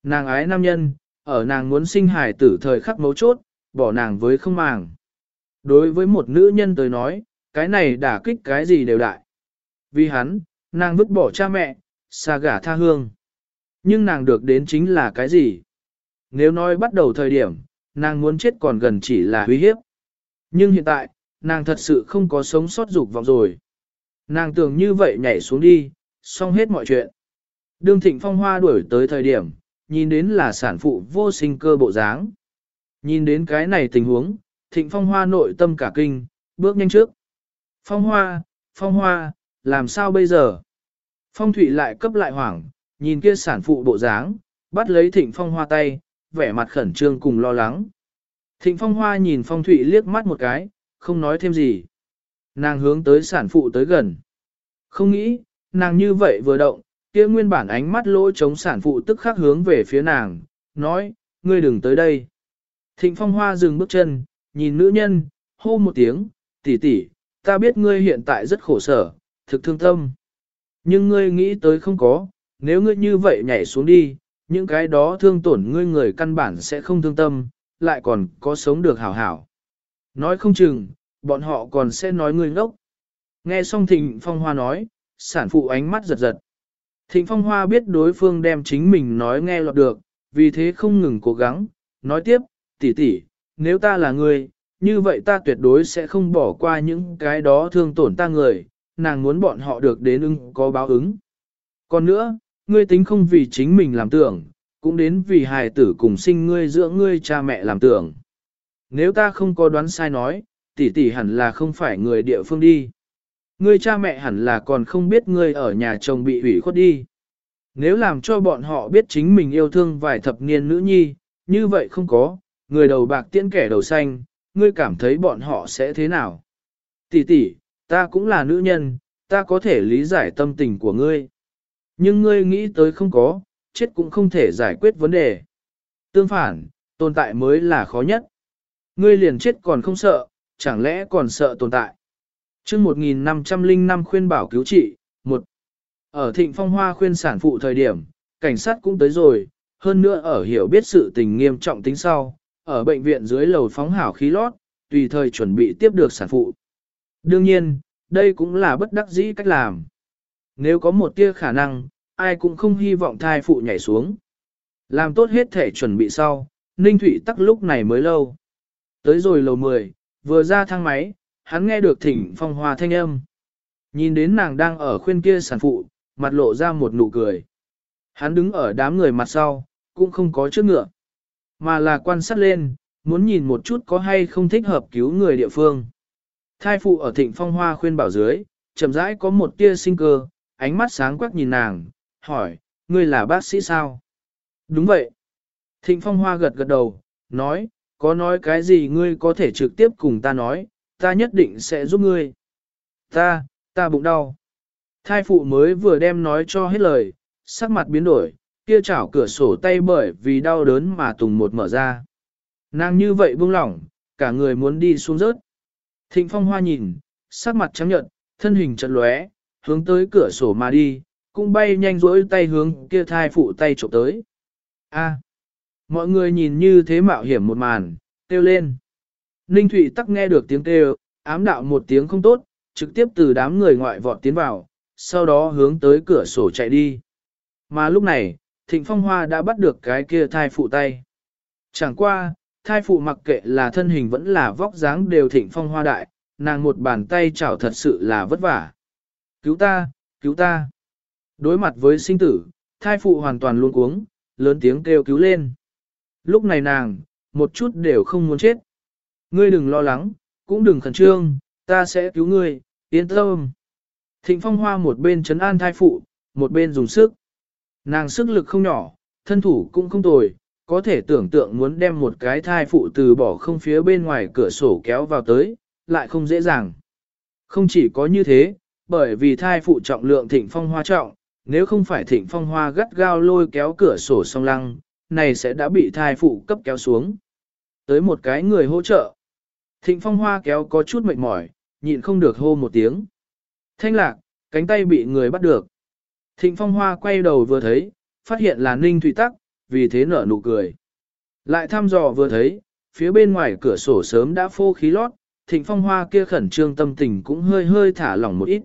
Nàng ái nam nhân, ở nàng muốn sinh hài tử thời khắc mấu chốt, bỏ nàng với không màng. Đối với một nữ nhân tới nói, cái này đả kích cái gì đều đại. Vì hắn, nàng vứt bỏ cha mẹ, xa gả tha hương. Nhưng nàng được đến chính là cái gì? Nếu nói bắt đầu thời điểm, nàng muốn chết còn gần chỉ là uy hiếp. Nhưng hiện tại, nàng thật sự không có sống sót dục vọng rồi. Nàng tưởng như vậy nhảy xuống đi, xong hết mọi chuyện. Đương thịnh phong hoa đuổi tới thời điểm, nhìn đến là sản phụ vô sinh cơ bộ dáng. Nhìn đến cái này tình huống, thịnh phong hoa nội tâm cả kinh, bước nhanh trước. Phong hoa, phong hoa, làm sao bây giờ? Phong thủy lại cấp lại hoảng, nhìn kia sản phụ bộ dáng, bắt lấy thịnh phong hoa tay, vẻ mặt khẩn trương cùng lo lắng. Thịnh phong hoa nhìn phong thủy liếc mắt một cái, không nói thêm gì. Nàng hướng tới sản phụ tới gần. Không nghĩ, nàng như vậy vừa động, kia nguyên bản ánh mắt lỗ chống sản phụ tức khắc hướng về phía nàng, nói, ngươi đừng tới đây. Thịnh phong hoa dừng bước chân, nhìn nữ nhân, hô một tiếng, tỷ tỷ, ta biết ngươi hiện tại rất khổ sở, thực thương tâm. Nhưng ngươi nghĩ tới không có, nếu ngươi như vậy nhảy xuống đi, những cái đó thương tổn ngươi người căn bản sẽ không thương tâm, lại còn có sống được hảo hảo. Nói không chừng, bọn họ còn sẽ nói ngươi ngốc. Nghe xong Thịnh Phong Hoa nói, sản phụ ánh mắt giật giật. Thịnh Phong Hoa biết đối phương đem chính mình nói nghe lọt được, vì thế không ngừng cố gắng, nói tiếp, tỷ tỷ, nếu ta là người, như vậy ta tuyệt đối sẽ không bỏ qua những cái đó thương tổn ta người, nàng muốn bọn họ được đến ưng có báo ứng. Còn nữa, ngươi tính không vì chính mình làm tưởng, cũng đến vì hài tử cùng sinh ngươi dưỡng ngươi cha mẹ làm tưởng. Nếu ta không có đoán sai nói, tỷ tỷ hẳn là không phải người địa phương đi. Ngươi cha mẹ hẳn là còn không biết ngươi ở nhà chồng bị hủy khuất đi. Nếu làm cho bọn họ biết chính mình yêu thương vài thập niên nữ nhi, như vậy không có, người đầu bạc tiễn kẻ đầu xanh, ngươi cảm thấy bọn họ sẽ thế nào? Tỷ tỷ, ta cũng là nữ nhân, ta có thể lý giải tâm tình của ngươi. Nhưng ngươi nghĩ tới không có, chết cũng không thể giải quyết vấn đề. Tương phản, tồn tại mới là khó nhất. Ngươi liền chết còn không sợ, chẳng lẽ còn sợ tồn tại. chương 1505 khuyên bảo cứu trị, một Ở thịnh phong hoa khuyên sản phụ thời điểm, cảnh sát cũng tới rồi, hơn nữa ở hiểu biết sự tình nghiêm trọng tính sau, ở bệnh viện dưới lầu phóng hảo khí lót, tùy thời chuẩn bị tiếp được sản phụ. Đương nhiên, đây cũng là bất đắc dĩ cách làm. Nếu có một tia khả năng, ai cũng không hy vọng thai phụ nhảy xuống. Làm tốt hết thể chuẩn bị sau, Ninh Thụy tắc lúc này mới lâu. Tới rồi lầu 10, vừa ra thang máy, hắn nghe được thỉnh phong hoa thanh âm. Nhìn đến nàng đang ở khuyên kia sản phụ, mặt lộ ra một nụ cười. Hắn đứng ở đám người mặt sau, cũng không có trước ngựa, mà là quan sát lên, muốn nhìn một chút có hay không thích hợp cứu người địa phương. Thai phụ ở thịnh phong hoa khuyên bảo dưới, chậm rãi có một tia sinh cơ, ánh mắt sáng quắc nhìn nàng, hỏi, ngươi là bác sĩ sao? Đúng vậy. Thịnh phong hoa gật gật đầu, nói, có nói cái gì ngươi có thể trực tiếp cùng ta nói, ta nhất định sẽ giúp ngươi. Ta, ta bụng đau. Thai phụ mới vừa đem nói cho hết lời, sắc mặt biến đổi, kia chảo cửa sổ tay bởi vì đau đớn mà tùng một mở ra. Nàng như vậy buông lỏng, cả người muốn đi xuống rớt. Thịnh phong hoa nhìn, sắc mặt trắng nhợt, thân hình chật lóe, hướng tới cửa sổ mà đi, cũng bay nhanh rỗi tay hướng kia thai phụ tay trộm tới. A. À, mọi người nhìn như thế mạo hiểm một màn, kêu lên. Ninh Thụy tắc nghe được tiếng kêu, ám đạo một tiếng không tốt, trực tiếp từ đám người ngoại vọt tiến vào, sau đó hướng tới cửa sổ chạy đi. Mà lúc này, Thịnh Phong Hoa đã bắt được cái kia thai phụ tay. Chẳng qua, thai phụ mặc kệ là thân hình vẫn là vóc dáng đều Thịnh Phong Hoa đại, nàng một bàn tay chảo thật sự là vất vả. Cứu ta, cứu ta. Đối mặt với sinh tử, thai phụ hoàn toàn luôn cuống, lớn tiếng kêu cứu lên. Lúc này nàng, một chút đều không muốn chết. Ngươi đừng lo lắng, cũng đừng khẩn trương, ta sẽ cứu ngươi, yên tâm. Thịnh phong hoa một bên chấn an thai phụ, một bên dùng sức. Nàng sức lực không nhỏ, thân thủ cũng không tồi, có thể tưởng tượng muốn đem một cái thai phụ từ bỏ không phía bên ngoài cửa sổ kéo vào tới, lại không dễ dàng. Không chỉ có như thế, bởi vì thai phụ trọng lượng thịnh phong hoa trọng, nếu không phải thịnh phong hoa gắt gao lôi kéo cửa sổ song lăng, này sẽ đã bị thai phụ cấp kéo xuống. Tới một cái người hỗ trợ. Thịnh phong hoa kéo có chút mệt mỏi, nhịn không được hô một tiếng. Thanh lạc, cánh tay bị người bắt được. Thịnh phong hoa quay đầu vừa thấy, phát hiện là ninh thủy tắc, vì thế nở nụ cười. Lại thăm dò vừa thấy, phía bên ngoài cửa sổ sớm đã phô khí lót, thịnh phong hoa kia khẩn trương tâm tình cũng hơi hơi thả lỏng một ít.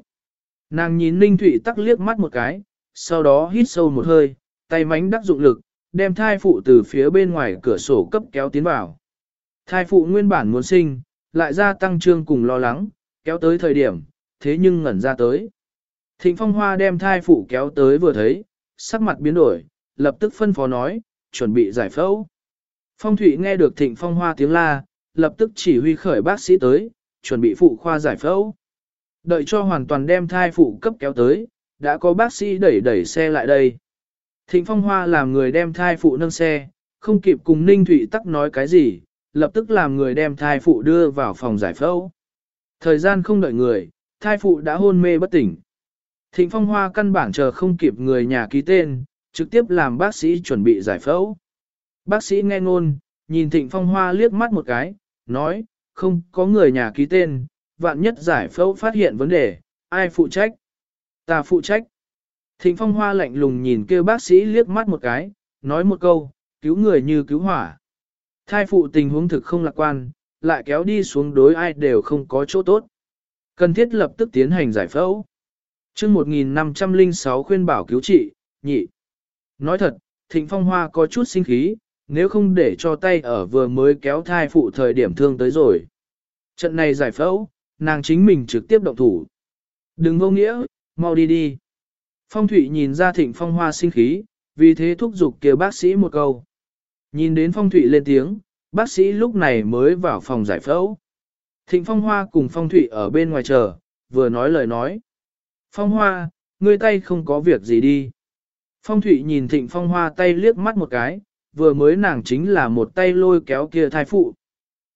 Nàng nhìn ninh Thụy tắc liếc mắt một cái, sau đó hít sâu một hơi, tay mánh đắc dụng lực, đem thai phụ từ phía bên ngoài cửa sổ cấp kéo tiến vào. Thai phụ nguyên bản muốn sinh, lại ra tăng trương cùng lo lắng, kéo tới thời điểm, thế nhưng ngẩn ra tới. Thịnh phong hoa đem thai phụ kéo tới vừa thấy, sắc mặt biến đổi, lập tức phân phó nói, chuẩn bị giải phẫu. Phong Thụy nghe được thịnh phong hoa tiếng la, lập tức chỉ huy khởi bác sĩ tới, chuẩn bị phụ khoa giải phẫu. Đợi cho hoàn toàn đem thai phụ cấp kéo tới, đã có bác sĩ đẩy đẩy xe lại đây. Thịnh phong hoa làm người đem thai phụ nâng xe, không kịp cùng Ninh Thụy tắc nói cái gì, lập tức làm người đem thai phụ đưa vào phòng giải phẫu. Thời gian không đợi người, thai phụ đã hôn mê bất tỉnh. Thịnh phong hoa căn bản chờ không kịp người nhà ký tên, trực tiếp làm bác sĩ chuẩn bị giải phẫu. Bác sĩ nghe ngôn, nhìn thịnh phong hoa liếc mắt một cái, nói, không có người nhà ký tên, vạn nhất giải phẫu phát hiện vấn đề, ai phụ trách? Ta phụ trách. Thịnh phong hoa lạnh lùng nhìn kêu bác sĩ liếc mắt một cái, nói một câu, cứu người như cứu hỏa. Thai phụ tình huống thực không lạc quan, lại kéo đi xuống đối ai đều không có chỗ tốt. Cần thiết lập tức tiến hành giải phẫu. chương 1506 khuyên bảo cứu trị, nhị. Nói thật, thịnh phong hoa có chút sinh khí, nếu không để cho tay ở vừa mới kéo thai phụ thời điểm thương tới rồi. Trận này giải phẫu, nàng chính mình trực tiếp động thủ. Đừng vô nghĩa, mau đi đi. Phong Thụy nhìn ra thịnh phong hoa sinh khí, vì thế thúc giục kêu bác sĩ một câu. Nhìn đến Phong Thụy lên tiếng, bác sĩ lúc này mới vào phòng giải phẫu. Thịnh Phong Hoa cùng Phong Thụy ở bên ngoài chờ, vừa nói lời nói. Phong Hoa, ngươi tay không có việc gì đi. Phong Thụy nhìn Thịnh Phong Hoa tay liếc mắt một cái, vừa mới nàng chính là một tay lôi kéo kia thai phụ.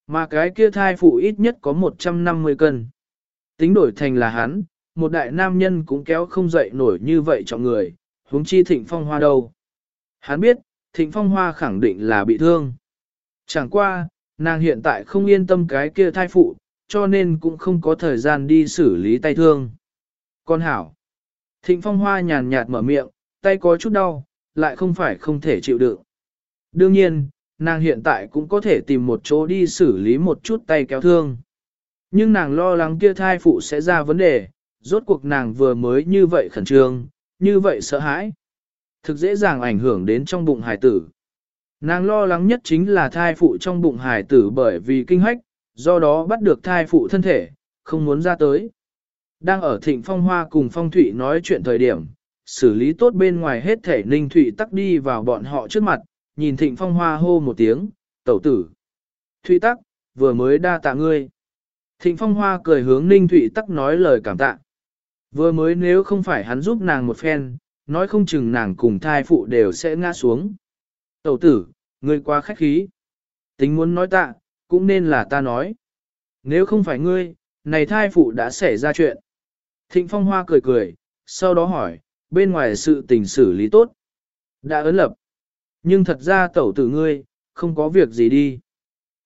Mà cái kia thai phụ ít nhất có 150 cân. Tính đổi thành là hắn, một đại nam nhân cũng kéo không dậy nổi như vậy cho người, huống chi Thịnh Phong Hoa đâu. Hắn biết, Thịnh Phong Hoa khẳng định là bị thương. Chẳng qua, nàng hiện tại không yên tâm cái kia thai phụ, cho nên cũng không có thời gian đi xử lý tay thương. Con hảo. Thịnh Phong Hoa nhàn nhạt mở miệng, tay có chút đau, lại không phải không thể chịu đựng. Đương nhiên, nàng hiện tại cũng có thể tìm một chỗ đi xử lý một chút tay kéo thương. Nhưng nàng lo lắng kia thai phụ sẽ ra vấn đề, rốt cuộc nàng vừa mới như vậy khẩn trương, như vậy sợ hãi. Thực dễ dàng ảnh hưởng đến trong bụng hải tử. Nàng lo lắng nhất chính là thai phụ trong bụng hải tử bởi vì kinh hách, do đó bắt được thai phụ thân thể, không muốn ra tới. Đang ở thịnh phong hoa cùng phong thủy nói chuyện thời điểm, xử lý tốt bên ngoài hết thể ninh thụy tắc đi vào bọn họ trước mặt, nhìn thịnh phong hoa hô một tiếng, tẩu tử. Thụy tắc, vừa mới đa tạ ngươi. Thịnh phong hoa cười hướng ninh thụy tắc nói lời cảm tạ. Vừa mới nếu không phải hắn giúp nàng một phen, nói không chừng nàng cùng thai phụ đều sẽ ngã xuống. Tẩu tử, ngươi quá khách khí. Tính muốn nói tạ, cũng nên là ta nói. Nếu không phải ngươi, này thai phụ đã xảy ra chuyện. Thịnh phong hoa cười cười, sau đó hỏi, bên ngoài sự tình xử lý tốt. Đã ấn lập. Nhưng thật ra tẩu tử ngươi, không có việc gì đi.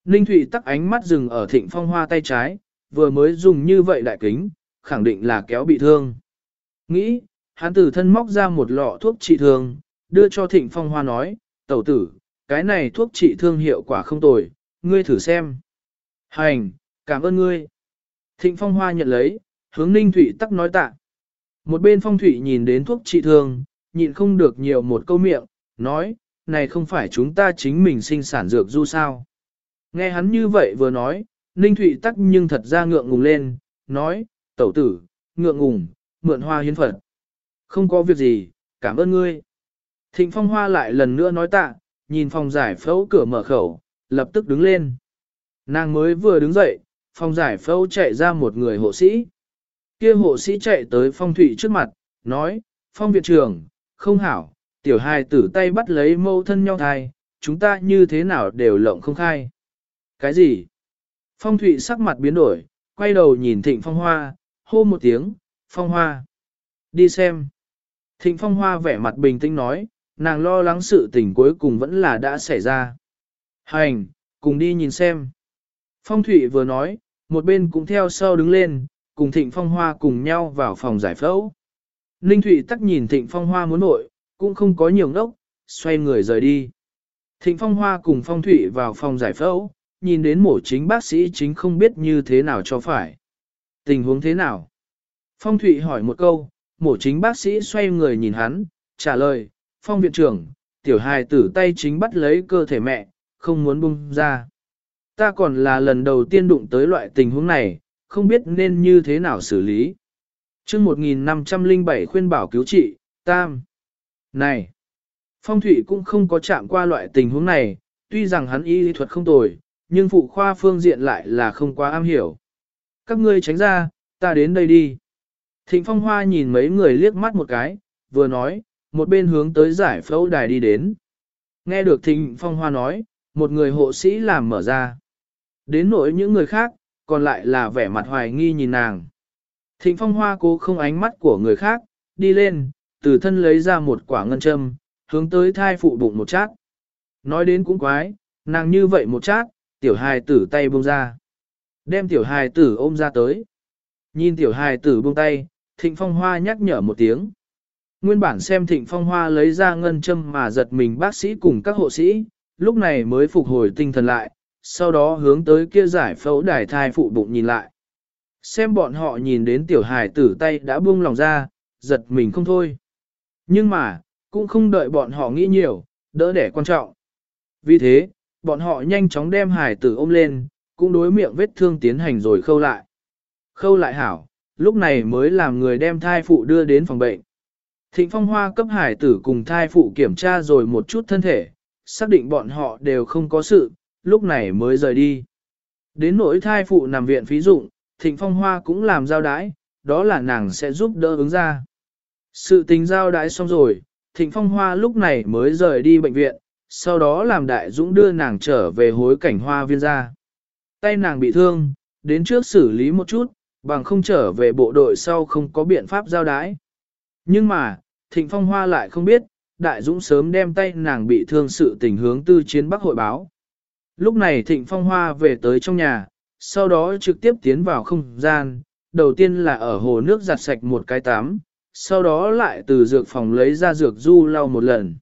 Ninh Thụy tắc ánh mắt dừng ở thịnh phong hoa tay trái, vừa mới dùng như vậy đại kính, khẳng định là kéo bị thương. Nghĩ, hắn tử thân móc ra một lọ thuốc trị thương, đưa cho thịnh phong hoa nói, tẩu tử, cái này thuốc trị thương hiệu quả không tồi, ngươi thử xem. Hành, cảm ơn ngươi. Thịnh phong hoa nhận lấy, hướng ninh thủy tắc nói tạ. Một bên phong thủy nhìn đến thuốc trị thương, nhịn không được nhiều một câu miệng, nói, này không phải chúng ta chính mình sinh sản dược du sao. Nghe hắn như vậy vừa nói, ninh thụy tắc nhưng thật ra ngượng ngùng lên, nói, tẩu tử, ngượng ngùng, mượn hoa hiến phật. Không có việc gì, cảm ơn ngươi. Thịnh phong hoa lại lần nữa nói tạ, nhìn phòng giải phẫu cửa mở khẩu, lập tức đứng lên. Nàng mới vừa đứng dậy, phòng giải phẫu chạy ra một người hộ sĩ. Kia hộ sĩ chạy tới phong thủy trước mặt, nói, phong viện trưởng, không hảo, tiểu hài tử tay bắt lấy mâu thân nhau thai, chúng ta như thế nào đều lộng không khai. Cái gì? Phong Thụy sắc mặt biến đổi, quay đầu nhìn thịnh phong hoa, hô một tiếng, phong hoa. Đi xem. Thịnh phong hoa vẻ mặt bình tĩnh nói, nàng lo lắng sự tình cuối cùng vẫn là đã xảy ra. Hành, cùng đi nhìn xem. Phong Thụy vừa nói, một bên cũng theo sau đứng lên, cùng thịnh phong hoa cùng nhau vào phòng giải phẫu. Ninh Thụy tắc nhìn thịnh phong hoa muốn nội, cũng không có nhiều ngốc, xoay người rời đi. Thịnh phong hoa cùng phong Thụy vào phòng giải phẫu, nhìn đến mổ chính bác sĩ chính không biết như thế nào cho phải. Tình huống thế nào? Phong Thụy hỏi một câu, mổ chính bác sĩ xoay người nhìn hắn, trả lời, phong viện trưởng, tiểu hài tử tay chính bắt lấy cơ thể mẹ, không muốn bung ra. Ta còn là lần đầu tiên đụng tới loại tình huống này, không biết nên như thế nào xử lý. chương 1507 khuyên bảo cứu trị, tam. Này, phong thủy cũng không có chạm qua loại tình huống này, tuy rằng hắn y lý thuật không tồi, nhưng phụ khoa phương diện lại là không quá am hiểu. Các ngươi tránh ra, ta đến đây đi. Thịnh phong hoa nhìn mấy người liếc mắt một cái, vừa nói, một bên hướng tới giải phẫu đài đi đến. Nghe được thịnh phong hoa nói, một người hộ sĩ làm mở ra. Đến nỗi những người khác, còn lại là vẻ mặt hoài nghi nhìn nàng. Thịnh phong hoa cố không ánh mắt của người khác, đi lên, từ thân lấy ra một quả ngân châm, hướng tới thai phụ bụng một chát. Nói đến cũng quái, nàng như vậy một chát, tiểu hài tử tay buông ra. Đem tiểu hài tử ôm ra tới. Nhìn tiểu hài tử buông tay, thịnh phong hoa nhắc nhở một tiếng. Nguyên bản xem thịnh phong hoa lấy ra ngân châm mà giật mình bác sĩ cùng các hộ sĩ, lúc này mới phục hồi tinh thần lại, sau đó hướng tới kia giải phẫu đài thai phụ bụng nhìn lại. Xem bọn họ nhìn đến tiểu hài tử tay đã buông lòng ra, giật mình không thôi. Nhưng mà, cũng không đợi bọn họ nghĩ nhiều, đỡ để quan trọng. Vì thế, bọn họ nhanh chóng đem hải tử ôm lên, cũng đối miệng vết thương tiến hành rồi khâu lại. Khâu lại hảo, lúc này mới làm người đem thai phụ đưa đến phòng bệnh. Thịnh phong hoa cấp hải tử cùng thai phụ kiểm tra rồi một chút thân thể, xác định bọn họ đều không có sự, lúc này mới rời đi. Đến nỗi thai phụ nằm viện phí dụng, thịnh phong hoa cũng làm giao đái, đó là nàng sẽ giúp đỡ ứng ra. Sự tình giao đái xong rồi, thịnh phong hoa lúc này mới rời đi bệnh viện, sau đó làm đại dũng đưa nàng trở về hối cảnh hoa viên ra. Tay nàng bị thương, đến trước xử lý một chút, bằng không trở về bộ đội sau không có biện pháp giao đái. Nhưng mà, Thịnh Phong Hoa lại không biết, Đại Dũng sớm đem tay nàng bị thương sự tình hướng tư chiến Bắc hội báo. Lúc này Thịnh Phong Hoa về tới trong nhà, sau đó trực tiếp tiến vào không gian, đầu tiên là ở hồ nước giặt sạch một cái tắm, sau đó lại từ dược phòng lấy ra dược du lau một lần.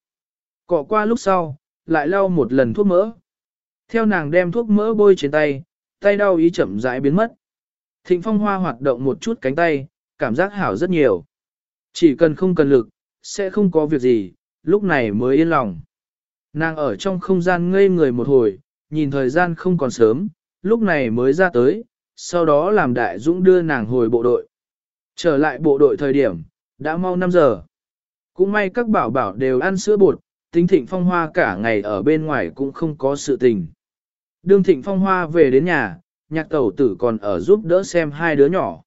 Cọ qua lúc sau, lại lau một lần thuốc mỡ, Theo nàng đem thuốc mỡ bôi trên tay, tay đau ý chậm rãi biến mất. Thịnh phong hoa hoạt động một chút cánh tay, cảm giác hảo rất nhiều. Chỉ cần không cần lực, sẽ không có việc gì, lúc này mới yên lòng. Nàng ở trong không gian ngây người một hồi, nhìn thời gian không còn sớm, lúc này mới ra tới, sau đó làm đại dũng đưa nàng hồi bộ đội. Trở lại bộ đội thời điểm, đã mau 5 giờ. Cũng may các bảo bảo đều ăn sữa bột, tính thịnh phong hoa cả ngày ở bên ngoài cũng không có sự tình. Đương thịnh phong hoa về đến nhà, nhạc tẩu tử còn ở giúp đỡ xem hai đứa nhỏ.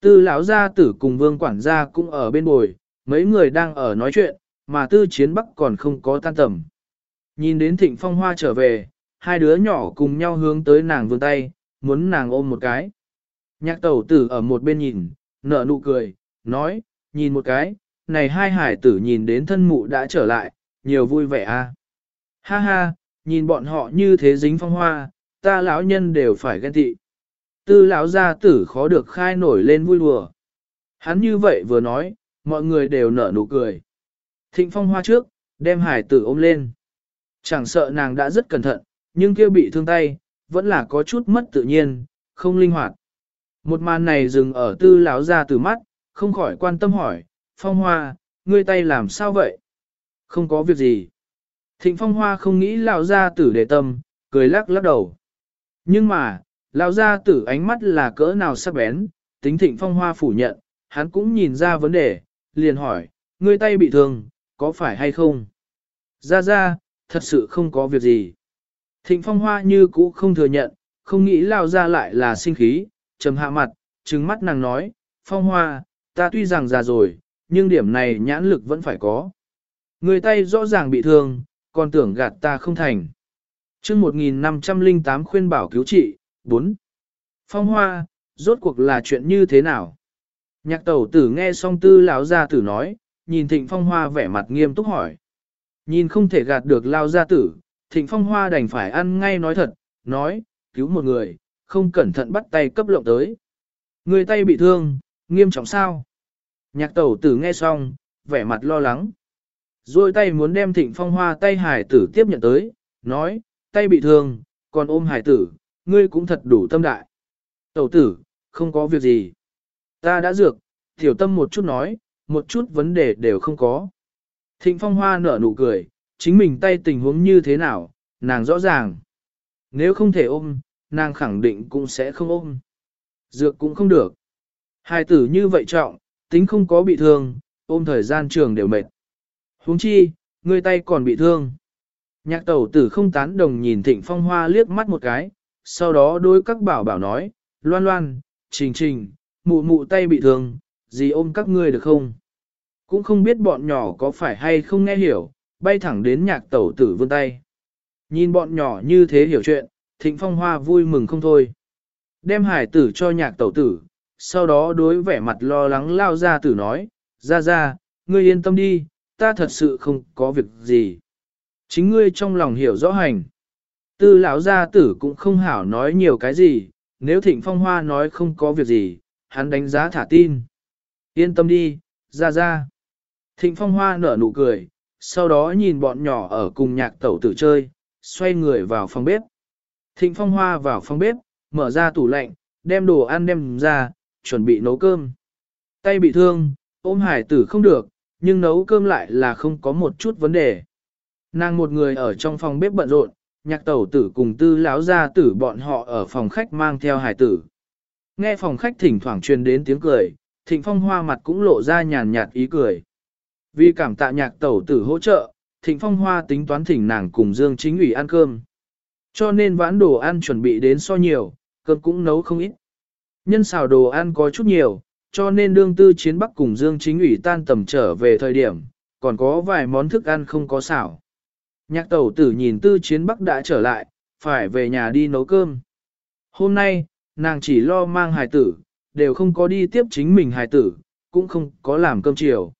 Tư lão gia tử cùng vương quản gia cũng ở bên bồi, mấy người đang ở nói chuyện, mà tư chiến bắc còn không có tan tầm. Nhìn đến thịnh phong hoa trở về, hai đứa nhỏ cùng nhau hướng tới nàng vươn tay, muốn nàng ôm một cái. Nhạc tẩu tử ở một bên nhìn, nở nụ cười, nói, nhìn một cái, này hai hải tử nhìn đến thân mụ đã trở lại, nhiều vui vẻ a. À? Ha ha, nhìn bọn họ như thế dính phong hoa, ta lão nhân đều phải ghen tị. Tư lão gia tử khó được khai nổi lên vui đùa. Hắn như vậy vừa nói, mọi người đều nở nụ cười. Thịnh phong hoa trước, đem hải tử ôm lên. Chẳng sợ nàng đã rất cẩn thận, nhưng kia bị thương tay, vẫn là có chút mất tự nhiên, không linh hoạt. Một màn này dừng ở tư lão gia tử mắt, không khỏi quan tâm hỏi, phong hoa, ngươi tay làm sao vậy? Không có việc gì. Thịnh phong hoa không nghĩ lão gia tử để tâm, cười lắc lắc đầu. Nhưng mà, lão gia tử ánh mắt là cỡ nào sắc bén, tính thịnh phong hoa phủ nhận, hắn cũng nhìn ra vấn đề, liền hỏi, ngươi tay bị thương, có phải hay không? Ra ra, thật sự không có việc gì. Thịnh phong hoa như cũ không thừa nhận, không nghĩ lao ra lại là sinh khí, trầm hạ mặt, trừng mắt nàng nói, phong hoa, ta tuy rằng già rồi, nhưng điểm này nhãn lực vẫn phải có. Người tay rõ ràng bị thương, còn tưởng gạt ta không thành. chương 1508 khuyên bảo cứu trị, 4. Phong hoa, rốt cuộc là chuyện như thế nào? Nhạc tẩu tử nghe xong tư lão gia tử nói, nhìn thịnh phong hoa vẻ mặt nghiêm túc hỏi. Nhìn không thể gạt được lao gia tử, thịnh phong hoa đành phải ăn ngay nói thật, nói, cứu một người, không cẩn thận bắt tay cấp lộng tới. Người tay bị thương, nghiêm trọng sao? Nhạc tẩu tử nghe xong, vẻ mặt lo lắng. Rồi tay muốn đem thịnh phong hoa tay hải tử tiếp nhận tới, nói, tay bị thương, còn ôm hải tử, ngươi cũng thật đủ tâm đại. Tẩu tử, không có việc gì. Ta đã dược, tiểu tâm một chút nói, một chút vấn đề đều không có. Thịnh phong hoa nở nụ cười, chính mình tay tình huống như thế nào, nàng rõ ràng. Nếu không thể ôm, nàng khẳng định cũng sẽ không ôm. Dược cũng không được. Hai tử như vậy trọng, tính không có bị thương, ôm thời gian trường đều mệt. huống chi, người tay còn bị thương. Nhạc tẩu tử không tán đồng nhìn thịnh phong hoa liếc mắt một cái, sau đó đôi các bảo bảo nói, loan loan, trình trình, mụ mụ tay bị thương, gì ôm các ngươi được không? Cũng không biết bọn nhỏ có phải hay không nghe hiểu, bay thẳng đến nhạc tẩu tử vươn tay. Nhìn bọn nhỏ như thế hiểu chuyện, thịnh phong hoa vui mừng không thôi. Đem hải tử cho nhạc tẩu tử, sau đó đối vẻ mặt lo lắng lao ra tử nói, ra ra, ngươi yên tâm đi, ta thật sự không có việc gì. Chính ngươi trong lòng hiểu rõ hành. Tư lão gia tử cũng không hảo nói nhiều cái gì, nếu thịnh phong hoa nói không có việc gì, hắn đánh giá thả tin. Yên tâm đi, ra ra. Thịnh phong hoa nở nụ cười, sau đó nhìn bọn nhỏ ở cùng nhạc tẩu tử chơi, xoay người vào phòng bếp. Thịnh phong hoa vào phòng bếp, mở ra tủ lạnh, đem đồ ăn đem ra, chuẩn bị nấu cơm. Tay bị thương, ôm hải tử không được, nhưng nấu cơm lại là không có một chút vấn đề. Nàng một người ở trong phòng bếp bận rộn, nhạc tẩu tử cùng tư lão gia tử bọn họ ở phòng khách mang theo hải tử. Nghe phòng khách thỉnh thoảng truyền đến tiếng cười, thịnh phong hoa mặt cũng lộ ra nhàn nhạt ý cười. Vì cảm tạ nhạc tẩu tử hỗ trợ, thịnh phong hoa tính toán thỉnh nàng cùng Dương chính ủy ăn cơm. Cho nên vãn đồ ăn chuẩn bị đến so nhiều, cơm cũng nấu không ít. Nhân xào đồ ăn có chút nhiều, cho nên đương tư chiến bắc cùng Dương chính ủy tan tầm trở về thời điểm, còn có vài món thức ăn không có xảo. Nhạc tẩu tử nhìn tư chiến bắc đã trở lại, phải về nhà đi nấu cơm. Hôm nay, nàng chỉ lo mang hài tử, đều không có đi tiếp chính mình hài tử, cũng không có làm cơm chiều.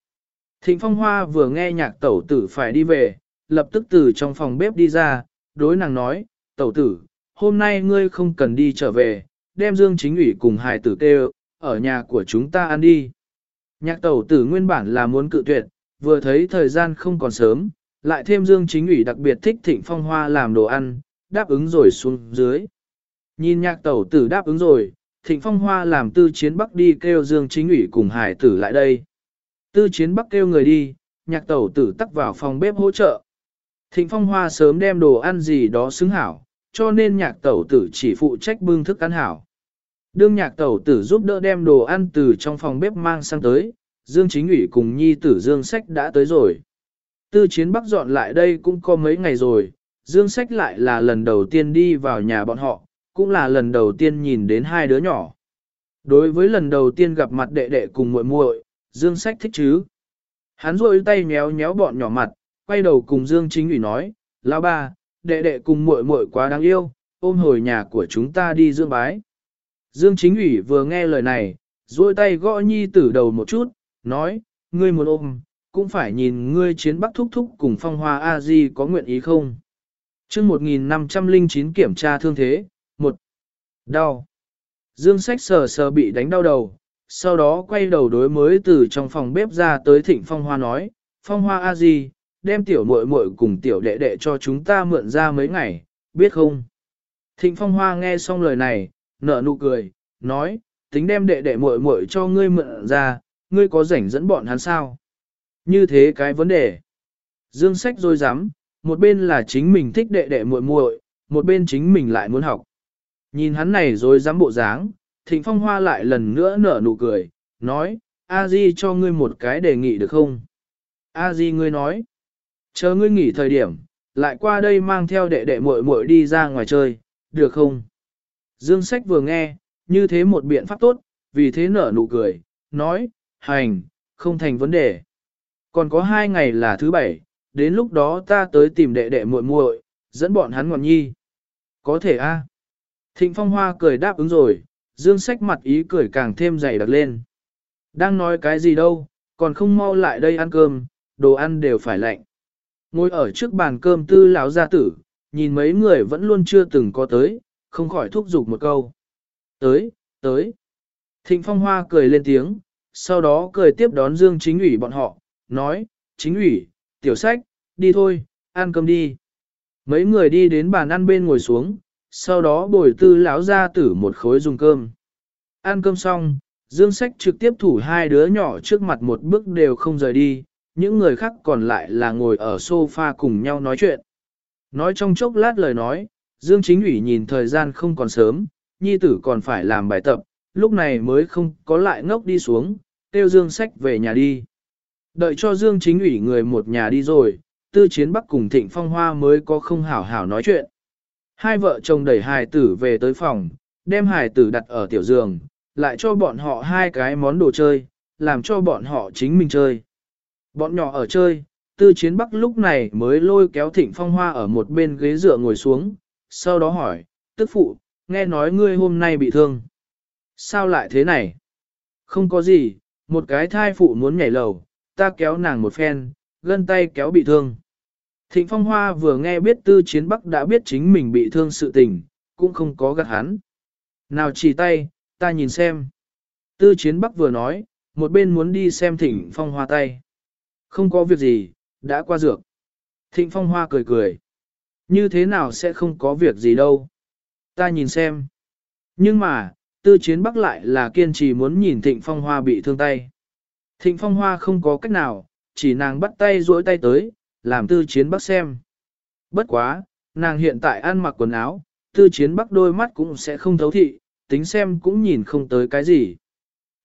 Thịnh Phong Hoa vừa nghe nhạc tẩu tử phải đi về, lập tức từ trong phòng bếp đi ra, đối nàng nói, tẩu tử, hôm nay ngươi không cần đi trở về, đem Dương Chính ủy cùng hài tử kêu, ở nhà của chúng ta ăn đi. Nhạc tẩu tử nguyên bản là muốn cự tuyệt, vừa thấy thời gian không còn sớm, lại thêm Dương Chính ủy đặc biệt thích Thịnh Phong Hoa làm đồ ăn, đáp ứng rồi xuống dưới. Nhìn nhạc tẩu tử đáp ứng rồi, thịnh phong hoa làm tư chiến bắc đi kêu dương chính ủy cùng hải tử lại đây. Tư chiến bắc kêu người đi, nhạc tẩu tử tắc vào phòng bếp hỗ trợ. Thịnh phong hoa sớm đem đồ ăn gì đó xứng hảo, cho nên nhạc tẩu tử chỉ phụ trách bưng thức ăn hảo. Đương nhạc tẩu tử giúp đỡ đem đồ ăn từ trong phòng bếp mang sang tới, Dương Chính ủy cùng nhi tử Dương Sách đã tới rồi. Tư chiến bắc dọn lại đây cũng có mấy ngày rồi, Dương Sách lại là lần đầu tiên đi vào nhà bọn họ, cũng là lần đầu tiên nhìn đến hai đứa nhỏ. Đối với lần đầu tiên gặp mặt đệ đệ cùng muội muội, Dương Sách thích chứ. Hắn rôi tay nhéo nhéo bọn nhỏ mặt, quay đầu cùng Dương Chính ủy nói, lão ba, đệ đệ cùng muội muội quá đáng yêu, ôm hồi nhà của chúng ta đi dương bái. Dương Chính ủy vừa nghe lời này, duỗi tay gõ nhi tử đầu một chút, nói, ngươi muốn ôm, cũng phải nhìn ngươi chiến bắc thúc thúc cùng phong hoa A-di có nguyện ý không. chương 1509 kiểm tra thương thế, một Đau. Dương sách sờ sờ bị đánh đau đầu, sau đó quay đầu đối mới từ trong phòng bếp ra tới thịnh phong hoa nói, phong hoa A-di, đem tiểu muội muội cùng tiểu đệ đệ cho chúng ta mượn ra mấy ngày, biết không? Thịnh phong hoa nghe xong lời này, nở nụ cười, nói, tính đem đệ đệ muội muội cho ngươi mượn ra, ngươi có rảnh dẫn bọn hắn sao? Như thế cái vấn đề. Dương sách rồi dám, một bên là chính mình thích đệ đệ muội muội, một bên chính mình lại muốn học. Nhìn hắn này rồi dám bộ dáng, Thịnh Phong Hoa lại lần nữa nở nụ cười, nói, A Di cho ngươi một cái đề nghị được không? A Di ngươi nói, chờ ngươi nghỉ thời điểm, lại qua đây mang theo đệ đệ muội muội đi ra ngoài chơi, được không? Dương Sách vừa nghe, như thế một biện pháp tốt, vì thế nở nụ cười, nói, hành, không thành vấn đề. Còn có hai ngày là thứ bảy, đến lúc đó ta tới tìm đệ đệ muội muội, dẫn bọn hắn ngọn nhi. Có thể a. Thịnh Phong Hoa cười đáp ứng rồi, Dương Sách mặt ý cười càng thêm dày đặc lên. Đang nói cái gì đâu, còn không mau lại đây ăn cơm, đồ ăn đều phải lạnh. Ngồi ở trước bàn cơm tư lão gia tử, nhìn mấy người vẫn luôn chưa từng có tới, không khỏi thúc giục một câu. Tới, tới. Thịnh Phong Hoa cười lên tiếng, sau đó cười tiếp đón Dương Chính ủy bọn họ, nói, Chính ủy, tiểu sách, đi thôi, ăn cơm đi. Mấy người đi đến bàn ăn bên ngồi xuống, sau đó bồi tư lão gia tử một khối dùng cơm. Ăn cơm xong, Dương Sách trực tiếp thủ hai đứa nhỏ trước mặt một bước đều không rời đi, những người khác còn lại là ngồi ở sofa cùng nhau nói chuyện. Nói trong chốc lát lời nói, Dương Chính ủy nhìn thời gian không còn sớm, nhi tử còn phải làm bài tập, lúc này mới không có lại ngốc đi xuống, tiêu Dương Sách về nhà đi. Đợi cho Dương Chính ủy người một nhà đi rồi, Tư Chiến Bắc cùng Thịnh Phong Hoa mới có không hảo hảo nói chuyện. Hai vợ chồng đẩy hài tử về tới phòng, đem hài tử đặt ở tiểu giường, lại cho bọn họ hai cái món đồ chơi, làm cho bọn họ chính mình chơi. Bọn nhỏ ở chơi, Tư Chiến Bắc lúc này mới lôi kéo Thịnh Phong Hoa ở một bên ghế dựa ngồi xuống, sau đó hỏi, tức phụ, nghe nói ngươi hôm nay bị thương. Sao lại thế này? Không có gì, một cái thai phụ muốn nhảy lầu, ta kéo nàng một phen, gân tay kéo bị thương. Thịnh Phong Hoa vừa nghe biết Tư Chiến Bắc đã biết chính mình bị thương sự tình, cũng không có gạt hắn. Nào chỉ tay, ta nhìn xem. Tư Chiến Bắc vừa nói, một bên muốn đi xem Thịnh Phong Hoa tay. Không có việc gì, đã qua dược. Thịnh Phong Hoa cười cười. Như thế nào sẽ không có việc gì đâu. Ta nhìn xem. Nhưng mà, Tư Chiến Bắc lại là kiên trì muốn nhìn Thịnh Phong Hoa bị thương tay. Thịnh Phong Hoa không có cách nào, chỉ nàng bắt tay duỗi tay tới, làm tư chiến bắc xem. Bất quá, nàng hiện tại ăn mặc quần áo, tư chiến bắc đôi mắt cũng sẽ không thấu thị, tính xem cũng nhìn không tới cái gì.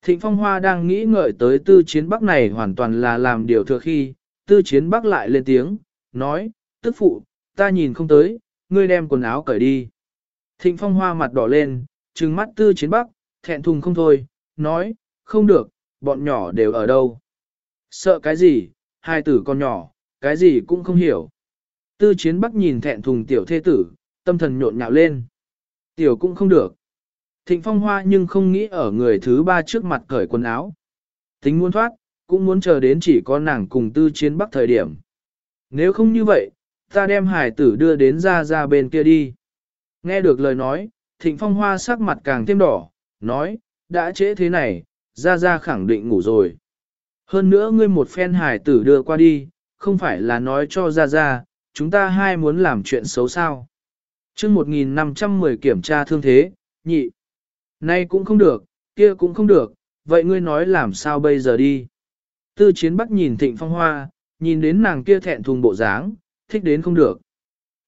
Thịnh Phong Hoa đang nghĩ ngợi tới tư chiến bắc này hoàn toàn là làm điều thừa khi, tư chiến bắc lại lên tiếng, nói, tức phụ, ta nhìn không tới, ngươi đem quần áo cởi đi. Thịnh Phong Hoa mặt đỏ lên, trừng mắt tư chiến bắc, thẹn thùng không thôi, nói, không được, bọn nhỏ đều ở đâu. Sợ cái gì, hai tử con nhỏ, cái gì cũng không hiểu. Tư chiến bắc nhìn thẹn thùng tiểu thê tử, tâm thần nhộn nhạo lên. Tiểu cũng không được. Thịnh phong hoa nhưng không nghĩ ở người thứ ba trước mặt cởi quần áo. Tính muốn thoát, cũng muốn chờ đến chỉ có nàng cùng tư chiến bắc thời điểm. Nếu không như vậy, ta đem hải tử đưa đến ra ra bên kia đi. Nghe được lời nói, thịnh phong hoa sắc mặt càng thêm đỏ, nói, đã trễ thế này, ra ra khẳng định ngủ rồi. Hơn nữa ngươi một phen hải tử đưa qua đi, không phải là nói cho ra ra, chúng ta hai muốn làm chuyện xấu sao. chương 1510 kiểm tra thương thế, nhị. Nay cũng không được, kia cũng không được, vậy ngươi nói làm sao bây giờ đi. Tư chiến bắc nhìn thịnh phong hoa, nhìn đến nàng kia thẹn thùng bộ dáng, thích đến không được.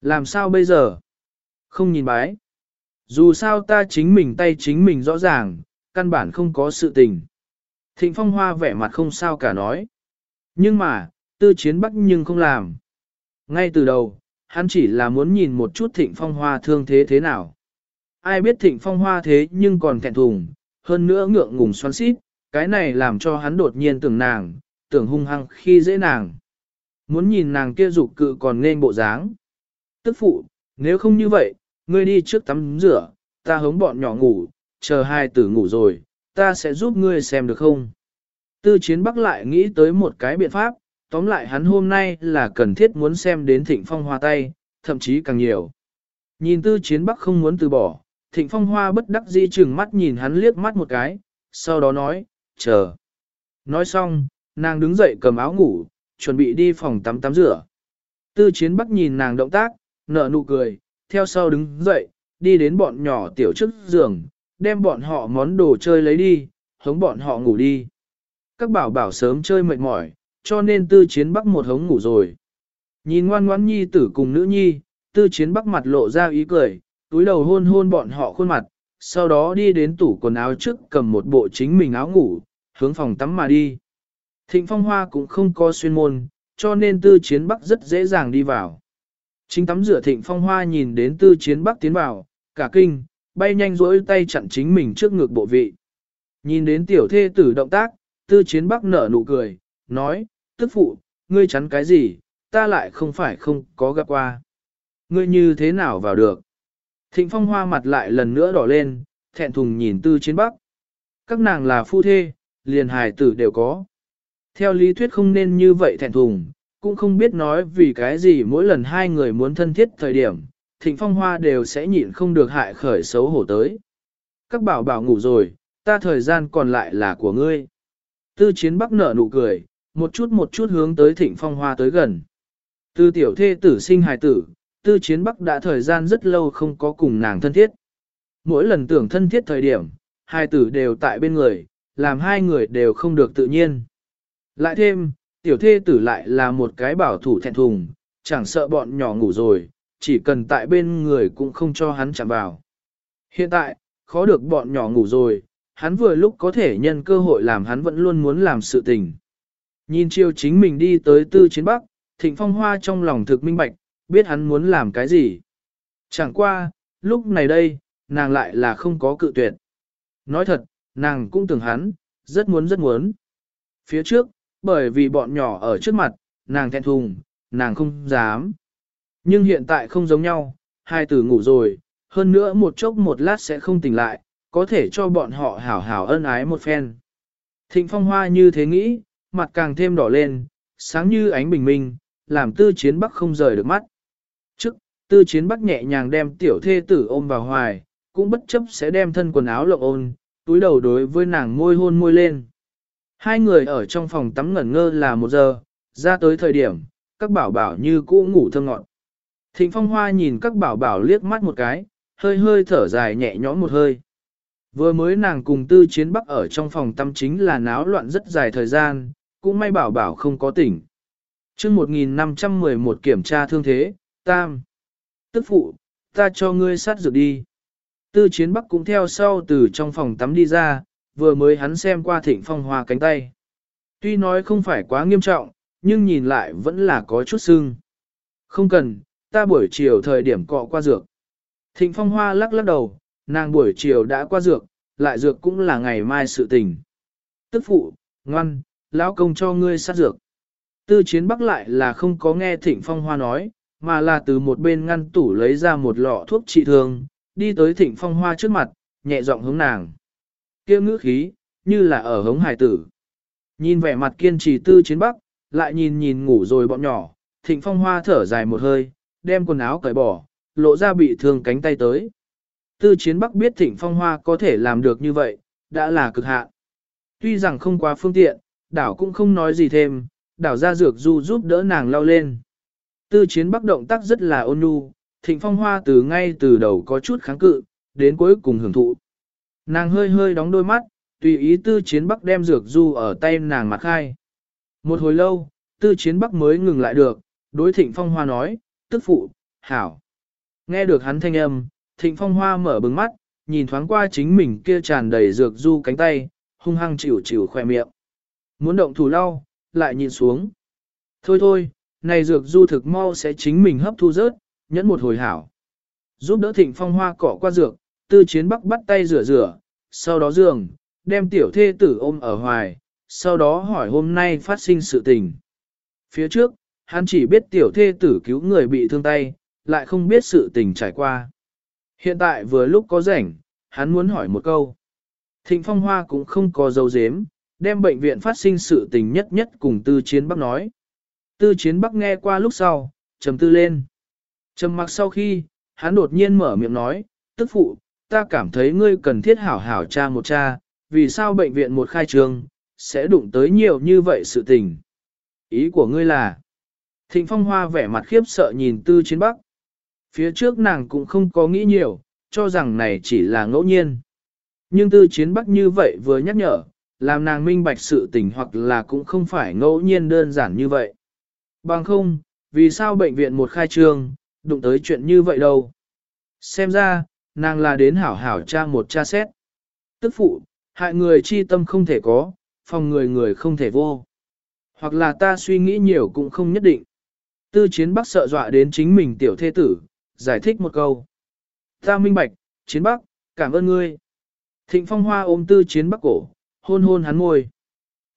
Làm sao bây giờ? Không nhìn bái. Dù sao ta chính mình tay chính mình rõ ràng, căn bản không có sự tình. Thịnh phong hoa vẻ mặt không sao cả nói. Nhưng mà, tư chiến bắc nhưng không làm. Ngay từ đầu, hắn chỉ là muốn nhìn một chút thịnh phong hoa thương thế thế nào. Ai biết thịnh phong hoa thế nhưng còn thẹn thùng, hơn nữa ngượng ngùng xoắn xít, cái này làm cho hắn đột nhiên tưởng nàng, tưởng hung hăng khi dễ nàng. Muốn nhìn nàng kia dục cự còn nên bộ dáng. Tức phụ, nếu không như vậy, ngươi đi trước tắm rửa, ta hống bọn nhỏ ngủ, chờ hai tử ngủ rồi, ta sẽ giúp ngươi xem được không? Tư chiến bắc lại nghĩ tới một cái biện pháp, tóm lại hắn hôm nay là cần thiết muốn xem đến thịnh phong hoa tay, thậm chí càng nhiều. Nhìn tư chiến bắc không muốn từ bỏ, thịnh phong hoa bất đắc dĩ chừng mắt nhìn hắn liếc mắt một cái, sau đó nói, chờ. Nói xong, nàng đứng dậy cầm áo ngủ, chuẩn bị đi phòng tắm tắm rửa. Tư chiến bắc nhìn nàng động tác, nở nụ cười, theo sau đứng dậy, đi đến bọn nhỏ tiểu trước giường, đem bọn họ món đồ chơi lấy đi, hống bọn họ ngủ đi. Các bảo bảo sớm chơi mệt mỏi, cho nên tư chiến bắc một hống ngủ rồi. Nhìn ngoan ngoãn nhi tử cùng nữ nhi, tư chiến bắc mặt lộ ra ý cười, túi đầu hôn hôn bọn họ khuôn mặt, sau đó đi đến tủ quần áo trước cầm một bộ chính mình áo ngủ, hướng phòng tắm mà đi. Thịnh phong hoa cũng không có xuyên môn, cho nên tư chiến bắc rất dễ dàng đi vào. Chính tắm rửa thịnh phong hoa nhìn đến tư chiến bắc tiến vào, cả kinh, bay nhanh rỗi tay chặn chính mình trước ngực bộ vị. Nhìn đến tiểu thê tử động tác, tư chiến bắc nở nụ cười, nói, tức phụ, ngươi chắn cái gì, ta lại không phải không có gặp qua. Ngươi như thế nào vào được? Thịnh phong hoa mặt lại lần nữa đỏ lên, thẹn thùng nhìn tư chiến bắc. Các nàng là phu thê, liền hài tử đều có. Theo lý thuyết không nên như vậy thẹn thùng, cũng không biết nói vì cái gì mỗi lần hai người muốn thân thiết thời điểm, thịnh phong hoa đều sẽ nhịn không được hại khởi xấu hổ tới. Các bảo bảo ngủ rồi, ta thời gian còn lại là của ngươi. Tư chiến bắc nở nụ cười, một chút một chút hướng tới thịnh phong hoa tới gần. Tư tiểu thê tử sinh hài tử, tư chiến bắc đã thời gian rất lâu không có cùng nàng thân thiết. Mỗi lần tưởng thân thiết thời điểm, hai tử đều tại bên người, làm hai người đều không được tự nhiên. Lại thêm, tiểu thê tử lại là một cái bảo thủ thẹn thùng, chẳng sợ bọn nhỏ ngủ rồi, chỉ cần tại bên người cũng không cho hắn chạm vào. Hiện tại, khó được bọn nhỏ ngủ rồi, hắn vừa lúc có thể nhân cơ hội làm hắn vẫn luôn muốn làm sự tình. Nhìn chiều chính mình đi tới tư chiến bắc, thịnh phong hoa trong lòng thực minh bạch, biết hắn muốn làm cái gì. Chẳng qua, lúc này đây, nàng lại là không có cự tuyệt. Nói thật, nàng cũng tưởng hắn, rất muốn rất muốn. Phía trước, bởi vì bọn nhỏ ở trước mặt, nàng thẹn thùng, nàng không dám. Nhưng hiện tại không giống nhau, hai tử ngủ rồi, hơn nữa một chốc một lát sẽ không tỉnh lại, có thể cho bọn họ hảo hảo ân ái một phen. Thịnh phong hoa như thế nghĩ, mặt càng thêm đỏ lên, sáng như ánh bình minh, làm tư chiến bắc không rời được mắt. Tư chiến bắc nhẹ nhàng đem tiểu thê tử ôm vào hoài, cũng bất chấp sẽ đem thân quần áo lộng ôn, túi đầu đối với nàng môi hôn môi lên. Hai người ở trong phòng tắm ngẩn ngơ là một giờ, ra tới thời điểm, các bảo bảo như cũ ngủ thơ ngọn. Thịnh phong hoa nhìn các bảo bảo liếc mắt một cái, hơi hơi thở dài nhẹ nhõm một hơi. Vừa mới nàng cùng tư chiến bắc ở trong phòng tắm chính là náo loạn rất dài thời gian, cũng may bảo bảo không có tỉnh. chương 1511 kiểm tra thương thế, tam. Tức phụ, ta cho ngươi sát dược đi. Tư chiến bắc cũng theo sau từ trong phòng tắm đi ra, vừa mới hắn xem qua thịnh phong hoa cánh tay. Tuy nói không phải quá nghiêm trọng, nhưng nhìn lại vẫn là có chút sưng. Không cần, ta buổi chiều thời điểm cọ qua dược. Thịnh phong hoa lắc lắc đầu, nàng buổi chiều đã qua dược, lại dược cũng là ngày mai sự tình. Tức phụ, ngoan, lão công cho ngươi sát dược. Tư chiến bắc lại là không có nghe thịnh phong hoa nói, mà là từ một bên ngăn tủ lấy ra một lọ thuốc trị thương, đi tới thịnh phong hoa trước mặt, nhẹ giọng hướng nàng. kia ngữ khí, như là ở hống hải tử. Nhìn vẻ mặt kiên trì tư chiến bắc, lại nhìn nhìn ngủ rồi bọn nhỏ, thịnh phong hoa thở dài một hơi, đem quần áo cởi bỏ, lộ ra bị thương cánh tay tới. Tư chiến bắc biết thịnh phong hoa có thể làm được như vậy, đã là cực hạn. Tuy rằng không quá phương tiện, đảo cũng không nói gì thêm, đảo ra dược du giúp đỡ nàng lao lên. Tư chiến bắc động tác rất là ôn nhu, thịnh phong hoa từ ngay từ đầu có chút kháng cự, đến cuối cùng hưởng thụ. Nàng hơi hơi đóng đôi mắt, tùy ý tư chiến bắc đem dược du ở tay nàng mặt khai. Một hồi lâu, tư chiến bắc mới ngừng lại được, đối thịnh phong hoa nói, tức phụ, hảo. Nghe được hắn thanh âm, thịnh phong hoa mở bừng mắt, nhìn thoáng qua chính mình kia tràn đầy dược du cánh tay, hung hăng chịu chịu khoe miệng. Muốn động thủ lau, lại nhìn xuống. Thôi thôi, này dược du thực mau sẽ chính mình hấp thu rớt, nhẫn một hồi hảo. Giúp đỡ thịnh phong hoa cỏ qua dược, tư chiến bắc bắt tay rửa rửa, sau đó giường, đem tiểu thê tử ôm ở hoài, sau đó hỏi hôm nay phát sinh sự tình. Phía trước, hắn chỉ biết tiểu thê tử cứu người bị thương tay, lại không biết sự tình trải qua. Hiện tại vừa lúc có rảnh, hắn muốn hỏi một câu. Thịnh Phong Hoa cũng không có dấu dếm, đem bệnh viện phát sinh sự tình nhất nhất cùng Tư Chiến Bắc nói. Tư Chiến Bắc nghe qua lúc sau, trầm tư lên. Trầm mặc sau khi, hắn đột nhiên mở miệng nói, tức phụ, ta cảm thấy ngươi cần thiết hảo hảo cha một cha, vì sao bệnh viện một khai trường, sẽ đụng tới nhiều như vậy sự tình. Ý của ngươi là, Thịnh Phong Hoa vẻ mặt khiếp sợ nhìn Tư Chiến Bắc. Phía trước nàng cũng không có nghĩ nhiều, cho rằng này chỉ là ngẫu nhiên. Nhưng Tư Chiến Bắc như vậy vừa nhắc nhở, làm nàng minh bạch sự tình hoặc là cũng không phải ngẫu nhiên đơn giản như vậy. Bằng không, vì sao bệnh viện một khai trương, đụng tới chuyện như vậy đâu. Xem ra, nàng là đến hảo hảo tra một tra xét. Tức phụ, hại người chi tâm không thể có, phòng người người không thể vô. Hoặc là ta suy nghĩ nhiều cũng không nhất định. Tư chiến bắc sợ dọa đến chính mình tiểu thê tử, giải thích một câu. Ta minh bạch, chiến bắc, cảm ơn ngươi. Thịnh phong hoa ôm tư chiến bắc cổ, hôn hôn hắn môi.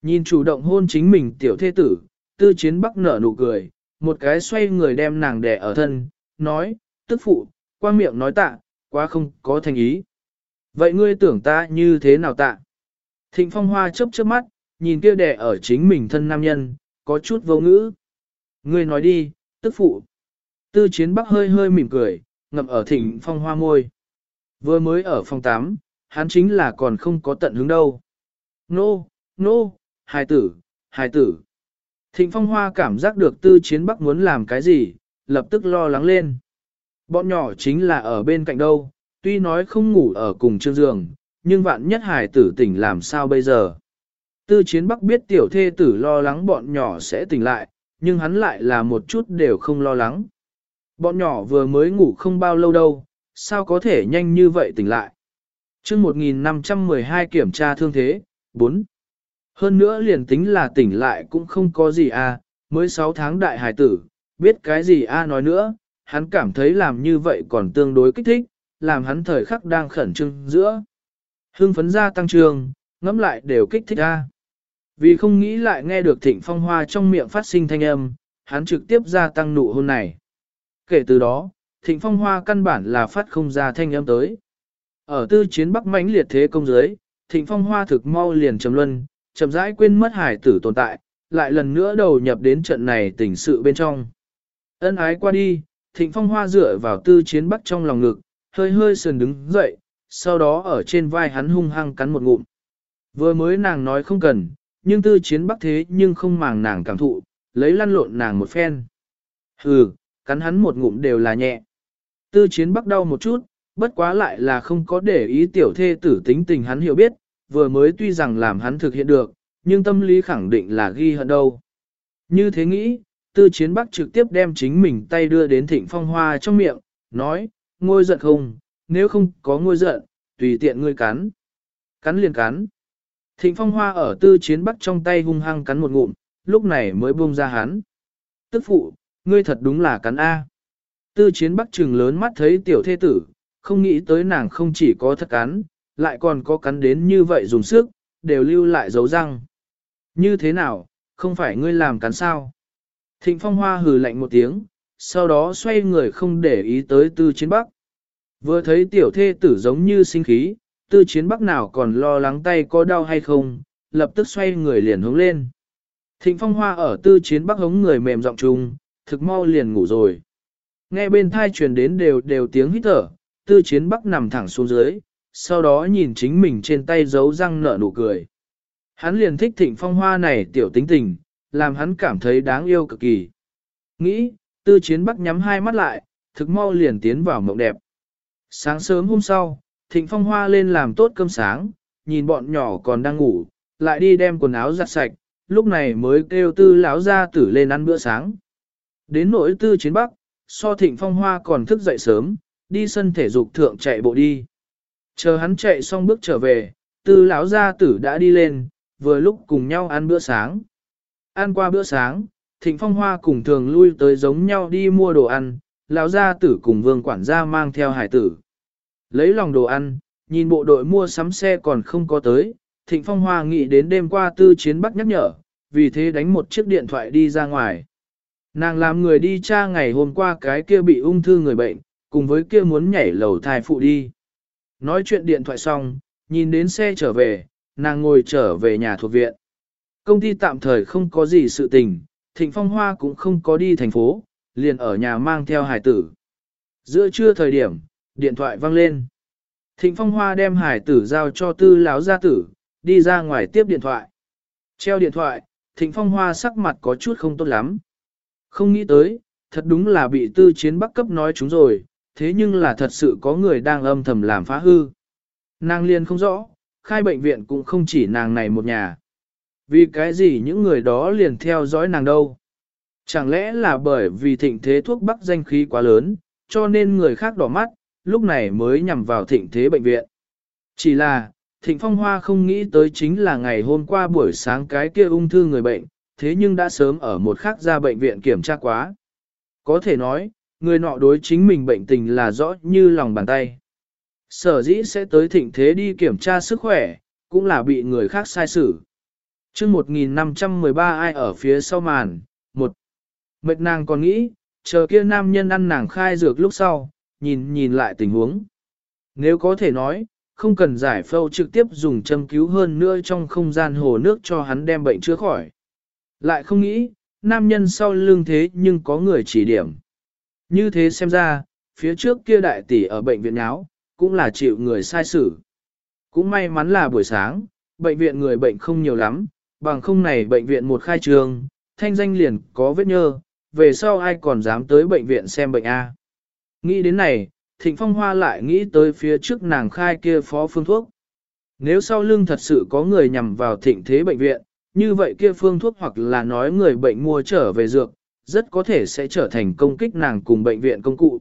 Nhìn chủ động hôn chính mình tiểu thê tử, tư chiến bắc nở nụ cười, một cái xoay người đem nàng đè ở thân, nói, tức phụ, qua miệng nói tạ, quá không có thành ý. Vậy ngươi tưởng ta như thế nào tạ? Thịnh phong hoa chớp chớp mắt, nhìn kia đè ở chính mình thân nam nhân, có chút vô ngữ. Ngươi nói đi, tức phụ. Tư chiến bắc hơi hơi mỉm cười, ngậm ở thịnh phong hoa môi. Vừa mới ở phòng 8, hắn chính là còn không có tận hứng đâu. Nô, nô, hài tử, hài tử. Thịnh phong hoa cảm giác được tư chiến bắc muốn làm cái gì, lập tức lo lắng lên. Bọn nhỏ chính là ở bên cạnh đâu, tuy nói không ngủ ở cùng chương giường, nhưng vạn nhất hài tử tỉnh làm sao bây giờ. Tư chiến bắc biết tiểu thê tử lo lắng bọn nhỏ sẽ tỉnh lại, nhưng hắn lại là một chút đều không lo lắng. Bọn nhỏ vừa mới ngủ không bao lâu đâu, sao có thể nhanh như vậy tỉnh lại. chương 1512 kiểm tra thương thế, 4. Hơn nữa liền tính là tỉnh lại cũng không có gì à, mới 6 tháng đại hải tử, biết cái gì a à nói nữa, hắn cảm thấy làm như vậy còn tương đối kích thích, làm hắn thời khắc đang khẩn trương giữa. Hưng phấn ra tăng trường, ngẫm lại đều kích thích a. Vì không nghĩ lại nghe được thịnh phong hoa trong miệng phát sinh thanh âm, hắn trực tiếp gia tăng nụ hôn này. Kể từ đó, thịnh phong hoa căn bản là phát không ra thanh âm tới. Ở tư chiến bắc mãnh liệt thế công giới, thịnh phong hoa thực mau liền trầm luân, chậm rãi quên mất hải tử tồn tại, lại lần nữa đầu nhập đến trận này tình sự bên trong. Ân ái qua đi, thịnh phong hoa dựa vào tư chiến bắc trong lòng ngực, hơi hơi sườn đứng dậy, sau đó ở trên vai hắn hung hăng cắn một ngụm. Vừa mới nàng nói không cần, nhưng tư chiến bắc thế nhưng không màng nàng cảm thụ, lấy lăn lộn nàng một phen. Hừ, cắn hắn một ngụm đều là nhẹ. Tư chiến bắc đau một chút, bất quá lại là không có để ý tiểu thê tử tính tình hắn hiểu biết, vừa mới tuy rằng làm hắn thực hiện được, nhưng tâm lý khẳng định là ghi hận đâu. Như thế nghĩ, tư chiến bắc trực tiếp đem chính mình tay đưa đến thịnh phong hoa trong miệng, nói, ngôi giận không, nếu không có ngôi giận, tùy tiện ngươi cắn. Cắn liền cắn. Thịnh phong hoa ở tư chiến bắc trong tay hung hăng cắn một ngụm, lúc này mới buông ra hắn. Tức phụ, ngươi thật đúng là cắn A. Tư chiến bắc trừng lớn mắt thấy tiểu thê tử, không nghĩ tới nàng không chỉ có thật cắn, lại còn có cắn đến như vậy dùng sức, đều lưu lại dấu răng. Như thế nào, không phải ngươi làm cắn sao? Thịnh phong hoa hừ lạnh một tiếng, sau đó xoay người không để ý tới tư chiến bắc. Vừa thấy tiểu thê tử giống như sinh khí, tư chiến bắc nào còn lo lắng tay có đau hay không, lập tức xoay người liền hướng lên. Thịnh phong hoa ở tư chiến bắc hống người mềm giọng trùng, thực mau liền ngủ rồi. Nghe bên thai truyền đến đều đều tiếng hít thở, tư chiến bắc nằm thẳng xuống dưới, sau đó nhìn chính mình trên tay giấu răng nở nụ cười. Hắn liền thích thịnh phong hoa này tiểu tính tình, làm hắn cảm thấy đáng yêu cực kỳ. Nghĩ, tư chiến bắc nhắm hai mắt lại, thực mau liền tiến vào mộng đẹp. Sáng sớm hôm sau, Thịnh Phong Hoa lên làm tốt cơm sáng, nhìn bọn nhỏ còn đang ngủ, lại đi đem quần áo giặt sạch, lúc này mới kêu tư lão ra tử lên ăn bữa sáng. Đến nỗi tư chiến bắc, so Thịnh Phong Hoa còn thức dậy sớm, đi sân thể dục thượng chạy bộ đi. Chờ hắn chạy xong bước trở về, tư lão gia tử đã đi lên, vừa lúc cùng nhau ăn bữa sáng. Ăn qua bữa sáng, Thịnh Phong Hoa cùng thường lui tới giống nhau đi mua đồ ăn, lão gia tử cùng vương quản gia mang theo hải tử. Lấy lòng đồ ăn, nhìn bộ đội mua sắm xe còn không có tới, Thịnh Phong Hoa nghĩ đến đêm qua tư chiến bắc nhắc nhở, vì thế đánh một chiếc điện thoại đi ra ngoài. Nàng làm người đi tra ngày hôm qua cái kia bị ung thư người bệnh, cùng với kia muốn nhảy lầu thai phụ đi. Nói chuyện điện thoại xong, nhìn đến xe trở về, nàng ngồi trở về nhà thuộc viện. Công ty tạm thời không có gì sự tình, Thịnh Phong Hoa cũng không có đi thành phố, liền ở nhà mang theo hải tử. Giữa trưa thời điểm, điện thoại vang lên. Thịnh Phong Hoa đem hải tử giao cho tư láo gia tử, đi ra ngoài tiếp điện thoại. Treo điện thoại, Thịnh Phong Hoa sắc mặt có chút không tốt lắm. Không nghĩ tới, thật đúng là bị tư chiến bắc cấp nói chúng rồi, thế nhưng là thật sự có người đang âm thầm làm phá hư. Nàng liền không rõ, khai bệnh viện cũng không chỉ nàng này một nhà. Vì cái gì những người đó liền theo dõi nàng đâu? Chẳng lẽ là bởi vì thịnh thế thuốc bắc danh khí quá lớn, cho nên người khác đỏ mắt, lúc này mới nhằm vào thịnh thế bệnh viện. Chỉ là, thịnh phong hoa không nghĩ tới chính là ngày hôm qua buổi sáng cái kia ung thư người bệnh, thế nhưng đã sớm ở một khác ra bệnh viện kiểm tra quá. Có thể nói, người nọ đối chính mình bệnh tình là rõ như lòng bàn tay. Sở dĩ sẽ tới thịnh thế đi kiểm tra sức khỏe, cũng là bị người khác sai xử. chương 1513 ai ở phía sau màn, một Mệt nàng còn nghĩ, chờ kia nam nhân ăn nàng khai dược lúc sau, nhìn nhìn lại tình huống. Nếu có thể nói, không cần giải phẫu trực tiếp dùng châm cứu hơn nữa trong không gian hồ nước cho hắn đem bệnh chữa khỏi. Lại không nghĩ, nam nhân sau lưng thế nhưng có người chỉ điểm. Như thế xem ra, phía trước kia đại tỷ ở bệnh viện áo, cũng là chịu người sai xử. Cũng may mắn là buổi sáng, bệnh viện người bệnh không nhiều lắm, bằng không này bệnh viện một khai trường, thanh danh liền có vết nhơ, về sau ai còn dám tới bệnh viện xem bệnh A. Nghĩ đến này, Thịnh Phong Hoa lại nghĩ tới phía trước nàng khai kia phó phương thuốc. Nếu sau lưng thật sự có người nhằm vào thịnh thế bệnh viện, như vậy kia phương thuốc hoặc là nói người bệnh mua trở về dược, rất có thể sẽ trở thành công kích nàng cùng bệnh viện công cụ.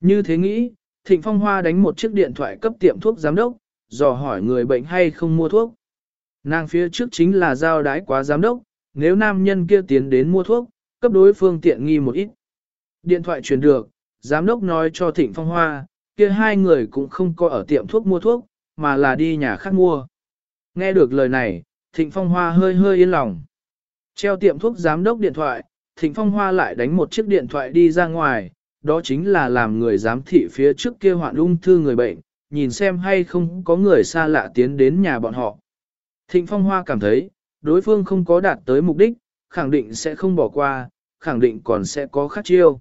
Như thế nghĩ, Thịnh Phong Hoa đánh một chiếc điện thoại cấp tiệm thuốc giám đốc, dò hỏi người bệnh hay không mua thuốc. Nàng phía trước chính là giao đái quá giám đốc, nếu nam nhân kia tiến đến mua thuốc, cấp đối phương tiện nghi một ít. Điện thoại truyền được, giám đốc nói cho Thịnh Phong Hoa, kia hai người cũng không có ở tiệm thuốc mua thuốc, mà là đi nhà khác mua. Nghe được lời này, Thịnh Phong Hoa hơi hơi yên lòng. Treo tiệm thuốc giám đốc điện thoại, Thịnh Phong Hoa lại đánh một chiếc điện thoại đi ra ngoài, đó chính là làm người giám thị phía trước kia hoạn ung thư người bệnh, nhìn xem hay không có người xa lạ tiến đến nhà bọn họ. Thịnh Phong Hoa cảm thấy, đối phương không có đạt tới mục đích, khẳng định sẽ không bỏ qua, khẳng định còn sẽ có khắc chiêu.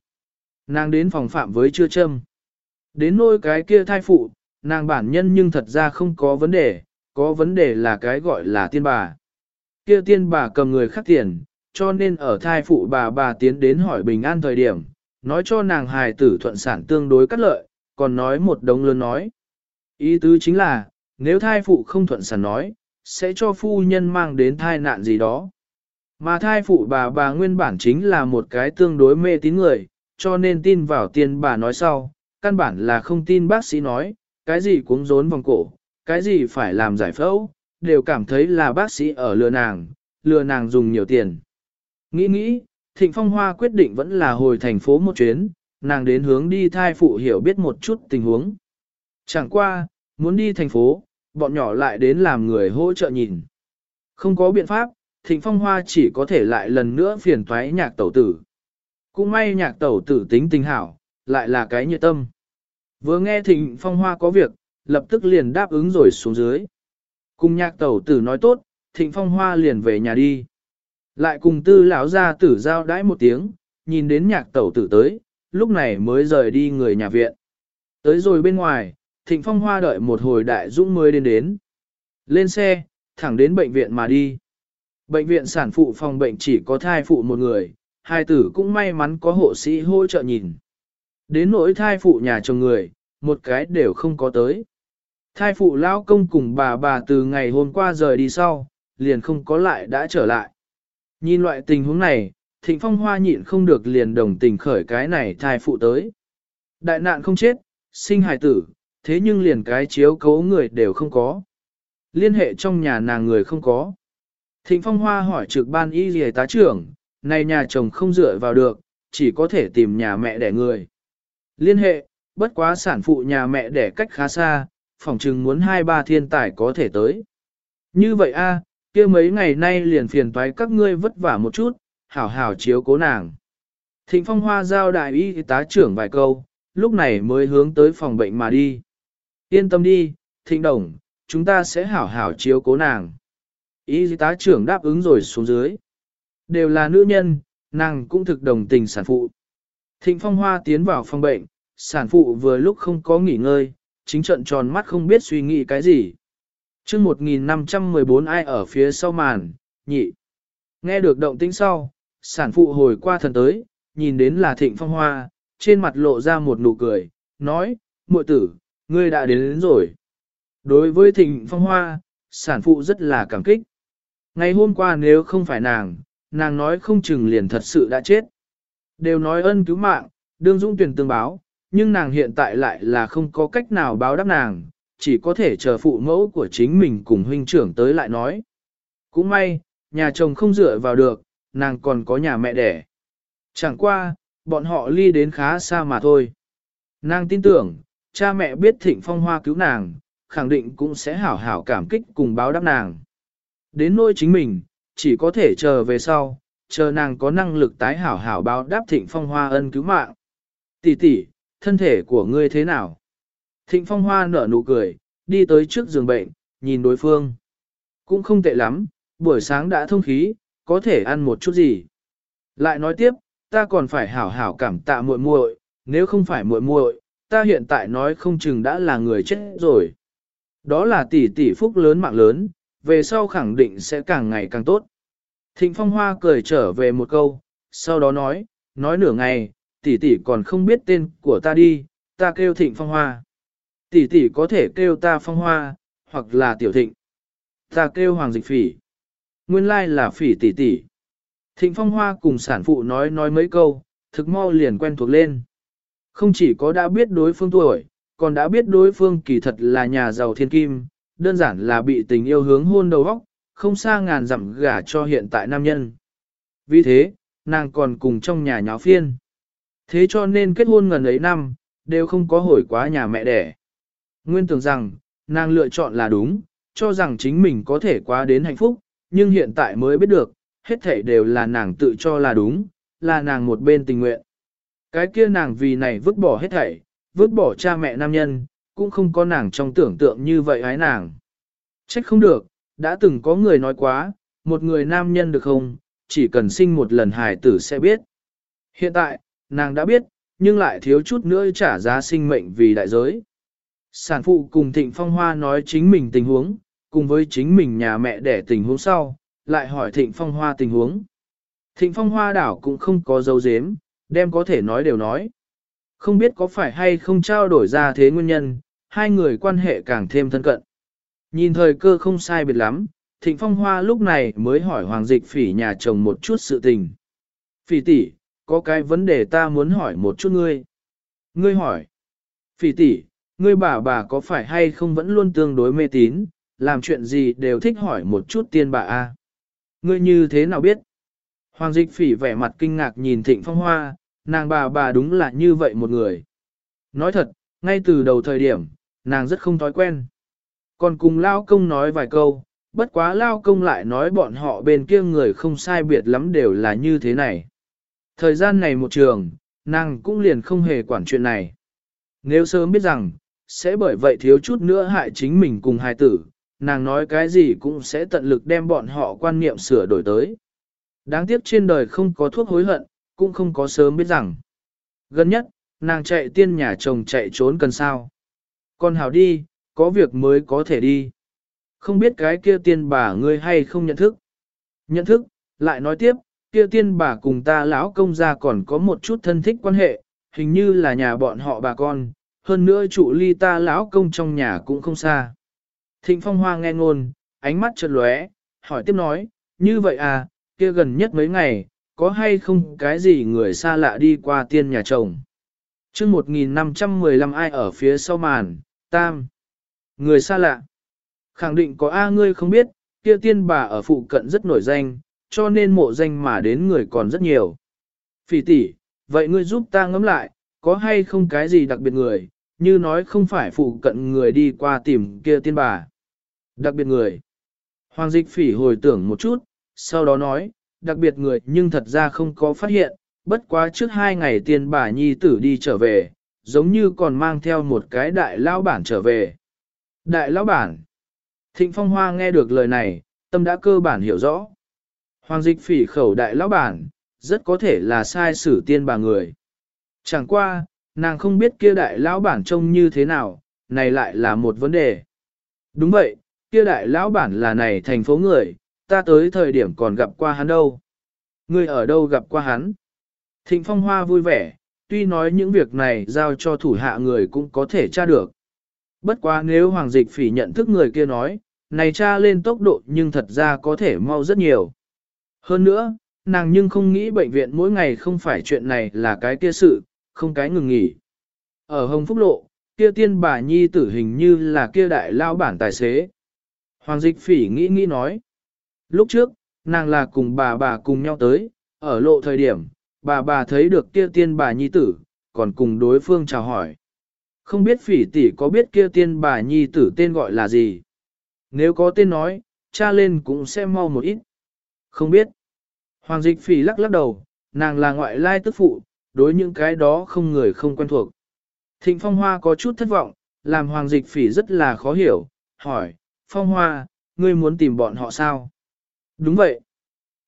Nàng đến phòng phạm với chưa châm. Đến nôi cái kia thai phụ, nàng bản nhân nhưng thật ra không có vấn đề, có vấn đề là cái gọi là tiên bà. Kia tiên bà cầm người khác tiền, cho nên ở thai phụ bà bà tiến đến hỏi bình an thời điểm, nói cho nàng hài tử thuận sản tương đối cắt lợi, còn nói một đống lớn nói. Ý tứ chính là, nếu thai phụ không thuận sản nói, sẽ cho phu nhân mang đến thai nạn gì đó. Mà thai phụ bà bà nguyên bản chính là một cái tương đối mê tín người, cho nên tin vào tiên bà nói sau, căn bản là không tin bác sĩ nói, cái gì cuống rốn vòng cổ, cái gì phải làm giải phẫu, đều cảm thấy là bác sĩ ở lừa nàng, lừa nàng dùng nhiều tiền. Nghĩ nghĩ, Thịnh Phong Hoa quyết định vẫn là hồi thành phố một chuyến, nàng đến hướng đi thai phụ hiểu biết một chút tình huống. Chẳng qua, muốn đi thành phố, bọn nhỏ lại đến làm người hỗ trợ nhìn. Không có biện pháp, Thịnh Phong Hoa chỉ có thể lại lần nữa phiền toái nhạc tẩu tử. Cũng may nhạc tẩu tử tính tình hảo, lại là cái nhiệt tâm. Vừa nghe Thịnh Phong Hoa có việc, lập tức liền đáp ứng rồi xuống dưới. Cùng nhạc tẩu tử nói tốt, Thịnh Phong Hoa liền về nhà đi. Lại cùng tư lão ra tử giao đãi một tiếng, nhìn đến nhạc tẩu tử tới, lúc này mới rời đi người nhà viện. Tới rồi bên ngoài, Thịnh Phong Hoa đợi một hồi đại dũng mới đến đến. Lên xe, thẳng đến bệnh viện mà đi. Bệnh viện sản phụ phòng bệnh chỉ có thai phụ một người, hai tử cũng may mắn có hộ sĩ hỗ trợ nhìn. Đến nỗi thai phụ nhà chồng người, một cái đều không có tới. Thai phụ lao công cùng bà bà từ ngày hôm qua rời đi sau, liền không có lại đã trở lại. Nhìn loại tình huống này, thịnh phong hoa nhịn không được liền đồng tình khởi cái này thai phụ tới. Đại nạn không chết, sinh hài tử, thế nhưng liền cái chiếu cấu người đều không có. Liên hệ trong nhà nàng người không có. Thịnh phong hoa hỏi trực ban y gì tá trưởng, này nhà chồng không dựa vào được, chỉ có thể tìm nhà mẹ đẻ người. Liên hệ, bất quá sản phụ nhà mẹ đẻ cách khá xa, phỏng chừng muốn hai ba thiên tài có thể tới. Như vậy a, kia mấy ngày nay liền phiền toái các ngươi vất vả một chút, hảo hảo chiếu cố nàng. Thịnh phong hoa giao đại y tá trưởng vài câu, lúc này mới hướng tới phòng bệnh mà đi. Yên tâm đi, thịnh đồng, chúng ta sẽ hảo hảo chiếu cố nàng. Y tá trưởng đáp ứng rồi xuống dưới. Đều là nữ nhân, nàng cũng thực đồng tình sản phụ. Thịnh phong hoa tiến vào phòng bệnh, sản phụ vừa lúc không có nghỉ ngơi, chính trận tròn mắt không biết suy nghĩ cái gì chương 1514 ai ở phía sau màn, nhị. Nghe được động tĩnh sau, sản phụ hồi qua thần tới, nhìn đến là thịnh phong hoa, trên mặt lộ ra một nụ cười, nói, muội tử, ngươi đã đến, đến rồi. Đối với thịnh phong hoa, sản phụ rất là cảm kích. Ngày hôm qua nếu không phải nàng, nàng nói không chừng liền thật sự đã chết. Đều nói ân cứu mạng, đương dũng tuyển tương báo, nhưng nàng hiện tại lại là không có cách nào báo đáp nàng, chỉ có thể chờ phụ mẫu của chính mình cùng huynh trưởng tới lại nói. Cũng may, nhà chồng không dựa vào được, nàng còn có nhà mẹ đẻ. Chẳng qua, bọn họ ly đến khá xa mà thôi. Nàng tin tưởng, cha mẹ biết thịnh phong hoa cứu nàng, khẳng định cũng sẽ hảo hảo cảm kích cùng báo đáp nàng. Đến nỗi chính mình, chỉ có thể chờ về sau, chờ nàng có năng lực tái hảo hảo báo đáp thịnh phong hoa ân cứu mạng. Tỷ tỷ, thân thể của ngươi thế nào? Thịnh phong hoa nở nụ cười, đi tới trước giường bệnh, nhìn đối phương. Cũng không tệ lắm, buổi sáng đã thông khí, có thể ăn một chút gì. Lại nói tiếp, ta còn phải hảo hảo cảm tạ muội muội, nếu không phải muội muội, ta hiện tại nói không chừng đã là người chết rồi. Đó là tỷ tỷ phúc lớn mạng lớn, về sau khẳng định sẽ càng ngày càng tốt. Thịnh Phong Hoa cười trở về một câu, sau đó nói, nói nửa ngày, tỷ tỷ còn không biết tên của ta đi, ta kêu Thịnh Phong Hoa. Tỷ tỷ có thể kêu ta Phong Hoa, hoặc là Tiểu Thịnh. Ta kêu Hoàng Dịch Phỉ. Nguyên lai là Phỉ tỷ tỷ. Thịnh Phong Hoa cùng sản phụ nói nói mấy câu, thực mau liền quen thuộc lên. Không chỉ có đã biết đối phương tuổi, còn đã biết đối phương kỳ thật là nhà giàu thiên kim, đơn giản là bị tình yêu hướng hôn đầu óc, không xa ngàn dặm gả cho hiện tại nam nhân. Vì thế, nàng còn cùng trong nhà nháo phiên. Thế cho nên kết hôn gần ấy năm, đều không có hồi quá nhà mẹ đẻ. Nguyên tưởng rằng, nàng lựa chọn là đúng, cho rằng chính mình có thể quá đến hạnh phúc, nhưng hiện tại mới biết được, hết thảy đều là nàng tự cho là đúng, là nàng một bên tình nguyện. Cái kia nàng vì này vứt bỏ hết thảy, vứt bỏ cha mẹ nam nhân, cũng không có nàng trong tưởng tượng như vậy ái nàng. Trách không được, đã từng có người nói quá, một người nam nhân được không, chỉ cần sinh một lần hài tử sẽ biết. Hiện tại, nàng đã biết, nhưng lại thiếu chút nữa trả giá sinh mệnh vì đại giới. Sản phụ cùng Thịnh Phong Hoa nói chính mình tình huống, cùng với chính mình nhà mẹ đẻ tình huống sau, lại hỏi Thịnh Phong Hoa tình huống. Thịnh Phong Hoa đảo cũng không có dấu dếm, đem có thể nói đều nói. Không biết có phải hay không trao đổi ra thế nguyên nhân, hai người quan hệ càng thêm thân cận. Nhìn thời cơ không sai biệt lắm, Thịnh Phong Hoa lúc này mới hỏi Hoàng Dịch Phỉ nhà chồng một chút sự tình. Phỉ tỷ, có cái vấn đề ta muốn hỏi một chút ngươi. Ngươi hỏi. Phỉ tỷ, ngươi bà bà có phải hay không vẫn luôn tương đối mê tín, làm chuyện gì đều thích hỏi một chút tiên bà a. Ngươi như thế nào biết? Hoàng Dịch Phỉ vẻ mặt kinh ngạc nhìn Thịnh Phong Hoa, nàng bà bà đúng là như vậy một người. Nói thật, ngay từ đầu thời điểm, nàng rất không thói quen. Còn cùng Lao Công nói vài câu, bất quá Lao Công lại nói bọn họ bên kia người không sai biệt lắm đều là như thế này. Thời gian này một trường, nàng cũng liền không hề quản chuyện này. Nếu sớm biết rằng, sẽ bởi vậy thiếu chút nữa hại chính mình cùng hai tử, nàng nói cái gì cũng sẽ tận lực đem bọn họ quan niệm sửa đổi tới. Đáng tiếc trên đời không có thuốc hối hận, cũng không có sớm biết rằng. Gần nhất, nàng chạy tiên nhà chồng chạy trốn cần sao. Con hảo đi, có việc mới có thể đi. Không biết cái kia tiên bà ngươi hay không nhận thức. Nhận thức, lại nói tiếp, kia tiên bà cùng ta lão công gia còn có một chút thân thích quan hệ, hình như là nhà bọn họ bà con, hơn nữa trụ ly ta lão công trong nhà cũng không xa. Thịnh Phong Hoa nghe ngôn, ánh mắt chợt lóe, hỏi tiếp nói, như vậy à, kia gần nhất mấy ngày, có hay không cái gì người xa lạ đi qua tiên nhà chồng. chương 1515 ai ở phía sau màn, tam. Người xa lạ. Khẳng định có A ngươi không biết, kia tiên bà ở phụ cận rất nổi danh, cho nên mộ danh mà đến người còn rất nhiều. Phỉ tỷ, vậy ngươi giúp ta ngẫm lại, có hay không cái gì đặc biệt người, như nói không phải phụ cận người đi qua tìm kia tiên bà. Đặc biệt người. Hoàng dịch phỉ hồi tưởng một chút, sau đó nói, đặc biệt người nhưng thật ra không có phát hiện, bất quá trước hai ngày tiên bà nhi tử đi trở về, giống như còn mang theo một cái đại lão bản trở về. Đại lão bản. Thịnh Phong Hoa nghe được lời này, tâm đã cơ bản hiểu rõ. Hoàng dịch phỉ khẩu đại lão bản, rất có thể là sai sử tiên bà người. Chẳng qua, nàng không biết kia đại lão bản trông như thế nào, này lại là một vấn đề. Đúng vậy, kia đại lão bản là này thành phố người, ta tới thời điểm còn gặp qua hắn đâu. Ngươi ở đâu gặp qua hắn? Thịnh Phong Hoa vui vẻ, tuy nói những việc này giao cho thủ hạ người cũng có thể tra được. Bất quá nếu Hoàng Dịch Phỉ nhận thức người kia nói, này tra lên tốc độ nhưng thật ra có thể mau rất nhiều. Hơn nữa, nàng nhưng không nghĩ bệnh viện mỗi ngày không phải chuyện này là cái kia sự, không cái ngừng nghỉ. Ở Hồng Phúc Lộ, kia tiên bà nhi tử hình như là kia đại lao bản tài xế. Hoàng Dịch Phỉ nghĩ nghĩ nói. Lúc trước, nàng là cùng bà bà cùng nhau tới, ở lộ thời điểm, bà bà thấy được kia tiên bà nhi tử, còn cùng đối phương chào hỏi. Không biết phỉ tỷ có biết kia tiên bà nhi tử tên gọi là gì? Nếu có tên nói, cha lên cũng sẽ mau một ít. Không biết. Hoàng dịch phỉ lắc lắc đầu, nàng là ngoại lai tức phụ, đối những cái đó không người không quen thuộc. Thịnh Phong Hoa có chút thất vọng, làm Hoàng dịch phỉ rất là khó hiểu, hỏi, Phong Hoa, ngươi muốn tìm bọn họ sao? Đúng vậy.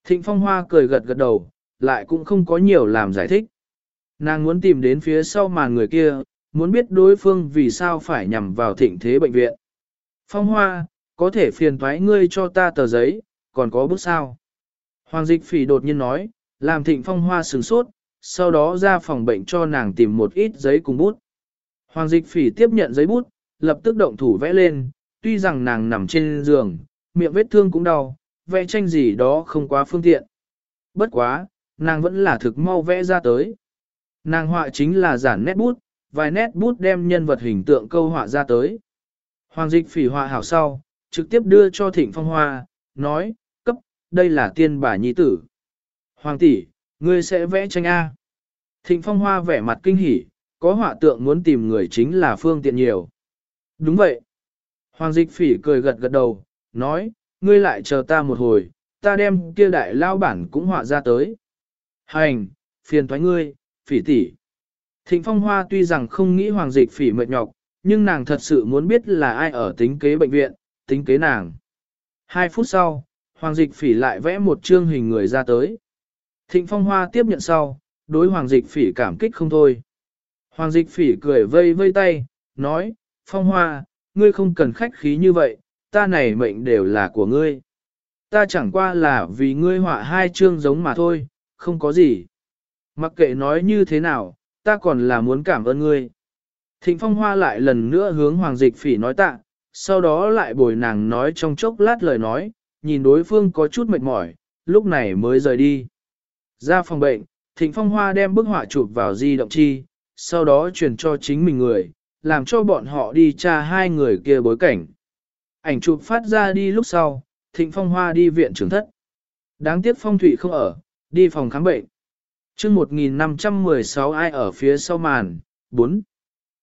Thịnh Phong Hoa cười gật gật đầu, lại cũng không có nhiều làm giải thích. Nàng muốn tìm đến phía sau màn người kia, muốn biết đối phương vì sao phải nhằm vào thịnh thế bệnh viện. Phong Hoa, có thể phiền thoái ngươi cho ta tờ giấy, còn có bức sao. Hoàng dịch phỉ đột nhiên nói, làm thịnh Phong Hoa sửng sốt, sau đó ra phòng bệnh cho nàng tìm một ít giấy cùng bút. Hoàng dịch phỉ tiếp nhận giấy bút, lập tức động thủ vẽ lên, tuy rằng nàng nằm trên giường, miệng vết thương cũng đau, vẽ tranh gì đó không quá phương tiện. Bất quá, nàng vẫn là thực mau vẽ ra tới. Nàng họa chính là giản nét bút, vài nét bút đem nhân vật hình tượng câu họa ra tới. Hoàng dịch phỉ họa hảo sau, trực tiếp đưa cho thịnh phong hoa, nói, cấp, đây là tiên bà nhi tử. Hoàng tỷ, ngươi sẽ vẽ tranh A. Thịnh phong hoa vẻ mặt kinh hỉ, có họa tượng muốn tìm người chính là phương tiện nhiều. Đúng vậy. Hoàng dịch phỉ cười gật gật đầu, nói, ngươi lại chờ ta một hồi, ta đem kia đại lao bản cũng họa ra tới. Hành, phiền thoái ngươi, phỉ tỷ. Thịnh Phong Hoa tuy rằng không nghĩ hoàng dịch phỉ mệt nhọc, nhưng nàng thật sự muốn biết là ai ở tính kế bệnh viện, tính kế nàng. Hai phút sau, hoàng dịch phỉ lại vẽ một chương hình người ra tới. Thịnh Phong Hoa tiếp nhận sau, đối hoàng dịch phỉ cảm kích không thôi. Hoàng dịch phỉ cười vây vây tay, nói, Phong Hoa, ngươi không cần khách khí như vậy, ta này mệnh đều là của ngươi. Ta chẳng qua là vì ngươi họa hai chương giống mà thôi, không có gì. Mặc kệ nói như thế nào, ta còn là muốn cảm ơn ngươi. Thịnh Phong Hoa lại lần nữa hướng Hoàng Dịch Phỉ nói tạ, sau đó lại bồi nàng nói trong chốc lát lời nói, nhìn đối phương có chút mệt mỏi, lúc này mới rời đi. Ra phòng bệnh, Thịnh Phong Hoa đem bức họa chụp vào di động chi, sau đó truyền cho chính mình người, làm cho bọn họ đi tra hai người kia bối cảnh. Ảnh chụp phát ra đi lúc sau, Thịnh Phong Hoa đi viện trưởng thất. Đáng tiếc Phong Thụy không ở, đi phòng khám bệnh. chương 1516 ai ở phía sau màn, 4.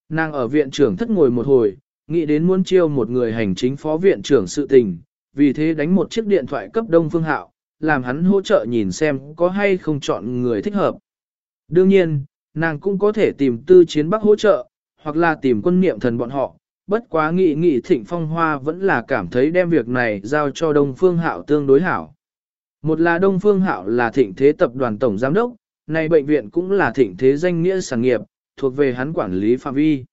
Nàng ở viện trưởng thất ngồi một hồi, nghĩ đến muốn chiêu một người hành chính phó viện trưởng sự tình, vì thế đánh một chiếc điện thoại cấp Đông Phương Hạo, làm hắn hỗ trợ nhìn xem có hay không chọn người thích hợp. Đương nhiên, nàng cũng có thể tìm tư chiến bắc hỗ trợ, hoặc là tìm quân niệm thần bọn họ, bất quá nghị nghị thịnh phong hoa vẫn là cảm thấy đem việc này giao cho Đông Phương Hạo tương đối hảo. Một là Đông Phương Hạo là thịnh thế tập đoàn tổng giám đốc, này bệnh viện cũng là thịnh thế danh nghĩa sản nghiệp, thuộc về hắn quản lý phạm vi.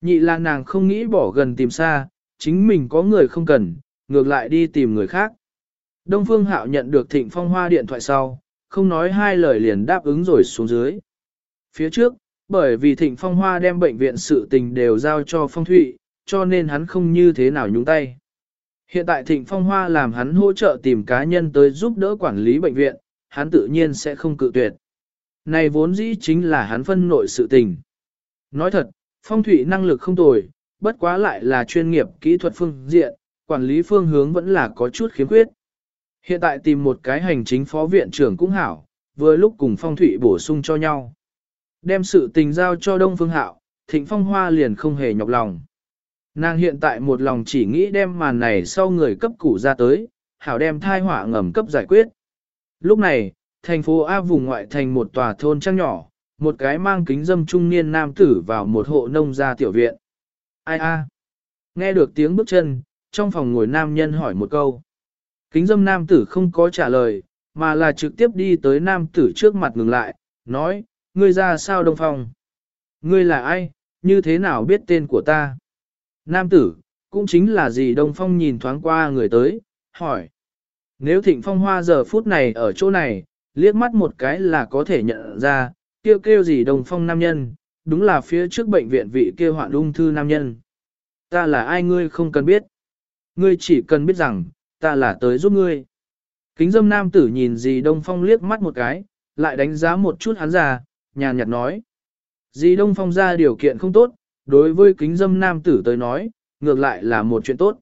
Nhị là nàng không nghĩ bỏ gần tìm xa, chính mình có người không cần, ngược lại đi tìm người khác. Đông Phương Hạo nhận được thịnh phong hoa điện thoại sau, không nói hai lời liền đáp ứng rồi xuống dưới. Phía trước, bởi vì thịnh phong hoa đem bệnh viện sự tình đều giao cho phong thụy, cho nên hắn không như thế nào nhúng tay. Hiện tại thịnh phong hoa làm hắn hỗ trợ tìm cá nhân tới giúp đỡ quản lý bệnh viện, hắn tự nhiên sẽ không cự tuyệt. Này vốn dĩ chính là hắn phân nội sự tình. Nói thật, phong Thụy năng lực không tồi, bất quá lại là chuyên nghiệp kỹ thuật phương diện, quản lý phương hướng vẫn là có chút khiếm khuyết. Hiện tại tìm một cái hành chính phó viện trưởng cũng hảo, vừa lúc cùng phong thủy bổ sung cho nhau. Đem sự tình giao cho Đông Phương Hạo, Thịnh Phong Hoa liền không hề nhọc lòng. Nàng hiện tại một lòng chỉ nghĩ đem màn này sau người cấp củ ra tới, hảo đem thai họa ngầm cấp giải quyết. Lúc này, thành phố A vùng ngoại thành một tòa thôn trang nhỏ, một cái mang kính dâm trung niên nam tử vào một hộ nông gia tiểu viện. Ai a? Nghe được tiếng bước chân, trong phòng ngồi nam nhân hỏi một câu. Kính dâm nam tử không có trả lời, mà là trực tiếp đi tới nam tử trước mặt ngừng lại, nói, ngươi ra sao đông phong? Ngươi là ai, như thế nào biết tên của ta? Nam tử, cũng chính là gì đông phong nhìn thoáng qua người tới, hỏi. Nếu thịnh phong hoa giờ phút này ở chỗ này, liếc mắt một cái là có thể nhận ra, kêu kêu gì đông phong nam nhân, đúng là phía trước bệnh viện vị kêu hoạn ung thư nam nhân. Ta là ai ngươi không cần biết. Ngươi chỉ cần biết rằng, ta là tới giúp ngươi. Kính dâm nam tử nhìn dì đông phong liếc mắt một cái, lại đánh giá một chút hắn ra, nhàn nhạt nói. Dì Đông Phong ra điều kiện không tốt, đối với kính dâm nam tử tới nói, ngược lại là một chuyện tốt.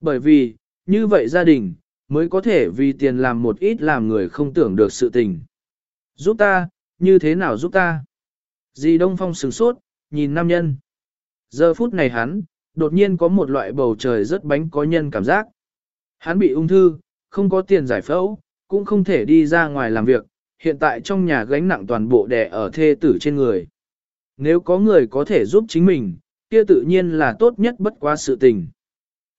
Bởi vì, như vậy gia đình, mới có thể vì tiền làm một ít làm người không tưởng được sự tình. Giúp ta, như thế nào giúp ta? Dì Đông Phong sừng sốt, nhìn nam nhân. Giờ phút này hắn, đột nhiên có một loại bầu trời rất bánh có nhân cảm giác. Hắn bị ung thư, không có tiền giải phẫu, cũng không thể đi ra ngoài làm việc, hiện tại trong nhà gánh nặng toàn bộ đè ở thê tử trên người. Nếu có người có thể giúp chính mình, kia tự nhiên là tốt nhất bất quá sự tình.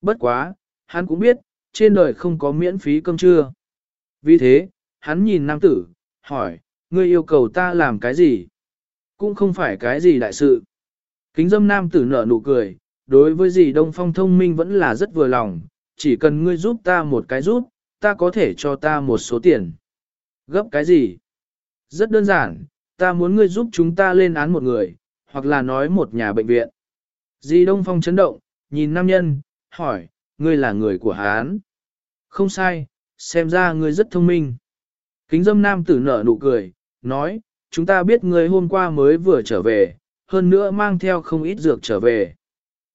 Bất quá, hắn cũng biết, trên đời không có miễn phí cơm trưa. Vì thế, hắn nhìn nam tử, hỏi, ngươi yêu cầu ta làm cái gì? Cũng không phải cái gì đại sự. Kính dâm nam tử nở nụ cười, đối với gì đông phong thông minh vẫn là rất vừa lòng, chỉ cần ngươi giúp ta một cái giúp, ta có thể cho ta một số tiền. Gấp cái gì? Rất đơn giản, ta muốn ngươi giúp chúng ta lên án một người, hoặc là nói một nhà bệnh viện. Di Đông Phong chấn động, nhìn nam nhân, hỏi, ngươi là người của Hán. Không sai, xem ra ngươi rất thông minh. Kính dâm nam tử nở nụ cười, nói, chúng ta biết ngươi hôm qua mới vừa trở về, hơn nữa mang theo không ít dược trở về.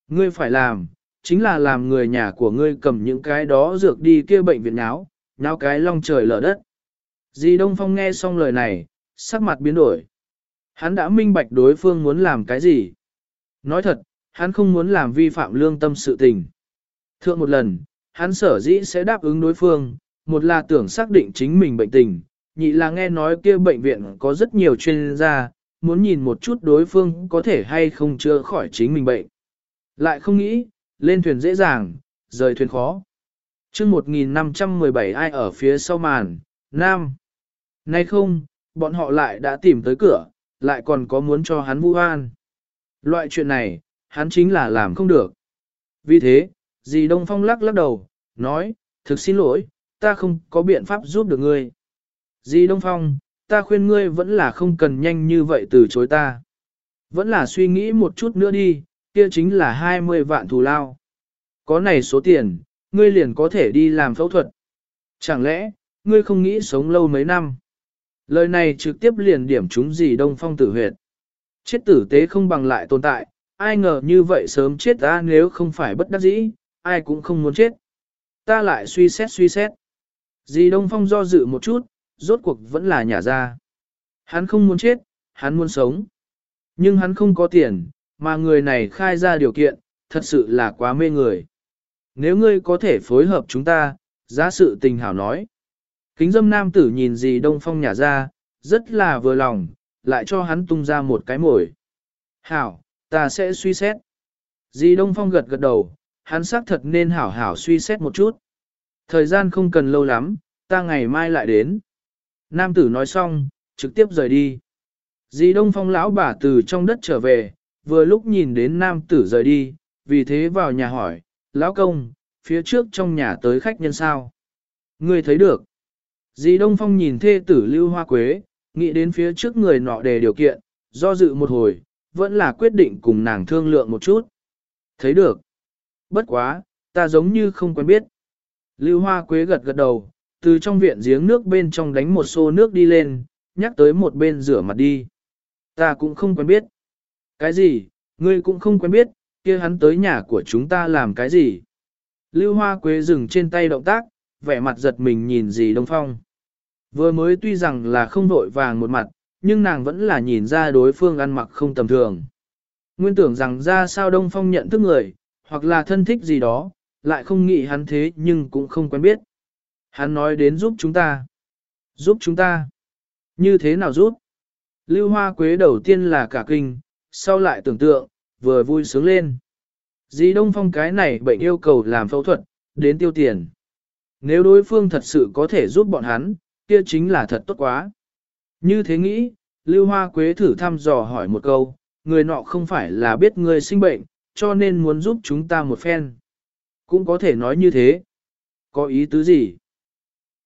Ngươi phải làm, chính là làm người nhà của ngươi cầm những cái đó dược đi kia bệnh viện náo, náo cái long trời lở đất. Di Đông Phong nghe xong lời này, sắc mặt biến đổi. Hắn đã minh bạch đối phương muốn làm cái gì. Nói thật, hắn không muốn làm vi phạm lương tâm sự tình. Thượng một lần, hắn sở dĩ sẽ đáp ứng đối phương, một là tưởng xác định chính mình bệnh tình, nhị là nghe nói kia bệnh viện có rất nhiều chuyên gia, muốn nhìn một chút đối phương có thể hay không chữa khỏi chính mình bệnh. Lại không nghĩ, lên thuyền dễ dàng, rời thuyền khó. chương 1517 ai ở phía sau màn, Nam. Nay không, bọn họ lại đã tìm tới cửa, lại còn có muốn cho hắn vu hoan. Loại chuyện này, hắn chính là làm không được. Vì thế, dì Đông Phong lắc lắc đầu, nói, thực xin lỗi, ta không có biện pháp giúp được ngươi. Dì Đông Phong, ta khuyên ngươi vẫn là không cần nhanh như vậy từ chối ta. Vẫn là suy nghĩ một chút nữa đi, kia chính là 20 vạn thù lao. Có này số tiền, ngươi liền có thể đi làm phẫu thuật. Chẳng lẽ, ngươi không nghĩ sống lâu mấy năm? Lời này trực tiếp liền điểm chúng gì đông phong tử huyệt. Chết tử tế không bằng lại tồn tại, ai ngờ như vậy sớm chết ta nếu không phải bất đắc dĩ, ai cũng không muốn chết. Ta lại suy xét suy xét. Dì Đông Phong do dự một chút, rốt cuộc vẫn là nhà ra. Hắn không muốn chết, hắn muốn sống. Nhưng hắn không có tiền, mà người này khai ra điều kiện, thật sự là quá mê người. Nếu ngươi có thể phối hợp chúng ta, giá sự tình hảo nói. Kính dâm nam tử nhìn gì đông phong nhả ra, rất là vừa lòng, lại cho hắn tung ra một cái mồi. Hảo, ta sẽ suy xét. Dì Đông Phong gật gật đầu, hắn xác thật nên hảo hảo suy xét một chút. Thời gian không cần lâu lắm, ta ngày mai lại đến. Nam tử nói xong, trực tiếp rời đi. Dì Đông Phong lão bà từ trong đất trở về, vừa lúc nhìn đến nam tử rời đi, vì thế vào nhà hỏi, lão công, phía trước trong nhà tới khách nhân sao? Ngươi thấy được. Dì Đông Phong nhìn thê tử Lưu Hoa Quế, nghĩ đến phía trước người nọ đề điều kiện, do dự một hồi, vẫn là quyết định cùng nàng thương lượng một chút. Thấy được. Bất quá, ta giống như không quen biết. Lưu Hoa Quế gật gật đầu, từ trong viện giếng nước bên trong đánh một xô nước đi lên, nhắc tới một bên rửa mặt đi. Ta cũng không quen biết. Cái gì, ngươi cũng không quen biết, kia hắn tới nhà của chúng ta làm cái gì. Lưu Hoa Quế dừng trên tay động tác, vẻ mặt giật mình nhìn dì Đông Phong. Vừa mới tuy rằng là không vội vàng một mặt, nhưng nàng vẫn là nhìn ra đối phương ăn mặc không tầm thường. Nguyên tưởng rằng ra sao Đông Phong nhận thức người, hoặc là thân thích gì đó, lại không nghĩ hắn thế nhưng cũng không quen biết. Hắn nói đến giúp chúng ta. Giúp chúng ta. Như thế nào giúp? Lưu Hoa Quế đầu tiên là cả kinh, sau lại tưởng tượng, vừa vui sướng lên. Dì Đông Phong cái này bệnh yêu cầu làm phẫu thuật, đến tiêu tiền. Nếu đối phương thật sự có thể giúp bọn hắn, kia chính là thật tốt quá. Như thế nghĩ, Lưu Hoa Quế thử thăm dò hỏi một câu, người nọ không phải là biết người sinh bệnh, cho nên muốn giúp chúng ta một phen. Cũng có thể nói như thế. Có ý tứ gì?